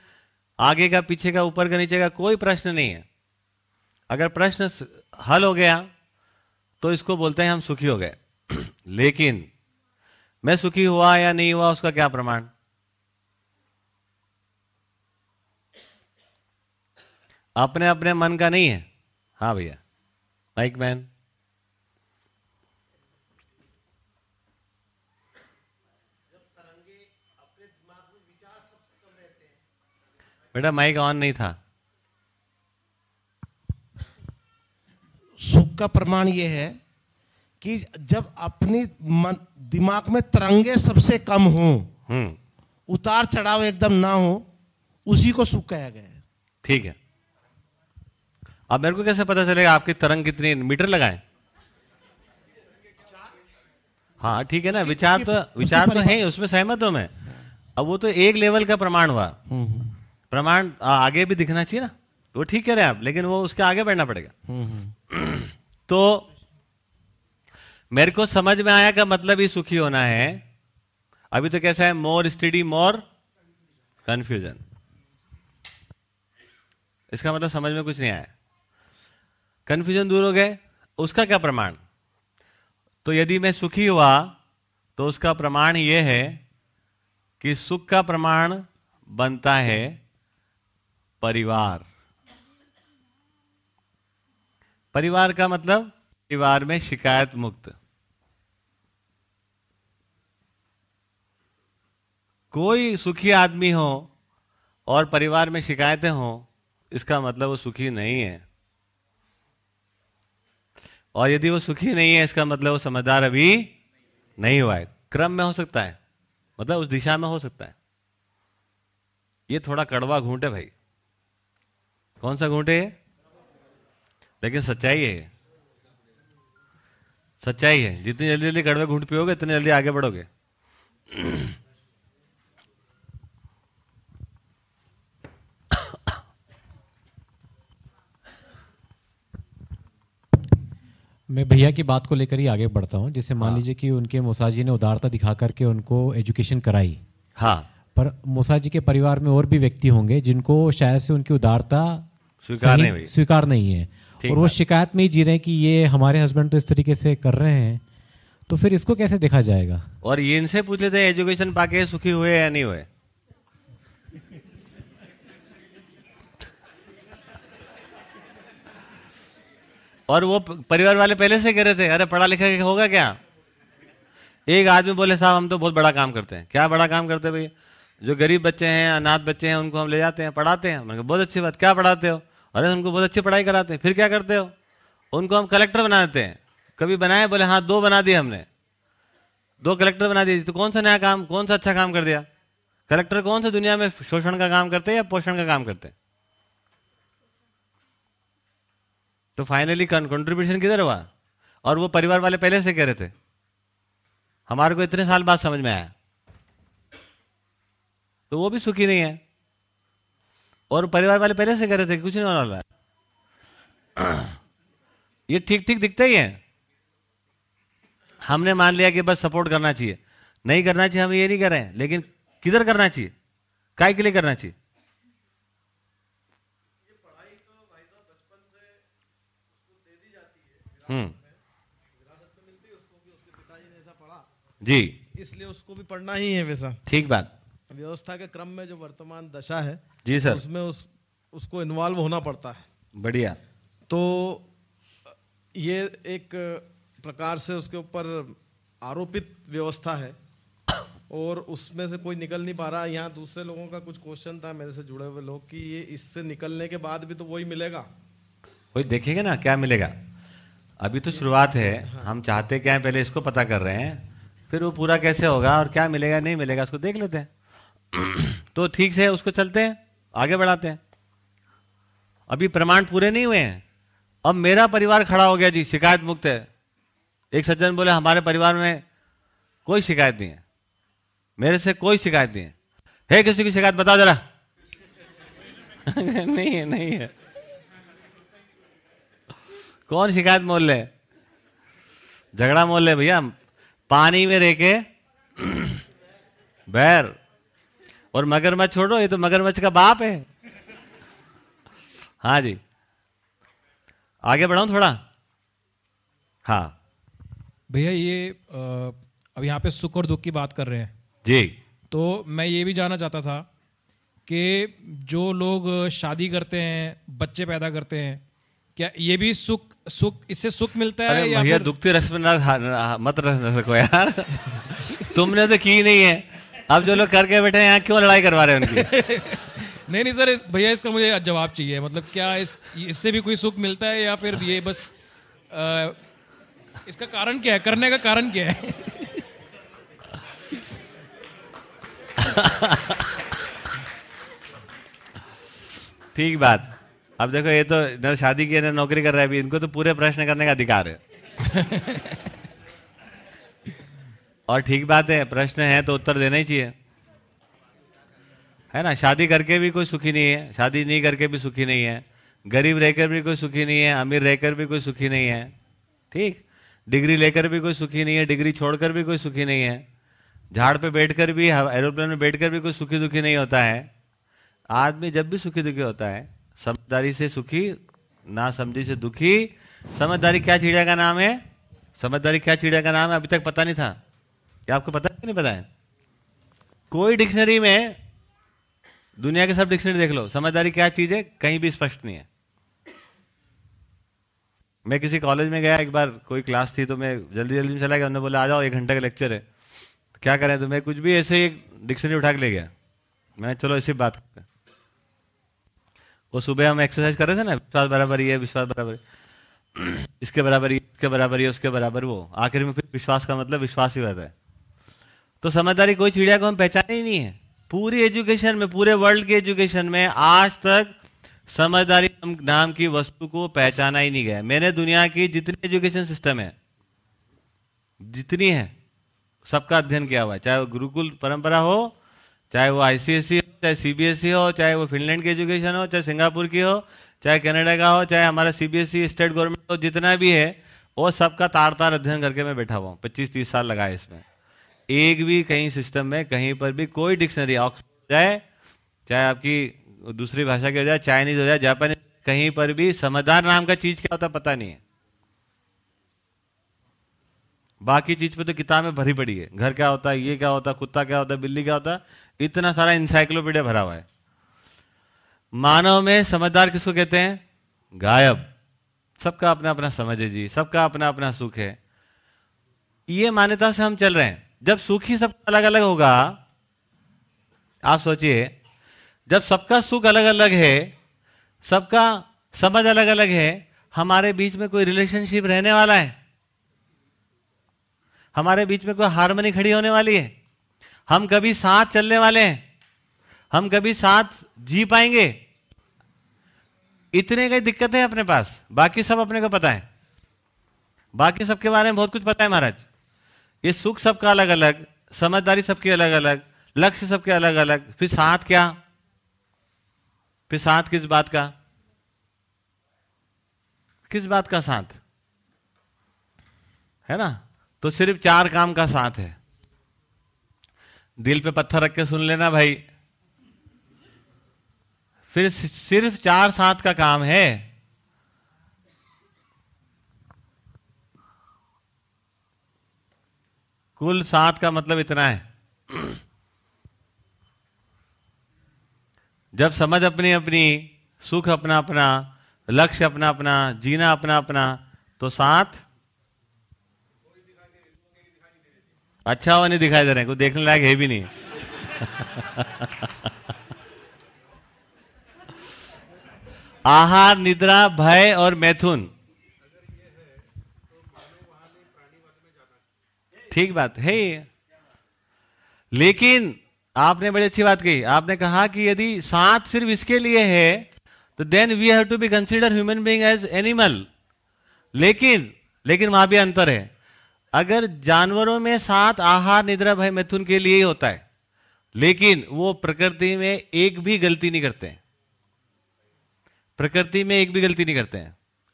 आगे का, पीछे का, ऊपर का, नीचे का कोई प्रश्न नहीं है। अगर प्रश्न हल हो गया तो इसको बोलते हैं हम सुखी हो गए। लेकिन, मैं सुखी हुआ या नहीं हुआ, उसका क्या प्रमाण? अपने अपने मन का नहीं है? हाँ भैया। माइक मैन बेटा माइक ऑन नहीं था। सुख का प्रमाण ये है कि जब अपनी मन दिमाग में तरंगे सबसे कम हो हम्म। उतार चढ़ाव एकदम ना हो उसी को सुख कहा गया है। ठीक है। अब मेरे को कैसे पता चलेगा आपकी तरंग कितनी मीटर लगाए? हाँ ठीक है ना विचार तो विचार तो है उसमें सहमत हूँ मैं। अब वो तो एक लेवल का प्रमाण हुआ। प्रमाण आगे भी दिखना चाहिए ना। वो ठीक कह रहे हैं आप लेकिन वो उसके आगे बढ़ना पड़ेगा। तो मेरे को समझ में आया का मतलब ही सुखी होना है। अभी तो कैसा है मोर स्टडी मोर कंफ्यूजन इसका मतलब समझ में कुछ नहीं आया। कंफ्यूजन दूर हो गए, उसका क्या प्रमाण? तो यदि मैं सुखी हुआ तो उसका प्रमाण यह है कि सुख का प्रमाण बनता है परिवार। परिवार का मतलब परिवार में शिकायत मुक्त। कोई सुखी आदमी हो और परिवार में शिकायतें हो, इसका मतलब वो सुखी नहीं है। और यदि वो सुखी नहीं है, इसका मतलब वो समझदार अभी नहीं हुआ है। क्रम में हो सकता है मतलब उस दिशा में हो सकता है। ये थोड़ा कड़वा घूंट भाई। कौन सा घूंट है? लेकिन सच्चाई है सच्चाई है। जितनी जल्दी जल्दी कड़वे घूंट पियोगे इतनी जल्दी आगे बढ़ोगे। मैं भैया की बात को लेकर ही आगे बढ़ता हूँ जैसे मान लीजिए कि उनके मूसा जी ने उदारता दिखा करके उनको एजुकेशन कराई। हाँ। पर मूसा जी के परिवार में और भी व्यक्ति होंगे जिनको शायद से उनकी उदारता स्वीकार नहीं स्वीकार नहीं है। और वो शिकायत में ही जी रहे हैं कि ये हमारे हस्बैंड तो इस तरीके से कर रहे हैं तो फिर इसको कैसे देखा जाएगा? और ये इनसे पूछ लेते हैं एजुकेशन पाके सुखी हुए या नहीं हुए? और वो परिवार वाले पहले से कह रहे थे अरे पढ़ा लिखा होगा क्या? एक आदमी बोले साहब हम तो बहुत बड़ा काम करते हैं। क्या बड़ा काम करते हैं भैया? जो गरीब बच्चे हैं अनाथ बच्चे हैं उनको हम ले जाते हैं पढ़ाते हैं। मैंने बहुत अच्छी बात क्या पढ़ाते हो? अरे उनको बहुत अच्छी पढ़ाई कराते हैं, फिर क्या करते हो? उनको हम कलेक्टर बना देते हैं। कभी बनाए, बोले हाँ दो बना दिए हमने। दो कलेक्टर बना दिए। तो कौन सा नया काम, कौन सा अच्छा काम कर दिया? कलेक्टर कौन सा दुनिया में शोषण का काम करते हैं या पोषण का काम करते हैं? तो फाइनली कंट्रीब्यूशन किधर हुआ? और वो परिवार वाले पहले से कह रहे थे, हमारे को इतने साल बाद समझ में आया। तो वो भी सुखी नहीं है। और परिवार वाले पहले से कह रहे थे कुछ नहीं होने वाला ये ठीक ठीक दिखता ही है। हमने मान लिया कि बस सपोर्ट करना चाहिए। नहीं करना चाहिए हम ये नहीं कर रहे हैं लेकिन किधर करना चाहिए? काय के लिए करना चाहिए? हम्म। जी। इसलिए उसको भी पढ़ना ही है वैसा। ठीक बात। व्यवस्था के क्रम में जो वर्तमान दशा है जी सर। उसमें उस उसको इन्वॉल्व होना पड़ता है। बढ़िया। तो ये एक प्रकार से उसके ऊपर आरोपित व्यवस्था है और उसमें से कोई निकल नहीं पा रहा। यहाँ दूसरे लोगों का कुछ क्वेश्चन था मेरे से जुड़े हुए लोग कि ये इससे निकलने के बाद भी तो वही मिलेगा। वही देखेंगे ना क्या मिलेगा। अभी तो शुरुआत है। हम चाहते क्या है पहले इसको पता कर रहे हैं फिर वो पूरा कैसे होगा और क्या मिलेगा नहीं मिलेगा उसको देख लेते हैं। तो ठीक से उसको चलते हैं, आगे बढ़ाते हैं। अभी प्रमाण पूरे नहीं हुए हैं। अब मेरा परिवार खड़ा हो गया जी, शिकायत मुक्त है। एक सज्जन बोले, हमारे परिवार में कोई शिकायत नहीं है। मेरे से कोई शिकायत नहीं है। है, किसी की शिकायत बताओ जरा। नहीं है नहीं है। कौन शिकायत मोल ले? झगड़ा मोल ले भैया। पानी में रेके। बैर। और मगरमच्छ छोड़ो ये तो मगरमच्छ का बाप है। हाँ जी। आगे बढ़ाऊं थोड़ा? हाँ। भैया ये अब यहाँ पे सुख और दुख की बात कर रहे हैं। जी। तो मैं ये भी जानना चाहता था कि जो लोग शादी करते हैं बच्चे पैदा करते हैं क्या ये भी सुख सुख इससे सुख मिलता है भैया दुखती रस में ना मत रखो यार। तुमने तो की नहीं है। अब जो लोग करके बैठे हैं यहाँ क्यों लड़ाई करवा रहे हैं उनकी? नहीं नहीं सर इस- भैया इसका मुझे जवाब चाहिए। मतलब क्या इस इससे भी कोई सुख मिलता है या फिर ये बस अ, इसका कारण क्या है? करने का कारण क्या है? ठीक बात। अब देखो ये तो न शादी की है न नौकरी कर रहा है अभी इनको तो पूरे प्रश्न करने का अधिकार है। और ठीक बात है, प्रश्न है तो उत्तर देना ही चाहिए। है ना? शादी करके भी कोई सुखी नहीं है, शादी नहीं करके भी सुखी नहीं है, गरीब रहकर भी कोई सुखी नहीं है, अमीर रहकर भी कोई सुखी नहीं है, ठीक? डिग्री लेकर भी कोई सुखी नहीं है, डिग्री छोड़कर भी कोई सुखी नहीं है, झाड़ पे बैठकर भी एरोप्लेन में बैठकर भी कोई सुखी दुखी नहीं होता है। आदमी जब भी सुखी दुखी होता है, समझदारी से सुखी, ना समझी से दुखी, समझदारी क्या चिड़िया का नाम है? समझदारी क्या चिड़िया का नाम है? अभी तक पता नहीं था। क्या आपको पता है कि नहीं पता है? कोई डिक्शनरी में, दुनिया के सब डिक्शनरी देख लो, समझदारी क्या चीज़ है, कहीं भी स्पष्ट नहीं है। मैं किसी कॉलेज में गया, एक बार कोई क्लास थी तो मैं जल्दी जल्दी में चला गया, उन्होंने बोला, आ जाओ, एक घंटे का लेक्चर है। तो क्या करें तो मैं कुछ भी ऐसे एक डिक्शनरी उठा के ले गया। मैं, चलो ऐसी बात करते। वो सुबह हम एक्सरसाइज कर रहे थे ना, विश्वास बराबर ये विश्वास बराबर। इसके बराबर इसके बराबर ये उसके बराबर वो। आखिर में फिर विश्वास का मतलब विश्वास ही रहता है। तो समझदारी कोई चिड़िया को हम पहचाने ही नहीं है। पूरी एजुकेशन में, पूरे वर्ल्ड के एजुकेशन में आज तक समझदारी नाम- की वस्तु को पहचाना ही नहीं गया मैंने दुनिया की जितनी एजुकेशन सिस्टम है, जितनी है, सबका अध्ययन किया हुआ है। चाहे वो गुरुकुल परंपरा हो, चाहे वो आईसीएसई हो, चाहे सीबीएसई हो, चाहे वो फिनलैंड की एजुकेशन हो, चाहे सिंगापुर की हो, चाहे कनाडा का हो, चाहे हमारा सीबीएसई स्टेट गवर्नमेंट हो, जितना भी है, वो सबका तार तार अध्ययन करके मैं बैठा हुआ हूँ। पच्चीस तीस साल लगाए इसमें। एक भी कहीं सिस्टम में, कहीं पर भी कोई डिक्शनरी जाए चाहे आपकी दूसरी भाषा की हो जाए चाइनीज़ हो जाए जापानीज कहीं पर भी समझदार नाम का चीज़ क्या होता पता नहीं है। बाकी चीज़ पे तो किताबें भरी पड़ी है। घर क्या होता है, ये क्या होता कुत्ता क्या होता बिल्ली क्या होता इतना सारा इंसाइक्लोपीडिया भरा हुआ है। मानव में समझदार किसको कहते हैं? गायब। सबका अपना अपना समझ है जी, सबका अपना अपना सुख है। ये मान्यता से हम चल रहे हैं। जब सुख ही सबका अलग अलग होगा, आप सोचिए, जब सबका सुख अलग अलग है, सबका समझ अलग अलग है, हमारे बीच में कोई रिलेशनशिप रहने वाला है? हमारे बीच में कोई हारमोनी खड़ी होने वाली है? हम कभी साथ चलने वाले हैं? हम कभी साथ जी पाएँगे? इतने कई दिक्कतें है अपने पास, बाकी सब अपने को पता है। बाकी सबके बारे में बहुत कुछ पता है महाराज। ये सुख सबका अलग अलग समझदारी सबकी अलग अलग लक्ष्य सबके अलग अलग फिर साथ क्या? फिर साथ किस बात का? किस बात का साथ? है ना? तो सिर्फ़ चार काम का साथ है। दिल पे पत्थर रख के सुन लेना भाई। फिर सिर्फ़ चार साथ का काम है। कुल सात का मतलब इतना है। जब समझ अपनी अपनी, सुख अपना अपना, लक्ष्य अपना अपना, जीना अपना अपना तो साथ अच्छा हुआ नहीं दिखाई दे रहे कोई देखने लायक है भी नहीं। आहार, निद्रा, भय और मैथुन। ठीक बात है। लेकिन आपने बड़ी अच्छी बात कही। आपने कहा कि यदि सात सिर्फ़ इसके लिए है तो then we have to be consider human being as animal लेकिन लेकिन वहाँ भी अंतर है। अगर जानवरों में सात आहार निद्रा भय मैथुन के लिए ही होता है, लेकिन वो प्रकृति में एक भी गलती नहीं करते प्रकृति में एक भी गलती नहीं करते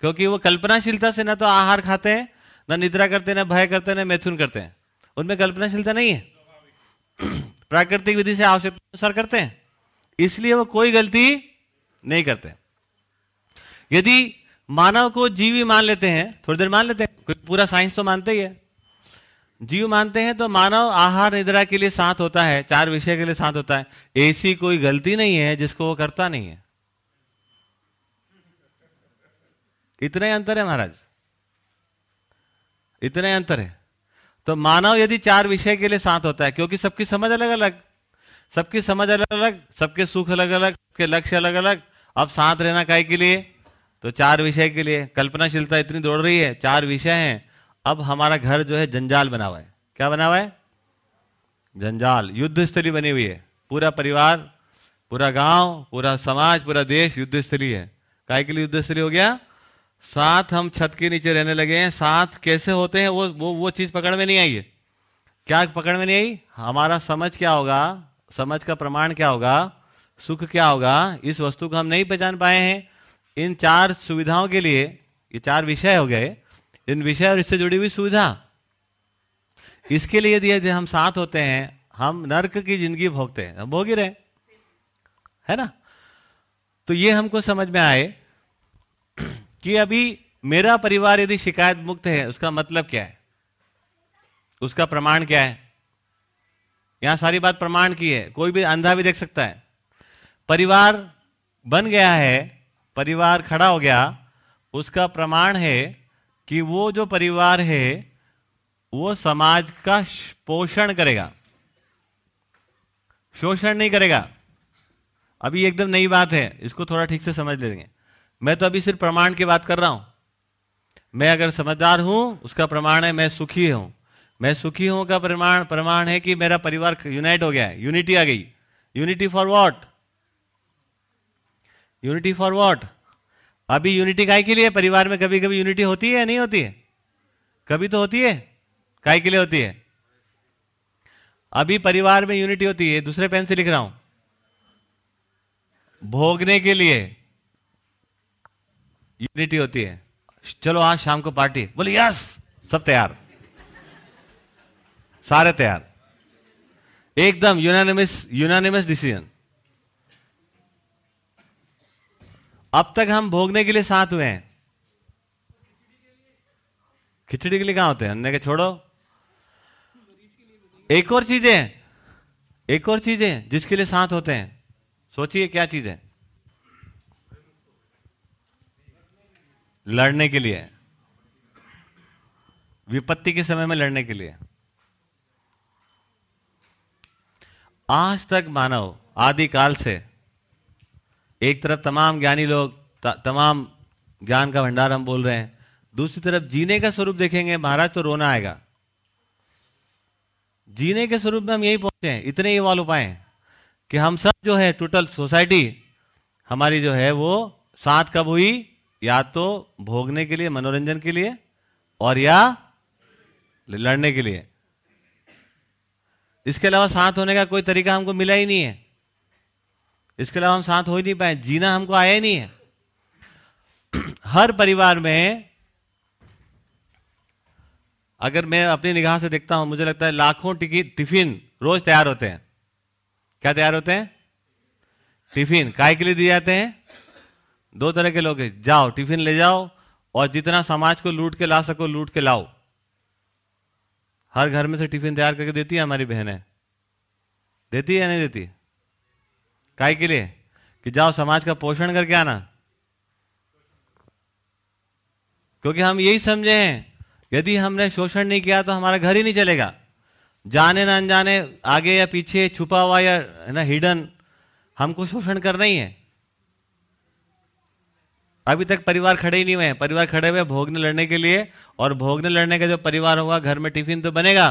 क्योंकि वो कल्पनाशीलता से ना तो आहार खाते हैं ना निद्रा करते हैं ना भय करते हैं ना मैथुन करते हैं। उनमें कल्पनाशीलता नहीं है। प्राकृतिक विधि से आवश्यकता अनुसार करते हैं। इसलिए वो कोई गलती नहीं करते। यदि मानव को जीवी मान लेते हैं, थोड़ी देर मान लेते हैं, कोई पूरा साइंस तो मानते ही है। जीव मानते हैं तो मानव आहार निद्रा के लिए साथ होता है, चार विषय के लिए साथ होता है। ऐसी कोई गलती नहीं है जिसको वो करता नहीं है। इतना ही अंतर है महाराज। इतना अंतर है। तो मानव यदि चार विषय के लिए साथ होता है, क्योंकि सबकी समझ अलग अलग सबकी समझ अलग अलग सबके सुख अलग अलग सबके लक्ष्य अलग अलग अब साथ रहना काय के लिए? तो चार विषय के लिए। कल्पनाशीलता इतनी दौड़ रही है, चार विषय हैं। अब हमारा घर जो है जंजाल बना हुआ है। क्या बना हुआ है? जंजाल। युद्ध स्थली बनी हुई है। पूरा परिवार, पूरा गाँव, पूरा समाज, पूरा देश युद्ध स्थली है। काय के लिए युद्ध स्थली हो गया? साथ हम छत के नीचे रहने लगे हैं, साथ कैसे होते हैं, वो वो वो चीज़ पकड़ में नहीं आई है। क्या पकड़ में नहीं आई? हमारा समझ क्या होगा? समझ का प्रमाण क्या होगा? सुख क्या होगा? इस वस्तु को हम नहीं पहचान पाए हैं। इन चार सुविधाओं के लिए, ये चार विषय हो गए, इन विषय और इससे जुड़ी हुई सुविधा। इसके लिए यदि हम साथ होते हैं, हम नर्क की ज़िंदगी भोगते हैं, हम भोग ही रहे है ना? तो ये हमको समझ में आए कि अभी मेरा परिवार यदि शिकायत मुक्त है, उसका मतलब क्या है? उसका प्रमाण क्या है? यहाँ सारी बात प्रमाण की है, कोई भी अंधा भी देख सकता है। परिवार बन गया है, परिवार खड़ा हो गया, उसका प्रमाण है कि वो जो परिवार है, वो समाज का पोषण करेगा। शोषण नहीं करेगा। अभी एकदम नई बात है, इसको थोड़ा ठीक से समझ लेंगे। मैं तो अभी सिर्फ़ प्रमाण की बात कर रहा हूँ। मैं अगर समझदार हूँ, उसका प्रमाण है, मैं सुखी हूँ। मैं सुखी हूँ का प्रमाण प्रमाण है कि मेरा परिवार यूनाइट हो गया है। यूनिटी आ गई। Unity for what unity for what अभी यूनिटी काय के लिए परिवार में कभी कभी यूनिटी होती है या नहीं होती है? कभी तो होती है। काय के लिए होती है। अभी परिवार में यूनिटी होती है। दूसरे पेन से लिख रहा हूँ। भोगने के लिए। यूनिटी होती है। चलो आज शाम को पार्टी बोले यस सब तैयार। सारे तैयार। एकदम यूनानिमस यूनानिमस डिसीज़न अब तक हम भोगने के लिए साथ हुए हैं। खिचड़ी के लिए कहाँ होते हैं? अन्य के छोड़ो। एक और चीज़ें एक और चीज़ें जिसके लिए साथ होते हैं। सोचिए क्या चीज़ है। लड़ने के लिए। विपत्ति के समय में लड़ने के लिए। आज तक मानव, आदिकाल से एक तरफ़ तमाम ज्ञानी लोग तमाम ज्ञान का भंडार हम बोल रहे हैं, दूसरी तरफ़ जीने का स्वरूप देखेंगे, महाराज तो रोना आएगा। जीने के स्वरूप में हम यही पहुँचे हैं, इतने ही वाल उपाय कि हम सब जो है टोटल सोसाइटी हमारी जो है वो साथ कब हुई? या तो भोगने के लिए, मनोरंजन के लिए, और या लड़ने के लिए। इसके अलावा साथ होने का कोई तरीका हमको मिला ही नहीं है। इसके अलावा हम साथ हो ही नहीं पाए, जीना हमको आया ही नहीं है। हर परिवार में अगर मैं अपनी निगाह से देखता हूँ, मुझे लगता है लाखों टिफ़िन रोज तैयार होते हैं। क्या तैयार होते हैं? टिफ़िन। काय के लिए दिए जाते हैं? दो तरह के लोग हैं। जाओ, टिफ़िन ले जाओ और जितना समाज को लूट के ला सको, लूट के लाओ। हर घर में से टिफ़िन तैयार करके देती है हमारी बहनें। देती है या नहीं देती? काय के लिए? कि जाओ, समाज का पोषण करके आना। क्योंकि हम यही समझे हैं, यदि हमने शोषण नहीं किया तो हमारा घर ही नहीं चलेगा। जाने ना अनजाने, आगे या पीछे छुपा हुआ या ना हिडन हमको शोषण करना ही है। अभी तक परिवार खड़े ही नहीं हुए हैं। परिवार खड़े हुए भोगने लड़ने के लिए और भोगने लड़ने का जो परिवार होगा, घर में टिफ़िन तो बनेगा।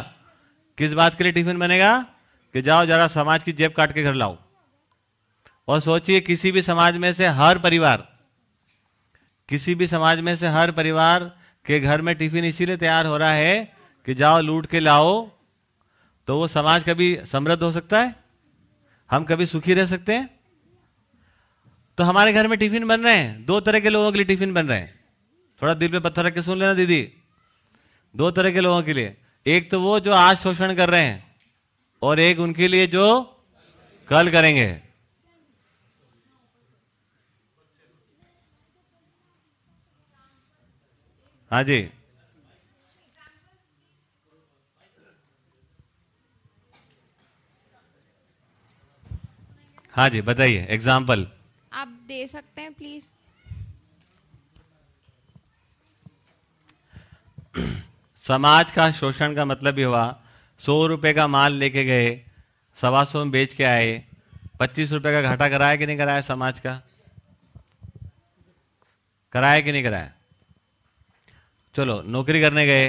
किस बात के लिए टिफ़िन बनेगा? कि जाओ, जरा समाज की जेब काट के घर लाओ। और सोचिए, किसी भी समाज में से हर परिवार, किसी भी समाज में से हर परिवार के घर में टिफ़िन इसीलिए तैयार हो रहा है कि जाओ, लूट के लाओ। तो वो समाज कभी समृद्ध हो सकता है? हम कभी सुखी रह सकते हैं? तो हमारे घर में टिफ़िन बन रहे हैं। दो तरह के लोगों के लिए टिफ़िन बन रहे हैं। थोड़ा दिल पे पत्थर रख के सुन लेना दीदी। दो तरह के लोगों के लिए। एक तो वो जो आज शोषण कर रहे हैं और एक उनके लिए जो कल करेंगे। हाँ जी। हाँ जी, बताइए। एग्ज़ाम्पल दे सकते हैं प्लीज़ समाज का शोषण का मतलब ये हुआ, सौ रुपए का माल लेके गए, सवा सौ में बेच के आए, पच्चीस रुपए का घाटा कराया कि नहीं कराया समाज का? कराया कि नहीं कराया? चलो, नौकरी करने गए,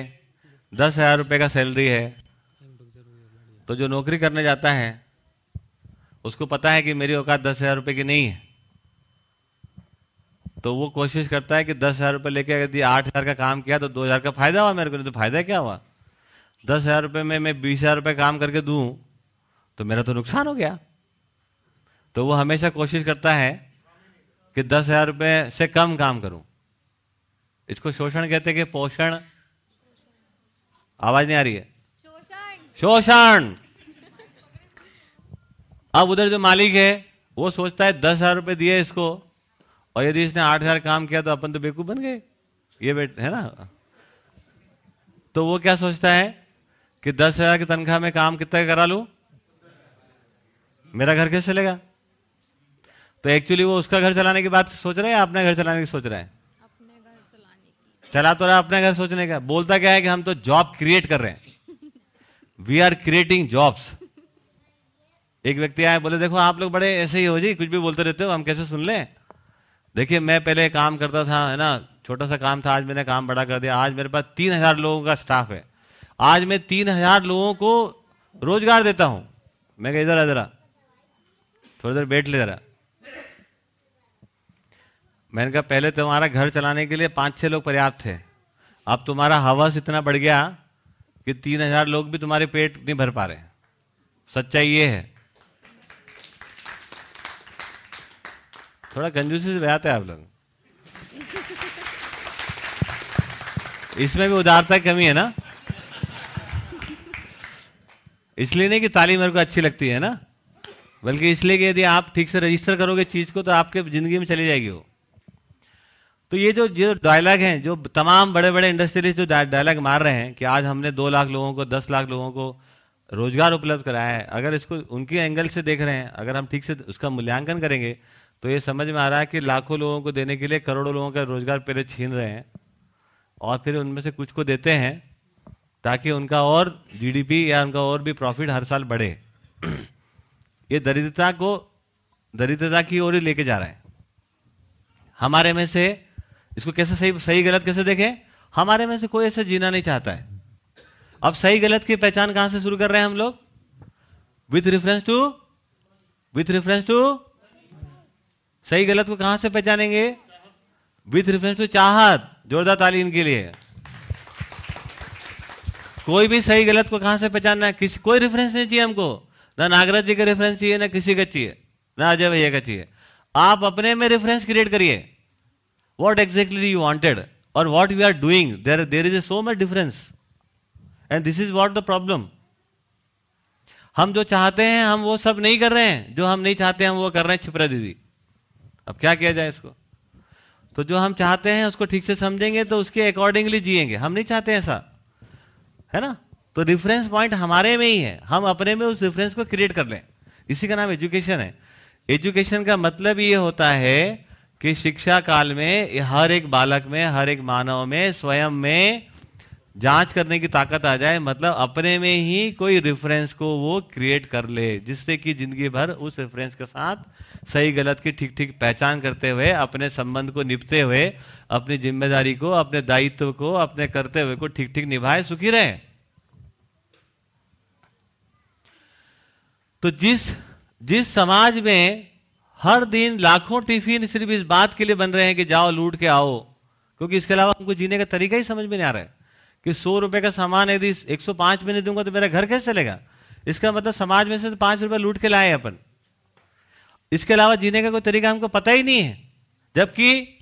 दस हज़ार रुपये का सैलरी है तो जो नौकरी करने जाता है, उसको पता है कि मेरी औकात दस हज़ार रुपये की नहीं है। तो वो कोशिश करता है कि दस हज़ार रुपये लेके अगर आठ हज़ार का काम किया तो दो हज़ार का फ़ायदा हुआ मेरे को नहीं तो फ़ायदा क्या हुआ? दस हज़ार रुपये में मैं बीस हज़ार रुपये काम करके दूँ तो मेरा तो नुकसान हो गया। तो वो हमेशा कोशिश करता है कि दस हज़ार रुपये से कम काम करूँ। इसको शोषण कहते हैं कि पोषण। आवाज़ नहीं आ रही है? शोषण। अब उधर जो मालिक है वो सोचता है दस हज़ार रुपये दिए इसको। और यदि इसने आठ हज़ार काम किया तो अपन तो बेवकूफ़ बन गए। ये बेट है ना? तो वो क्या सोचता है कि दस हज़ार की तनख्वाह में काम कितना का करा लू? मेरा घर कैसे चलेगा? तो एक्चुअली वो उसका घर चलाने की बात सोच रहा है या अपने घर चलाने की सोच रहा है? चला तो रहा अपने घर सोचने का। बोलता क्या है कि हम तो जॉब क्रिएट कर रहे हैं। वी आर क्रिएटिंग जॉब्स एक व्यक्ति आए बोले देखो आप लोग बड़े ऐसे ही हो जी कुछ भी बोलते रहते हो हम कैसे सुन लें? देखिए, मैं पहले काम करता था, है ना? छोटा सा काम था, आज मैंने काम बड़ा कर दिया। आज मेरे पास तीन हज़ार लोगों का स्टाफ है। आज मैं तीन हज़ार लोगों को रोज़गार देता हूँ। मैं कहा, इधर जरा थोड़ी देर बैठ ले जरा। मैंने कहा, पहले तुम्हारा घर चलाने के लिए पाँच छह लोग पर्याप्त थे। अब तुम्हारा हवस इतना बढ़ गया कि तीन हज़ार लोग भी तुम्हारे पेट नहीं भर पा रहे सच्चाई ये है। थोड़ा कंजूसी से बजाते हैं आप लोग। इसमें भी उदारता कमी है ना? इसलिए नहीं कि ताली मेरे को अच्छी लगती है ना? बल्कि इसलिए कि यदि आप ठीक से रजिस्टर करोगे चीज़ को तो आपके ज़िंदगी में चली जाएगी वो। तो ये जो जो डायलॉग हैं, जो तमाम बड़े बड़े इंडस्ट्रियलिस्ट जो डायलॉग मार रहे हैं कि आज हमने दो लाख लोगों को, दस लाख लोगों को रोज़गार उपलब्ध कराया है, अगर इसको उनके एंगल से देख रहे हैं, अगर हम ठीक से उसका मूल्यांकन करेंगे तो ये समझ में आ रहा है कि लाखों लोगों को देने के लिए करोड़ों लोगों का रोज़गार पहले छीन रहे हैं और फिर उनमें से कुछ को देते हैं ताकि उनका और जीडीपी या उनका और भी प्रॉफिट हर साल बढ़े। ये दरिद्रता को, दरिद्रता की ओर ही लेके जा रहा है। हमारे में से, इसको कैसे सही सही गलत कैसे देखें? हमारे में से कोई ऐसा जीना नहीं चाहता है। अब सही गलत की पहचान कहाँ से शुरू कर रहे हैं हम लोग? With reference to with reference to सही गलत को कहाँ से पहचानेंगे? विथ रेफरेंस टू चाहत, जोरदार तालीम के लिए। कोई भी सही गलत को कहाँ से पहचानना है? किसी, कोई रेफरेंस नहीं चाहिए हमको। ना नागराज जी का रेफरेंस चाहिए, ना किसी का चाहिए, ना अजय भैया का चाहिए। आप अपने में रेफरेंस क्रिएट करिए। What एग्जैक्टली यू wanted और what we are doing there there is a so much difference and this is what the problem हम जो चाहते हैं, हम वो सब नहीं कर रहे हैं। जो हम नहीं चाहते, हम वो कर रहे हैं, छिपरा दीदी। अब क्या किया जाए इसको? तो जो हम चाहते हैं उसको ठीक से समझेंगे तो उसके अकॉर्डिंगली जिएँगे। हम नहीं चाहते ऐसा। है ना? तो रिफरेंस पॉइंट हमारे में ही है। हम अपने में उस रिफरेंस को क्रिएट कर लें। इसी का नाम एजुकेशन है। एजुकेशन का मतलब ये होता है कि शिक्षा काल में हर एक बालक में, हर एक मानव में, स्वयं में जाँच करने की ताकत आ जाए मतलब अपने में ही कोई रेफरेंस को वो क्रिएट कर ले, जिससे कि ज़िंदगी भर उस रेफरेंस के साथ सही गलत की ठीक ठीक पहचान करते हुए, अपने संबंध को निपते हुए, अपनी ज़िम्मेदारी को, अपने दायित्व को, अपने करते हुए को ठीक ठीक निभाए, सुखी रहे। तो जिस जिस समाज में हर दिन लाखों टिफ़िन सिर्फ़ इस बात के लिए बन रहे हैं कि जाओ लूट के आओ, क्योंकि इसके अलावा हमको जीने का तरीका ही समझ में नहीं आ रहा है। कि सौ रुपए का सामान यदि 105 में नहीं दूँगा तो मेरा घर कैसे चलेगा? इसका मतलब समाज में से तो पाँच रुपए लूट के लाए अपन। इसके अलावा जीने का कोई तरीका हमको पता ही नहीं है। जबकि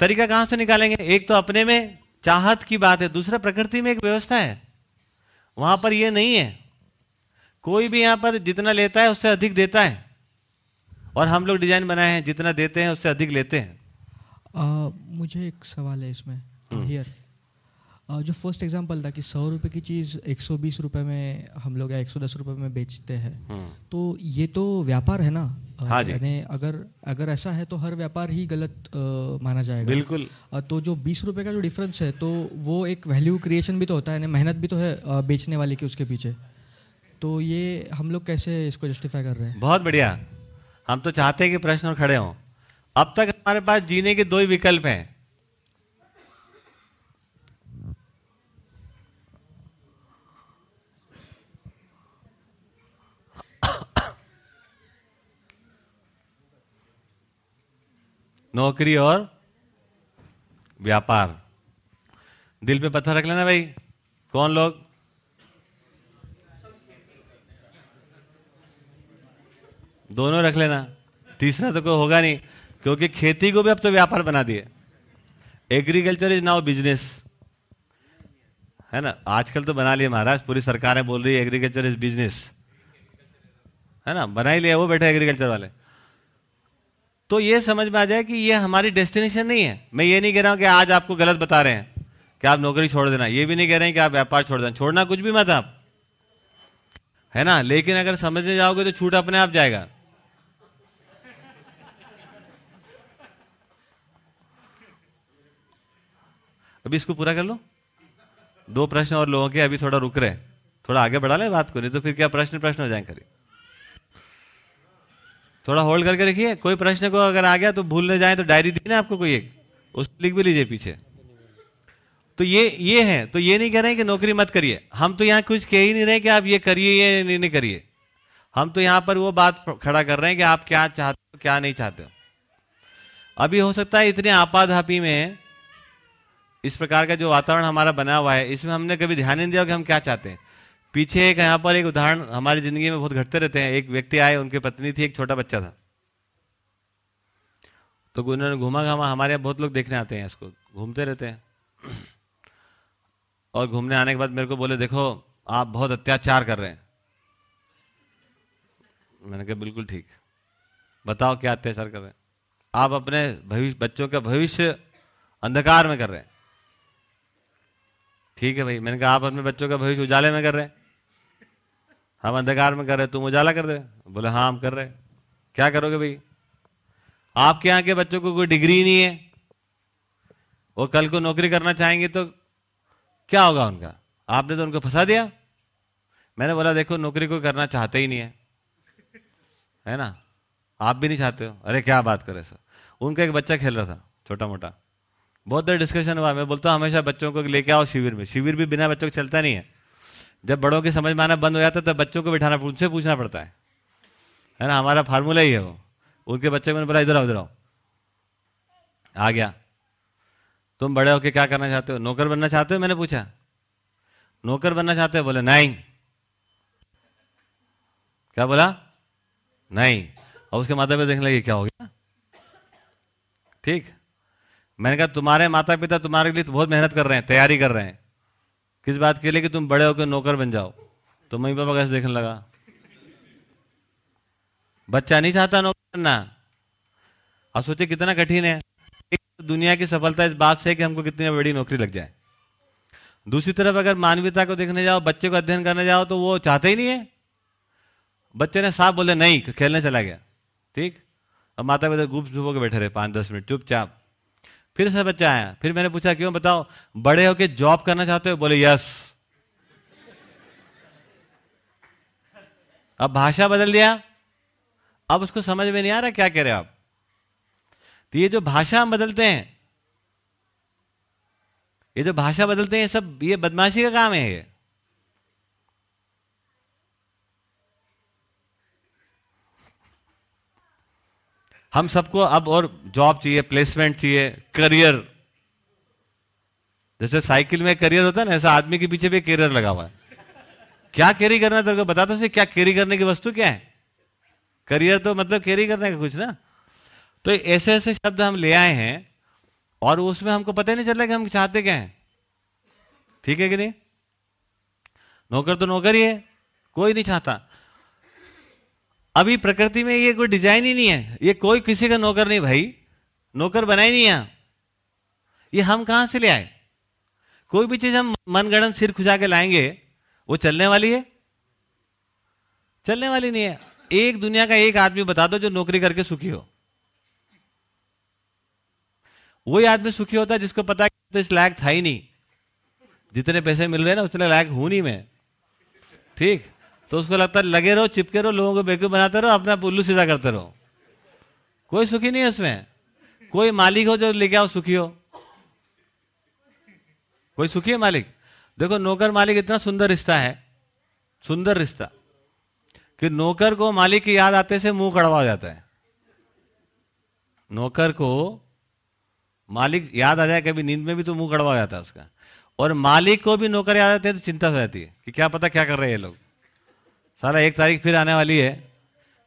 तरीका कहाँ से निकालेंगे? एक तो अपने में चाहत की बात है दूसरा प्रकृति में एक व्यवस्था है। वहाँ पर यह नहीं है। कोई भी यहाँ पर जितना लेता है उससे अधिक देता है। और हम लोग डिज़ाइन बनाए हैं जितना देते हैं उससे अधिक लेते हैं। आ, मुझे एक सवाल है इसमें हियर। अ, जो फ़र्स्ट एग्जांपल था कि सौ रुपये की चीज़ एक सौ बीस रुपये में हम लोग या एक सौ दस रुपये में बेचते हैं। हम्म। तो ये तो व्यापार है ना? अ, हाँ जी। यानी अगर अगर ऐसा है तो हर व्यापार ही गलत अ, माना जाएगा। बिल्कुल। अ, तो जो बीस रुपये का जो डिफरेंस है तो वो एक वैल्यू क्रिएशन भी तो होता है यानी मेहनत भी तो है अ, बेचने वाले की उसके पीछे। तो ये हम लोग कैसे इसको जस्टिफाई कर रहे हैं? बहुत बढ़िया। हम तो चाहते हैं कि प्रश्न और खड़े हों। अब तक हमारे पास जीने के दो ही विकल्प हैं। नौकरी और व्यापार। दिल पे पत्थर रख लेना भाई। कौन लोग? दोनों रख लेना। तीसरा तो कोई होगा नहीं, क्योंकि खेती को भी अब तो व्यापार बना दिए। एग्रीकल्चर इज़ नाउ बिज़नेस है ना? आजकल तो बना लिए महाराज, पूरी सरकारें बोल रही है एग्रीकल्चर इज़ बिज़नेस है ना? बना ही लिया, वो बैठे एग्रीकल्चर वाले। तो ये समझ में आ जाए कि ये हमारी डेस्टिनेशन नहीं है। मैं ये नहीं कह रहा हूँ कि आज आपको गलत बता रहे हैं कि आप नौकरी छोड़ देना। ये भी नहीं कह रहे हैं कि आप व्यापार छोड़ देना। छोड़ना कुछ भी मत आप। है ना? लेकिन अगर समझने जाओगे तो छूट अपने आप जाएगा। अभी इसको पूरा कर लो। दो प्रश्न और लोगों के अभी थोड़ा रुक रहे हैं। थोड़ा आगे बढ़ा ले बात को, नहीं तो फिर क्या प्रश्न प्रश्न हो जाए करिए थोड़ा होल्ड करके रखिए। कोई प्रश्न को अगर आ गया तो भूलने जाए तो डायरी दी ना आपको कोई एक। उस लिख भी लीजिए पीछे। तो ये ये है। तो ये नहीं कह रहे कि नौकरी मत करिए। हम तो यहाँ कुछ कह ही नहीं रहे कि आप ये करिए ये नहीं, नहीं करिए। हम तो यहाँ पर वो बात खड़ा कर रहे हैं कि आप क्या चाहते हो क्या नहीं चाहते हो। अभी हो सकता है इतने आपाधापी में इस प्रकार का जो वातावरण हमारा बना हुआ है इसमें हमने कभी ध्यान नहीं दिया कि हम क्या चाहते हैं। पीछे एक यहाँ पर एक उदाहरण हमारी ज़िंदगी में बहुत घटते रहते हैं। एक व्यक्ति आए, उनकी पत्नी थी, एक छोटा बच्चा था। तो उन्होंने घूमा घामा, हमारे बहुत लोग देखने आते हैं इसको, घूमते रहते हैं। और घूमने आने के बाद मेरे को बोले, देखो, आप बहुत अत्याचार कर रहे हैं। मैंने कहा, बिल्कुल ठीक। बताओ क्या अत्याचार कर रहे हैं? आप अपने भविष्य, बच्चों का भविष्य अंधकार में कर रहे हैं। ठीक है भाई। मैंने कहा, आप अपने बच्चों का भविष्य उजाले में कर रहे हैं। हम अंधकार में कर रहे तुम उजाला कर दे। बोले हाँ हम कर रहे क्या करोगे भाई? आपके यहाँ के बच्चों को कोई डिग्री नहीं है। वो कल को नौकरी करना चाहेंगे तो क्या होगा उनका? आपने तो उनको फंसा दिया। मैंने बोला, देखो, नौकरी को करना चाहते ही नहीं है। है ना? आप भी नहीं चाहते हो। अरे, क्या बात करे सर। उनका एक बच्चा खेल रहा था छोटा मोटा बहुत देर डिस्कशन हुआ। मैं बोलता हूँ, हमेशा बच्चों को लेके आओ शिविर में। शिविर भी बिना बच्चों को चलता नहीं है। जब बड़ों की समझ में आना बंद हो जाता है, तब बच्चों को बिठाना, उनसे पूछना पड़ता है। है ना, हमारा फार्मूला ही है वो। उनके बच्चे मैंने बोला, इधर आओ इधर आओ। आ गया। तुम बड़े होके क्या करना चाहते हो? नौकर बनना चाहते हो? मैंने पूछा। नौकर बनना चाहते हो? बोले, नहीं। क्या बोला? नहीं। और उसके माता पिता देखने लगे, क्या हो गया? ठीक। मैंने कहा, तुम्हारे माता पिता तुम्हारे लिए तो बहुत मेहनत कर रहे हैं, तैयारी कर रहे हैं। किस बात के लिए कि तुम बड़े होकर नौकर बन जाओ? तो मम्मी पापा कैसे देखने लगा? बच्चा नहीं चाहता नौकर बनना। अब सोचे कितना कठिन है। एक दुनिया की सफलता इस बात से कि हमको कितनी बड़ी नौकरी लग जाए। दूसरी तरफ़ अगर मानवीयता को देखने जाओ, बच्चे को अध्ययन करने जाओ तो वो चाहते ही नहीं है। बच्चे ने साफ़ बोले, नहीं, खेलने चला गया। ठीक? अब माता पिता गुप चुप होकर बैठे रहे, पाँच दस मिनट, चुपचाप। फिर से बच्चा आया। फिर मैंने पूछा, क्यों? बताओ, बड़े होके जॉब करना चाहते हो? बोले यस अब भाषा बदल दिया। अब उसको समझ में नहीं आ रहा क्या कह रहे हो आप। तो ये जो भाषा हम बदलते हैं, ये जो भाषा बदलते हैं सब, ये बदमाशी का काम है ये। हम सबको अब और जॉब चाहिए प्लेसमेंट चाहिए करियर जैसे साइकिल में करियर होता है ना, ऐसा आदमी के पीछे भी करियर लगा हुआ है। क्या कैरी करना तेरे को? बता तो क्या कैरी करने की वस्तु क्या है? करियर तो मतलब कैरी करने का कुछ ना। तो ऐसे ऐसे शब्द हम ले आए हैं और उसमें हमको पता ही नहीं चल कि हम चाहते क्या हैं। ठीक है कि नहीं? नौकर तो नौकर ही है, कोई नहीं चाहता। अभी प्रकृति में ये कोई डिज़ाइन ही नहीं है। ये कोई किसी का नौकर नहीं भाई। नौकर बना ही नहीं यहाँ ये हम कहाँ से ले आए? कोई भी चीज़ हम मनगणन सिर खुजा के लाएँगे, वो चलने वाली है? चलने वाली नहीं है। एक दुनिया का एक आदमी बता दो जो नौकरी करके सुखी हो। वही आदमी सुखी होता है जिसको पता है तो इस लायक था ही नहीं। जितने पैसे मिल रहे हैं ना, उतने लायक हूँ नहीं मैं। ठीक? तो उसको लगता है, लगे रहो, चिपके रहो, लोगों को बेवकूफ़ बनाते रहो, अपना उल्लू सीधा करते रहो। कोई सुखी नहीं है उसमें। कोई मालिक हो जो लेके आओ सुखी हो। कोई सुखी है मालिक? देखो, नौकर मालिक इतना सुंदर रिश्ता है, सुंदर रिश्ता, कि नौकर को मालिक की याद आते से मुँह कड़वा हो जाता है। नौकर को मालिक याद आ जाए, कभी नींद में भी तो मुँह कड़वा हो जाता है उसका। और मालिक को भी नौकर याद आते हैं तो चिंता हो जाती है, कि क्या पता क्या कर रहे हैं ये लोग। साला एक तारीख फिर आने वाली है।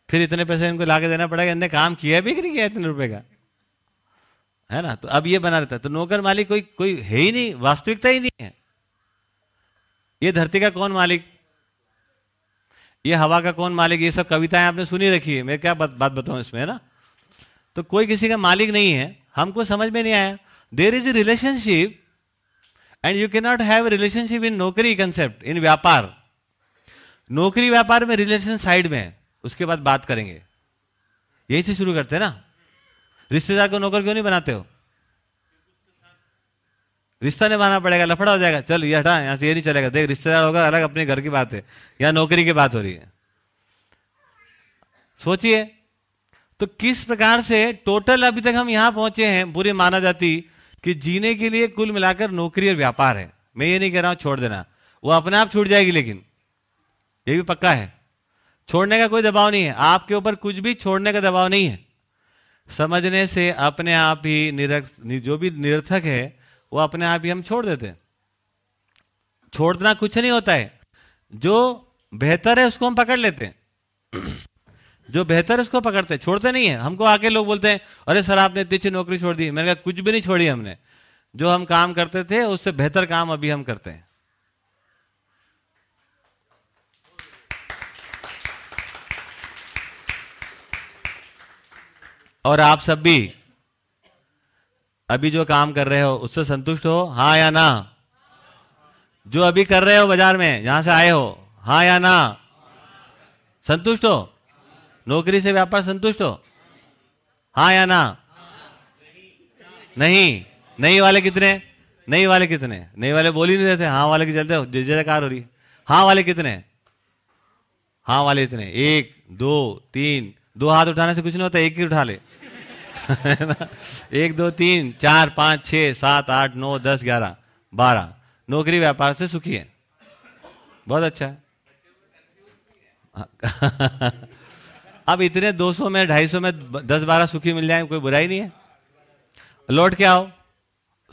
फिर इतने पैसे इनको लाके देना पड़ेगा, इनने काम किया भी कि नहीं किया इतने रुपए का। है ना? तो अब ये बना रहता है। तो नौकर मालिक कोई कोई है ही नहीं, वास्तविकता ही नहीं है। ये धरती का कौन मालिक? ये हवा का कौन मालिक? ये सब कविताएँ आपने सुनी रखी है। मैं क्या बात बात बताऊँ इसमें, है ना? तो कोई किसी का मालिक नहीं है। हमको समझ में नहीं आया। There is a relationship and you cannot have relationship in नौकरी कंसेप्ट इन व्यापार। नौकरी व्यापार में रिलेशन साइड में है उसके बाद बात करेंगे। यही से शुरू करते हैं ना? रिश्तेदार को नौकर क्यों नहीं बनाते हो? रिश्ता निभाना पड़ेगा, लफड़ा हो जाएगा। चल, ये हटा, यहाँ से ये नहीं चलेगा। देख, रिश्तेदार होगा, अलग अपने घर की बात है, या नौकरी की बात हो रही है। सोचिए तो किस प्रकार से टोटल अभी तक हम यहाँ पहुँचे हैं बुरी माना जाती कि जीने के लिए कुल मिलाकर नौकरी और व्यापार है। मैं ये नहीं कह रहा हूँ, छोड़ देना। वो अपने आप छूट जाएगी लेकिन। ये भी पक्का है। छोड़ने का कोई दबाव नहीं है। आपके ऊपर कुछ भी छोड़ने का दबाव नहीं है। समझने से अपने आप ही निरक जो भी निरर्थक है, वो अपने आप ही हम छोड़ देते हैं। छोड़ना कुछ नहीं होता है। जो बेहतर है उसको हम पकड़ लेते हैं। जो बेहतर है उसको पकड़ते छोड़ते नहीं है। हमको आके लोग बोलते हैं, अरे सर, आपने इतनी अच्छी नौकरी छोड़ दी। मैंने कहा, कुछ भी नहीं छोड़ी हमने। जो हम काम करते थे, उससे बेहतर काम अभी हम करते हैं। और आप सब भी, अभी जो काम कर रहे हो, उससे संतुष्ट हो हाँ या ना? जो अभी कर रहे हो बाज़ार में जहाँ से आए हो हाँ या ना? संतुष्ट हो? नौकरी से व्यापार संतुष्ट हो? हाँ या ना? नहीं। नहीं वाले कितने? नहीं वाले कितने? नहीं वाले बोल ही नहीं रहे थे हाँ वाले की चलते जय जयकार हो रही हाँ वाले कितने? हाँ वाले इतने। एक, दो, तीन, दो हाथ उठाने से कुछ नहीं होता, एक ही उठा ले। एक, दो, तीन, चार, पाँच छ सात, आठ, नौ, दस, ग्यारह, बारह। नौकरी व्यापार से सुखी है। बहुत अच्छा है। अब इतने 200 में 250 में 10 बारह सुखी मिल जाए, कोई बुराई नहीं है। लौट के आओ।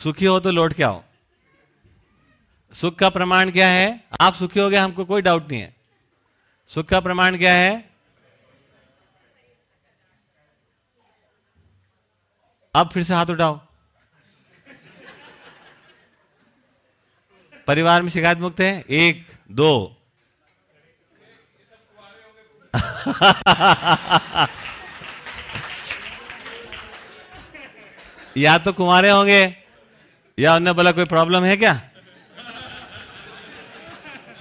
सुखी हो तो लौट के आओ। सुख का प्रमाण क्या है? आप सुखी हो गए हमको कोई डाउट नहीं है। सुख का प्रमाण क्या है? अब फिर से हाथ उठाओ। परिवार में शिकायत मुक्त है? एक, दो। या तो कुंवारे होंगे, या उन्हें बोला कोई प्रॉब्लम है क्या?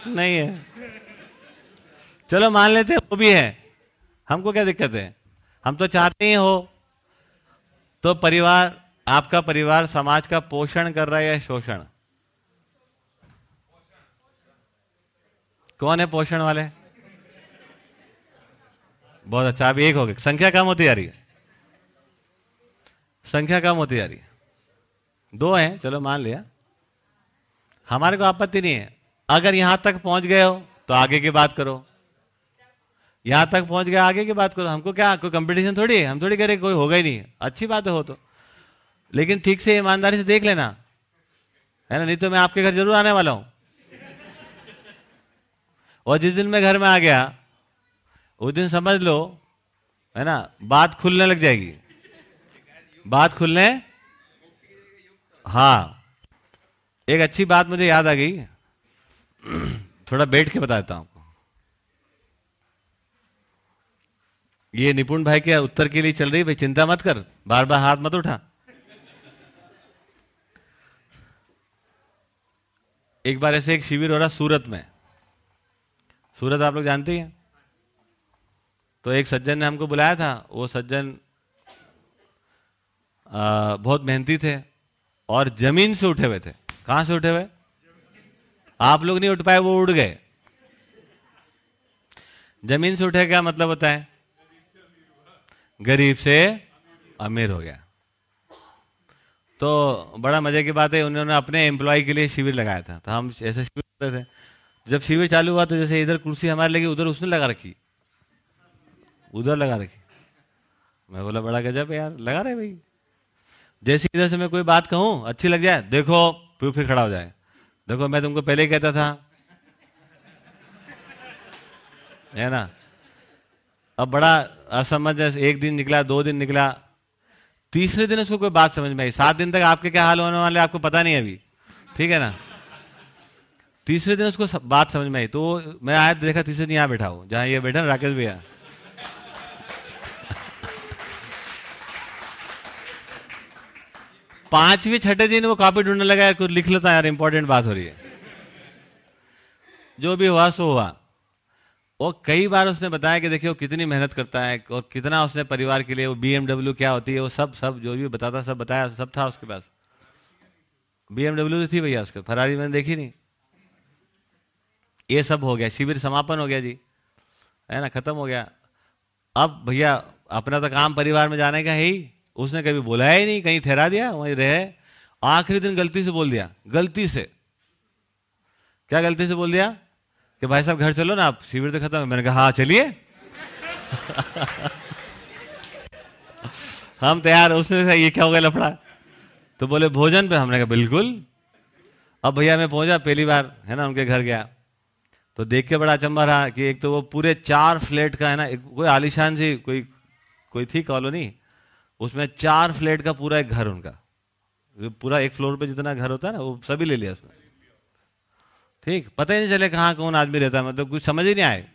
नहीं है। चलो मान लेते हैं, वो भी है। हमको क्या दिक्कत है? हम तो चाहते ही हो। तो परिवार, आपका परिवार समाज का पोषण कर रहा है या शोषण? कौन है पोषण वाले? बहुत अच्छा आप एक हो गए। संख्या कम होती जा रही है। संख्या कम होती जा रही है। दो हैं, चलो मान लिया। हमारे को आपत्ति नहीं है। अगर यहाँ तक पहुँच गए हो तो आगे की बात करो। यहाँ तक पहुँच गया, आगे की बात करो। हमको क्या, कोई कंपटीशन थोड़ी है? हम थोड़ी कह रहे कोई होगा ही नहीं। अच्छी बात हो तो। लेकिन ठीक से ईमानदारी से देख लेना। है ना? नहीं तो मैं आपके घर ज़रूर आने वाला हूँ। और जिस दिन मैं घर में आ गया, उस दिन समझ लो, है ना, बात खुलने लग जाएगी। बात खुलने? हाँ। एक अच्छी बात मुझे याद आ गई। थोड़ा बैठ के बताता हूँ ये निपुण भाई के उत्तर के लिए चल रही भाई चिंता मत कर बार बार हाथ मत उठा। एक बार ऐसे एक शिविर हो रहा सूरत में। सूरत आप लोग जानते हैं तो एक सज्जन ने हमको बुलाया था, वो सज्जन बहुत मेहनती थे और ज़मीन से उठे हुए थे। कहाँ से उठे हुए? आप लोग नहीं उठ पाए, वो उड़ गए। ज़मीन से उठे क्या मतलब होता है? गरीब से अमीर हो गया। तो बड़ा मज़े की बात है, उन्होंने अपने एम्प्लॉय के लिए शिविर लगाया था। तो हम ऐसे शिविर करते थे। जब शिविर चालू हुआ तो जैसे इधर कुर्सी हमारे लगी, उधर उसने लगा रखी। उधर लगा रखी। मैं बोला, बड़ा गजब यार, लगा रहे भाई। जैसे इधर से मैं कोई बात कहूँ, अच्छी लग जाए, देखो, फिर फिर खड़ा हो जाए। देखो, मैं तुमको पहले ही कहता था। है ना? अब बड़ा असमंजस एक दिन निकला, दो दिन निकला। तीसरे दिन उसको कोई बात समझ में आई। सात दिन तक आपके क्या हाल होने वाले आपको पता नहीं अभी। ठीक है ना? तीसरे दिन उसको बात समझ में आई। तो मैं आया, देखा तीसरे दिन यहाँ बैठा हूँ, जहाँ ये बैठा ना राकेश भैया। पाँचवें, छठे दिन वो कॉपी ढूँढने लगा यार कुछ लिख लेता यार इंपॉर्टेंट बात हो रही है। जो भी हुआ, सो हुआ। वो कई बार उसने बताया कि देखिए वो कितनी मेहनत करता है और कितना उसने परिवार के लिए वो बी क्या होती है, वो सब सब जो भी बताता, सब बताया, सब था उसके पास। बी तो थी भैया उसके फरारी मैंने देखी नहीं। ये सब हो गया, शिविर समापन हो गया जी। है ना, खत्म हो गया। अब भैया, अपना तो काम परिवार में जाने का है ही। उसने कभी बोला ही नहीं, कहीं ठहरा दिया, वहीं रहे। आखिरी दिन गलती से बोल दिया, गलती से। क्या गलती से बोल दिया? कि भाई साहब, घर चलो ना, आप शिविर तो खत्म मैंने कहा हाँ चलिए। हम तैयार, उसने ये क्या हो गया लफड़ा? तो बोले, भोजन पे। हमने कहा, बिल्कुल। अब भैया, मैं पहुँचा, पहली बार, है ना, उनके घर गया। तो देख के बड़ा अचंबा रहा कि एक तो वो पूरे चार फ्लैट का, है ना, एक कोई आलिशान सी, कोई कोई थी कॉलोनी, उसमें चार फ्लैट का पूरा एक घर उनका। पूरा एक फ्लोर पे जितना घर होता है ना, वो सभी ले लिया उसमें ठीक, पता ही नहीं चले कहाँ कौन आदमी रहता है मतलब कुछ समझ ही नहीं आए।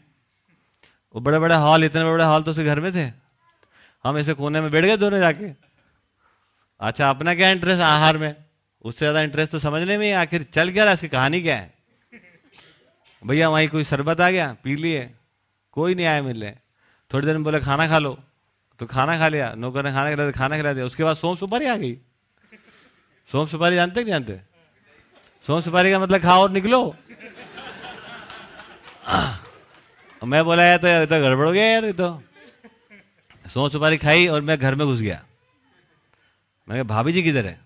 वो बड़े बड़े हॉल, इतने बड़े बड़े हॉल तो उसके घर में थे। हम ऐसे कोने में बैठ गए दोनों जाके। अच्छा अपना क्या इंटरेस्ट आहार में? उससे ज़्यादा इंटरेस्ट तो समझने में आखिर चल क्या रहा इसकी कहानी क्या है? भैया, वहीं कोई शरबत आ गया, पी लिए। कोई नहीं आया मिलने। थोड़ी देर में बोले, खाना खा लो। तो खाना खा लिया, नौकर ने खाना खिला दिया, खाना खिला दिया। उसके बाद सोम सुपारी आ गई। सोम सुपारी जानते नहीं जानते? सोम सुपारी का मतलब खाओ और निकलो। मैं बोला, यार तो यार तो गड़बड़ हो गया यार तो। सोम सुपारी खाई और मैं घर में घुस गया। मैंने कहा, भाभी जी किधर है?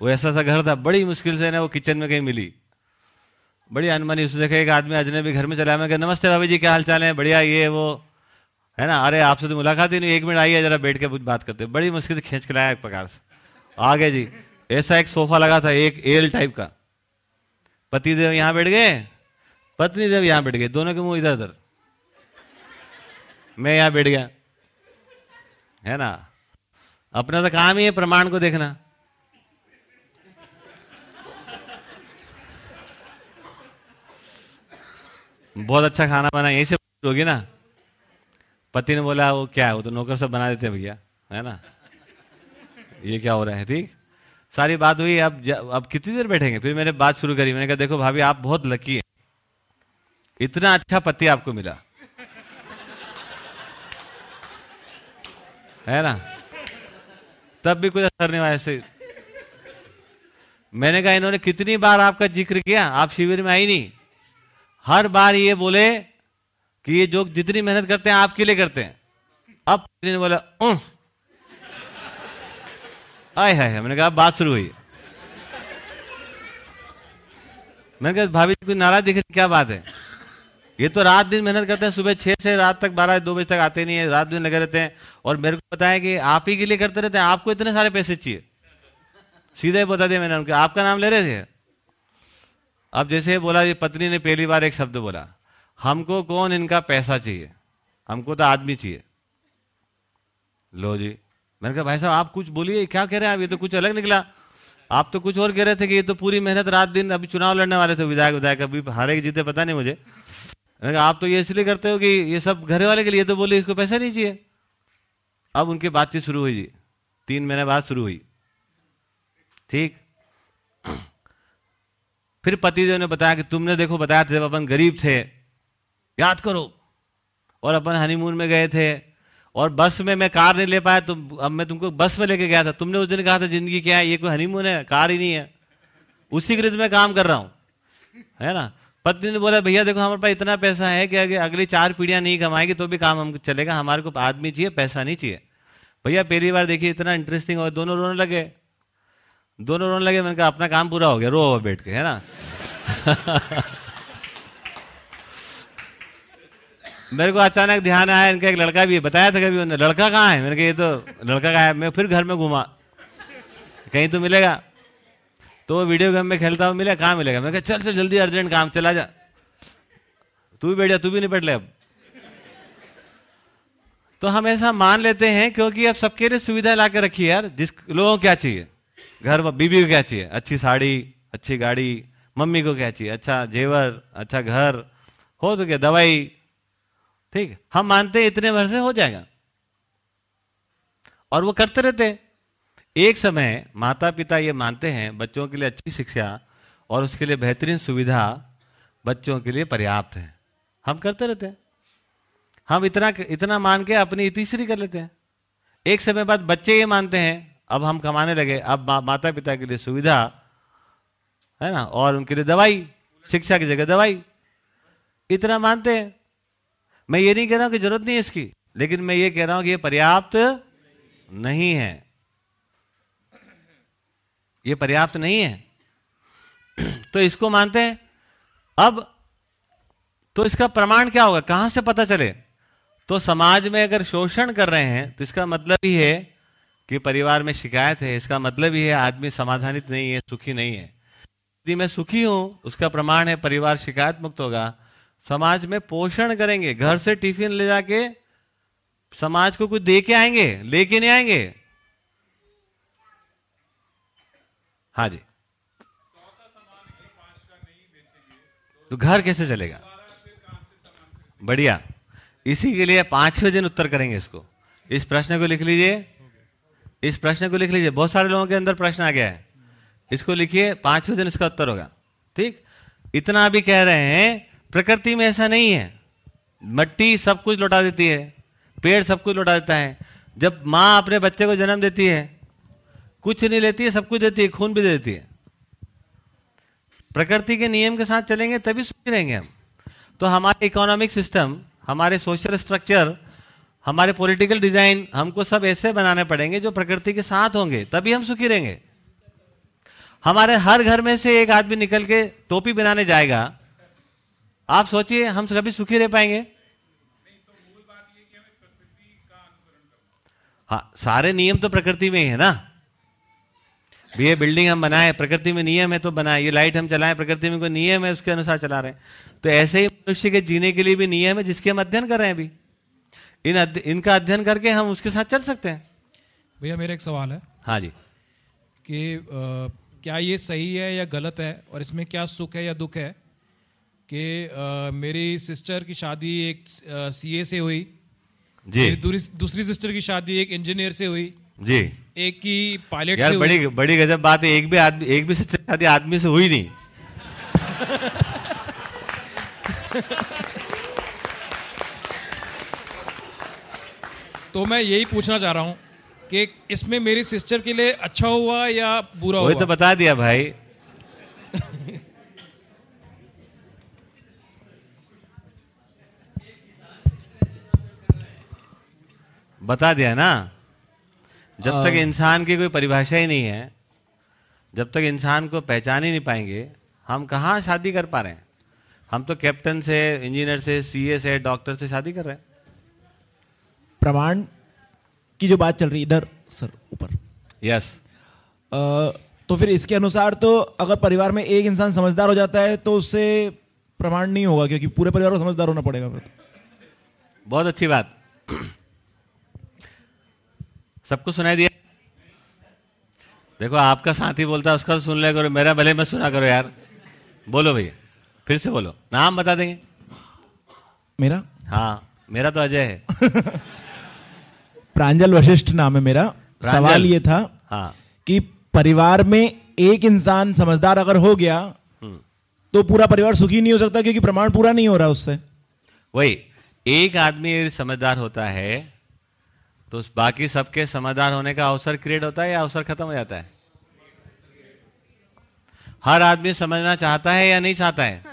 वो ऐसा सा घर था, बड़ी मुश्किल से ना वो किचन में कहीं मिली। बड़ी अनमनी, उसने देखा, एक आदमी अजनबी घर में चला। मैं कहा, नमस्ते भाभी जी, क्या हाल चाल है? बढ़िया, ये, वो, है ना? अरे, आपसे तो मुलाकात ही नहीं एक मिनट आइए, जरा बैठ के कुछ बात करते बड़ी मुश्किल से खींच के लाया एक प्रकार से। आ गए जी। ऐसा एक सोफा लगा था, एक एल टाइप का। पति देव यहाँ बैठ गए पत्नी देव यहाँ बैठ गए, दोनों के मुँह इधर उधर मैं यहाँ बैठ गया। है ना? अपना तो काम ही है प्रमाण को देखना। बहुत अच्छा खाना बना, यही से होगी ना? पति ने बोला, वो क्या है? वो तो नौकर सब बना देते भैया। है ना? ये क्या हो रहा है, ठीक? सारी बात हुई, अब अब कितनी देर बैठेंगे? फिर मैंने बात शुरू करी, मैंने कहा, देखो भाभी, आप बहुत लकी हैं। इतना अच्छा पति आपको मिला। है ना? तब भी कुछ असर नहीं हुआ ऐसे। मैंने कहा, इन्होंने कितनी बार आपका ज़िक्र किया? आप शिविर में आई नहीं। हर बार ये बोले कि ये जो जितनी मेहनत करते हैं, आपके लिए करते हैं। अब बोला आय हाय मैंने कहा बात शुरू हुई। मैंने कहा, भाभी, कोई नाराज़ दिख रही, क्या बात है? ये तो रात दिन मेहनत करते हैं, सुबह छह से रात तक, बारह, दो बजे तक आते नहीं है, रात दिन लगे रहते हैं। और मेरे को बताया कि आप ही के लिए करते रहते हैं, आपको इतने सारे पैसे चाहिए। सीधा ही बता दिया मैंने उनके, आपका नाम ले रहे थे? अब जैसे बोला, ये पत्नी ने पहली बार एक शब्द बोला, हमको कौन इनका पैसा चाहिए? हमको तो आदमी चाहिए। लो जी। मैंने कहा, भाई साहब, आप कुछ बोलिए, क्या कह रहे हैं आप? ये तो कुछ अलग निकला। आप तो कुछ और कह रहे थे कि ये तो पूरी मेहनत रात दिन अभी चुनाव लड़ने वाले थे, विधायक विधायक, अभी हारे जीते, पता नहीं मुझे। मैंने कहा, आप तो ये इसलिए करते हो कि ये सब घर वाले के लिए तो बोले इसको पैसा नहीं चाहिए। अब उनकी बातचीत शुरू हुई तीन महीने बाद शुरू हुई। ठीक? फिर पतिदेव ने बताया कि तुमने देखो, बताया था जब अपन गरीब थे, याद करो, और अपन हनीमून में गए थे और बस में मैं कार नहीं ले पाया तो अब मैं तुमको बस में लेके गया था। तुमने उस दिन कहा था, ज़िंदगी क्या है? ये कोई हनीमून है? कार ही नहीं है। उसी के तो मैं काम कर रहा हूँ। है ना? पत्नी ने बोला, भैया, देखो, हमारे पास इतना पैसा है कि अगर अगली चार पीढ़ियाँ नहीं कमाएगी तो भी काम हम चलेगा। हमारे को आदमी चाहिए, पैसा नहीं चाहिए। भैया, पहली बार देखिए, इतना इंटरेस्टिंग और दोनों रोने लगे। दोनों रोने लगे, मैंने कहा, अपना काम पूरा हो गया, रो बैठ के, है ना? मेरे को अचानक ध्यान आया, इनका एक लड़का भी है बताया था कभी उन्होंने लड़का कहाँ है? मैंने कहा, ये तो लड़का कहाँ है? मैं फिर घर में घुमा। कहीं तो मिलेगा। तो वीडियो गेम में खेलता हुआ मिला, कहाँ मिलेगा? मैं कहा, चल चल, जल्दी अर्जेंट काम, चला जा। तू भी बैठ जा तू भी निपट ले अब। तो हम ऐसा मान लेते हैं, क्योंकि अब सबके लिए सुविधा ला रखी है यार। जिस लोगों को क्या चाहिए? घर बीबी को क्या चाहिए? अच्छी साड़ी, अच्छी गाड़ी, मम्मी को क्या चाहिए? अच्छा जेवर अच्छा घर, हो तो क्या? दवाई ठीक हम मानते हैं इतने वर्ष हो जाएगा। और वो करते रहते हैं। एक समय माता पिता ये मानते हैं बच्चों के लिए अच्छी शिक्षा और उसके लिए बेहतरीन सुविधा बच्चों के लिए पर्याप्त है। हम करते रहते हैं। हम इतना इतना मान के अपनी तीसरी कर लेते हैं। एक समय बाद बच्चे ये मानते हैं अब हम कमाने लगे अब मा, माता पिता के लिए सुविधा है ना और उनके लिए दवाई शिक्षा की जगह दवाई। इतना मानते हैं। मैं ये नहीं कह रहा हूँ कि ज़रूरत नहीं है इसकी, लेकिन मैं ये कह रहा हूँ कि ये पर्याप्त नहीं है। ये पर्याप्त नहीं है। तो इसको मानते हैं। अब तो इसका प्रमाण क्या होगा? कहाँ से पता चले? तो समाज में अगर शोषण कर रहे हैं तो इसका मतलब ही है कि परिवार में शिकायत है। इसका मतलब ही है आदमी समाधानित नहीं है, सुखी नहीं है। यदि मैं सुखी हूँ, उसका प्रमाण है, परिवार शिकायत मुक्त होगा। समाज में पोषण करेंगे। घर से टिफ़िन ले जाके समाज को कुछ दे के आएँगे, लेके नहीं आएँगे। हाँ जी। तो घर कैसे चलेगा? बढ़िया। इसी के लिए पाँचवें दिन उत्तर करेंगे इसको। इस प्रश्न को लिख लीजिए। इस प्रश्न को लिख लीजिए। बहुत सारे लोगों के अंदर प्रश्न आ गया है। इसको लिखिए पाँचवें दिन इसका उत्तर होगा। ठीक? इतना अभी कह रहे हैं प्रकृति में ऐसा नहीं है। मट्टी सब कुछ लौटा देती है, पेड़ सब कुछ लौटा देता है। जब माँ अपने बच्चे को जन्म देती है, कुछ नहीं लेती है, सब कुछ देती है, खून भी दे देती है। प्रकृति के नियम के साथ चलेंगे, तभी सुखी रहेंगे हम। तो हमारे इकोनॉमिक सिस्टम हमारे सोशल स्ट्रक्चर हमारे पॉलिटिकल डिज़ाइन हमको सब ऐसे बनाने पड़ेंगे जो प्रकृति के साथ होंगे, तभी हम सुखी रहेंगे। हमारे हर घर में से एक आदमी निकल के टोपी बनाने जाएगा आप सोचिए हम कभी सुखी रह पाएँगे? हाँ सारे नियम तो प्रकृति में ही है ना? ये बिल्डिंग हम बनाए प्रकृति में नियम है तो बनाए ये लाइट हम चलाएँ प्रकृति में कोई नियम है उसके अनुसार चला रहे हैं। तो ऐसे ही मनुष्य के जीने के लिए भी नियम है जिसके हम अध्ययन कर रहे हैं अभी। इन अध्य, इनका अध्ययन करके हम उसके साथ चल सकते हैं। भैया मेरा एक सवाल है। हाँ जी। कि आ, क्या ये सही है या गलत है? और इसमें क्या सुख है या दुख है? कि मेरी सिस्टर की शादी एक सीए से हुई। जी। दूसरी सिस्टर की शादी एक इंजीनियर से हुई। जी। एक की पायलट यार से बड़ी हुई। बड़ी गजब बात है एक भी आदमी एक भी सिस्टर शादी आदमी से हुई नहीं। तो मैं यही पूछना चाह रहा हूँ कि इसमें मेरी सिस्टर के लिए अच्छा हुआ या बुरा वही हुआ? तो बता दिया भाई। बता दिया ना? जब तक इंसान की कोई परिभाषा ही नहीं है जब तक इंसान को पहचान ही नहीं पाएँगे हम कहाँ शादी कर पा रहे हैं? हम तो कैप्टन से इंजीनियर से सीए से डॉक्टर से शादी कर रहे हैं। प्रमाण की जो बात चल रही इधर सर ऊपर। यस तो फिर इसके अनुसार तो अगर परिवार में एक इंसान समझदार हो जाता है तो उससे प्रमाण नहीं होगा क्योंकि पूरे परिवार को समझदार होना पड़ेगा फिर तो। बहुत अच्छी बात। सबको सुनाई दिया? देखो आपका साथी बोलता है उसका तो सुन लिया करो मेरा भले मत सुना करो यार। बोलो भैया फिर से बोलो। नाम बता देंगे। मेरा? हाँ मेरा तो अजय है। प्रांजल वशिष्ठ नाम है मेरा। सवाल ये था हाँ। कि परिवार में एक इंसान समझदार अगर हो गया हम्म। तो पूरा परिवार सुखी नहीं हो सकता क्योंकि प्रमाण पूरा नहीं हो रहा उससे। वही एक आदमी समझदार होता है तो उस बाकी सबके समाधान होने का अवसर क्रिएट होता है या अवसर खत्म हो जाता है? हर आदमी समझना चाहता है या नहीं चाहता है?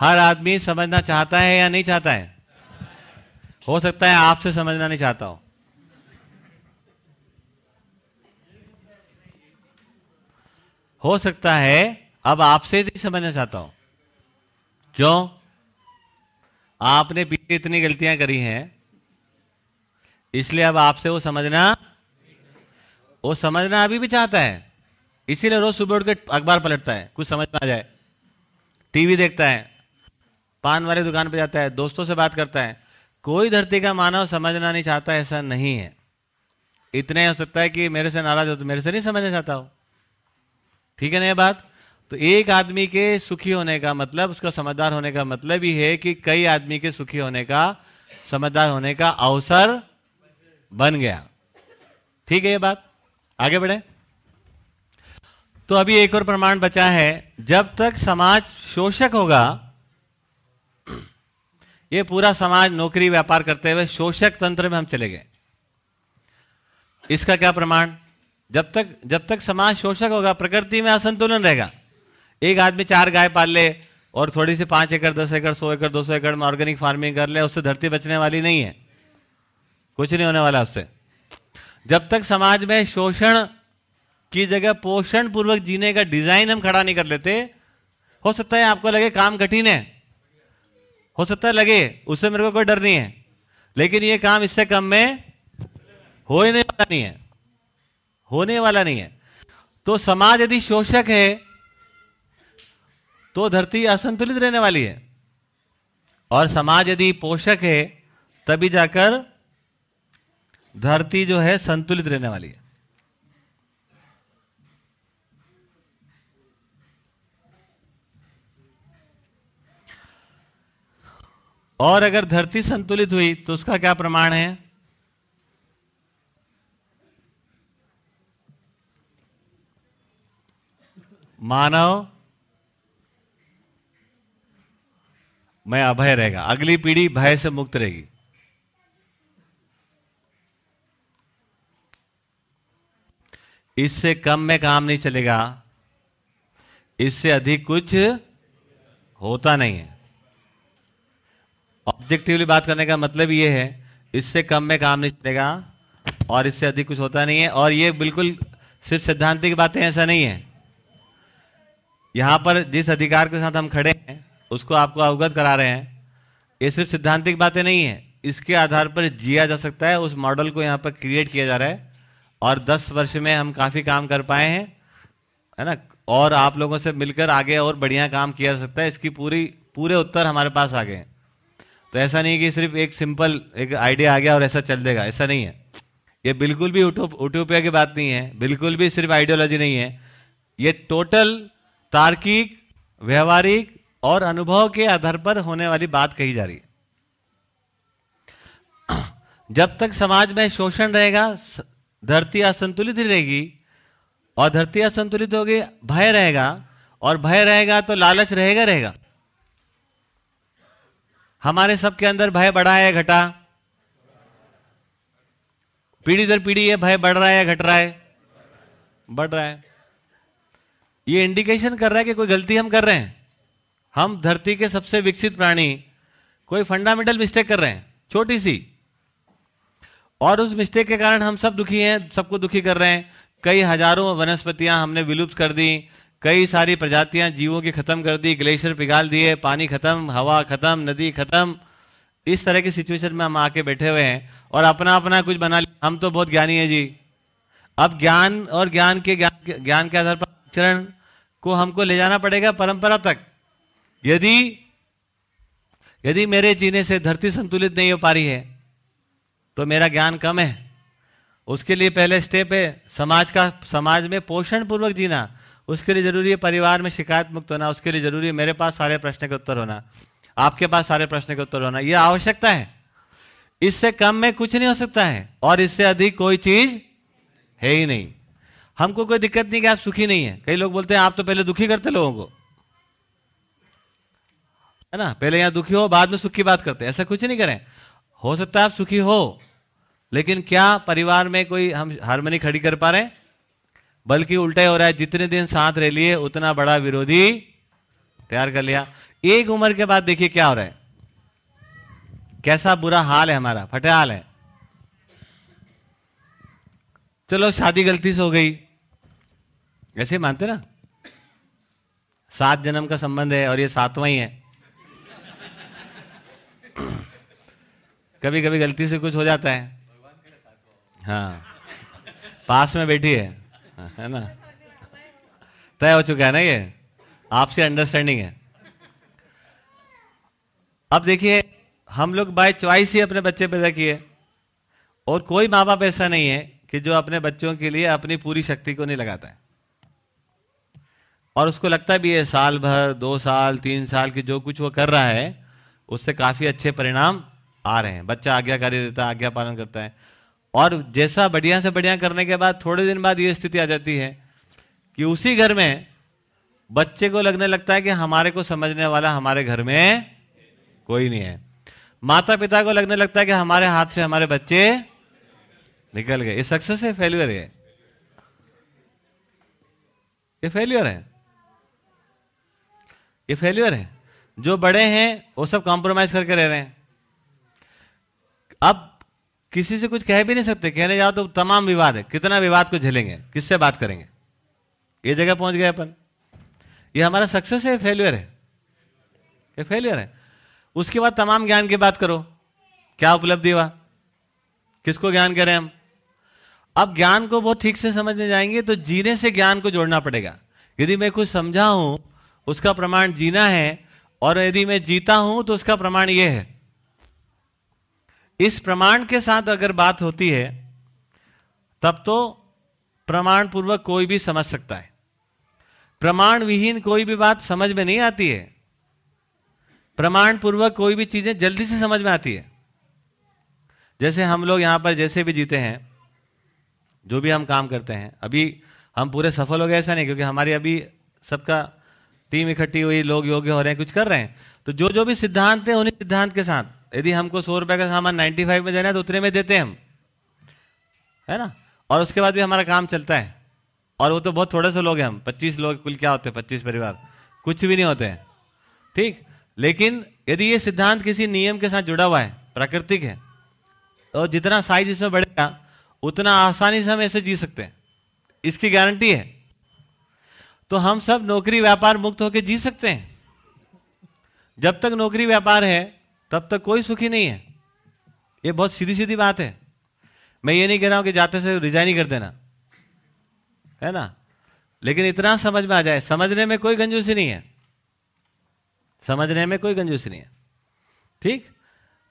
हर आदमी समझना चाहता है या नहीं चाहता है? हो सकता है आपसे समझना नहीं चाहता हो। हो सकता है अब आपसे नहीं समझना चाहता हूँ। क्यों? आपने पीछे इतनी गलतियाँ करी हैं। इसलिए अब आपसे वो समझना वो समझना अभी भी चाहता है। इसीलिए रोज सुबह उठ के अखबार पलटता है, कुछ समझ में आ जाए। टीवी देखता है, पान वाले दुकान पर जाता है, दोस्तों से बात करता है। कोई धरती का मानव समझना नहीं चाहता, ऐसा नहीं है। इतने हो सकता है कि मेरे से नाराज़ हो तो मेरे से नहीं समझना चाहता हो। ठीक है ना ये बात? तो एक आदमी के सुखी होने का मतलब उसका समझदार होने का मतलब ही है कि कई आदमी के सुखी होने का, समझदार होने का अवसर बन गया। ठीक है ये बात? आगे बढ़े। तो अभी एक और प्रमाण बचा है, जब तक समाज शोषक होगा, ये पूरा समाज नौकरी व्यापार करते हुए शोषक तंत्र में हम चले गए। इसका क्या प्रमाण? जब तक जब तक समाज शोषक होगा, प्रकृति में असंतुलन रहेगा। एक आदमी चार गाय पाल ले और थोड़ी सी पाँच एकड़, दस एकड़, सौ एकड़, दो सौ एकड़ में ऑर्गेनिक फ़ार्मिंग कर ले, उससे धरती बचने वाली नहीं है। कुछ नहीं होने वाला उससे। जब तक समाज में शोषण की जगह पोषण पूर्वक जीने का डिज़ाइन हम खड़ा नहीं कर लेते, हो सकता है आपको लगे काम कठिन है। हो सकता है लगे, उससे मेरे को कोई डर नहीं है। लेकिन ये काम इससे कम में होने वाला नहीं है। होने वाला नहीं है। तो समाज यदि शोषक है तो धरती असंतुलित रहने वाली है। और समाज यदि पोषक है, तभी जाकर धरती जो है संतुलित रहने वाली है। और अगर धरती संतुलित हुई तो उसका क्या प्रमाण है? मानव, में अभय रहेगा। अगली पीढ़ी भय से मुक्त रहेगी। इससे कम में काम नहीं चलेगा। इससे अधिक कुछ होता नहीं है। ऑब्जेक्टिवली बात करने का मतलब ये है, इससे कम में काम नहीं चलेगा और इससे अधिक कुछ होता नहीं है। और ये बिल्कुल सिर्फ़ सिद्धांतिक बातें ऐसा नहीं है। यहाँ पर जिस अधिकार के साथ हम खड़े हैं, उसको आपको अवगत करा रहे हैं। ये सिर्फ़ सिद्धांतिक बातें नहीं है। इसके आधार पर जिया जा सकता है। उस मॉडल को यहाँ पर क्रिएट किया जा रहा है। और 10 वर्ष में हम काफ़ी काम कर पाए हैं, है ना? और आप लोगों से मिलकर आगे और बढ़िया काम किया जा सकता है। इसकी पूरी, पूरे उत्तर हमारे पास आ गए हैं। तो ऐसा नहीं कि सिर्फ़ एक सिंपल, एक आइडिया आ गया और ऐसा चल देगा। ऐसा नहीं है। ये बिल्कुल भी उटोपिया की बात नहीं है। बिल्कुल भी सिर्फ़ आइडियोलॉजी नहीं है। ये टोटल तार्किक, व्यवहारिक और अनुभव के आधार पर होने वाली बात कही जा रही है। जब तक समाज में शोषण रहेगा धरती असंतुलित ही रहेगी और धरती असंतुलित होगी, भय रहेगा और भय रहेगा तो लालच रहेगा रहेगा। हमारे सबके अंदर भय बढ़ा है घटा? पीढ़ी दर पीढ़ी ये भय बढ़ रहा है या घट रहा है? बढ़ रहा है। ये इंडिकेशन कर रहा है कि कोई गलती हम कर रहे हैं। हम धरती के सबसे विकसित प्राणी, कोई फंडामेंटल मिस्टेक कर रहे हैं, छोटी सी। और उस मिस्टेक के कारण हम सब दुखी हैं, सबको दुखी कर रहे हैं। कई हज़ारों वनस्पतियाँ हमने विलुप्त कर दी, कई सारी प्रजातियाँ जीवों की खत्म कर दी, ग्लेशियर पिघाल दिए, पानी खत्म, हवा खत्म, नदी खत्म। इस तरह की सिचुएशन में हम आके बैठे हुए हैं और अपना अपना कुछ बना लिया। हम तो बहुत ज्ञानी है जी। अब ज्ञान और ज्ञान के ज्ञान ज्ञान के आधार पर आचरण को हमको ले जाना पड़ेगा परंपरा तक। यदि यदि मेरे जीने से धरती संतुलित नहीं हो पा रही है तो मेरा ज्ञान कम है। उसके लिए पहले स्टेप है, समाज का, समाज में पोषण पूर्वक जीना। उसके लिए ज़रूरी है परिवार में शिकायत मुक्त होना। उसके लिए ज़रूरी है मेरे पास सारे प्रश्न के उत्तर होना। आपके पास सारे प्रश्न के उत्तर होना। यह आवश्यकता है। इससे कम में कुछ नहीं हो सकता है। और इससे अधिक कोई चीज़ है ही नहीं। हमको कोई दिक्कत नहीं कि आप सुखी नहीं है। कई लोग बोलते हैं, आप तो पहले दुखी करते लोगों को। है ना? पहले यहाँ दुखी हो, बाद में सुख की बात करते ऐसा कुछ नहीं करें। हो सकता है आप सुखी हो। लेकिन क्या परिवार में कोई हम हारमोनी खड़ी कर पा रहे बल्कि उल्टा हो रहा है, जितने दिन साथ रह लिए, उतना बड़ा विरोधी तैयार कर लिया। एक उम्र के बाद देखिए क्या हो रहा है। कैसा बुरा हाल है हमारा, फटे हाल है। चलो, शादी गलती से हो गई। ऐसे मानते ना? सात जन्म का संबंध है और ये सातवां ही है। कभी कभी गलती से कुछ हो जाता है। हाँ। पास में बैठी है। है ना? तय हो चुका है ना ये? आपसे अंडरस्टैंडिंग है। अब देखिए, हम लोग बाय चॉइस ही अपने बच्चे पैदा किए। और कोई माँ बाप ऐसा नहीं है कि जो अपने बच्चों के लिए अपनी पूरी शक्ति को नहीं लगाता है। और उसको लगता भी है, साल भर, दो साल, तीन साल की जो कुछ वो कर रहा है, उससे काफ़ी अच्छे परिणाम आ रहे हैं। बच्चा आज्ञाकारी रहता है, आज्ञा पालन करता है। और जैसा बढ़िया से बढ़िया करने के बाद थोड़े दिन बाद ये स्थिति आ जाती है कि उसी घर में बच्चे को लगने लगता है कि हमारे को समझने वाला हमारे घर में कोई नहीं है। माता पिता को लगने लगता है कि हमारे हाथ से हमारे बच्चे निकल गए। ये सक्सेस है फेल्यूर है? ये फेल्यूर है। ये फेल्यूर है। जो बड़े हैं, वो सब कॉम्प्रोमाइज करके रह रहे हैं। अब किसी से कुछ कह भी नहीं सकते, कहने जाओ तो तमाम विवाद है। कितना विवाद को झेलेंगे? किससे बात करेंगे? ये जगह पहुँच गए अपन। ये हमारा सक्सेस है फेल्यूर है? ये फेल्यूर है। उसके बाद तमाम ज्ञान की बात करो। क्या उपलब्धि हुआ? किसको ज्ञान करें हम? अब ज्ञान को बहुत ठीक से समझने जाएँगे तो जीने से ज्ञान को जोड़ना पड़ेगा। यदि मैं कुछ समझा हूँ, उसका प्रमाण जीना है, और यदि मैं जीता हूँ तो उसका प्रमाण यह है। इस प्रमाण के साथ अगर बात होती है, तब तो प्रमाण पूर्वक कोई भी समझ सकता है। प्रमाण विहीन कोई भी बात समझ में नहीं आती है। प्रमाण पूर्वक कोई भी चीज़ें जल्दी से समझ में आती है। जैसे हम लोग यहाँ पर जैसे भी जीते हैं, जो भी हम काम करते हैं, अभी हम पूरे सफल हो गए ऐसा नहीं, क्योंकि हमारी अभी सबका टीम इकट्ठी हुई, लोग योग्य हो रहे हैं, कुछ कर रहे हैं। तो जो जो भी सिद्धांत है उन्हीं सिद्धांत के साथ यदि हमको सौ रुपए का सामान 95 में देना है तो उतने में देते हैं हम। है ना? और उसके बाद भी हमारा काम चलता है। और वो तो बहुत थोड़े से लोग हैं हम। 25 लोग, कुल क्या होते हैं? 25 परिवार। कुछ भी नहीं होते हैं। ठीक? लेकिन यदि ये सिद्धांत किसी नियम के साथ जुड़ा हुआ है, प्राकृतिक है तो जितना साइज़ इसमें बढ़ेगा, उतना आसानी से हम ऐसे जी सकते हैं। इसकी गारंटी है। तो हम सब नौकरी व्यापार मुक्त होकर जी सकते हैं। जब तक नौकरी व्यापार है तब तक कोई सुखी नहीं है। ये बहुत सीधी सीधी बात है। मैं ये नहीं कह रहा हूँ कि जाते से रिजाइन ही कर देना। है ना? लेकिन इतना समझ में आ जाए, समझने में कोई गंजूसी नहीं है। समझने में कोई गंजूसी नहीं है। ठीक?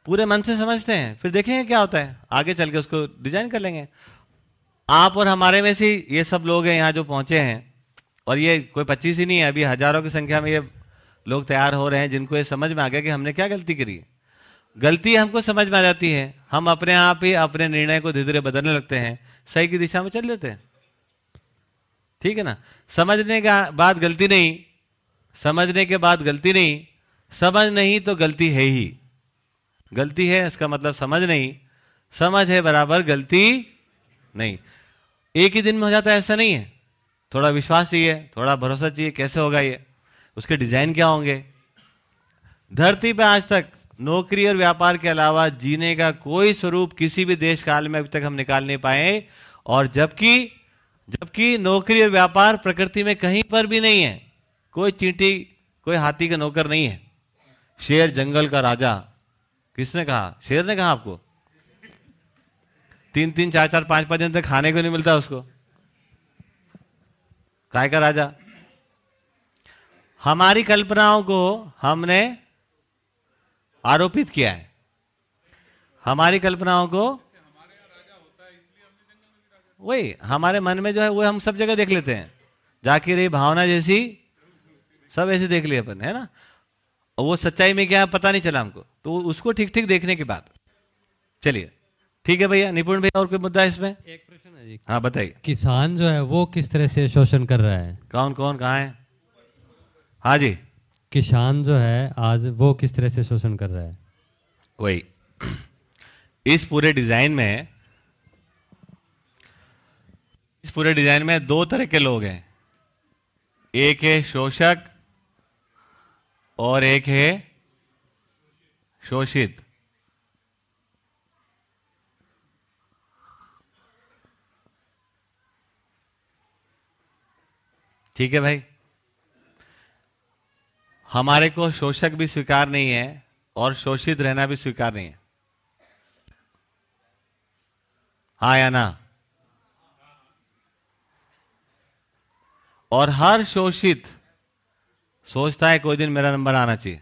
पूरे मन से समझते हैं, फिर देखेंगे क्या होता है। आगे चल के उसको डिज़ाइन कर लेंगे। आप और हमारे में से ये सब लोग हैं यहाँ जो पहुँचे हैं, और ये कोई पच्चीस ही नहीं है, अभी हज़ारों की संख्या में ये लोग तैयार हो रहे हैं, जिनको ये समझ में आ गया कि हमने क्या गलती करी है। गलती हमको समझ में आ जाती है। हम अपने आप ही अपने निर्णय को धीरे धीरे बदलने लगते हैं। सही की दिशा में चल लेते हैं। ठीक है ना? समझने का बाद गलती नहीं, समझने के बाद गलती नहीं, समझ नहीं तो गलती है ही। गलती है, इसका मतलब समझ नहीं, समझ है बराबर, गलती नहीं। एक ही दिन में हो जाता है, ऐसा नहीं है। थोड़ा विश्वास चाहिए, थोड़ा भरोसा चाहिए, कैसे होगा ये? उसके डिज़ाइन क्या होंगे? धरती पे आज तक नौकरी और व्यापार के अलावा जीने का कोई स्वरूप किसी भी देश काल में अभी तक हम निकाल नहीं पाए और जबकि जबकि नौकरी और व्यापार प्रकृति में कहीं पर भी नहीं है। कोई चींटी, कोई हाथी का नौकर नहीं है। शेर जंगल का राजा। किसने कहा? शेर ने कहा आपको? तीन तीन, चार चार, पाँच पाँच दिन तक खाने को नहीं मिलता उसको। काय का राजा? हमारी कल्पनाओं को हमने आरोपित किया है। हमारी कल्पनाओं को वही हमारे मन में जो है वो हम सब जगह देख लेते हैं। जाके रही भावना जैसी सब ऐसे देख लिए अपन है ना? और वो सच्चाई में क्या है पता नहीं चला हमको। तो उसको ठीक ठीक देखने के बाद। चलिए ठीक है भैया निपुण भैया और कोई मुद्दा है इसमें? एक प्रश्न है जी। हाँ बताइए। किसान जो है वो किस तरह से शोषण कर रहा है? कौन कौन कहाँ है? हाँ जी। किसान जो है आज वो किस तरह से शोषण कर रहा है? वही। इस पूरे डिज़ाइन में इस पूरे डिज़ाइन में दो तरह के लोग हैं। एक है शोषक और एक है शोषित। ठीक है भाई? हमारे को शोषक भी स्वीकार नहीं है और शोषित रहना भी स्वीकार नहीं है। हाँ या ना? और हर शोषित सोचता है कोई दिन मेरा नंबर आना चाहिए।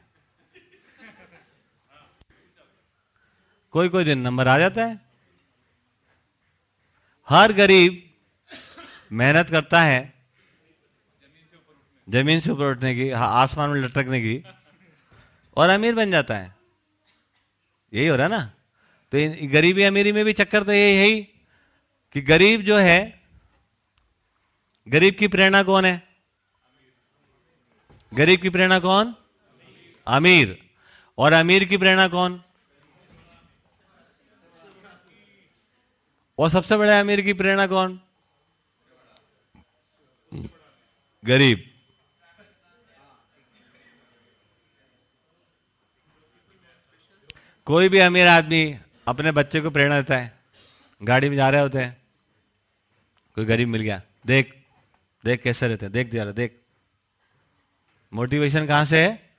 कोई कोई दिन नंबर आ जाता है। हर गरीब मेहनत करता है ज़मीन से ऊपर उठने की आसमान में लटकने की, और अमीर बन जाता है। यही हो रहा ना? तो गरीबी अमीरी में भी चक्कर तो यही ही, कि गरीब जो है, गरीब की प्रेरणा कौन है? गरीब की प्रेरणा कौन? अमीर। और अमीर की प्रेरणा कौन? और सबसे बड़े अमीर की प्रेरणा कौन? गरीब। कोई भी अमीर आदमी अपने बच्चे को प्रेरणा देता है गाड़ी में जा रहे होते हैं कोई गरीब मिल गया देख देख कैसे रहते हैं देख जरा देख। मोटिवेशन कहाँ से है?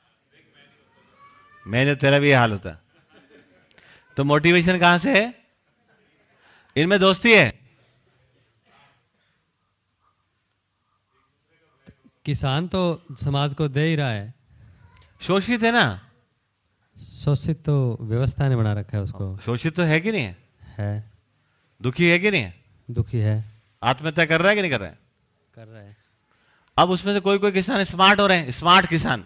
मैंने तेरा भी ये हाल होता। तो मोटिवेशन कहाँ से है? इनमें दोस्ती है। किसान तो समाज को दे ही रहा है। शोषित है ना। शोषित तो व्यवस्था ने बना रखा है उसको। शोषित तो है कि नहीं है? है। दुखी है कि नहीं है? दुखी है। आत्महत्या कर रहा है कि नहीं कर रहा है? कर रहा है। अब उसमें से कोई कोई किसान स्मार्ट हो रहे हैं स्मार्ट किसान।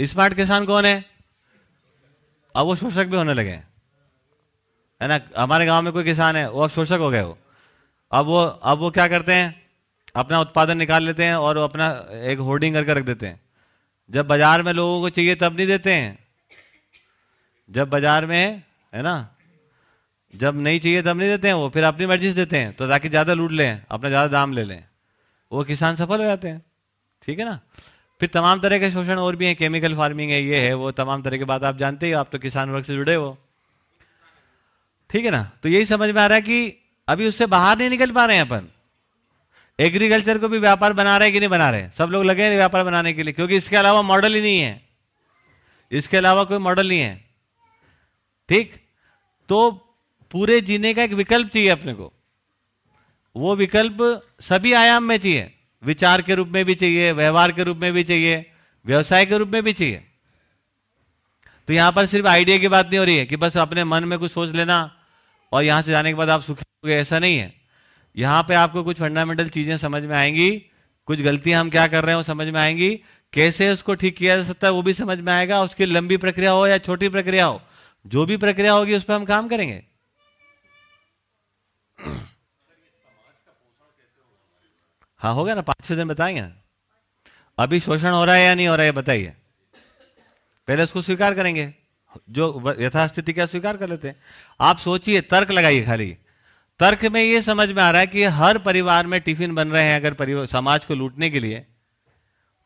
स्मार्ट किसान कौन है? अब वो शोषक भी होने लगे हैं। है ना? हमारे गाँव में कोई किसान है वो अब शोषक हो गए वो। अब वो अब वो क्या करते हैं? अपना उत्पादन निकाल लेते हैं और अपना एक होर्डिंग करके रख देते हैं। जब बाज़ार में लोगों को चाहिए तब नहीं देते हैं। जब बाज़ार में, है ना? जब नहीं चाहिए तब नहीं देते हैं वो, फिर अपनी मर्ज़ी से देते हैं तो ताकि ज़्यादा लूट लें, अपना ज़्यादा दाम ले लें। वो किसान सफल हो जाते हैं, ठीक है ना? फिर तमाम तरह के शोषण और भी हैं, केमिकल फ़ार्मिंग है, ये है, वो तमाम तरह की बात आप जानते ही आप तो किसान वर्ग से जुड़े हो। ठीक है ना? तो यही समझ में आ रहा है कि अभी उससे बाहर नहीं निकल पा रहे हैं अपन। एग्रीकल्चर को भी व्यापार बना रहे हैं कि नहीं बना रहे सब लोग लगे हैं व्यापार बनाने के लिए, क्योंकि इसके अलावा मॉडल ही नहीं है। इसके अलावा कोई मॉडल नहीं है। ठीक? तो पूरे जीने का एक विकल्प चाहिए अपने को। वो विकल्प सभी आयाम में चाहिए। विचार के रूप में भी चाहिए, व्यवहार के रूप में भी चाहिए, व्यवसाय के रूप में भी चाहिए। तो यहाँ पर सिर्फ़ आइडिया की बात नहीं हो रही है कि बस अपने मन में कुछ सोच लेना और यहाँ से जाने के बाद आप सुखी हो गए ऐसा नहीं है। यहाँ पे आपको कुछ फंडामेंटल चीज़ें समझ में आएँगी, कुछ गलतियाँ हम क्या कर रहे हैं वो समझ में आएँगी। कैसे उसको ठीक किया जा सकता है वो भी समझ में आएगा, उसकी लंबी प्रक्रिया हो या छोटी प्रक्रिया हो। जो भी प्रक्रिया होगी उस पर हम काम करेंगे। हाँ होगा ना? पाँच छह दिन बताएँगे। अभी शोषण हो रहा है या नहीं हो रहा है बताइए। पहले उसको स्वीकार करेंगे। जो यथास्थिति क्या स्वीकार कर लेते हैं। आप सोचिए, तर्क लगाइए खाली। तर्क में ये समझ में आ रहा है कि हर परिवार में टिफ़िन बन रहे हैं अगर समाज को लूटने के लिए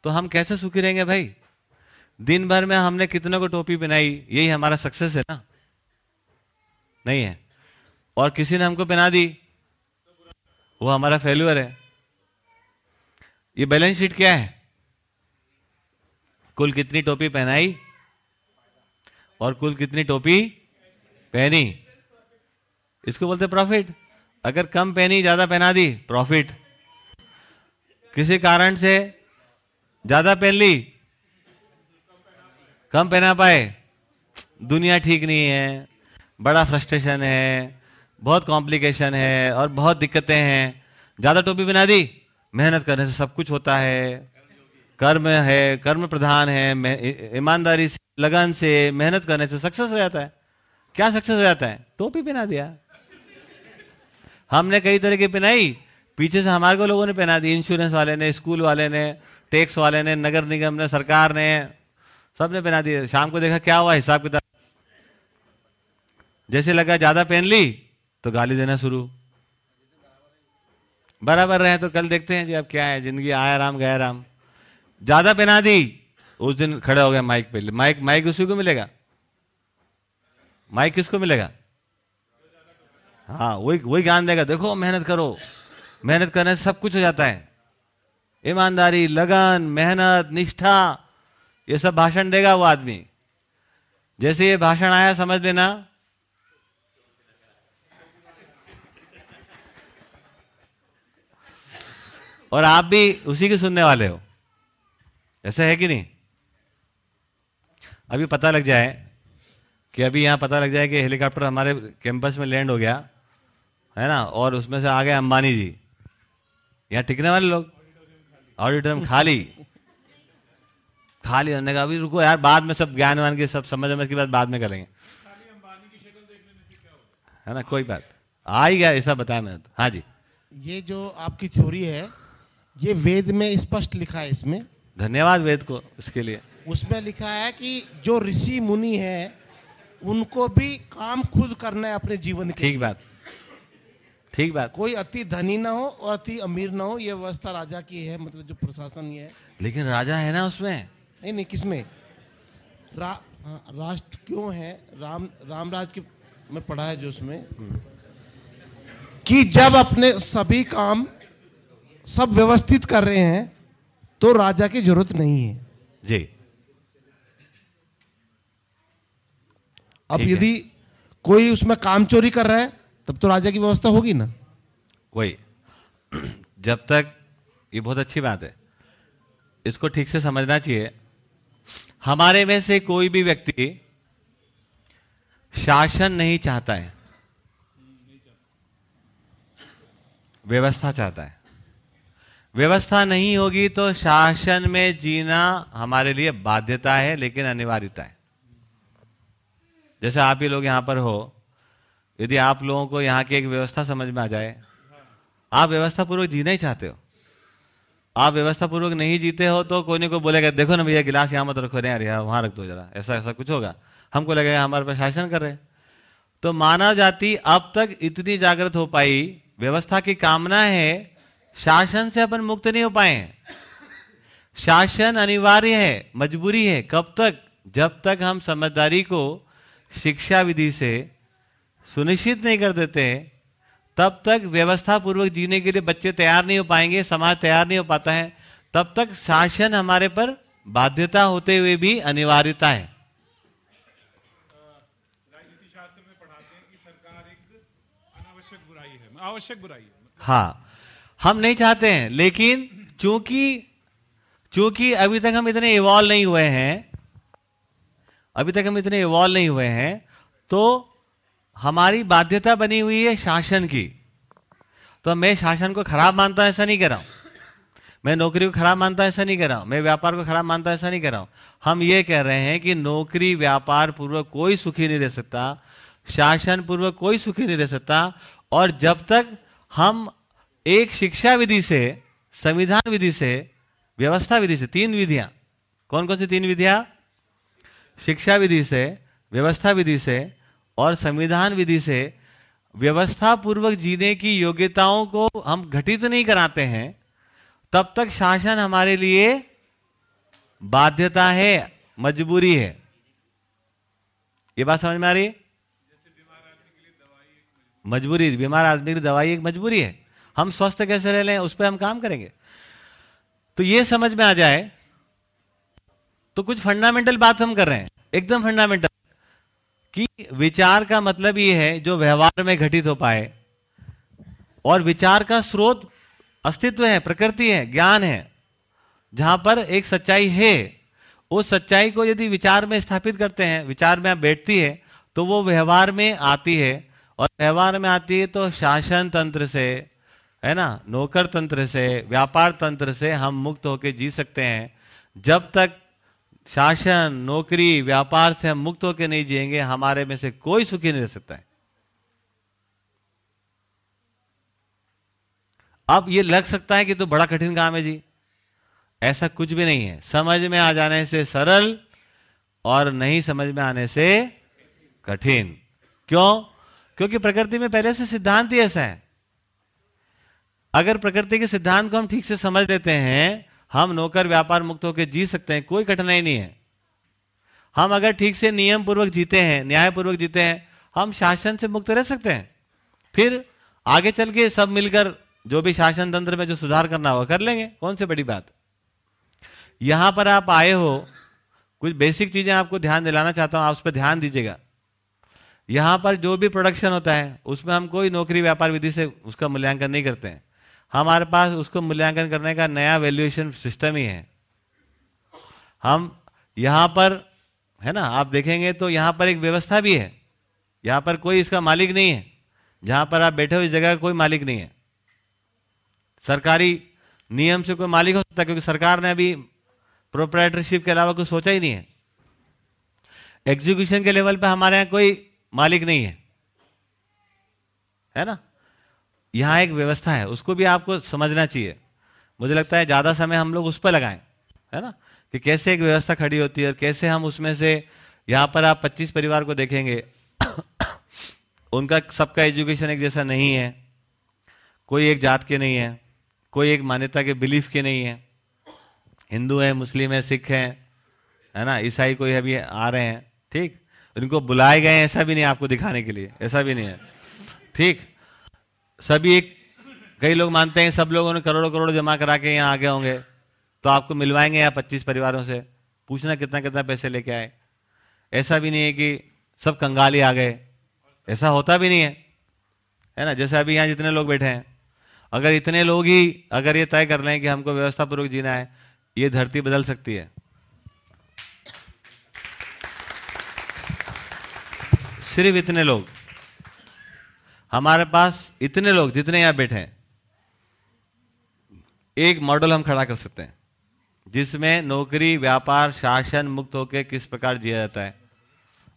तो हम कैसे सुखी रहेंगे भाई? दिन भर में हमने कितने को टोपी पहनाई? यही हमारा सक्सेस है ना? नहीं है। और किसी ने हमको पहना दी? वो हमारा फेल्यूअर है। ये बैलेंस शीट क्या है? कुल कितनी टोपी पहनाई? और कुल कितनी टोपी पहनी? इसको बोलते प्रॉफिट अगर कम पहनी, ज़्यादा पहना दी प्रॉफिट किसी कारण से ज़्यादा पहन ली कम पहना पाए। दुनिया ठीक नहीं है, बड़ा फ्रस्ट्रेशन है, बहुत कॉम्प्लिकेशन है और बहुत दिक्कतें हैं। ज़्यादा टोपी पहना दी, मेहनत करने से सब कुछ होता है। कर्म है, कर्म प्रधान है ईमानदारी से, लगन से, मेहनत करने से सक्सेस हो जाता है। क्या सक्सेस हो जाता है? टोपी पहना दिया। हमने कई तरह की पहनाई पीछे से हमारे को लोगों ने पहना दी। इंश्योरेंस वाले ने स्कूल वाले ने टैक्स वाले ने, नगर निगम ने, सरकार ने। सबने पहना दिए शाम को देखा क्या हुआ, हिसाब किताब। जैसे लगा ज़्यादा पहन ली तो गाली देना शुरू। बराबर रहे तो कल देखते हैं जी अब क्या है, ज़िंदगी आया राम, गया राम। ज़्यादा पहना दी, उस दिन खड़े हो गया माइक पे। माइक माइक उसी को मिलेगा? माइक किसको मिलेगा? हाँ वही वही ज्ञान देगा। देखो, मेहनत करो। मेहनत करने से सब कुछ हो जाता है। ईमानदारी, लगन, मेहनत, निष्ठा ये सब भाषण देगा वो आदमी। जैसे ये भाषण आया, समझ लेना। और आप भी उसी के सुनने वाले हो। ऐसा है कि नहीं? अभी पता लग जाए कि अभी यहाँ पता लग जाए कि हेलीकॉप्टर हमारे कैंपस में लैंड हो गया, है ना? और उसमें से आ गए अंबानी जी। यहाँ टिकने वाले लोग? ऑडिटोरियम खाली। खाली होने का। अभी रुको यार बाद में सब ज्ञान वान की सब समझ समझ की बात बाद में करेंगे। है ना कोई बात। आ ही गया ऐसा बताया मैंने तो। हाँ जी। ये जो आपकी थ्योरी है ये वेद में स्पष्ट लिखा है इसमें। धन्यवाद वेद को इसके लिए। उसमें लिखा है कि जो ऋषि मुनि है उनको भी काम खुद करना है अपने जीवन के ठीक बात। ठीक बात। कोई अति धनी ना हो और अति अमीर ना हो ये व्यवस्था राजा की है मतलब जो प्रशासन ये है। लेकिन राजा है ना उसमें। नहीं नहीं किसमें? रा, हाँ, राष्ट्र क्यों है? राम रामराज की में पढ़ा है जो उसमें। कि जब अपने सभी काम सब व्यवस्थित कर रहे हैं तो राजा की ज़रूरत नहीं है। जी। अब यदि कोई उसमें काम चोरी कर रहा है तब तो राजा की व्यवस्था होगी ना। वही। जब तक ये बहुत अच्छी बात है। इसको ठीक से समझना चाहिए। हमारे में से कोई भी व्यक्ति शासन नहीं चाहता है। व्यवस्था चाहता है। व्यवस्था नहीं होगी तो शासन में जीना हमारे लिए बाध्यता है, लेकिन अनिवार्यता है। जैसे आप ही लोग यहाँ पर हो, यदि आप लोगों को यहाँ की एक व्यवस्था समझ में आ जाए, आप व्यवस्था पूर्वक जीना ही चाहते हो। आप व्यवस्था पूर्वक नहीं जीते हो तो कोई नहीं, कोई बोलेगा, देखो ना भैया, गिलास यहाँ मत रखो। यार, यहाँ, वहाँ रख दो जरा, ऐसा ऐसा कुछ होगा। हमको लगेगा, हमारे पर शासन कर रहे तो मानव जाति अब तक इतनी जागृत हो पाई, व्यवस्था की कामना है, शासन से अपन मुक्त नहीं हो पाए हैं। शासन अनिवार्य है, मजबूरी है, कब तक? जब तक हम समझदारी को शिक्षा विधि से सुनिश्चित नहीं कर देते तब तक व्यवस्था पूर्वक जीने के लिए बच्चे तैयार नहीं हो पाएँगे, समाज तैयार नहीं हो पाता है। तब तक शासन हमारे पर बाध्यता होते हुए भी अनिवार्यता है। आवश्यक बुराई है हाँ हम नहीं चाहते हैं, लेकिन चूँकि चूँकि अभी तक हम इतने इवॉल्व नहीं हुए हैं, अभी तक हम इतने इवॉल्व नहीं हुए हैं तो हमारी बाध्यता बनी हुई है शासन की। तो मैं शासन को खराब मानता ऐसा नहीं कर रहा हूँ। मैं नौकरी को खराब मानता ऐसा नहीं कर रहा हूँ। मैं व्यापार को खराब मानता ऐसा नहीं कर रहा हूँ। हम ये कह रहे हैं कि नौकरी, व्यापार पूर्वक कोई सुखी नहीं रह सकता, शासन पूर्वक कोई सुखी नहीं रह सकता, और जब तक हम एक शिक्षा विधि से, संविधान विधि से, व्यवस्था विधि से, तीन विधियाँ कौन कौन सी तीन विधियाँ? शिक्षा विधि से, व्यवस्था विधि से और संविधान विधि से व्यवस्था पूर्वक जीने की योग्यताओं को हम घटित नहीं कराते हैं, तब तक शासन हमारे लिए बाध्यता है, मजबूरी है। ये बात समझ में आ रही है? मजबूरी, बीमार आदमी के दवाई एक मजबूरी है। हम स्वस्थ कैसे रह लें, उस पर हम काम करेंगे। तो ये समझ में आ जाए तो कुछ फंडामेंटल बात हम कर रहे हैं। एकदम फंडामेंटल कि विचार का मतलब ये है, जो व्यवहार में घटित हो पाए। और विचार का स्रोत अस्तित्व है, प्रकृति है, ज्ञान है। जहाँ पर एक सच्चाई है, उस सच्चाई को यदि विचार में स्थापित करते हैं, विचार में आप बैठती है तो वो व्यवहार में आती है। और व्यवहार में आती है तो शासन तंत्र से, है ना, नौकर तंत्र से, व्यापार तंत्र से हम मुक्त होकर जी सकते हैं। जब तक शासन, नौकरी, व्यापार से हम मुक्त होकर नहीं जिएँगे, हमारे में से कोई सुखी नहीं रह सकता है। अब ये लग सकता है कि तो बड़ा कठिन काम है जी। ऐसा कुछ भी नहीं है। समझ में आ जाने से सरल और नहीं समझ में आने से कठिन। क्यों? क्योंकि प्रकृति में पहले से सिद्धांत ही ऐसा है। अगर प्रकृति के सिद्धांत को हम ठीक से समझ लेते हैं हम नौकर व्यापार मुक्त होकर जी सकते हैं, कोई कठिनाई नहीं है। हम अगर ठीक से नियम पूर्वक जीते हैं न्याय पूर्वक जीते हैं, हम शासन से मुक्त रह सकते हैं। फिर आगे चल के सब मिलकर जो भी शासन तंत्र में जो सुधार करना होगा, कर लेंगे। कौन सी बड़ी बात? यहाँ पर आप आए हो, कुछ बेसिक चीज़ें आपको ध्यान दिलाना चाहता हूँ, आप उस पर ध्यान दीजिएगा। यहाँ पर जो भी प्रोडक्शन होता है, उसमें हम कोई नौकरी व्यापार विधि से उसका मूल्यांकन नहीं करते हैं। हमारे पास उसको मूल्यांकन करने का नया वैल्यूएशन सिस्टम ही है। हम यहाँ पर, है ना, आप देखेंगे तो यहाँ पर एक व्यवस्था भी है। यहाँ पर कोई इसका मालिक नहीं है। जहाँ पर आप बैठे हो इस जगह कोई मालिक नहीं है। सरकारी नियम से कोई मालिक हो सकता क्योंकि सरकार ने अभी प्रोपराइटरशिप के अलावा कुछ सोचा ही नहीं है। एग्जीक्यूशन के लेवल पे हमारे यहाँ कोई मालिक नहीं है। है ना? यहाँ एक व्यवस्था है, उसको भी आपको समझना चाहिए। मुझे लगता है ज़्यादा समय हम लोग उस पर लगाएँ, है ना? कि कैसे एक व्यवस्था खड़ी होती है और कैसे हम उसमें से, यहाँ पर आप 25 परिवार को देखेंगे, उनका सबका एजुकेशन एक जैसा नहीं है, कोई एक जात के नहीं है, कोई एक मान्यता के बिलीफ के नहीं है। हिंदू है, मुस्लिम है, सिख है है ना? ईसाई कोई अभी आ रहे हैं, ठीक? इनको बुलाए गए ऐसा भी नहीं आपको दिखाने के लिए, ऐसा भी नहीं है, ठीक? सभी एक, कई लोग मानते हैं, सब लोगों ने करोड़ों करोड़ जमा करा के यहाँ आगे होंगे। तो आपको मिलवाएँगे यहाँ पच्चीस परिवारों से। पूछना कितना कितना पैसे लेके आए। ऐसा भी नहीं है कि सब कंगाली आ गए। ऐसा होता भी नहीं है। है ना? जैसे अभी यहाँ जितने लोग बैठे हैं। अगर इतने लोग ही, अगर ये तय कर लें कि हमको व्यवस्था पूर्वक जीना है, ये धरती बदल सकती है। सिर्फ़ इतने लोग। हमारे पास इतने लोग जितने यहाँ बैठे हैं, एक मॉडल हम खड़ा कर सकते हैं, जिसमें नौकरी, व्यापार, शासन मुक्त होकर किस प्रकार जिया जाता है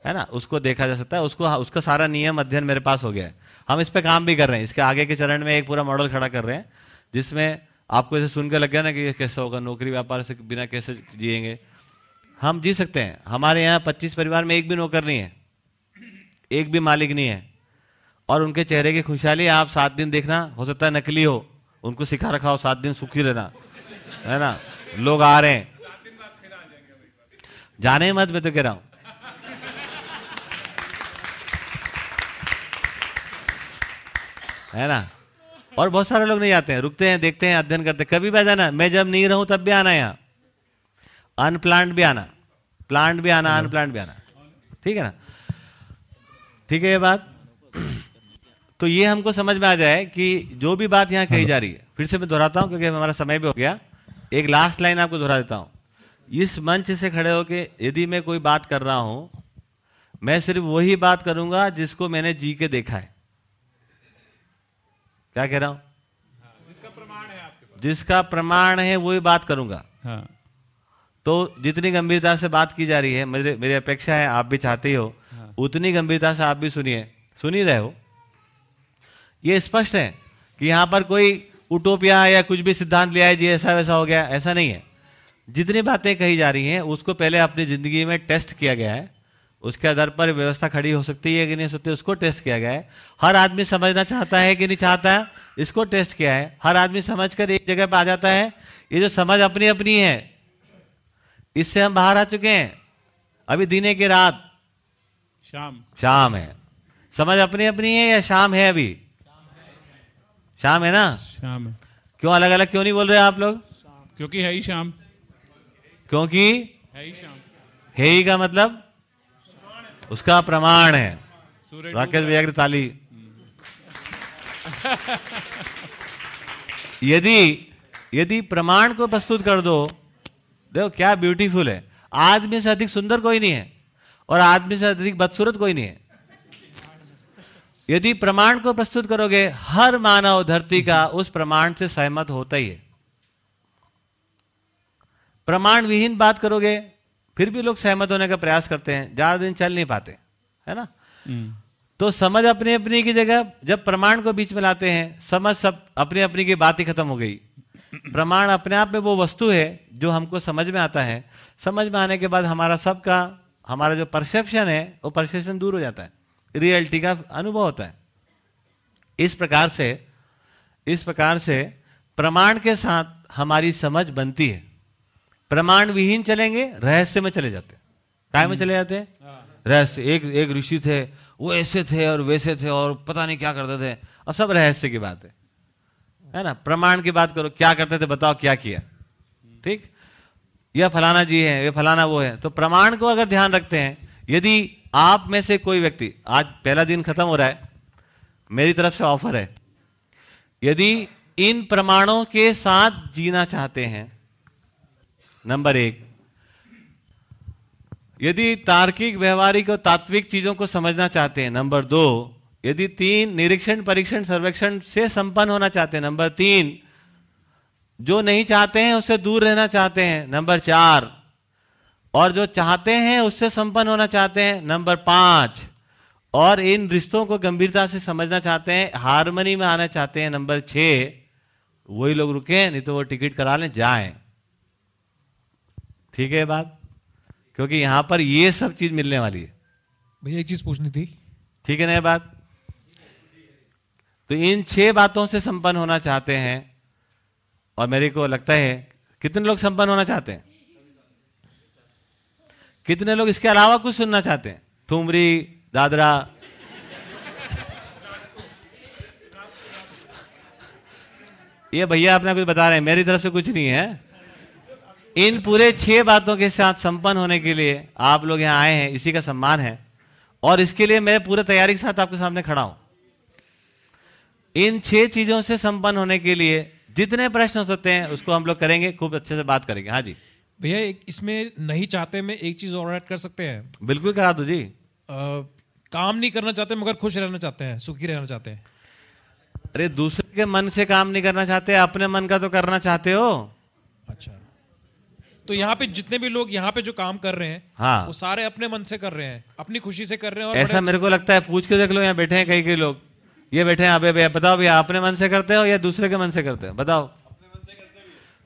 है ना? उसको देखा जा सकता है, उसको, उसका सारा नियम अध्ययन मेरे पास हो गया है। हम इस पर काम भी कर रहे हैं, इसके आगे के चरण में एक पूरा मॉडल खड़ा कर रहे हैं, जिसमें आपको ऐसे सुनकर लग गया ना कि ये कैसे होगा, नौकरी, व्यापार से बिना कैसे जिएँगे। हम जी सकते हैं, हमारे यहाँ पच्चीस परिवार में एक भी नौकर नहीं है, एक भी मालिक नहीं है। और उनके चेहरे की खुशहाली आप सात दिन देखना, हो सकता है नकली हो, उनको सिखा रखा हो सात दिन सुखी रहना, है ना? लोग आ रहे हैं। जाने मत, मैं तो कह रहा हूँ। है ना? और बहुत सारे लोग नहीं आते हैं, रुकते हैं, देखते हैं, अध्ययन करते कभी भी आ जाना, मैं जब नहीं रहूँ, तब भी आना यहाँ। अनप्लांट भी आना प्लांट भी आना अनप्लांट भी आना। ठीक है ना? ठीक है ये बात? तो ये हमको समझ में आ जाए कि जो भी बात यहाँ कही जा रही है फिर से मैं दोहराता हूँ क्योंकि हमारा समय भी हो गया। एक लास्ट लाइन आपको दोहरा देता हूँ। इस मंच से खड़े होके यदि मैं कोई बात कर रहा हूँ मैं सिर्फ़ वही बात करूँगा जिसको मैंने जी के देखा है। क्या कह रहा हूँ? जिसका प्रमाण है आपके पास। जिसका प्रमाण है वही बात करूँगा। हाँ। तो जितनी गंभीरता से बात की जा रही है मेरे मेरी अपेक्षा है आप भी चाहते हो हाँ। उतनी गंभीरता से आप भी सुनिए। सुन ही रहे हो। ये स्पष्ट है कि यहाँ पर कोई उटोपिया या कुछ भी सिद्धांत लिया है जी ऐसा वैसा हो गया ऐसा नहीं है। जितनी बातें कही जा रही हैं उसको पहले अपनी ज़िंदगी में टेस्ट किया गया है। उसके आधार पर व्यवस्था खड़ी हो सकती है कि नहीं सकती उसको टेस्ट किया गया है। हर आदमी समझना चाहता है कि नहीं चाहता है इसको टेस्ट किया है। हर आदमी समझकर एक जगह पर आ जाता है ये जो समझ अपनी अपनी है इससे हम बाहर आ चुके हैं। अभी दिने की रात? शाम। शाम है। समझ अपनी अपनी है या शाम है अभी? शाम है ना? शाम है। क्यों अलग अलग क्यों नहीं बोल रहे आप लोग? क्योंकि है ही शाम। क्योंकि? है ही शाम। है ही का मतलब? उसका प्रमाण है। सूर्य राकेश भैया की ताली। यदि यदि प्रमाण को प्रस्तुत कर दो देखो क्या ब्यूटीफुल है। आदमी से अधिक सुंदर कोई नहीं है। और आदमी से अधिक बदसूरत कोई नहीं है। यदि प्रमाण को प्रस्तुत करोगे हर मानव धरती का उस प्रमाण से सहमत होता ही है। प्रमाण विहीन बात करोगे फिर भी लोग सहमत होने का प्रयास करते हैं ज़्यादा दिन चल नहीं पाते है ना? तो समझ अपनी अपनी की जगह जब प्रमाण को बीच में लाते हैं समझ सब अपनी अपनी की बात ही खत्म हो गई। प्रमाण अपने आप में वो वस्तु है जो हमको समझ में आता है। समझ में आने के बाद हमारा सबका हमारा जो परसेप्शन है वो परसेप्शन दूर हो जाता है। रियलिटी का अनुभव होता है। इस प्रकार से इस प्रकार से प्रमाण के साथ हमारी समझ बनती है। प्रमाण विहीन चलेंगे रहस्य में चले जाते काय में चले जाते रहस्य। एक एक ऋषि थे वो ऐसे थे और वैसे थे और पता नहीं क्या करते थे। अब सब रहस्य की बात है। है ना? प्रमाण की बात करो क्या करते थे बताओ क्या किया। ठीक? यह फलाना जी है ये फलाना वो है। तो प्रमाण को अगर ध्यान रखते हैं यदि आप में से कोई व्यक्ति, आज पहला दिन खत्म हो रहा है, मेरी तरफ़ से ऑफ़र है, यदि इन प्रमाणों के साथ जीना चाहते हैं, नंबर एक, यदि तार्किक, व्यवहारिक और तात्विक चीज़ों को समझना चाहते हैं, नंबर दो, यदि तीन, निरीक्षण, परीक्षण, सर्वेक्षण से संपन्न होना चाहते हैं, नंबर तीन, जो नहीं चाहते हैं उससे दूर रहना चाहते हैं, नंबर चार और जो चाहते हैं उससे संपन्न होना चाहते हैं नंबर पाँच। और इन रिश्तों को गंभीरता से समझना चाहते हैं हारमोनी में आना चाहते हैं नंबर छह। वही लोग रुके नहीं तो वो टिकट करा लें जाए। ठीक है बात? क्योंकि यहाँ पर ये सब चीज़ मिलने वाली है। भैया एक चीज़ पूछनी थी। ठीक है ना ये बात? तो इन छह बातों से संपन्न होना चाहते हैं और मेरे को लगता है कितने लोग संपन्न होना चाहते हैं? कितने लोग इसके अलावा कुछ सुनना चाहते हैं? ठुमरी, दादरा। ये भैया अपना कुछ बता रहे हैं, मेरी तरफ़ से कुछ नहीं है। इन पूरे छह बातों के साथ संपन्न होने के लिए आप लोग यहाँ आए हैं, इसी का सम्मान है। और इसके लिए मैं पूरे तैयारी के साथ आपके सामने खड़ा हूँ। इन छह चीज़ों से संपन्न होने के लिए जितने प्रश्न हो सकते हैं, उसको हम लोग करेंगे, खूब अच्छे से बात करेंगे। हाँ जी। भैया इसमें नहीं चाहते में एक चीज़ और ऐड कर सकते हैं? बिल्कुल करा दो जी। काम नहीं करना चाहते मगर खुश रहना चाहते हैं सुखी रहना चाहते हैं। अरे दूसरे के मन से काम नहीं करना चाहते अपने मन का तो करना चाहते हो। अच्छा। तो यहाँ पे जितने भी लोग यहाँ पे जो काम कर रहे हैं हाँ। वो सारे अपने मन से कर रहे हैं अपनी खुशी से कर रहे हैं और ऐसा मेरे को लगता है पूछ के देख लो यहाँ बैठे हैं कई कई लोग। ये बैठे हैं अबे भैया बताओ भैया अपने मन से करते हो या दूसरे के मन से करते हो? बताओ।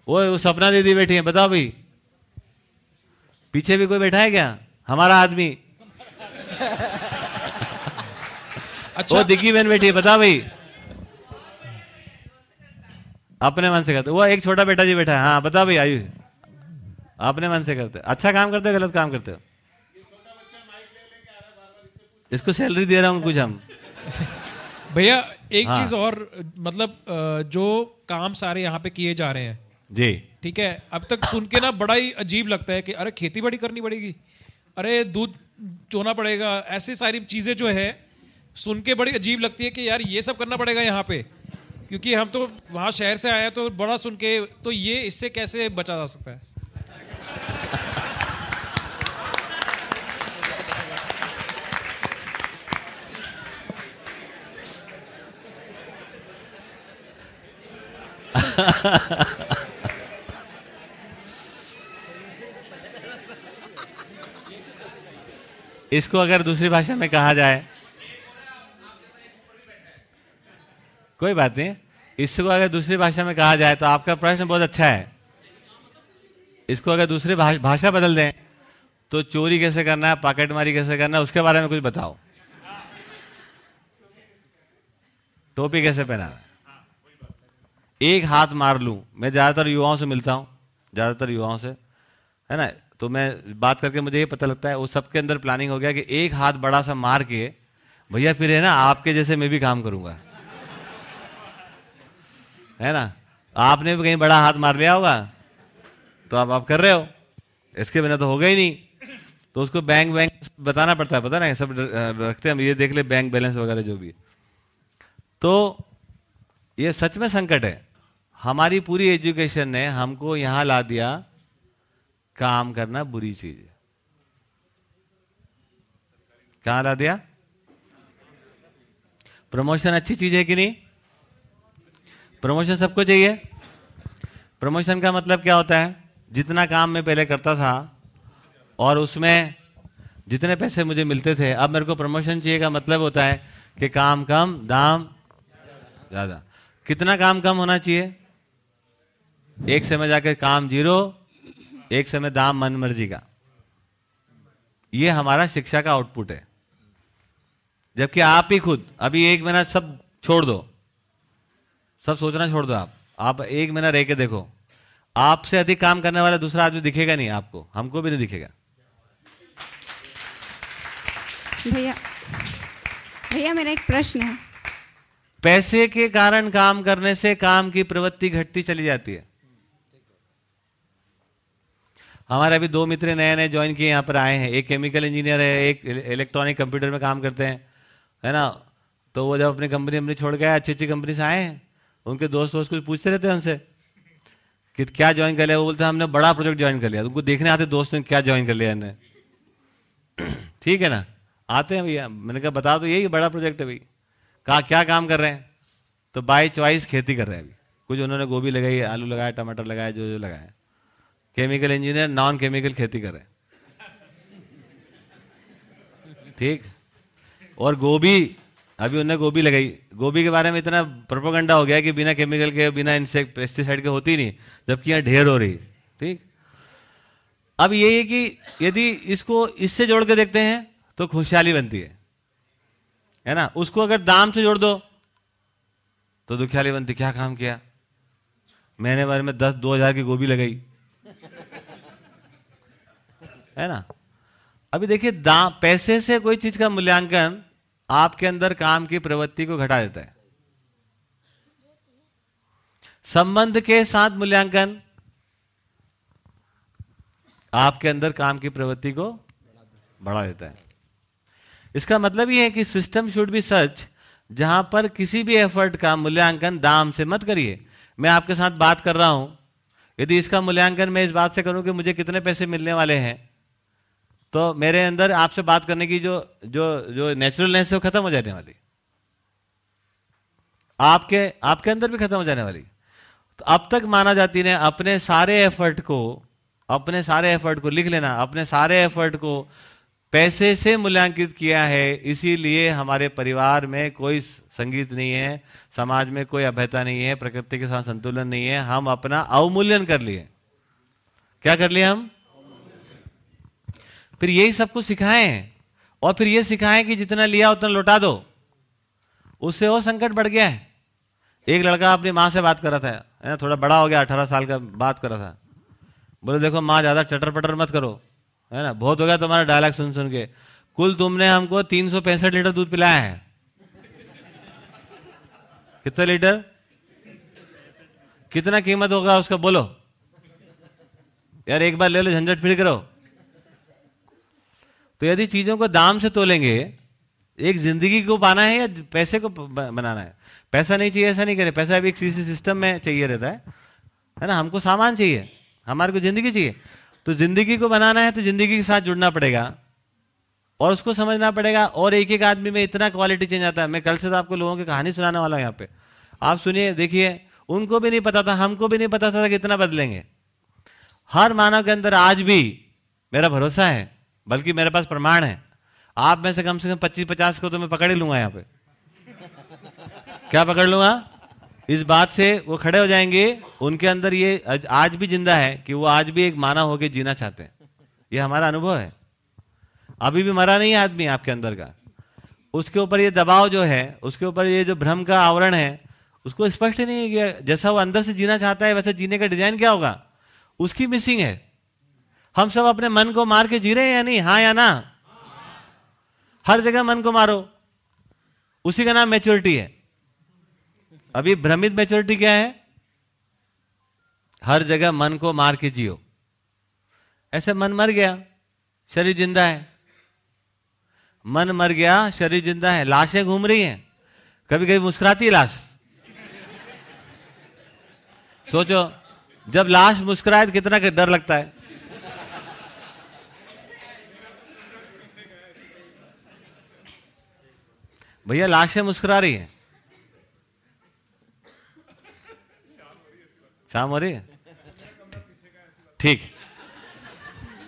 वो सपना दीदी बैठी है बताओ भाई पीछे भी कोई बैठा है क्या? हमारा आदमी। अच्छा। वो दिग्गी बहन बैठी है बताओ भाई। अपने मन से करते। वो एक छोटा बेटा जी बैठा है। हाँ बता भाई आयु। अपने मन से करते। अच्छा काम करते हो गलत काम करते हो? इसको सैलरी दे रहा हूँ कुछ हम। भैया एक हाँ। चीज़ और मतलब जो काम सारे यहाँ पे किए जा रहे हैं। जी। ठीक है? अब तक सुन के ना बड़ा ही अजीब लगता है कि अरे खेती बाड़ी करनी पड़ेगी। अरे दूध चोना पड़ेगा। ऐसी सारी चीज़ें जो है, सुन के बड़ी अजीब लगती है कि यार ये सब करना पड़ेगा यहाँ पे। क्योंकि हम तो वहाँ शहर से आए तो बड़ा सुन के तो ये इससे कैसे बचा जा सकता है? इसको अगर दूसरी भाषा में कहा जाए। कोई बात नहीं। इसको अगर दूसरी भाषा में कहा जाए तो आपका प्रश्न बहुत अच्छा है। इसको अगर दूसरी भाषा बदल दें तो चोरी कैसे करना है पॉकेटमारी कैसे करना है उसके बारे में कुछ बताओ। टोपी कैसे पहनाना? एक हाथ मार लूँ। मैं ज़्यादातर युवाओं से मिलता हूँ, ज़्यादातर युवाओं से, है ना? तो मैं बात करके मुझे ये पता लगता है, वो सबके अंदर प्लानिंग हो गया कि एक हाथ बड़ा सा मार के, भैया फिर है ना, आपके जैसे मैं भी काम करूँगा। है ना? आपने भी कहीं बड़ा हाथ मार लिया होगा तो आप आप कर रहे हो। इसके बिना तो होगा ही नहीं। तो उसको बैंक बैंक बताना पड़ता है, पता ना? सब रखते हैं, हम ये देख ले बैंक बैलेंस वगैरह जो भी। तो ये सच में संकट है। हमारी पूरी एजुकेशन ने हमको यहाँ ला दिया काम करना बुरी चीज़ है। कहाँ ला दिया? प्रमोशन अच्छी चीज़ है कि नहीं? प्रमोशन सबको चाहिए प्रमोशन का मतलब क्या होता है? जितना काम मैं पहले करता था और उसमें जितने पैसे मुझे मिलते थे, अब मेरे को प्रमोशन चाहिए का मतलब होता है कि काम कम, दाम ज़्यादा। कितना काम कम होना चाहिए? एक समय जाकर काम ज़ीरो एक समय दाम मन मर्ज़ी का। ये हमारा शिक्षा का आउटपुट है। जबकि आप ही खुद अभी एक महीना सब छोड़ दो। सब सोचना छोड़ दो आप। आप एक महीना रह के देखो। आपसे अधिक काम करने वाला दूसरा आदमी दिखेगा नहीं आपको। हमको भी नहीं दिखेगा। भैया भैया मेरा एक प्रश्न है। पैसे के कारण काम करने से काम की प्रवृत्ति घटती चली जाती है। हमारे अभी दो मित्र नए नए ज्वाइन किए, यहाँ पर आए हैं। एक केमिकल इंजीनियर है, एक इलेक्ट्रॉनिक कंप्यूटर में काम करते हैं, है ना? तो वो जब अपनी कंपनी अपनी छोड़ आए अच्छी अच्छी कंपनी से आए हैं, उनके दोस्त वोस्त कुछ पूछते रहते हैं उनसे कि क्या ज्वाइन कर लिया? वो बोलते हैं, हमने बड़ा प्रोजेक्ट ज्वाइन कर लिया। उनको देखने आते दोस्त ने क्या ज्वाइन कर लिया इन्हें ठीक है ना? आते हैं भैया। मैंने कहा, बता तो यही, बड़ा प्रोजेक्ट है भाई। कहा, क्या काम कर रहे हैं? तो बाई चॉइस खेती कर रहे हैं अभी। कुछ उन्होंने गोभी लगाई, आलू लगाया, टमाटर लगाया जो जो लगाया। केमिकल इंजीनियर नॉन केमिकल खेती कर ठीक? और गोभी, अभी उन्होंने गोभी लगाई। गोभी के बारे में इतना प्रोपोगंडा हो गया कि बिना केमिकल के, बिना इंसेक्ट पेस्टिसाइड के होती नहीं, जबकि यहाँ ढेर हो रही ठीक? अब ये है कि यदि इसको, इससे जोड़ के देखते हैं तो खुशहाली बनती है। है ना? उसको अगर दाम से जोड़ दो तो दुखियाली बनती क्या काम किया? महीने भर में दस, दो हज़ार की गोभी लगाई। है ना? अभी देखिए दाम पैसे से कोई चीज़ का मूल्यांकन आपके अंदर काम की प्रवृत्ति को घटा देता है। संबंध के साथ मूल्यांकन आपके अंदर काम की प्रवृत्ति को बढ़ा देता है। इसका मतलब यह है कि सिस्टम शुड बी सच जहाँ पर किसी भी एफर्ट का मूल्यांकन दाम से मत करिए। मैं आपके साथ बात कर रहा हूँ। यदि इसका मूल्यांकन मैं इस बात से करूँ कि मुझे कितने पैसे मिलने वाले हैं तो मेरे अंदर आपसे बात करने की जो जो जो नेचुरलनेस है, वो खत्म हो जाने वाली। आपके आपके अंदर भी खत्म हो जाने वाली। तो अब तक माना जाती ने अपने सारे एफर्ट को, अपने सारे एफर्ट को लिख लेना, अपने सारे एफर्ट को पैसे से मूल्यांकित किया है, इसीलिए हमारे परिवार में कोई संगीत नहीं है, समाज में कोई अभ्यता नहीं है, प्रकृति के साथ संतुलन नहीं है, हम अपना अवमूल्यन कर लिए। क्या कर लिए हम? फिर यही सब कुछ सिखाए। हैं और फिर ये सिखाएँ कि जितना लिया उतना लौटा दो। उससे और संकट बढ़ गया है। एक लड़का अपनी माँ से बात कर रहा था ना, थोड़ा बड़ा हो गया, अठारह साल का बात कर रहा था। बोले, देखो माँ, ज़्यादा चटर पटर मत करो, है ना, बहुत हो गया तुम्हारा डायलॉग सुन सुन के। कुल तुमने हमको तीन सौ पैंसठ लीटर दूध पिलाया है। कितने लीटर? कितना कीमत होगा उसका, बोलो। यार, एक बार ले लो, झंझट फिर करो। तो यदि चीज़ों को दाम से तोलेंगे, एक ज़िंदगी को पाना है या पैसे को बनाना है? पैसा नहीं चाहिए, ऐसा नहीं करे। पैसा भी एक किसी सिस्टम में चाहिए रहता है। है ना? हमको सामान चाहिए। हमारे को ज़िंदगी चाहिए। तो ज़िंदगी को बनाना है तो ज़िंदगी के साथ जुड़ना पड़ेगा। और उसको समझना पड़ेगा। और एक एक आदमी में इतना क्वालिटी चेंज आता है। मैं कल से तो आपको लोगों की कहानी सुनाने वाला हूँ यहाँ पे। आप सुनिए, देखिए। उनको भी नहीं पता था, हमको भी नहीं पता था कि इतना बदलेंगे। हर मानव के अंदर आज भी मेरा भरोसा है। बल्कि मेरे पास प्रमाण है। आप में से कम से कम पच्चीस पचास को तो मैं पकड़ ही लूँगा यहाँ पे। क्या पकड़ लूँगा? इस बात से वो खड़े हो जाएँगे, उनके अंदर ये आज भी ज़िंदा है कि वो आज भी एक मानव होकर जीना चाहते हैं। ये हमारा अनुभव है। अभी भी मरा नहीं आदमी आपके अंदर का। उसके ऊपर ये दबाव जो है, उसके ऊपर ये जो भ्रम का आवरण है, उसको स्पष्ट नहीं है कि जैसा वो अंदर से जीना चाहता है, वैसे जीने का डिज़ाइन क्या होगा? उसकी मिसिंग है। हम सब अपने मन को मार के जी रहे हैं या नहीं? हाँ या ना? हर जगह मन को मारो। उसी का नाम मेच्योरिटी है। अभी भ्रमित मेच्योरिटी क्या है? हर जगह मन को मार के जियो। ऐसे मन मर गया, शरीर ज़िंदा है। मन मर गया, शरीर ज़िंदा है। लाशें घूम रही हैं। कभी कभी मुस्कुराती लाश। सोचो, जब लाश मुस्कुराए तो कितना डर लगता है। भैया लाशें मुस्कुरा रही हैं। शाम हो रही है? ठीक।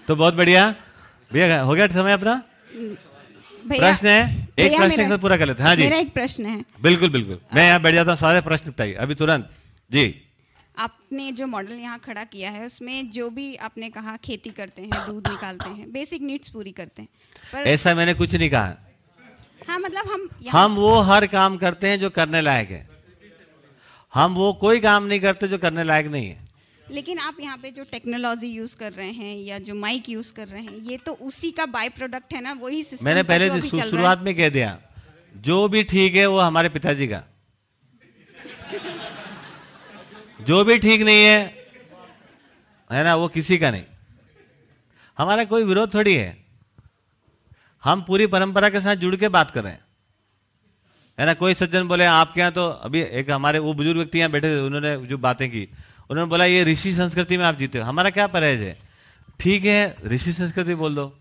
तो बहुत बढ़िया। भैया हो गया समय अपना? प्रश्न है? एक प्रश्न पूरा कर लेते हैं। हाँ जी। मेरा एक प्रश्न है। बिल्कुल बिल्कुल। मैं यहाँ बैठ जाता हूँ सारे प्रश्न निपटाइए अभी तुरंत। जी। आपने जो मॉडल यहाँ खड़ा किया है उसमें जो भी आपने कहा खेती करते हैं दूध निकालते हैं बेसिक नीड्स पूरी करते हैं। पर ऐसा मैंने कुछ नहीं कहा। हाँ मतलब हम हम वो हर काम करते हैं जो करने लायक है। हम वो कोई काम नहीं करते जो करने लायक नहीं है। लेकिन आप यहाँ पे जो टेक्नोलॉजी यूज़ कर रहे हैं या जो माइक यूज़ कर रहे हैं ये तो उसी का बाय प्रोडक्ट है ना वही सिस्टम मैंने पहले शुरुआत में कह दिया जो भी ठीक है वो हमारे पिताजी का। जो भी ठीक नहीं है है ना वो किसी का नहीं। हमारा कोई विरोध थोड़ी है। हम पूरी परंपरा के साथ जुड़ के बात कर रहे हैं। है ना, कोई सज्जन बोले, आपके यहाँ तो अभी एक हमारे वो बुज़ुर्ग व्यक्ति यहाँ बैठे थे, उन्होंने जो बातें की, उन्होंने बोला, ये ऋषि संस्कृति में आप जीते हो, हमारा क्या परहेज है? ठीक है, ऋषि संस्कृति बोल दो।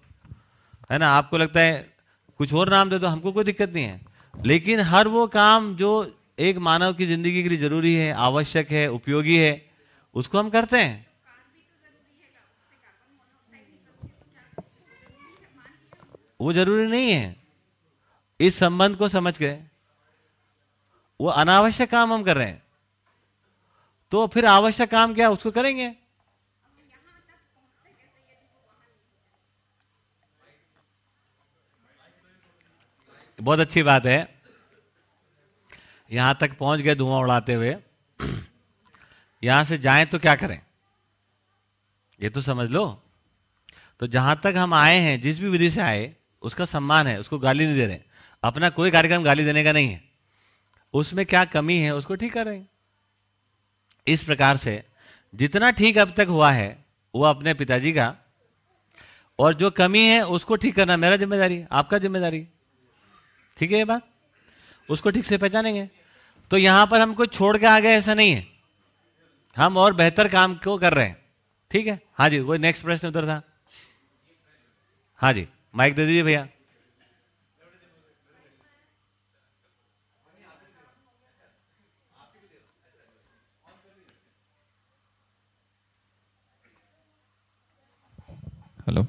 है ना, आपको लगता है, कुछ और नाम दे दो, हमको कोई दिक्कत नहीं है। लेकिन हर वो काम जो एक मानव की ज़िंदगी के लिए ज़रूरी है, आवश्यक है, उपयोगी है, उसको हम करते हैं। वो ज़रूरी नहीं है। इस संबंध को समझ के। वो अनावश्यक काम हम कर रहे हैं। तो फिर आवश्यक काम क्या, उसको करेंगे? बहुत अच्छी बात है। यहाँ तक पहुँच गए धुआँ उड़ाते हुए। यहाँ से जाएँ तो क्या करें? ये तो समझ लो। तो जहाँ तक हम आए हैं, जिस भी विधि से आए उसका सम्मान है, उसको गाली नहीं दे रहे अपना कोई कार्यक्रम गाली देने का नहीं है। उसमें क्या कमी है, उसको ठीक कर रहे हैं। इस प्रकार से जितना ठीक अब तक हुआ है, वो अपने पिताजी का, और जो कमी है, उसको ठीक करना मेरा ज़िम्मेदारी आपका ज़िम्मेदारी ठीक है ये बात? उसको ठीक से पहचानेंगे। तो यहाँ पर हम कुछ छोड़ के आ गए ऐसा नहीं है। हम और बेहतर काम को कर रहे हैं। ठीक है? हाँ जी, कोई नेक्स्ट प्रश्न उधर था? हाँ जी। माइक दे दीजिए भैया। हेलो।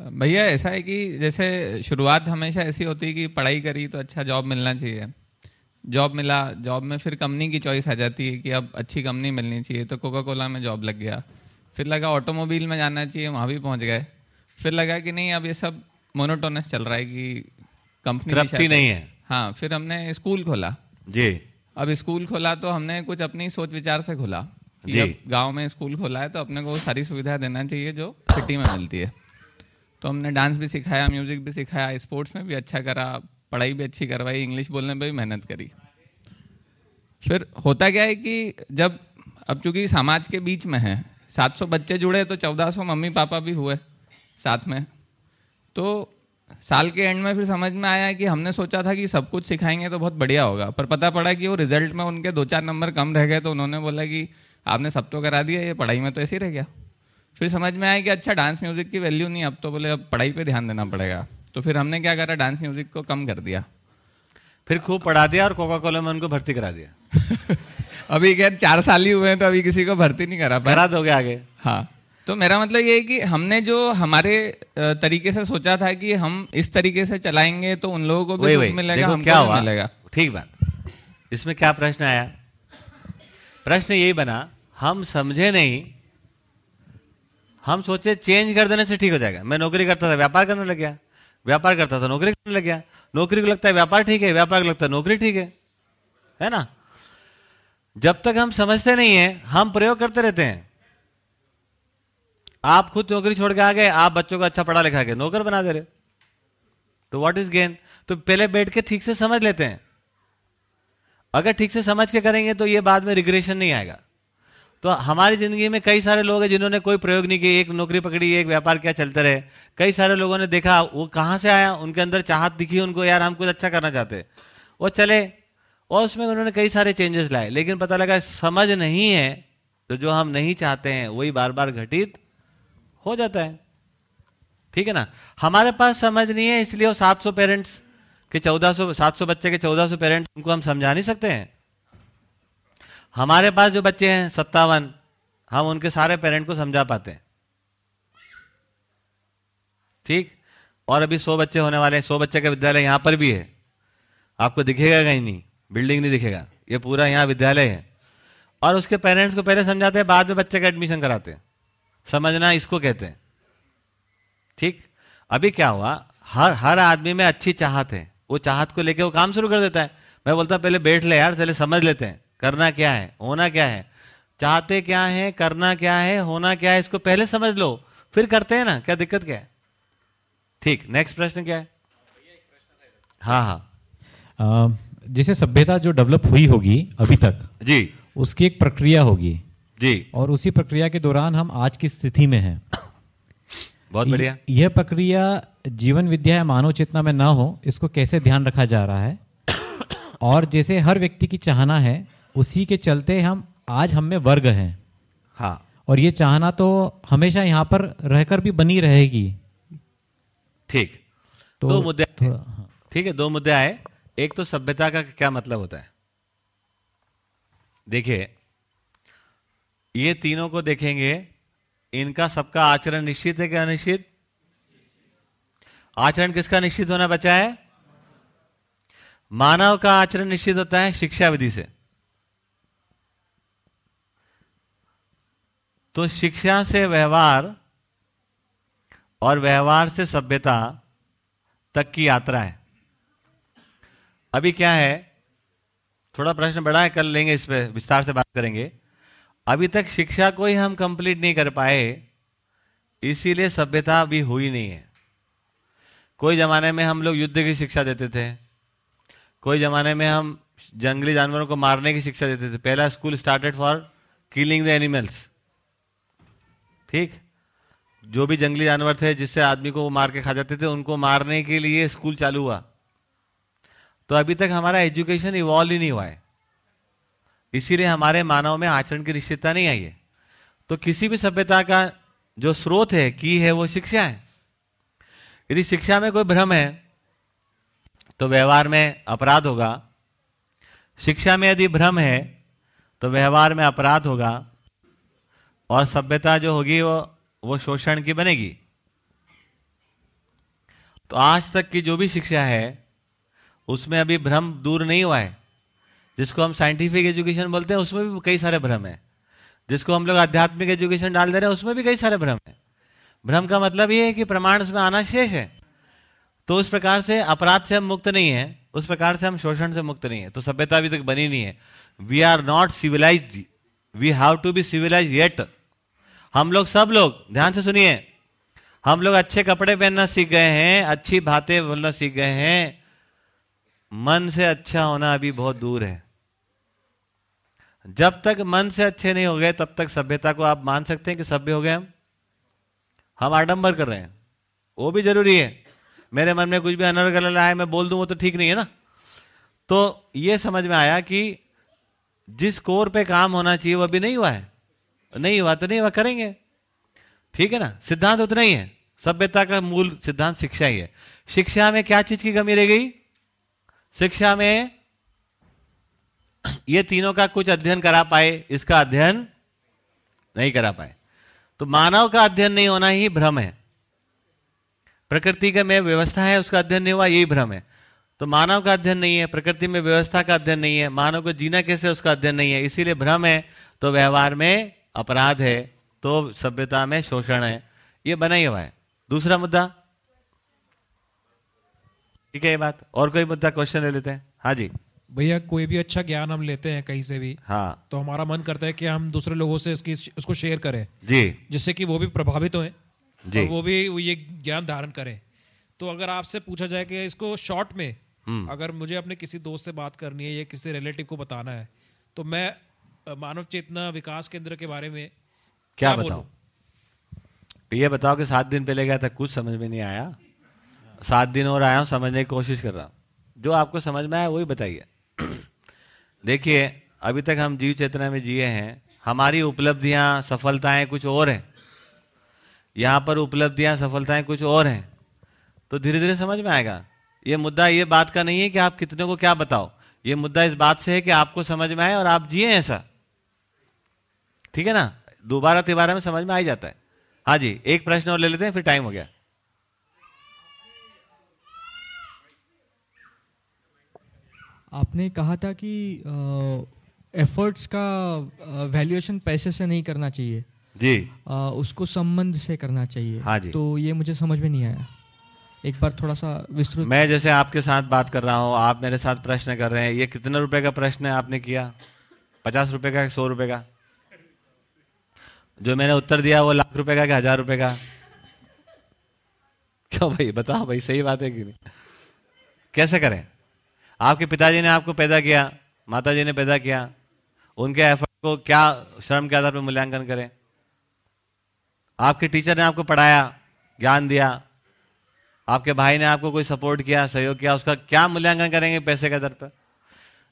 भैया, ऐसा है कि जैसे शुरुआत हमेशा ऐसी होती है कि पढ़ाई करी तो अच्छा जॉब मिलना चाहिए। जॉब मिला जॉब में फिर कंपनी की चॉइस आ जाती है कि अब अच्छी कंपनी मिलनी चाहिए तो कोका कोला में जॉब लग गया। फिर लगा ऑटोमोबाइल में जाना चाहिए, वहाँ भी पहुँच गए। फिर लगा कि नहीं अब ये सब मोनोटोनस चल रहा है कि कंपनी नहीं है। हाँ फिर हमने स्कूल खोला। जी। अब स्कूल खोला तो हमने कुछ अपनी सोच विचार से खोला गाँव में स्कूल खोला है तो अपने को सारी सुविधा देना चाहिए जो सिटी में मिलती है। तो हमने डांस भी सिखाया म्यूज़िक भी सिखाया स्पोर्ट्स में भी अच्छा करा पढ़ाई भी अच्छी करवाई इंग्लिश बोलने पे भी मेहनत करी। फिर होता क्या है कि जब अब चूँकि समाज के बीच में है 700 बच्चे जुड़े तो 1400 मम्मी पापा भी हुए। साथ में। तो साल के एंड में फिर समझ में आया कि हमने सोचा था कि सब कुछ सिखाएँगे तो बहुत बढ़िया होगा। पर पता पड़ा कि वो रिज़ल्ट में उनके दो चार नंबर कम रह गए तो उन्होंने बोला कि आपने सब तो करा दिया ये पढ़ाई में तो ऐसे ही रह गया। फिर समझ में आया कि अच्छा डांस म्यूज़िक की वैल्यू नहीं अब तो बोले अब पढ़ाई पे ध्यान देना पड़ेगा। तो फिर हमने क्या करा डांस म्यूज़िक को कम कर दिया। फिर खूब पढ़ा दिया और कोका कोला में उनको भर्ती करा दिया। अभी खैर चार साल ही हुए हैं तो अभी किसी को भर्ती नहीं करा पाए करा दोगे आगे। हाँ। तो मेरा मतलब ये है कि हमने जो हमारे तरीके से सोचा था कि हम इस तरीके से चलाएँगे तो उन लोगों को भी सुख मिलेगा हमको क्या हुआ? मिलेगा। ठीक बात। इसमें क्या प्रश्न आया? प्रश्न यही बना हम समझे नहीं हम सोचे चेंज कर देने से ठीक हो जाएगा। मैं नौकरी करता था व्यापार करने लग गया। व्यापार करता था नौकरी करने लग गया। नौकरी को लगता है व्यापार ठीक है व्यापार को लगता है नौकरी ठीक है। है ना? जब तक हम समझते नहीं है हम प्रयोग करते रहते हैं। आप खुद नौकरी छोड़ के आ गए, आप बच्चों को अच्छा पढ़ा लिखा के नौकर बना दे रहे तो व्हाट इज़ गेन तो पहले बैठ के ठीक से समझ लेते हैं। अगर ठीक से समझ के करेंगे तो ये बाद में रिग्रेशन नहीं आएगा। तो हमारी ज़िंदगी में कई सारे लोग हैं जिन्होंने कोई प्रयोग नहीं किया, एक नौकरी पकड़ी, एक व्यापार क्या, चलते रहे। कई सारे लोगों ने देखा, वो कहाँ से आया? उनके अंदर चाहत दिखी, उनको यार हम कुछ अच्छा करना चाहते वो चले, और उसमें उन्होंने कई सारे चेंजेस लाए। लेकिन पता लगा, समझ नहीं है तो जो हम नहीं चाहते हैं, वही बार बार घटित हो जाता है। ठीक है ना? हमारे पास समझ नहीं है, इसलिए वो 700 पेरेंट्स के 1400 700 बच्चे के 1400 पेरेंट्स, उनको हम समझा नहीं सकते हैं। हमारे पास जो बच्चे हैं, सत्तावन, हम उनके सारे पेरेंट को समझा पाते हैं। ठीक? और अभी सौ बच्चे होने वाले हैं, सौ बच्चे का विद्यालय यहाँ पर भी है। आपको दिखेगा कहीं नहीं, बिल्डिंग नहीं दिखेगा, ये पूरा यहाँ विद्यालय है। और उसके पेरेंट्स को पहले समझाते हैं, बाद में बच्चे का एडमिशन कराते हैं। समझना इसको कहते हैं। ठीक? अभी क्या हुआ? हर हर आदमी में अच्छी चाहत है। वो चाहत को लेके वो काम शुरू कर देता है। मैं बोलता हूँ पहले बैठ ले यार पहले समझ लेते हैं करना क्या है होना क्या है। चाहते क्या है करना क्या है होना क्या है इसको पहले समझ लो फिर करते हैं ना क्या दिक्कत क्या है? ठीक नेक्स्ट प्रश्न क्या है? हाँ हाँ। जैसे सभ्यता जो डेवलप हुई होगी अभी तक जी। उसकी एक प्रक्रिया होगी। जी। और उसी प्रक्रिया के दौरान हम आज की स्थिति में हैं। बहुत बढ़िया। यह प्रक्रिया जीवन विद्या या मानव चेतना में ना हो इसको कैसे ध्यान रखा जा रहा है? और जैसे हर व्यक्ति की चाहना है उसी के चलते हम आज हम में वर्ग हैं। हाँ। और ये चाहना तो हमेशा यहाँ पर रहकर भी बनी रहेगी। ठीक। तो दो मुद्दे हाँ। ठीक है दो मुद्दे आए। एक तो सभ्यता का क्या मतलब होता है? देखिए ये तीनों को देखेंगे, इनका सबका आचरण निश्चित है क्या अनिश्चित आचरण किसका निश्चित होना बचा है? मानव का आचरण निश्चित होता है शिक्षा विधि से। तो शिक्षा से व्यवहार और व्यवहार से सभ्यता तक की यात्रा है। अभी क्या है? थोड़ा प्रश्न बड़ा है, कल लेंगे इस पर विस्तार से बात करेंगे। अभी तक शिक्षा को ही हम कंप्लीट नहीं कर पाए, इसीलिए सभ्यता अभी हुई नहीं है। कोई जमाने में हम लोग युद्ध की शिक्षा देते थे, कोई जमाने में हम जंगली जानवरों को मारने की शिक्षा देते थे। पहला school started for killing the animals ठीक? जो भी जंगली जानवर थे, जिससे आदमी को वो मार के खा जाते थे, उनको मारने के लिए स्कूल चालू हुआ। तो अभी तक हमारा एजुकेशन इवॉल्व ही नहीं हुआ है। इसीलिए हमारे मानव में आचरण की निश्चितता नहीं आई है। तो किसी भी सभ्यता का जो स्रोत है, की है, वो शिक्षा है। यदि शिक्षा में कोई भ्रम है तो व्यवहार में अपराध होगा। शिक्षा में यदि भ्रम है तो व्यवहार में अपराध होगा। और सभ्यता जो होगी, वो वो शोषण की बनेगी। तो आज तक की जो भी शिक्षा है, उसमें अभी भ्रम दूर नहीं हुआ है। जिसको हम साइंटिफिक एजुकेशन बोलते हैं, उसमें भी कई सारे भ्रम है। जिसको हम लोग आध्यात्मिक एजुकेशन डाल दे रहे हैं, उसमें भी कई सारे भ्रम है। भ्रम का मतलब ये है कि प्रमाण उसमें आना शेष है। तो उस प्रकार से अपराध से हम मुक्त नहीं है, उस प्रकार से हम शोषण से मुक्त नहीं है। तो सभ्यता अभी तक बनी नहीं है। We are not civilize we have to be civilize yet हम लोग सब लोग, ध्यान से सुनिए, हम लोग अच्छे कपड़े पहनना सीख गए हैं, अच्छी बातें बोलना सीख गए हैं। मन से अच्छा होना अभी बहुत दूर है। जब तक मन से अच्छे नहीं हो गए, तब तक सभ्यता को आप मान सकते हैं कि सभ्य हो गए हम। हम आडंबर कर रहे हैं। वो भी ज़रूरी है। मेरे मन में कुछ भी अनर अनर्गल आए मैं बोल दूँ वो तो ठीक नहीं है ना। तो ये समझ में आया कि जिस कोर पे काम होना चाहिए, वो अभी नहीं हुआ है। नहीं हुआ तो नहीं हुआ, करेंगे। ठीक है ना? सिद्धांत उतना ही है। सभ्यता का मूल सिद्धांत शिक्षा ही है। शिक्षा में क्या चीज़ की कमी रह गई? शिक्षा में ये तीनों का कुछ अध्ययन करा पाए, इसका अध्ययन नहीं करा पाए। तो मानव का अध्ययन नहीं होना ही भ्रम है। प्रकृति का में व्यवस्था है, उसका अध्ययन नहीं हुआ, यही भ्रम है। तो मानव का अध्ययन नहीं है, प्रकृति में व्यवस्था का अध्ययन नहीं है, मानव को जीना कैसे, उसका अध्ययन नहीं है। इसीलिए भ्रम है तो व्यवहार में अपराध है तो सभ्यता में शोषण है। ये बना ही हुआ है। दूसरा मुद्दा? ठीक है, ये बात। और कोई मुद्दा क्वेश्चन ले लेते हैं। हाँ जी। भैया कोई भी अच्छा ज्ञान हम लेते हैं कहीं से भी हाँ। तो हमारा मन करता है कि हम दूसरे लोगों से इसकी उसको शेयर करें। जी। जिससे कि वो भी प्रभावित हों जी। और वो भी ये ज्ञान धारण करें। तो अगर आपसे पूछा जाए कि इसको शॉर्ट में हम्म। अगर मुझे अपने किसी दोस्त से बात करनी है या किसी रिलेटिव को बताना है तो मैं मानव चेतना विकास केंद्र के बारे में क्या बोलूँ? बताओ ये बताओ कि सात दिन पहले गया था कुछ समझ में नहीं आया। सात दिन और आया हूँ समझने की कोशिश कर रहा हूँ। जो आपको समझ में आया वही बताइए। देखिए, अभी तक हम जीव चेतना में जिए हैं, हमारी उपलब्धियाँ, सफलताएँ कुछ और हैं। यहाँ पर उपलब्धियाँ, सफलताएँ कुछ और हैं। तो धीरे धीरे समझ में आएगा। ये मुद्दा, ये बात का नहीं है कि आप कितने को क्या बताओ। ये मुद्दा इस बात से है कि आपको समझ में आए और आप जिए ऐसा ठीक है ना? दोबारा तिबारा में समझ में आ जाता है। हाँ जी, एक प्रश्न और ले लेते हैं, फिर टाइम हो गया। आपने कहा था कि एफर्ट्स का वैल्यूएशन पैसे से नहीं करना चाहिए। जी। अ, उसको संबंध से करना चाहिए। हाँ जी। तो ये मुझे समझ में नहीं आया। एक बार थोड़ा सा विस्तृत मैं जैसे आपके साथ बात कर रहा हूँ आप मेरे साथ प्रश्न कर रहे हैं ये कितने रुपए का प्रश्न है आपने किया? पचास रुपए का सौ रुपए का? जो मैंने उत्तर दिया वो लाख रुपए का कि हज़ार रुपए का? क्यों भाई बताओ भाई सही बात है कि नहीं? कैसे करें? आपके पिताजी ने आपको पैदा किया, माताजी ने पैदा किया, उनके एफर्ट को क्या श्रम के आधार पर मूल्यांकन करें? आपके टीचर ने आपको पढ़ाया, ज्ञान दिया, आपके भाई ने आपको कोई सपोर्ट किया, सहयोग किया, उसका क्या मूल्यांकन करेंगे पैसे के आधार पर?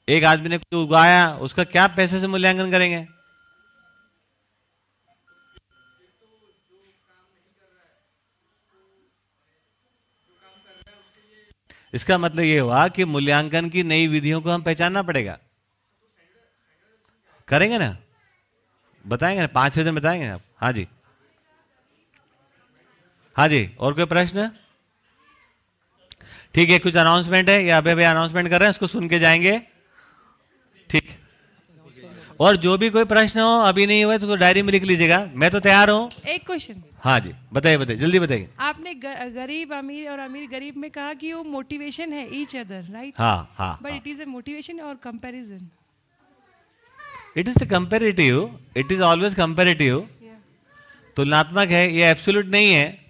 एक आदमी ने कुछ उगाया, उसका क्या पैसे से मूल्यांकन करेंगे? इसका मतलब यह हुआ कि मूल्यांकन की नई विधियों को हम पहचानना पड़ेगा। करेंगे ना? बताएँगे ना? पाँच दिन बताएँगे आप? हाँ जी। हाँ जी, और कोई प्रश्न? ठीक है, कुछ अनाउंसमेंट है या अभी अभी अनाउंसमेंट कर रहे हैं, उसको सुन के जाएँगे। ठीक। और जो भी कोई प्रश्न हो अभी नहीं हुआ तो डायरी में लिख लीजिएगा। मैं तो तैयार हूँ। एक क्वेश्चन हाँ जी बताइए बताइए जल्दी बताइए। आपने ग- गरीब अमीर और अमीर गरीब में कहा कि वो मोटिवेशन है ईच अदर राइट हाँ हाँ but it is a motivation और comparison it is the comparative it is always comparative तुलनात्मक है ये एब्सोल्यूट नहीं है।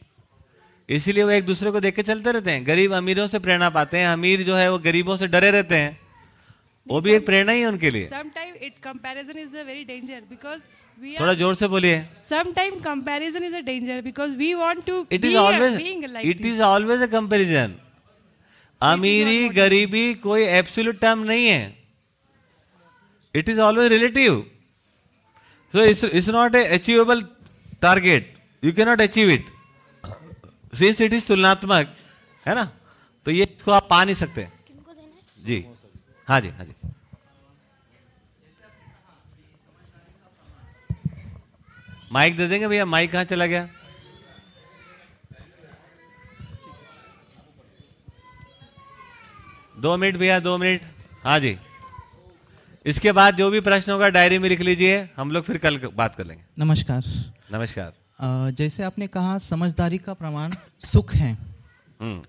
इसीलिए वो एक दूसरे को देख के चलते रहते हैं। गरीब अमीरों से प्रेरणा पाते हैं अमीर जो है वो गरीबों से डरे रहते हैं। वो भी एक प्रेरणा ही है उनके लिए। Sometime it comparison is a very danger because थोड़ा ज़ोर से बोलिए। Sometime comparison is a danger because we want to it is always it is always a comparison अमीरी गरीबी कोई एब्सोल्यूट टर्म नहीं है। It is always relative so it's not a achievable target you can not achieve it since it is तुलनात्मक है ना? तो ये इसको आप पा नहीं सकते। जी। हाँ जी हाँ जी। माइक दे देंगे भैया? माइक कहाँ चला गया? दो मिनट भैया दो मिनट। हाँ जी। इसके बाद जो भी प्रश्न होगा डायरी में लिख लीजिए। हम लोग फिर कल बात कर लेंगे। नमस्कार। नमस्कार। जैसे आपने कहा समझदारी का प्रमाण सुख है। हम्म।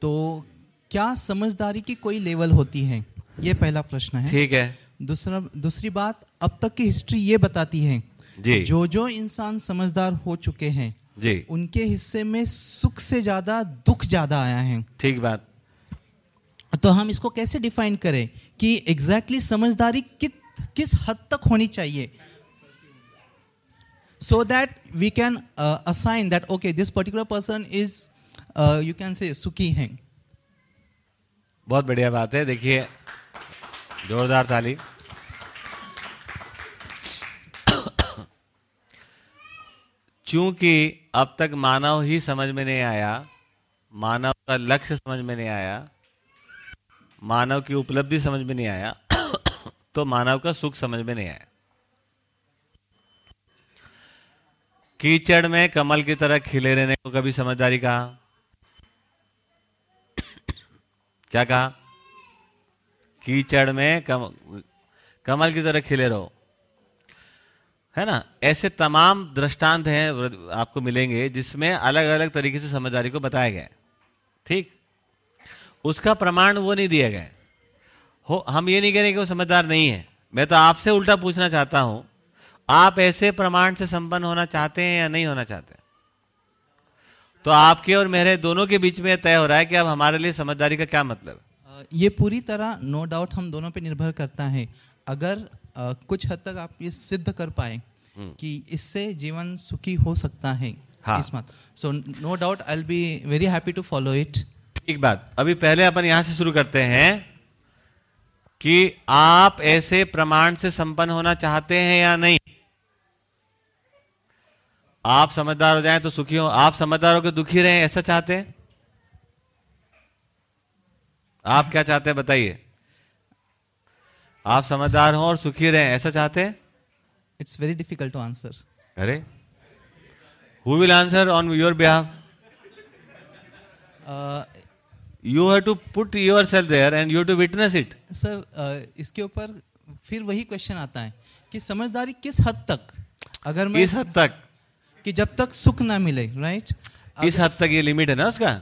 तो क्या समझदारी की कोई लेवल होती है? ये पहला प्रश्न है। ठीक है। दूसरा दूसरी बात अब तक की हिस्ट्री ये बताती है जी। जो जो इंसान समझदार हो चुके हैं जी। उनके हिस्से में सुख से ज़्यादा दुख ज़्यादा आया है। ठीक बात। तो हम इसको कैसे डिफाइन करें कि एग्जैक्टली exactly समझदारी कित किस हद तक होनी चाहिए? So that we can assign that okay this particular person is you can say सुखी है। बहुत बढ़िया बात है। देखिए जोरदार ताली। चूँकि अब तक मानव ही समझ में नहीं आया, मानव का लक्ष्य समझ में नहीं आया, मानव की उपलब्धि समझ में नहीं आया तो मानव का सुख समझ में नहीं आया। कीचड़ में कमल की तरह खिले रहने को कभी समझदारी कहा? क्या कहा? कीचड़ में कम, कमल की तरह खिले रहो। है ना? ऐसे तमाम दृष्टांत हैं आपको मिलेंगे जिसमें अलग अलग तरीके से समझदारी को बताया गया है। ठीक? उसका प्रमाण वो नहीं दिया गया हो। हम ये नहीं कह रहे कि वो समझदार नहीं है। मैं तो आपसे उल्टा पूछना चाहता हूँ आप ऐसे प्रमाण से संपन्न होना चाहते हैं या नहीं होना चाहते? तो आपके और मेरे दोनों के बीच में तय हो रहा है कि अब हमारे लिए समझदारी का क्या मतलब Uh, ये पूरी तरह नो डाउट हम दोनों पे निर्भर करता है। अगर uh, कुछ हद तक आप ये सिद्ध कर पाए कि इससे जीवन सुखी हो सकता है हाँ। इस so no doubt I be very happy to follow it ठीक बात। अभी पहले अपन यहाँ से शुरू करते हैं कि आप ऐसे प्रमाण से संपन्न होना चाहते हैं या नहीं? आप समझदार हो जाएँ तो सुखी हो। आप समझदार होकर दुखी रहें ऐसा चाहते हैं? आप क्या चाहते हैं बताइए? आप समझदार हो और सुखी रहें ऐसा चाहते हैं? It's very difficult to answer अरे who will answer on your behalf you have to put yourself there and you to witness it sir इसके ऊपर फिर वही क्वेश्चन आता है कि समझदारी किस हद तक? अगर मैं इस हद तक? कि जब तक सुख ना मिले राइट right? इस हद तक ये लिमिट है ना उसका?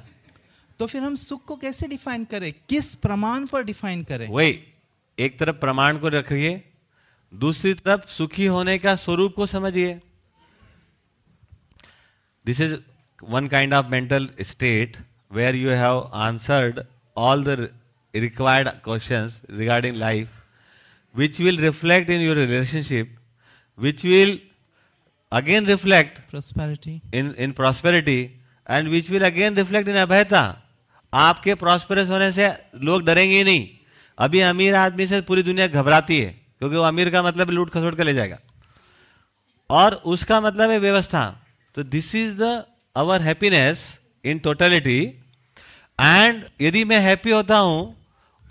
तो फिर हम सुख को कैसे डिफाइन करें? किस प्रमाण पर डिफाइन करें? वही एक तरफ़ प्रमाण को रखिए दूसरी तरफ़ सुखी होने का स्वरूप को समझिए। This is one kind of mental state where you have answered all the required question regarding life which will reflect in your relationship which will again reflect prosperity in in prosperity and which will again reflect in अभयता आपके prosperous होने से लोग डरेंगे ही नहीं। अभी अमीर आदमी से पूरी दुनिया घबराती है क्योंकि वो अमीर का मतलब लूट खसोट कर ले जाएगा। और उसका मतलब है व्यवस्था। तो this is the our happiness in totality and यदि मैं हैप्पी होता हूँ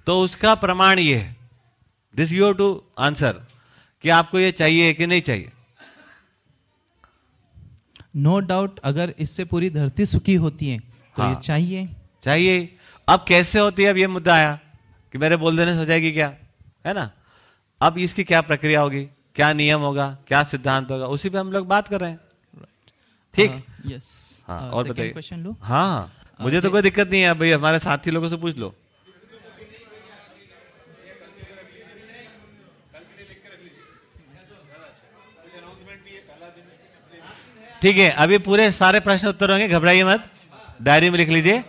तो उसका प्रमाण ये है। दिस यू टू आंसर कि आपको ये चाहिए कि नहीं चाहिए। नो no डाउट अगर इससे पूरी धरती सुखी होती है तो हाँ। ये चाहिए। चाहिए। अब कैसे होती है? अब ये मुद्दा आया कि मेरे बोल देने से हो जाएगी क्या? है ना? अब इसकी क्या प्रक्रिया होगी? क्या नियम होगा? क्या सिद्धांत होगा? उसी पे हम लोग बात कर रहे हैं। ठीक? यस हाँ Uh, और बताइए। question लो? हाँ हाँ। Uh, मुझे तो कोई दिक्कत नहीं है भाई हमारे साथी लोगों से पूछ लो। ठीक है अभी पूरे सारे प्रश्न उत्तर होंगे घबराइए मत। डायरी में लिख लीजिए।